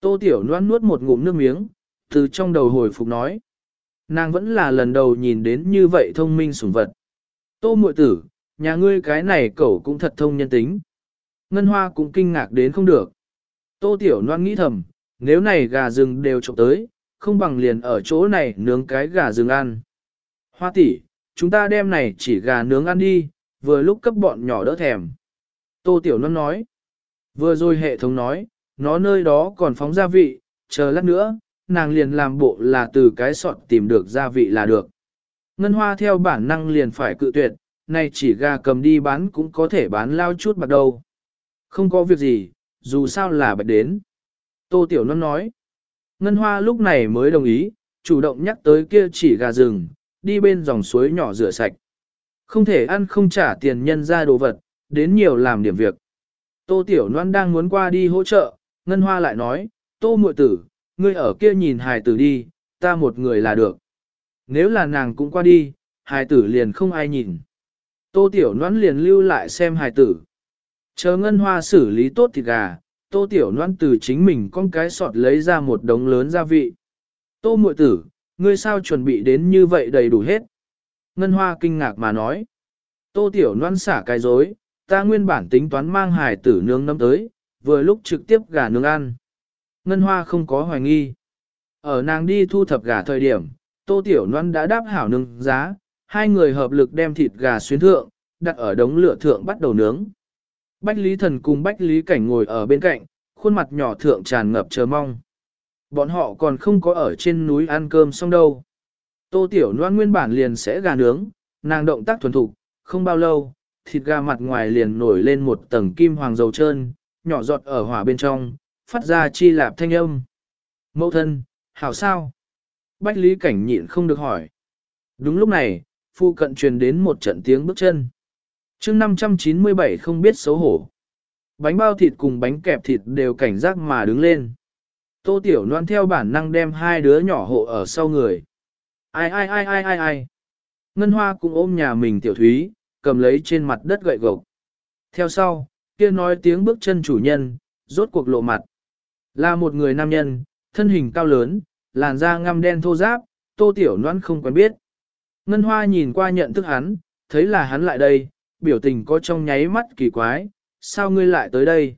Tô Tiểu Loan nuốt một ngụm nước miếng, từ trong đầu hồi phục nói. Nàng vẫn là lần đầu nhìn đến như vậy thông minh sủng vật. Tô muội tử, nhà ngươi cái này cậu cũng thật thông nhân tính. Ngân Hoa cũng kinh ngạc đến không được. Tô Tiểu Loan nghĩ thầm, nếu này gà rừng đều trộm tới, không bằng liền ở chỗ này nướng cái gà rừng ăn. Hoa tỷ, chúng ta đem này chỉ gà nướng ăn đi, vừa lúc cấp bọn nhỏ đỡ thèm. Tô Tiểu Loan nói. Vừa rồi hệ thống nói, nó nơi đó còn phóng gia vị, chờ lát nữa, nàng liền làm bộ là từ cái sọt tìm được gia vị là được. Ngân Hoa theo bản năng liền phải cự tuyệt, này chỉ gà cầm đi bán cũng có thể bán lao chút bạc đâu. Không có việc gì, dù sao là bạch đến. Tô Tiểu Loan nói. Ngân Hoa lúc này mới đồng ý, chủ động nhắc tới kia chỉ gà rừng, đi bên dòng suối nhỏ rửa sạch. Không thể ăn không trả tiền nhân ra đồ vật, đến nhiều làm điểm việc. Tô Tiểu Loan đang muốn qua đi hỗ trợ, Ngân Hoa lại nói, Tô muội tử, ngươi ở kia nhìn hài tử đi, ta một người là được. Nếu là nàng cũng qua đi, hài tử liền không ai nhìn. Tô Tiểu Loan liền lưu lại xem hài tử. Chờ Ngân Hoa xử lý tốt thịt gà, Tô Tiểu Loan từ chính mình con cái sọt lấy ra một đống lớn gia vị. Tô muội tử, ngươi sao chuẩn bị đến như vậy đầy đủ hết? Ngân Hoa kinh ngạc mà nói. Tô Tiểu Loan xả cái dối, ta nguyên bản tính toán mang hải tử nướng nấm tới, vừa lúc trực tiếp gà nướng ăn. Ngân Hoa không có hoài nghi. Ở nàng đi thu thập gà thời điểm, Tô Tiểu Loan đã đáp hảo nướng giá, hai người hợp lực đem thịt gà xuyến thượng, đặt ở đống lửa thượng bắt đầu nướng. Bách Lý Thần cùng Bách Lý Cảnh ngồi ở bên cạnh, khuôn mặt nhỏ thượng tràn ngập chờ mong. bọn họ còn không có ở trên núi ăn cơm xong đâu. Tô Tiểu Loan nguyên bản liền sẽ gà nướng, nàng động tác thuần thục, không bao lâu, thịt gà mặt ngoài liền nổi lên một tầng kim hoàng dầu trơn, nhỏ giọt ở hỏa bên trong, phát ra chi lạp thanh âm. Mẫu thân, hảo sao? Bách Lý Cảnh nhịn không được hỏi. Đúng lúc này, phu cận truyền đến một trận tiếng bước chân chương 597 không biết xấu hổ. Bánh bao thịt cùng bánh kẹp thịt đều cảnh giác mà đứng lên. Tô Tiểu Loan theo bản năng đem hai đứa nhỏ hộ ở sau người. Ai ai ai ai ai ai. Ngân Hoa cũng ôm nhà mình Tiểu Thúy, cầm lấy trên mặt đất gậy gộc. Theo sau, kia nói tiếng bước chân chủ nhân, rốt cuộc lộ mặt. Là một người nam nhân, thân hình cao lớn, làn da ngăm đen thô ráp, Tô Tiểu Loan không quen biết. Ngân Hoa nhìn qua nhận thức hắn, thấy là hắn lại đây, biểu tình có trong nháy mắt kỳ quái, sao ngươi lại tới đây?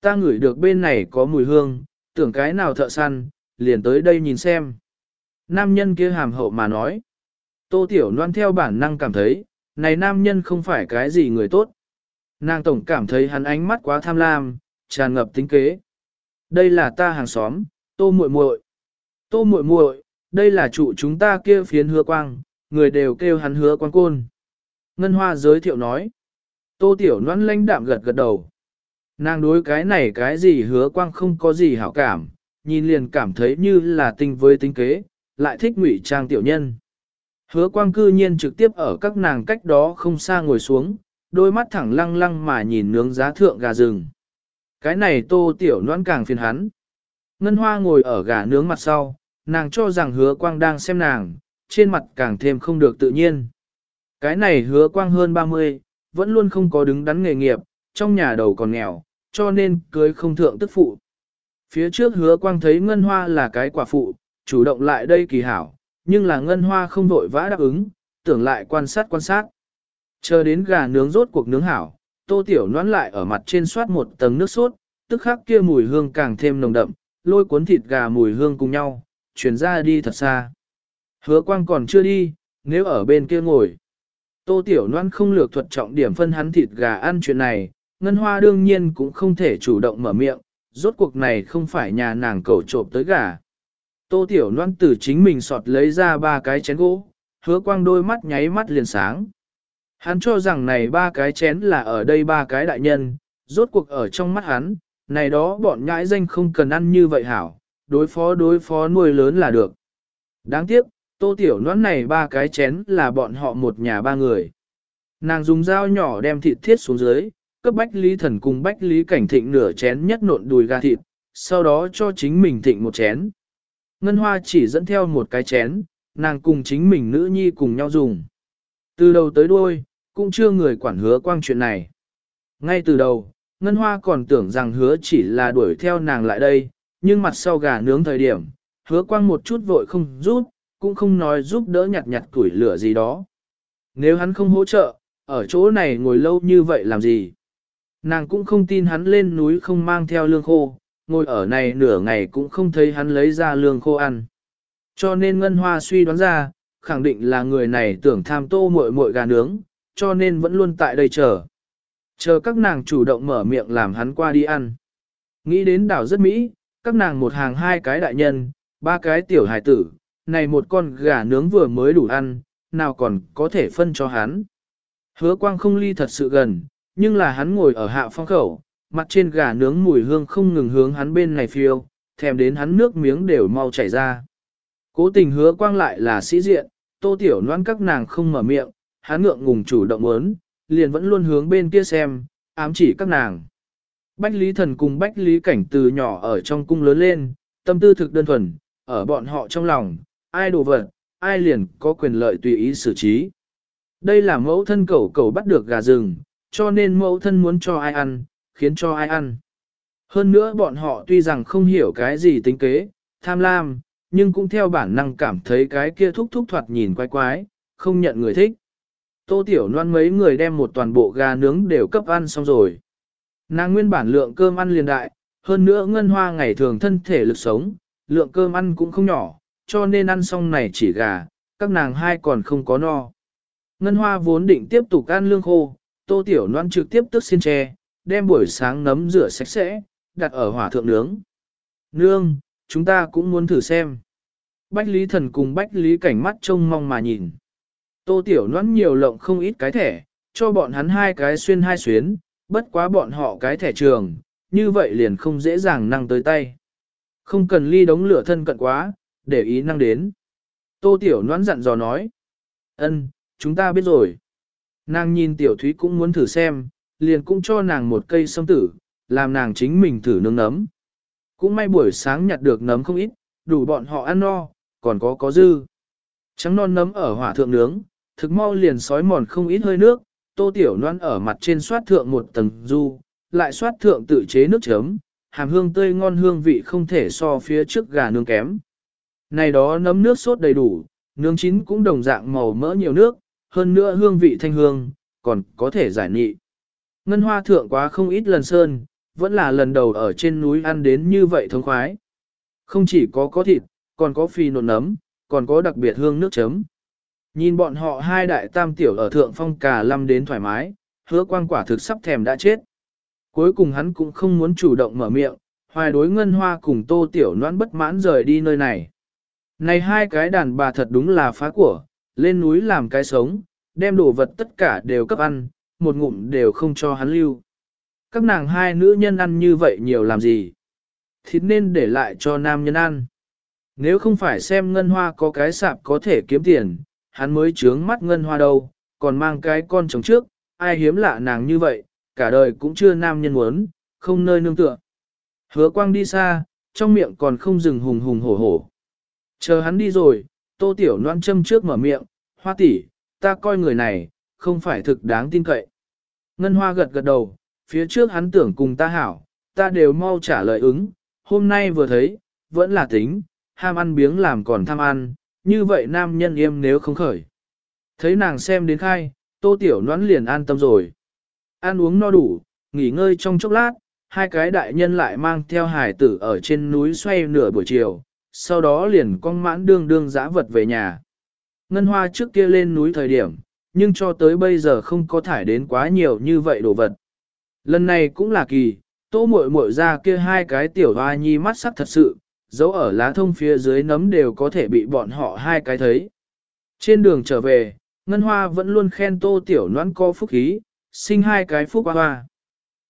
Ta ngửi được bên này có mùi hương, tưởng cái nào thợ săn, liền tới đây nhìn xem. Nam nhân kia hàm hậu mà nói. Tô Tiểu Loan theo bản năng cảm thấy, này nam nhân không phải cái gì người tốt. Nàng tổng cảm thấy hắn ánh mắt quá tham lam, tràn ngập tính kế. Đây là ta hàng xóm, Tô muội muội. Tô muội muội, đây là trụ chúng ta kia phiến hứa quang, người đều kêu hắn hứa quang côn. Ngân Hoa giới thiệu nói. Tô Tiểu Loan lãnh đạm gật gật đầu. Nàng đối cái này cái gì hứa quang không có gì hảo cảm, nhìn liền cảm thấy như là tinh với tinh kế, lại thích ngụy trang tiểu nhân. Hứa quang cư nhiên trực tiếp ở các nàng cách đó không xa ngồi xuống, đôi mắt thẳng lăng lăng mà nhìn nướng giá thượng gà rừng. Cái này tô tiểu noan càng phiền hắn. Ngân hoa ngồi ở gà nướng mặt sau, nàng cho rằng hứa quang đang xem nàng, trên mặt càng thêm không được tự nhiên. Cái này hứa quang hơn 30, vẫn luôn không có đứng đắn nghề nghiệp, trong nhà đầu còn nghèo, cho nên cưới không thượng tức phụ. Phía trước hứa quang thấy ngân hoa là cái quả phụ, chủ động lại đây kỳ hảo, nhưng là ngân hoa không vội vã đáp ứng, tưởng lại quan sát quan sát. Chờ đến gà nướng rốt cuộc nướng hảo, tô tiểu noãn lại ở mặt trên soát một tầng nước sốt, tức khắc kia mùi hương càng thêm nồng đậm, lôi cuốn thịt gà mùi hương cùng nhau, chuyển ra đi thật xa. Hứa quang còn chưa đi, nếu ở bên kia ngồi. Tô Tiểu Loan không lược thuật trọng điểm phân hắn thịt gà ăn chuyện này, Ngân Hoa đương nhiên cũng không thể chủ động mở miệng, rốt cuộc này không phải nhà nàng cầu trộm tới gà. Tô Tiểu Loan từ chính mình sọt lấy ra ba cái chén gỗ, hứa quang đôi mắt nháy mắt liền sáng. Hắn cho rằng này ba cái chén là ở đây ba cái đại nhân, rốt cuộc ở trong mắt hắn, này đó bọn nhãi danh không cần ăn như vậy hảo, đối phó đối phó nuôi lớn là được. Đáng tiếc, tô tiểu noãn này ba cái chén là bọn họ một nhà ba người. Nàng dùng dao nhỏ đem thịt thiết xuống dưới, cấp bách lý thần cùng bách lý cảnh thịnh nửa chén nhất nộn đùi gà thịt, sau đó cho chính mình thịnh một chén. Ngân hoa chỉ dẫn theo một cái chén, nàng cùng chính mình nữ nhi cùng nhau dùng. Từ đầu tới đuôi, cũng chưa người quản hứa quang chuyện này. Ngay từ đầu, Ngân Hoa còn tưởng rằng hứa chỉ là đuổi theo nàng lại đây, nhưng mặt sau gà nướng thời điểm, hứa quang một chút vội không rút cũng không nói giúp đỡ nhặt nhặt củi lửa gì đó. Nếu hắn không hỗ trợ, ở chỗ này ngồi lâu như vậy làm gì? Nàng cũng không tin hắn lên núi không mang theo lương khô, ngồi ở này nửa ngày cũng không thấy hắn lấy ra lương khô ăn. Cho nên Ngân Hoa suy đoán ra, khẳng định là người này tưởng tham tô muội muội gà nướng, cho nên vẫn luôn tại đây chờ. Chờ các nàng chủ động mở miệng làm hắn qua đi ăn. Nghĩ đến đảo rất mỹ, các nàng một hàng hai cái đại nhân, ba cái tiểu hài tử, này một con gà nướng vừa mới đủ ăn, nào còn có thể phân cho hắn. Hứa quang không ly thật sự gần, nhưng là hắn ngồi ở hạ phong khẩu, mặt trên gà nướng mùi hương không ngừng hướng hắn bên này phiêu, thèm đến hắn nước miếng đều mau chảy ra. Cố tình hứa quang lại là sĩ diện, tô tiểu noan các nàng không mở miệng, hắn ngượng ngùng chủ động muốn, liền vẫn luôn hướng bên kia xem, ám chỉ các nàng. Bách Lý Thần cùng Bách Lý Cảnh từ nhỏ ở trong cung lớn lên, tâm tư thực đơn thuần, ở bọn họ trong lòng, ai đồ vật, ai liền có quyền lợi tùy ý xử trí. Đây là mẫu thân cẩu cẩu bắt được gà rừng, cho nên mẫu thân muốn cho ai ăn, khiến cho ai ăn. Hơn nữa bọn họ tuy rằng không hiểu cái gì tính kế, tham lam, nhưng cũng theo bản năng cảm thấy cái kia thúc thúc thoạt nhìn quái quái, không nhận người thích. Tô Tiểu Loan mấy người đem một toàn bộ gà nướng đều cấp ăn xong rồi. Nàng nguyên bản lượng cơm ăn liền đại, hơn nữa ngân hoa ngày thường thân thể lực sống, lượng cơm ăn cũng không nhỏ, cho nên ăn xong này chỉ gà, các nàng hai còn không có no. Ngân hoa vốn định tiếp tục ăn lương khô, Tô Tiểu Loan trực tiếp tức xin tre, đem buổi sáng nấm rửa sạch sẽ, đặt ở hỏa thượng nướng. Nương, chúng ta cũng muốn thử xem. Bách Lý Thần cùng Bách Lý Cảnh mắt trông mong mà nhìn. Tô Tiểu Loan nhiều lộng không ít cái thẻ, cho bọn hắn hai cái xuyên hai xuyến, bất quá bọn họ cái thẻ trường, như vậy liền không dễ dàng năng tới tay. Không cần ly đống lửa thân cận quá, để ý năng đến. Tô Tiểu Noãn dặn dò nói. ân, chúng ta biết rồi. Nàng nhìn Tiểu Thúy cũng muốn thử xem, liền cũng cho nàng một cây sâm tử, làm nàng chính mình thử nướng nấm. Cũng may buổi sáng nhặt được nấm không ít, đủ bọn họ ăn no, còn có có dư. Trắng non nấm ở hỏa thượng nướng, thực mau liền sói mòn không ít hơi nước, tô tiểu noan ở mặt trên xoát thượng một tầng du, lại xoát thượng tự chế nước chấm, hàm hương tươi ngon hương vị không thể so phía trước gà nướng kém. Này đó nấm nước sốt đầy đủ, nướng chín cũng đồng dạng màu mỡ nhiều nước, hơn nữa hương vị thanh hương, còn có thể giải nị. Ngân hoa thượng quá không ít lần sơn, vẫn là lần đầu ở trên núi ăn đến như vậy thông khoái. Không chỉ có có thịt, còn có phi nộn nấm, còn có đặc biệt hương nước chấm. Nhìn bọn họ hai đại tam tiểu ở thượng phong cà lâm đến thoải mái, hứa quang quả thực sắp thèm đã chết. Cuối cùng hắn cũng không muốn chủ động mở miệng, hoài đối ngân hoa cùng tô tiểu noan bất mãn rời đi nơi này. Này hai cái đàn bà thật đúng là phá của, lên núi làm cái sống, đem đồ vật tất cả đều cấp ăn, một ngụm đều không cho hắn lưu. Các nàng hai nữ nhân ăn như vậy nhiều làm gì? Thịt nên để lại cho nam nhân ăn. Nếu không phải xem ngân hoa có cái sạp có thể kiếm tiền, hắn mới trướng mắt ngân hoa đâu, còn mang cái con chồng trước, ai hiếm lạ nàng như vậy, cả đời cũng chưa nam nhân muốn, không nơi nương tựa. Hứa quang đi xa, trong miệng còn không dừng hùng hùng hổ hổ. Chờ hắn đi rồi, tô tiểu loan châm trước mở miệng, hoa tỷ, ta coi người này, không phải thực đáng tin cậy. Ngân hoa gật gật đầu, phía trước hắn tưởng cùng ta hảo, ta đều mau trả lời ứng, hôm nay vừa thấy, vẫn là tính, ham ăn biếng làm còn tham ăn, như vậy nam nhân im nếu không khởi. Thấy nàng xem đến khai, tô tiểu noãn liền an tâm rồi. Ăn uống no đủ, nghỉ ngơi trong chốc lát, hai cái đại nhân lại mang theo hải tử ở trên núi xoay nửa buổi chiều, sau đó liền con mãn đương đương dã vật về nhà. Ngân hoa trước kia lên núi thời điểm, nhưng cho tới bây giờ không có thải đến quá nhiều như vậy đồ vật. Lần này cũng là kỳ, tô muội muội ra kia hai cái tiểu hoa nhi mắt sắc thật sự, dấu ở lá thông phía dưới nấm đều có thể bị bọn họ hai cái thấy. Trên đường trở về, Ngân Hoa vẫn luôn khen tô tiểu noan có phúc khí, sinh hai cái phúc hoa hoa.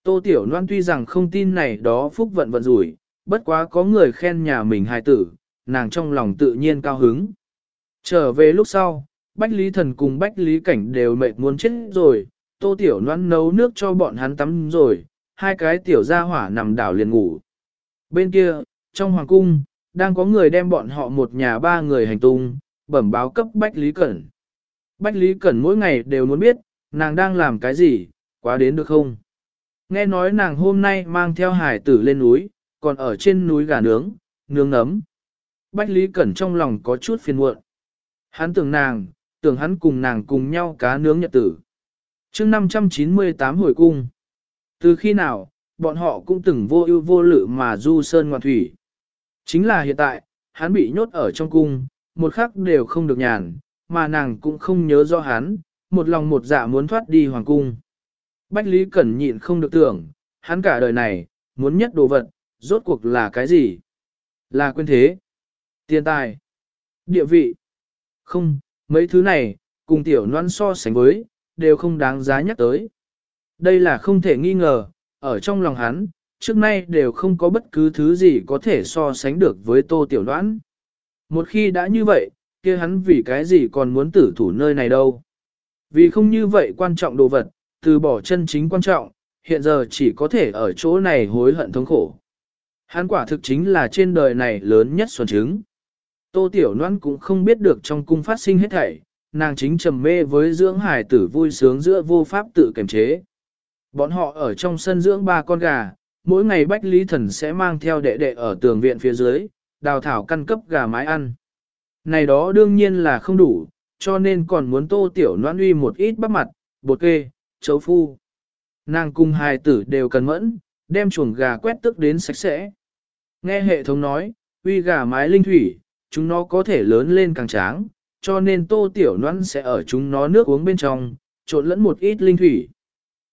Tô tiểu noan tuy rằng không tin này đó phúc vận vận rủi, bất quá có người khen nhà mình hài tử, nàng trong lòng tự nhiên cao hứng. Trở về lúc sau, Bách Lý Thần cùng Bách Lý Cảnh đều mệt muốn chết rồi, tô tiểu noan nấu nước cho bọn hắn tắm rồi, hai cái tiểu gia hỏa nằm đảo liền ngủ. Bên kia, trong hoàng cung, đang có người đem bọn họ một nhà ba người hành tung, bẩm báo cấp Bách Lý Cẩn. Bách Lý Cẩn mỗi ngày đều muốn biết, nàng đang làm cái gì, quá đến được không? Nghe nói nàng hôm nay mang theo hải tử lên núi, còn ở trên núi gà nướng, nướng nấm. Bách Lý Cẩn trong lòng có chút phiền muộn. Hắn tưởng nàng, tưởng hắn cùng nàng cùng nhau cá nướng nhật tử. chương 598 hồi cung. Từ khi nào, bọn họ cũng từng vô ưu vô lự mà du sơn ngoạn thủy. Chính là hiện tại, hắn bị nhốt ở trong cung, một khắc đều không được nhàn, mà nàng cũng không nhớ do hắn, một lòng một dạ muốn thoát đi hoàng cung. Bách Lý Cẩn nhịn không được tưởng, hắn cả đời này, muốn nhất đồ vật, rốt cuộc là cái gì? Là quyền thế, tiền tài, địa vị. Không, mấy thứ này, cùng tiểu noan so sánh với, đều không đáng giá nhắc tới. Đây là không thể nghi ngờ, ở trong lòng hắn, trước nay đều không có bất cứ thứ gì có thể so sánh được với tô tiểu noan. Một khi đã như vậy, kia hắn vì cái gì còn muốn tử thủ nơi này đâu. Vì không như vậy quan trọng đồ vật, từ bỏ chân chính quan trọng, hiện giờ chỉ có thể ở chỗ này hối hận thống khổ. Hắn quả thực chính là trên đời này lớn nhất xuân chứng. Tô Tiểu Loan cũng không biết được trong cung phát sinh hết thảy, nàng chính trầm mê với dưỡng hải tử vui sướng giữa vô pháp tự kiềm chế. Bọn họ ở trong sân dưỡng ba con gà, mỗi ngày Bách Lý Thần sẽ mang theo đệ đệ ở tường viện phía dưới, đào thảo căn cấp gà mái ăn. Này đó đương nhiên là không đủ, cho nên còn muốn tô tiểu noan uy một ít bắp mặt, bột kê, chấu phu. Nàng cung hài tử đều cần mẫn, đem chuồng gà quét tức đến sạch sẽ. Nghe hệ thống nói, uy gà mái linh thủy, chúng nó có thể lớn lên càng tráng, cho nên tô tiểu noan sẽ ở chúng nó nước uống bên trong, trộn lẫn một ít linh thủy.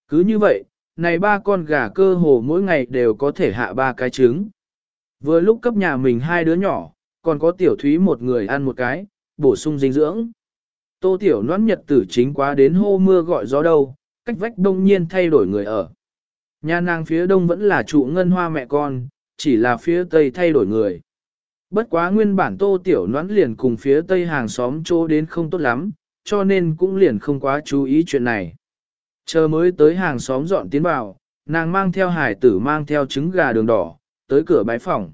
Cứ như vậy, này ba con gà cơ hồ mỗi ngày đều có thể hạ ba cái trứng. Vừa lúc cấp nhà mình hai đứa nhỏ, còn có tiểu thúy một người ăn một cái, bổ sung dinh dưỡng. Tô tiểu noãn nhật tử chính quá đến hô mưa gọi gió đâu, cách vách đông nhiên thay đổi người ở. Nhà nàng phía đông vẫn là trụ ngân hoa mẹ con, chỉ là phía tây thay đổi người. Bất quá nguyên bản tô tiểu noãn liền cùng phía tây hàng xóm chỗ đến không tốt lắm, cho nên cũng liền không quá chú ý chuyện này. Chờ mới tới hàng xóm dọn tiến vào, nàng mang theo hải tử mang theo trứng gà đường đỏ, tới cửa bái phòng.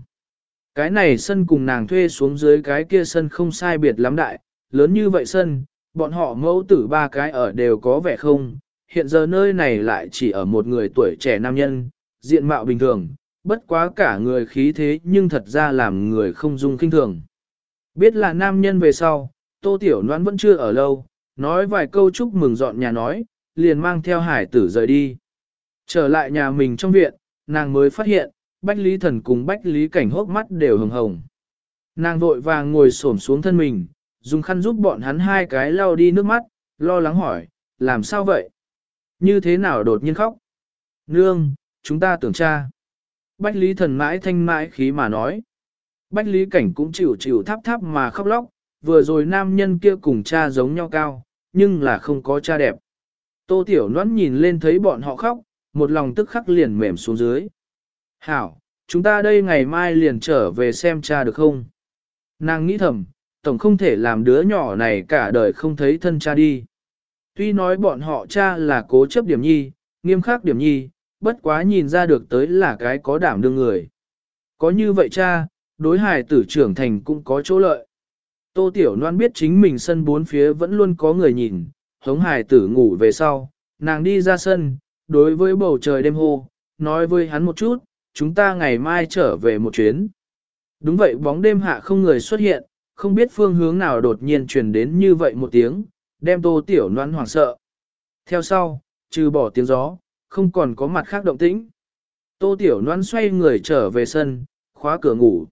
Cái này sân cùng nàng thuê xuống dưới cái kia sân không sai biệt lắm đại, lớn như vậy sân, bọn họ mẫu tử ba cái ở đều có vẻ không, hiện giờ nơi này lại chỉ ở một người tuổi trẻ nam nhân, diện mạo bình thường, bất quá cả người khí thế nhưng thật ra làm người không dung kinh thường. Biết là nam nhân về sau, tô tiểu noan vẫn chưa ở lâu, nói vài câu chúc mừng dọn nhà nói, liền mang theo hải tử rời đi. Trở lại nhà mình trong viện, nàng mới phát hiện, Bách Lý Thần cùng Bách Lý Cảnh hốc mắt đều hồng hồng. Nàng vội vàng ngồi xổm xuống thân mình, dùng khăn giúp bọn hắn hai cái lau đi nước mắt, lo lắng hỏi, làm sao vậy? Như thế nào đột nhiên khóc? Nương, chúng ta tưởng cha. Bách Lý Thần mãi thanh mãi khí mà nói. Bách Lý Cảnh cũng chịu chịu tháp tháp mà khóc lóc, vừa rồi nam nhân kia cùng cha giống nhau cao, nhưng là không có cha đẹp. Tô Tiểu Loan nhìn lên thấy bọn họ khóc, một lòng tức khắc liền mềm xuống dưới. Hảo, chúng ta đây ngày mai liền trở về xem cha được không? Nàng nghĩ thầm, tổng không thể làm đứa nhỏ này cả đời không thấy thân cha đi. Tuy nói bọn họ cha là cố chấp điểm nhi, nghiêm khắc điểm nhi, bất quá nhìn ra được tới là cái có đảm đương người. Có như vậy cha, đối hài tử trưởng thành cũng có chỗ lợi. Tô Tiểu Loan biết chính mình sân bốn phía vẫn luôn có người nhìn, hống hài tử ngủ về sau, nàng đi ra sân, đối với bầu trời đêm hô, nói với hắn một chút, chúng ta ngày mai trở về một chuyến. Đúng vậy bóng đêm hạ không người xuất hiện, không biết phương hướng nào đột nhiên truyền đến như vậy một tiếng, đem tô tiểu loan hoảng sợ. Theo sau, trừ bỏ tiếng gió, không còn có mặt khác động tĩnh. Tô tiểu Loan xoay người trở về sân, khóa cửa ngủ.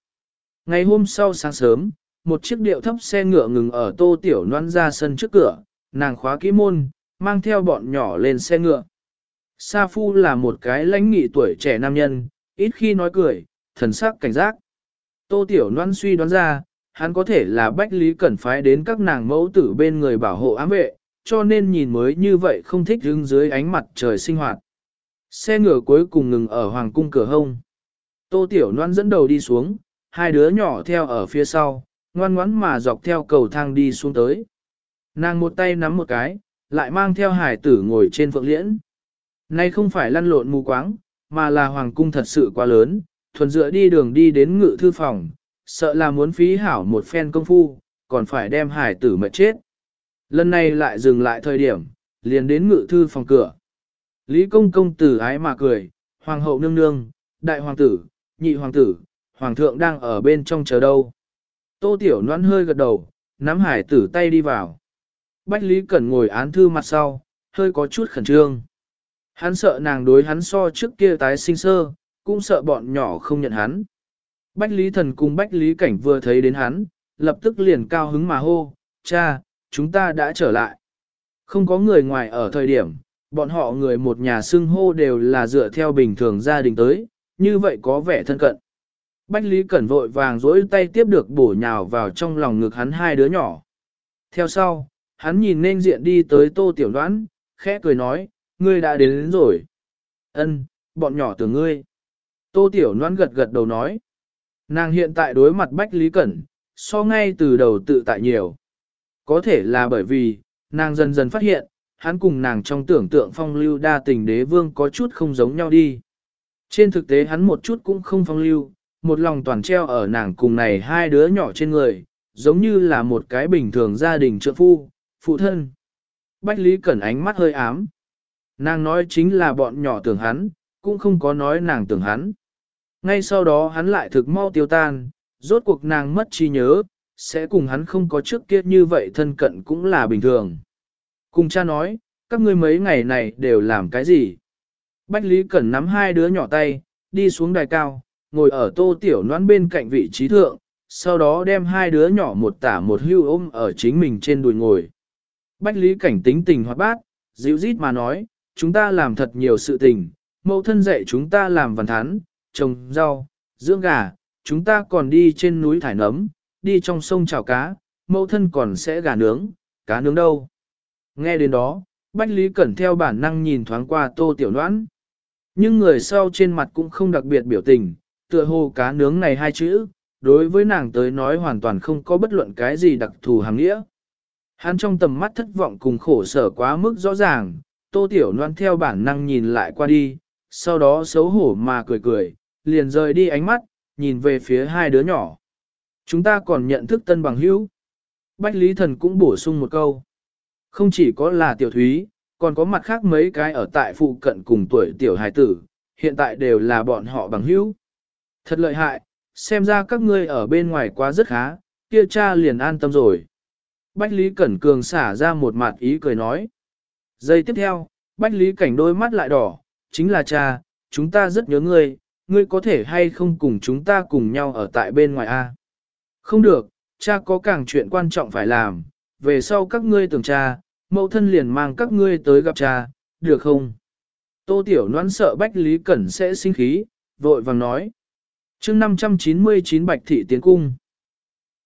Ngày hôm sau sáng sớm, một chiếc điệu thấp xe ngựa ngừng ở tô tiểu Loan ra sân trước cửa, nàng khóa kỹ môn, mang theo bọn nhỏ lên xe ngựa. Sa Phu là một cái lãnh nghị tuổi trẻ nam nhân, ít khi nói cười, thần sắc cảnh giác. Tô Tiểu Loan suy đoán ra, hắn có thể là Bách Lý Cẩn phái đến các nàng mẫu tử bên người bảo hộ ám vệ, cho nên nhìn mới như vậy không thích đứng dưới ánh mặt trời sinh hoạt. Xe ngựa cuối cùng ngừng ở Hoàng cung cửa hông. Tô Tiểu Loan dẫn đầu đi xuống, hai đứa nhỏ theo ở phía sau, ngoan ngoãn mà dọc theo cầu thang đi xuống tới. Nàng một tay nắm một cái, lại mang theo hải tử ngồi trên phượng liễn. Nay không phải lăn lộn mù quáng, mà là hoàng cung thật sự quá lớn, thuần dựa đi đường đi đến ngự thư phòng, sợ là muốn phí hảo một phen công phu, còn phải đem hải tử mệt chết. Lần này lại dừng lại thời điểm, liền đến ngự thư phòng cửa. Lý công công tử ái mà cười, hoàng hậu nương nương, đại hoàng tử, nhị hoàng tử, hoàng thượng đang ở bên trong chờ đâu. Tô tiểu noan hơi gật đầu, nắm hải tử tay đi vào. Bách Lý Cẩn ngồi án thư mặt sau, hơi có chút khẩn trương. Hắn sợ nàng đối hắn so trước kia tái sinh sơ, cũng sợ bọn nhỏ không nhận hắn. Bách Lý Thần cùng Bách Lý Cảnh vừa thấy đến hắn, lập tức liền cao hứng mà hô, cha, chúng ta đã trở lại. Không có người ngoài ở thời điểm, bọn họ người một nhà xưng hô đều là dựa theo bình thường gia đình tới, như vậy có vẻ thân cận. Bách Lý Cẩn vội vàng dỗi tay tiếp được bổ nhào vào trong lòng ngực hắn hai đứa nhỏ. Theo sau, hắn nhìn nên diện đi tới tô tiểu đoán, khẽ cười nói, ngươi đã đến, đến rồi. Ân, bọn nhỏ tưởng ngươi. Tô Tiểu đoán gật gật đầu nói. Nàng hiện tại đối mặt Bách Lý Cẩn, so ngay từ đầu tự tại nhiều. Có thể là bởi vì, nàng dần dần phát hiện, hắn cùng nàng trong tưởng tượng phong lưu đa tình đế vương có chút không giống nhau đi. Trên thực tế hắn một chút cũng không phong lưu, một lòng toàn treo ở nàng cùng này hai đứa nhỏ trên người, giống như là một cái bình thường gia đình trợ phu, phụ thân. Bách Lý Cẩn ánh mắt hơi ám. Nàng nói chính là bọn nhỏ tưởng hắn, cũng không có nói nàng tưởng hắn. Ngay sau đó hắn lại thực mau tiêu tan, rốt cuộc nàng mất trí nhớ, sẽ cùng hắn không có trước kia như vậy thân cận cũng là bình thường. Cùng cha nói, các ngươi mấy ngày này đều làm cái gì? Bách Lý Cẩn nắm hai đứa nhỏ tay, đi xuống đài cao, ngồi ở tô tiểu noan bên cạnh vị trí thượng, sau đó đem hai đứa nhỏ một tả một hưu ôm ở chính mình trên đùi ngồi. Bách Lý Cảnh tính tình hoạt bát, dịu rít mà nói, chúng ta làm thật nhiều sự tình, mẫu thân dạy chúng ta làm văn thán, trồng rau, dưỡng gà, chúng ta còn đi trên núi thải nấm, đi trong sông chảo cá, mẫu thân còn sẽ gà nướng, cá nướng đâu. Nghe đến đó, Bách Lý Cẩn theo bản năng nhìn thoáng qua tô tiểu noãn. Nhưng người sau trên mặt cũng không đặc biệt biểu tình, tựa hồ cá nướng này hai chữ, đối với nàng tới nói hoàn toàn không có bất luận cái gì đặc thù hàng nghĩa. Hắn trong tầm mắt thất vọng cùng khổ sở quá mức rõ ràng, tô tiểu noan theo bản năng nhìn lại qua đi, sau đó xấu hổ mà cười cười, liền rời đi ánh mắt, nhìn về phía hai đứa nhỏ. Chúng ta còn nhận thức tân bằng hữu. Bách Lý Thần cũng bổ sung một câu. Không chỉ có là tiểu thúy, còn có mặt khác mấy cái ở tại phụ cận cùng tuổi tiểu hài tử, hiện tại đều là bọn họ bằng hữu. Thật lợi hại, xem ra các ngươi ở bên ngoài quá rất khá, kia cha liền an tâm rồi. Bách Lý Cẩn Cường xả ra một mặt ý cười nói. Giây tiếp theo, Bách Lý Cảnh đôi mắt lại đỏ, chính là cha, chúng ta rất nhớ ngươi, ngươi có thể hay không cùng chúng ta cùng nhau ở tại bên ngoài a? Không được, cha có càng chuyện quan trọng phải làm, về sau các ngươi tưởng cha, mẫu thân liền mang các ngươi tới gặp cha, được không? Tô Tiểu Loan sợ Bách Lý Cẩn sẽ sinh khí, vội vàng nói. chương 599 Bạch Thị Tiến Cung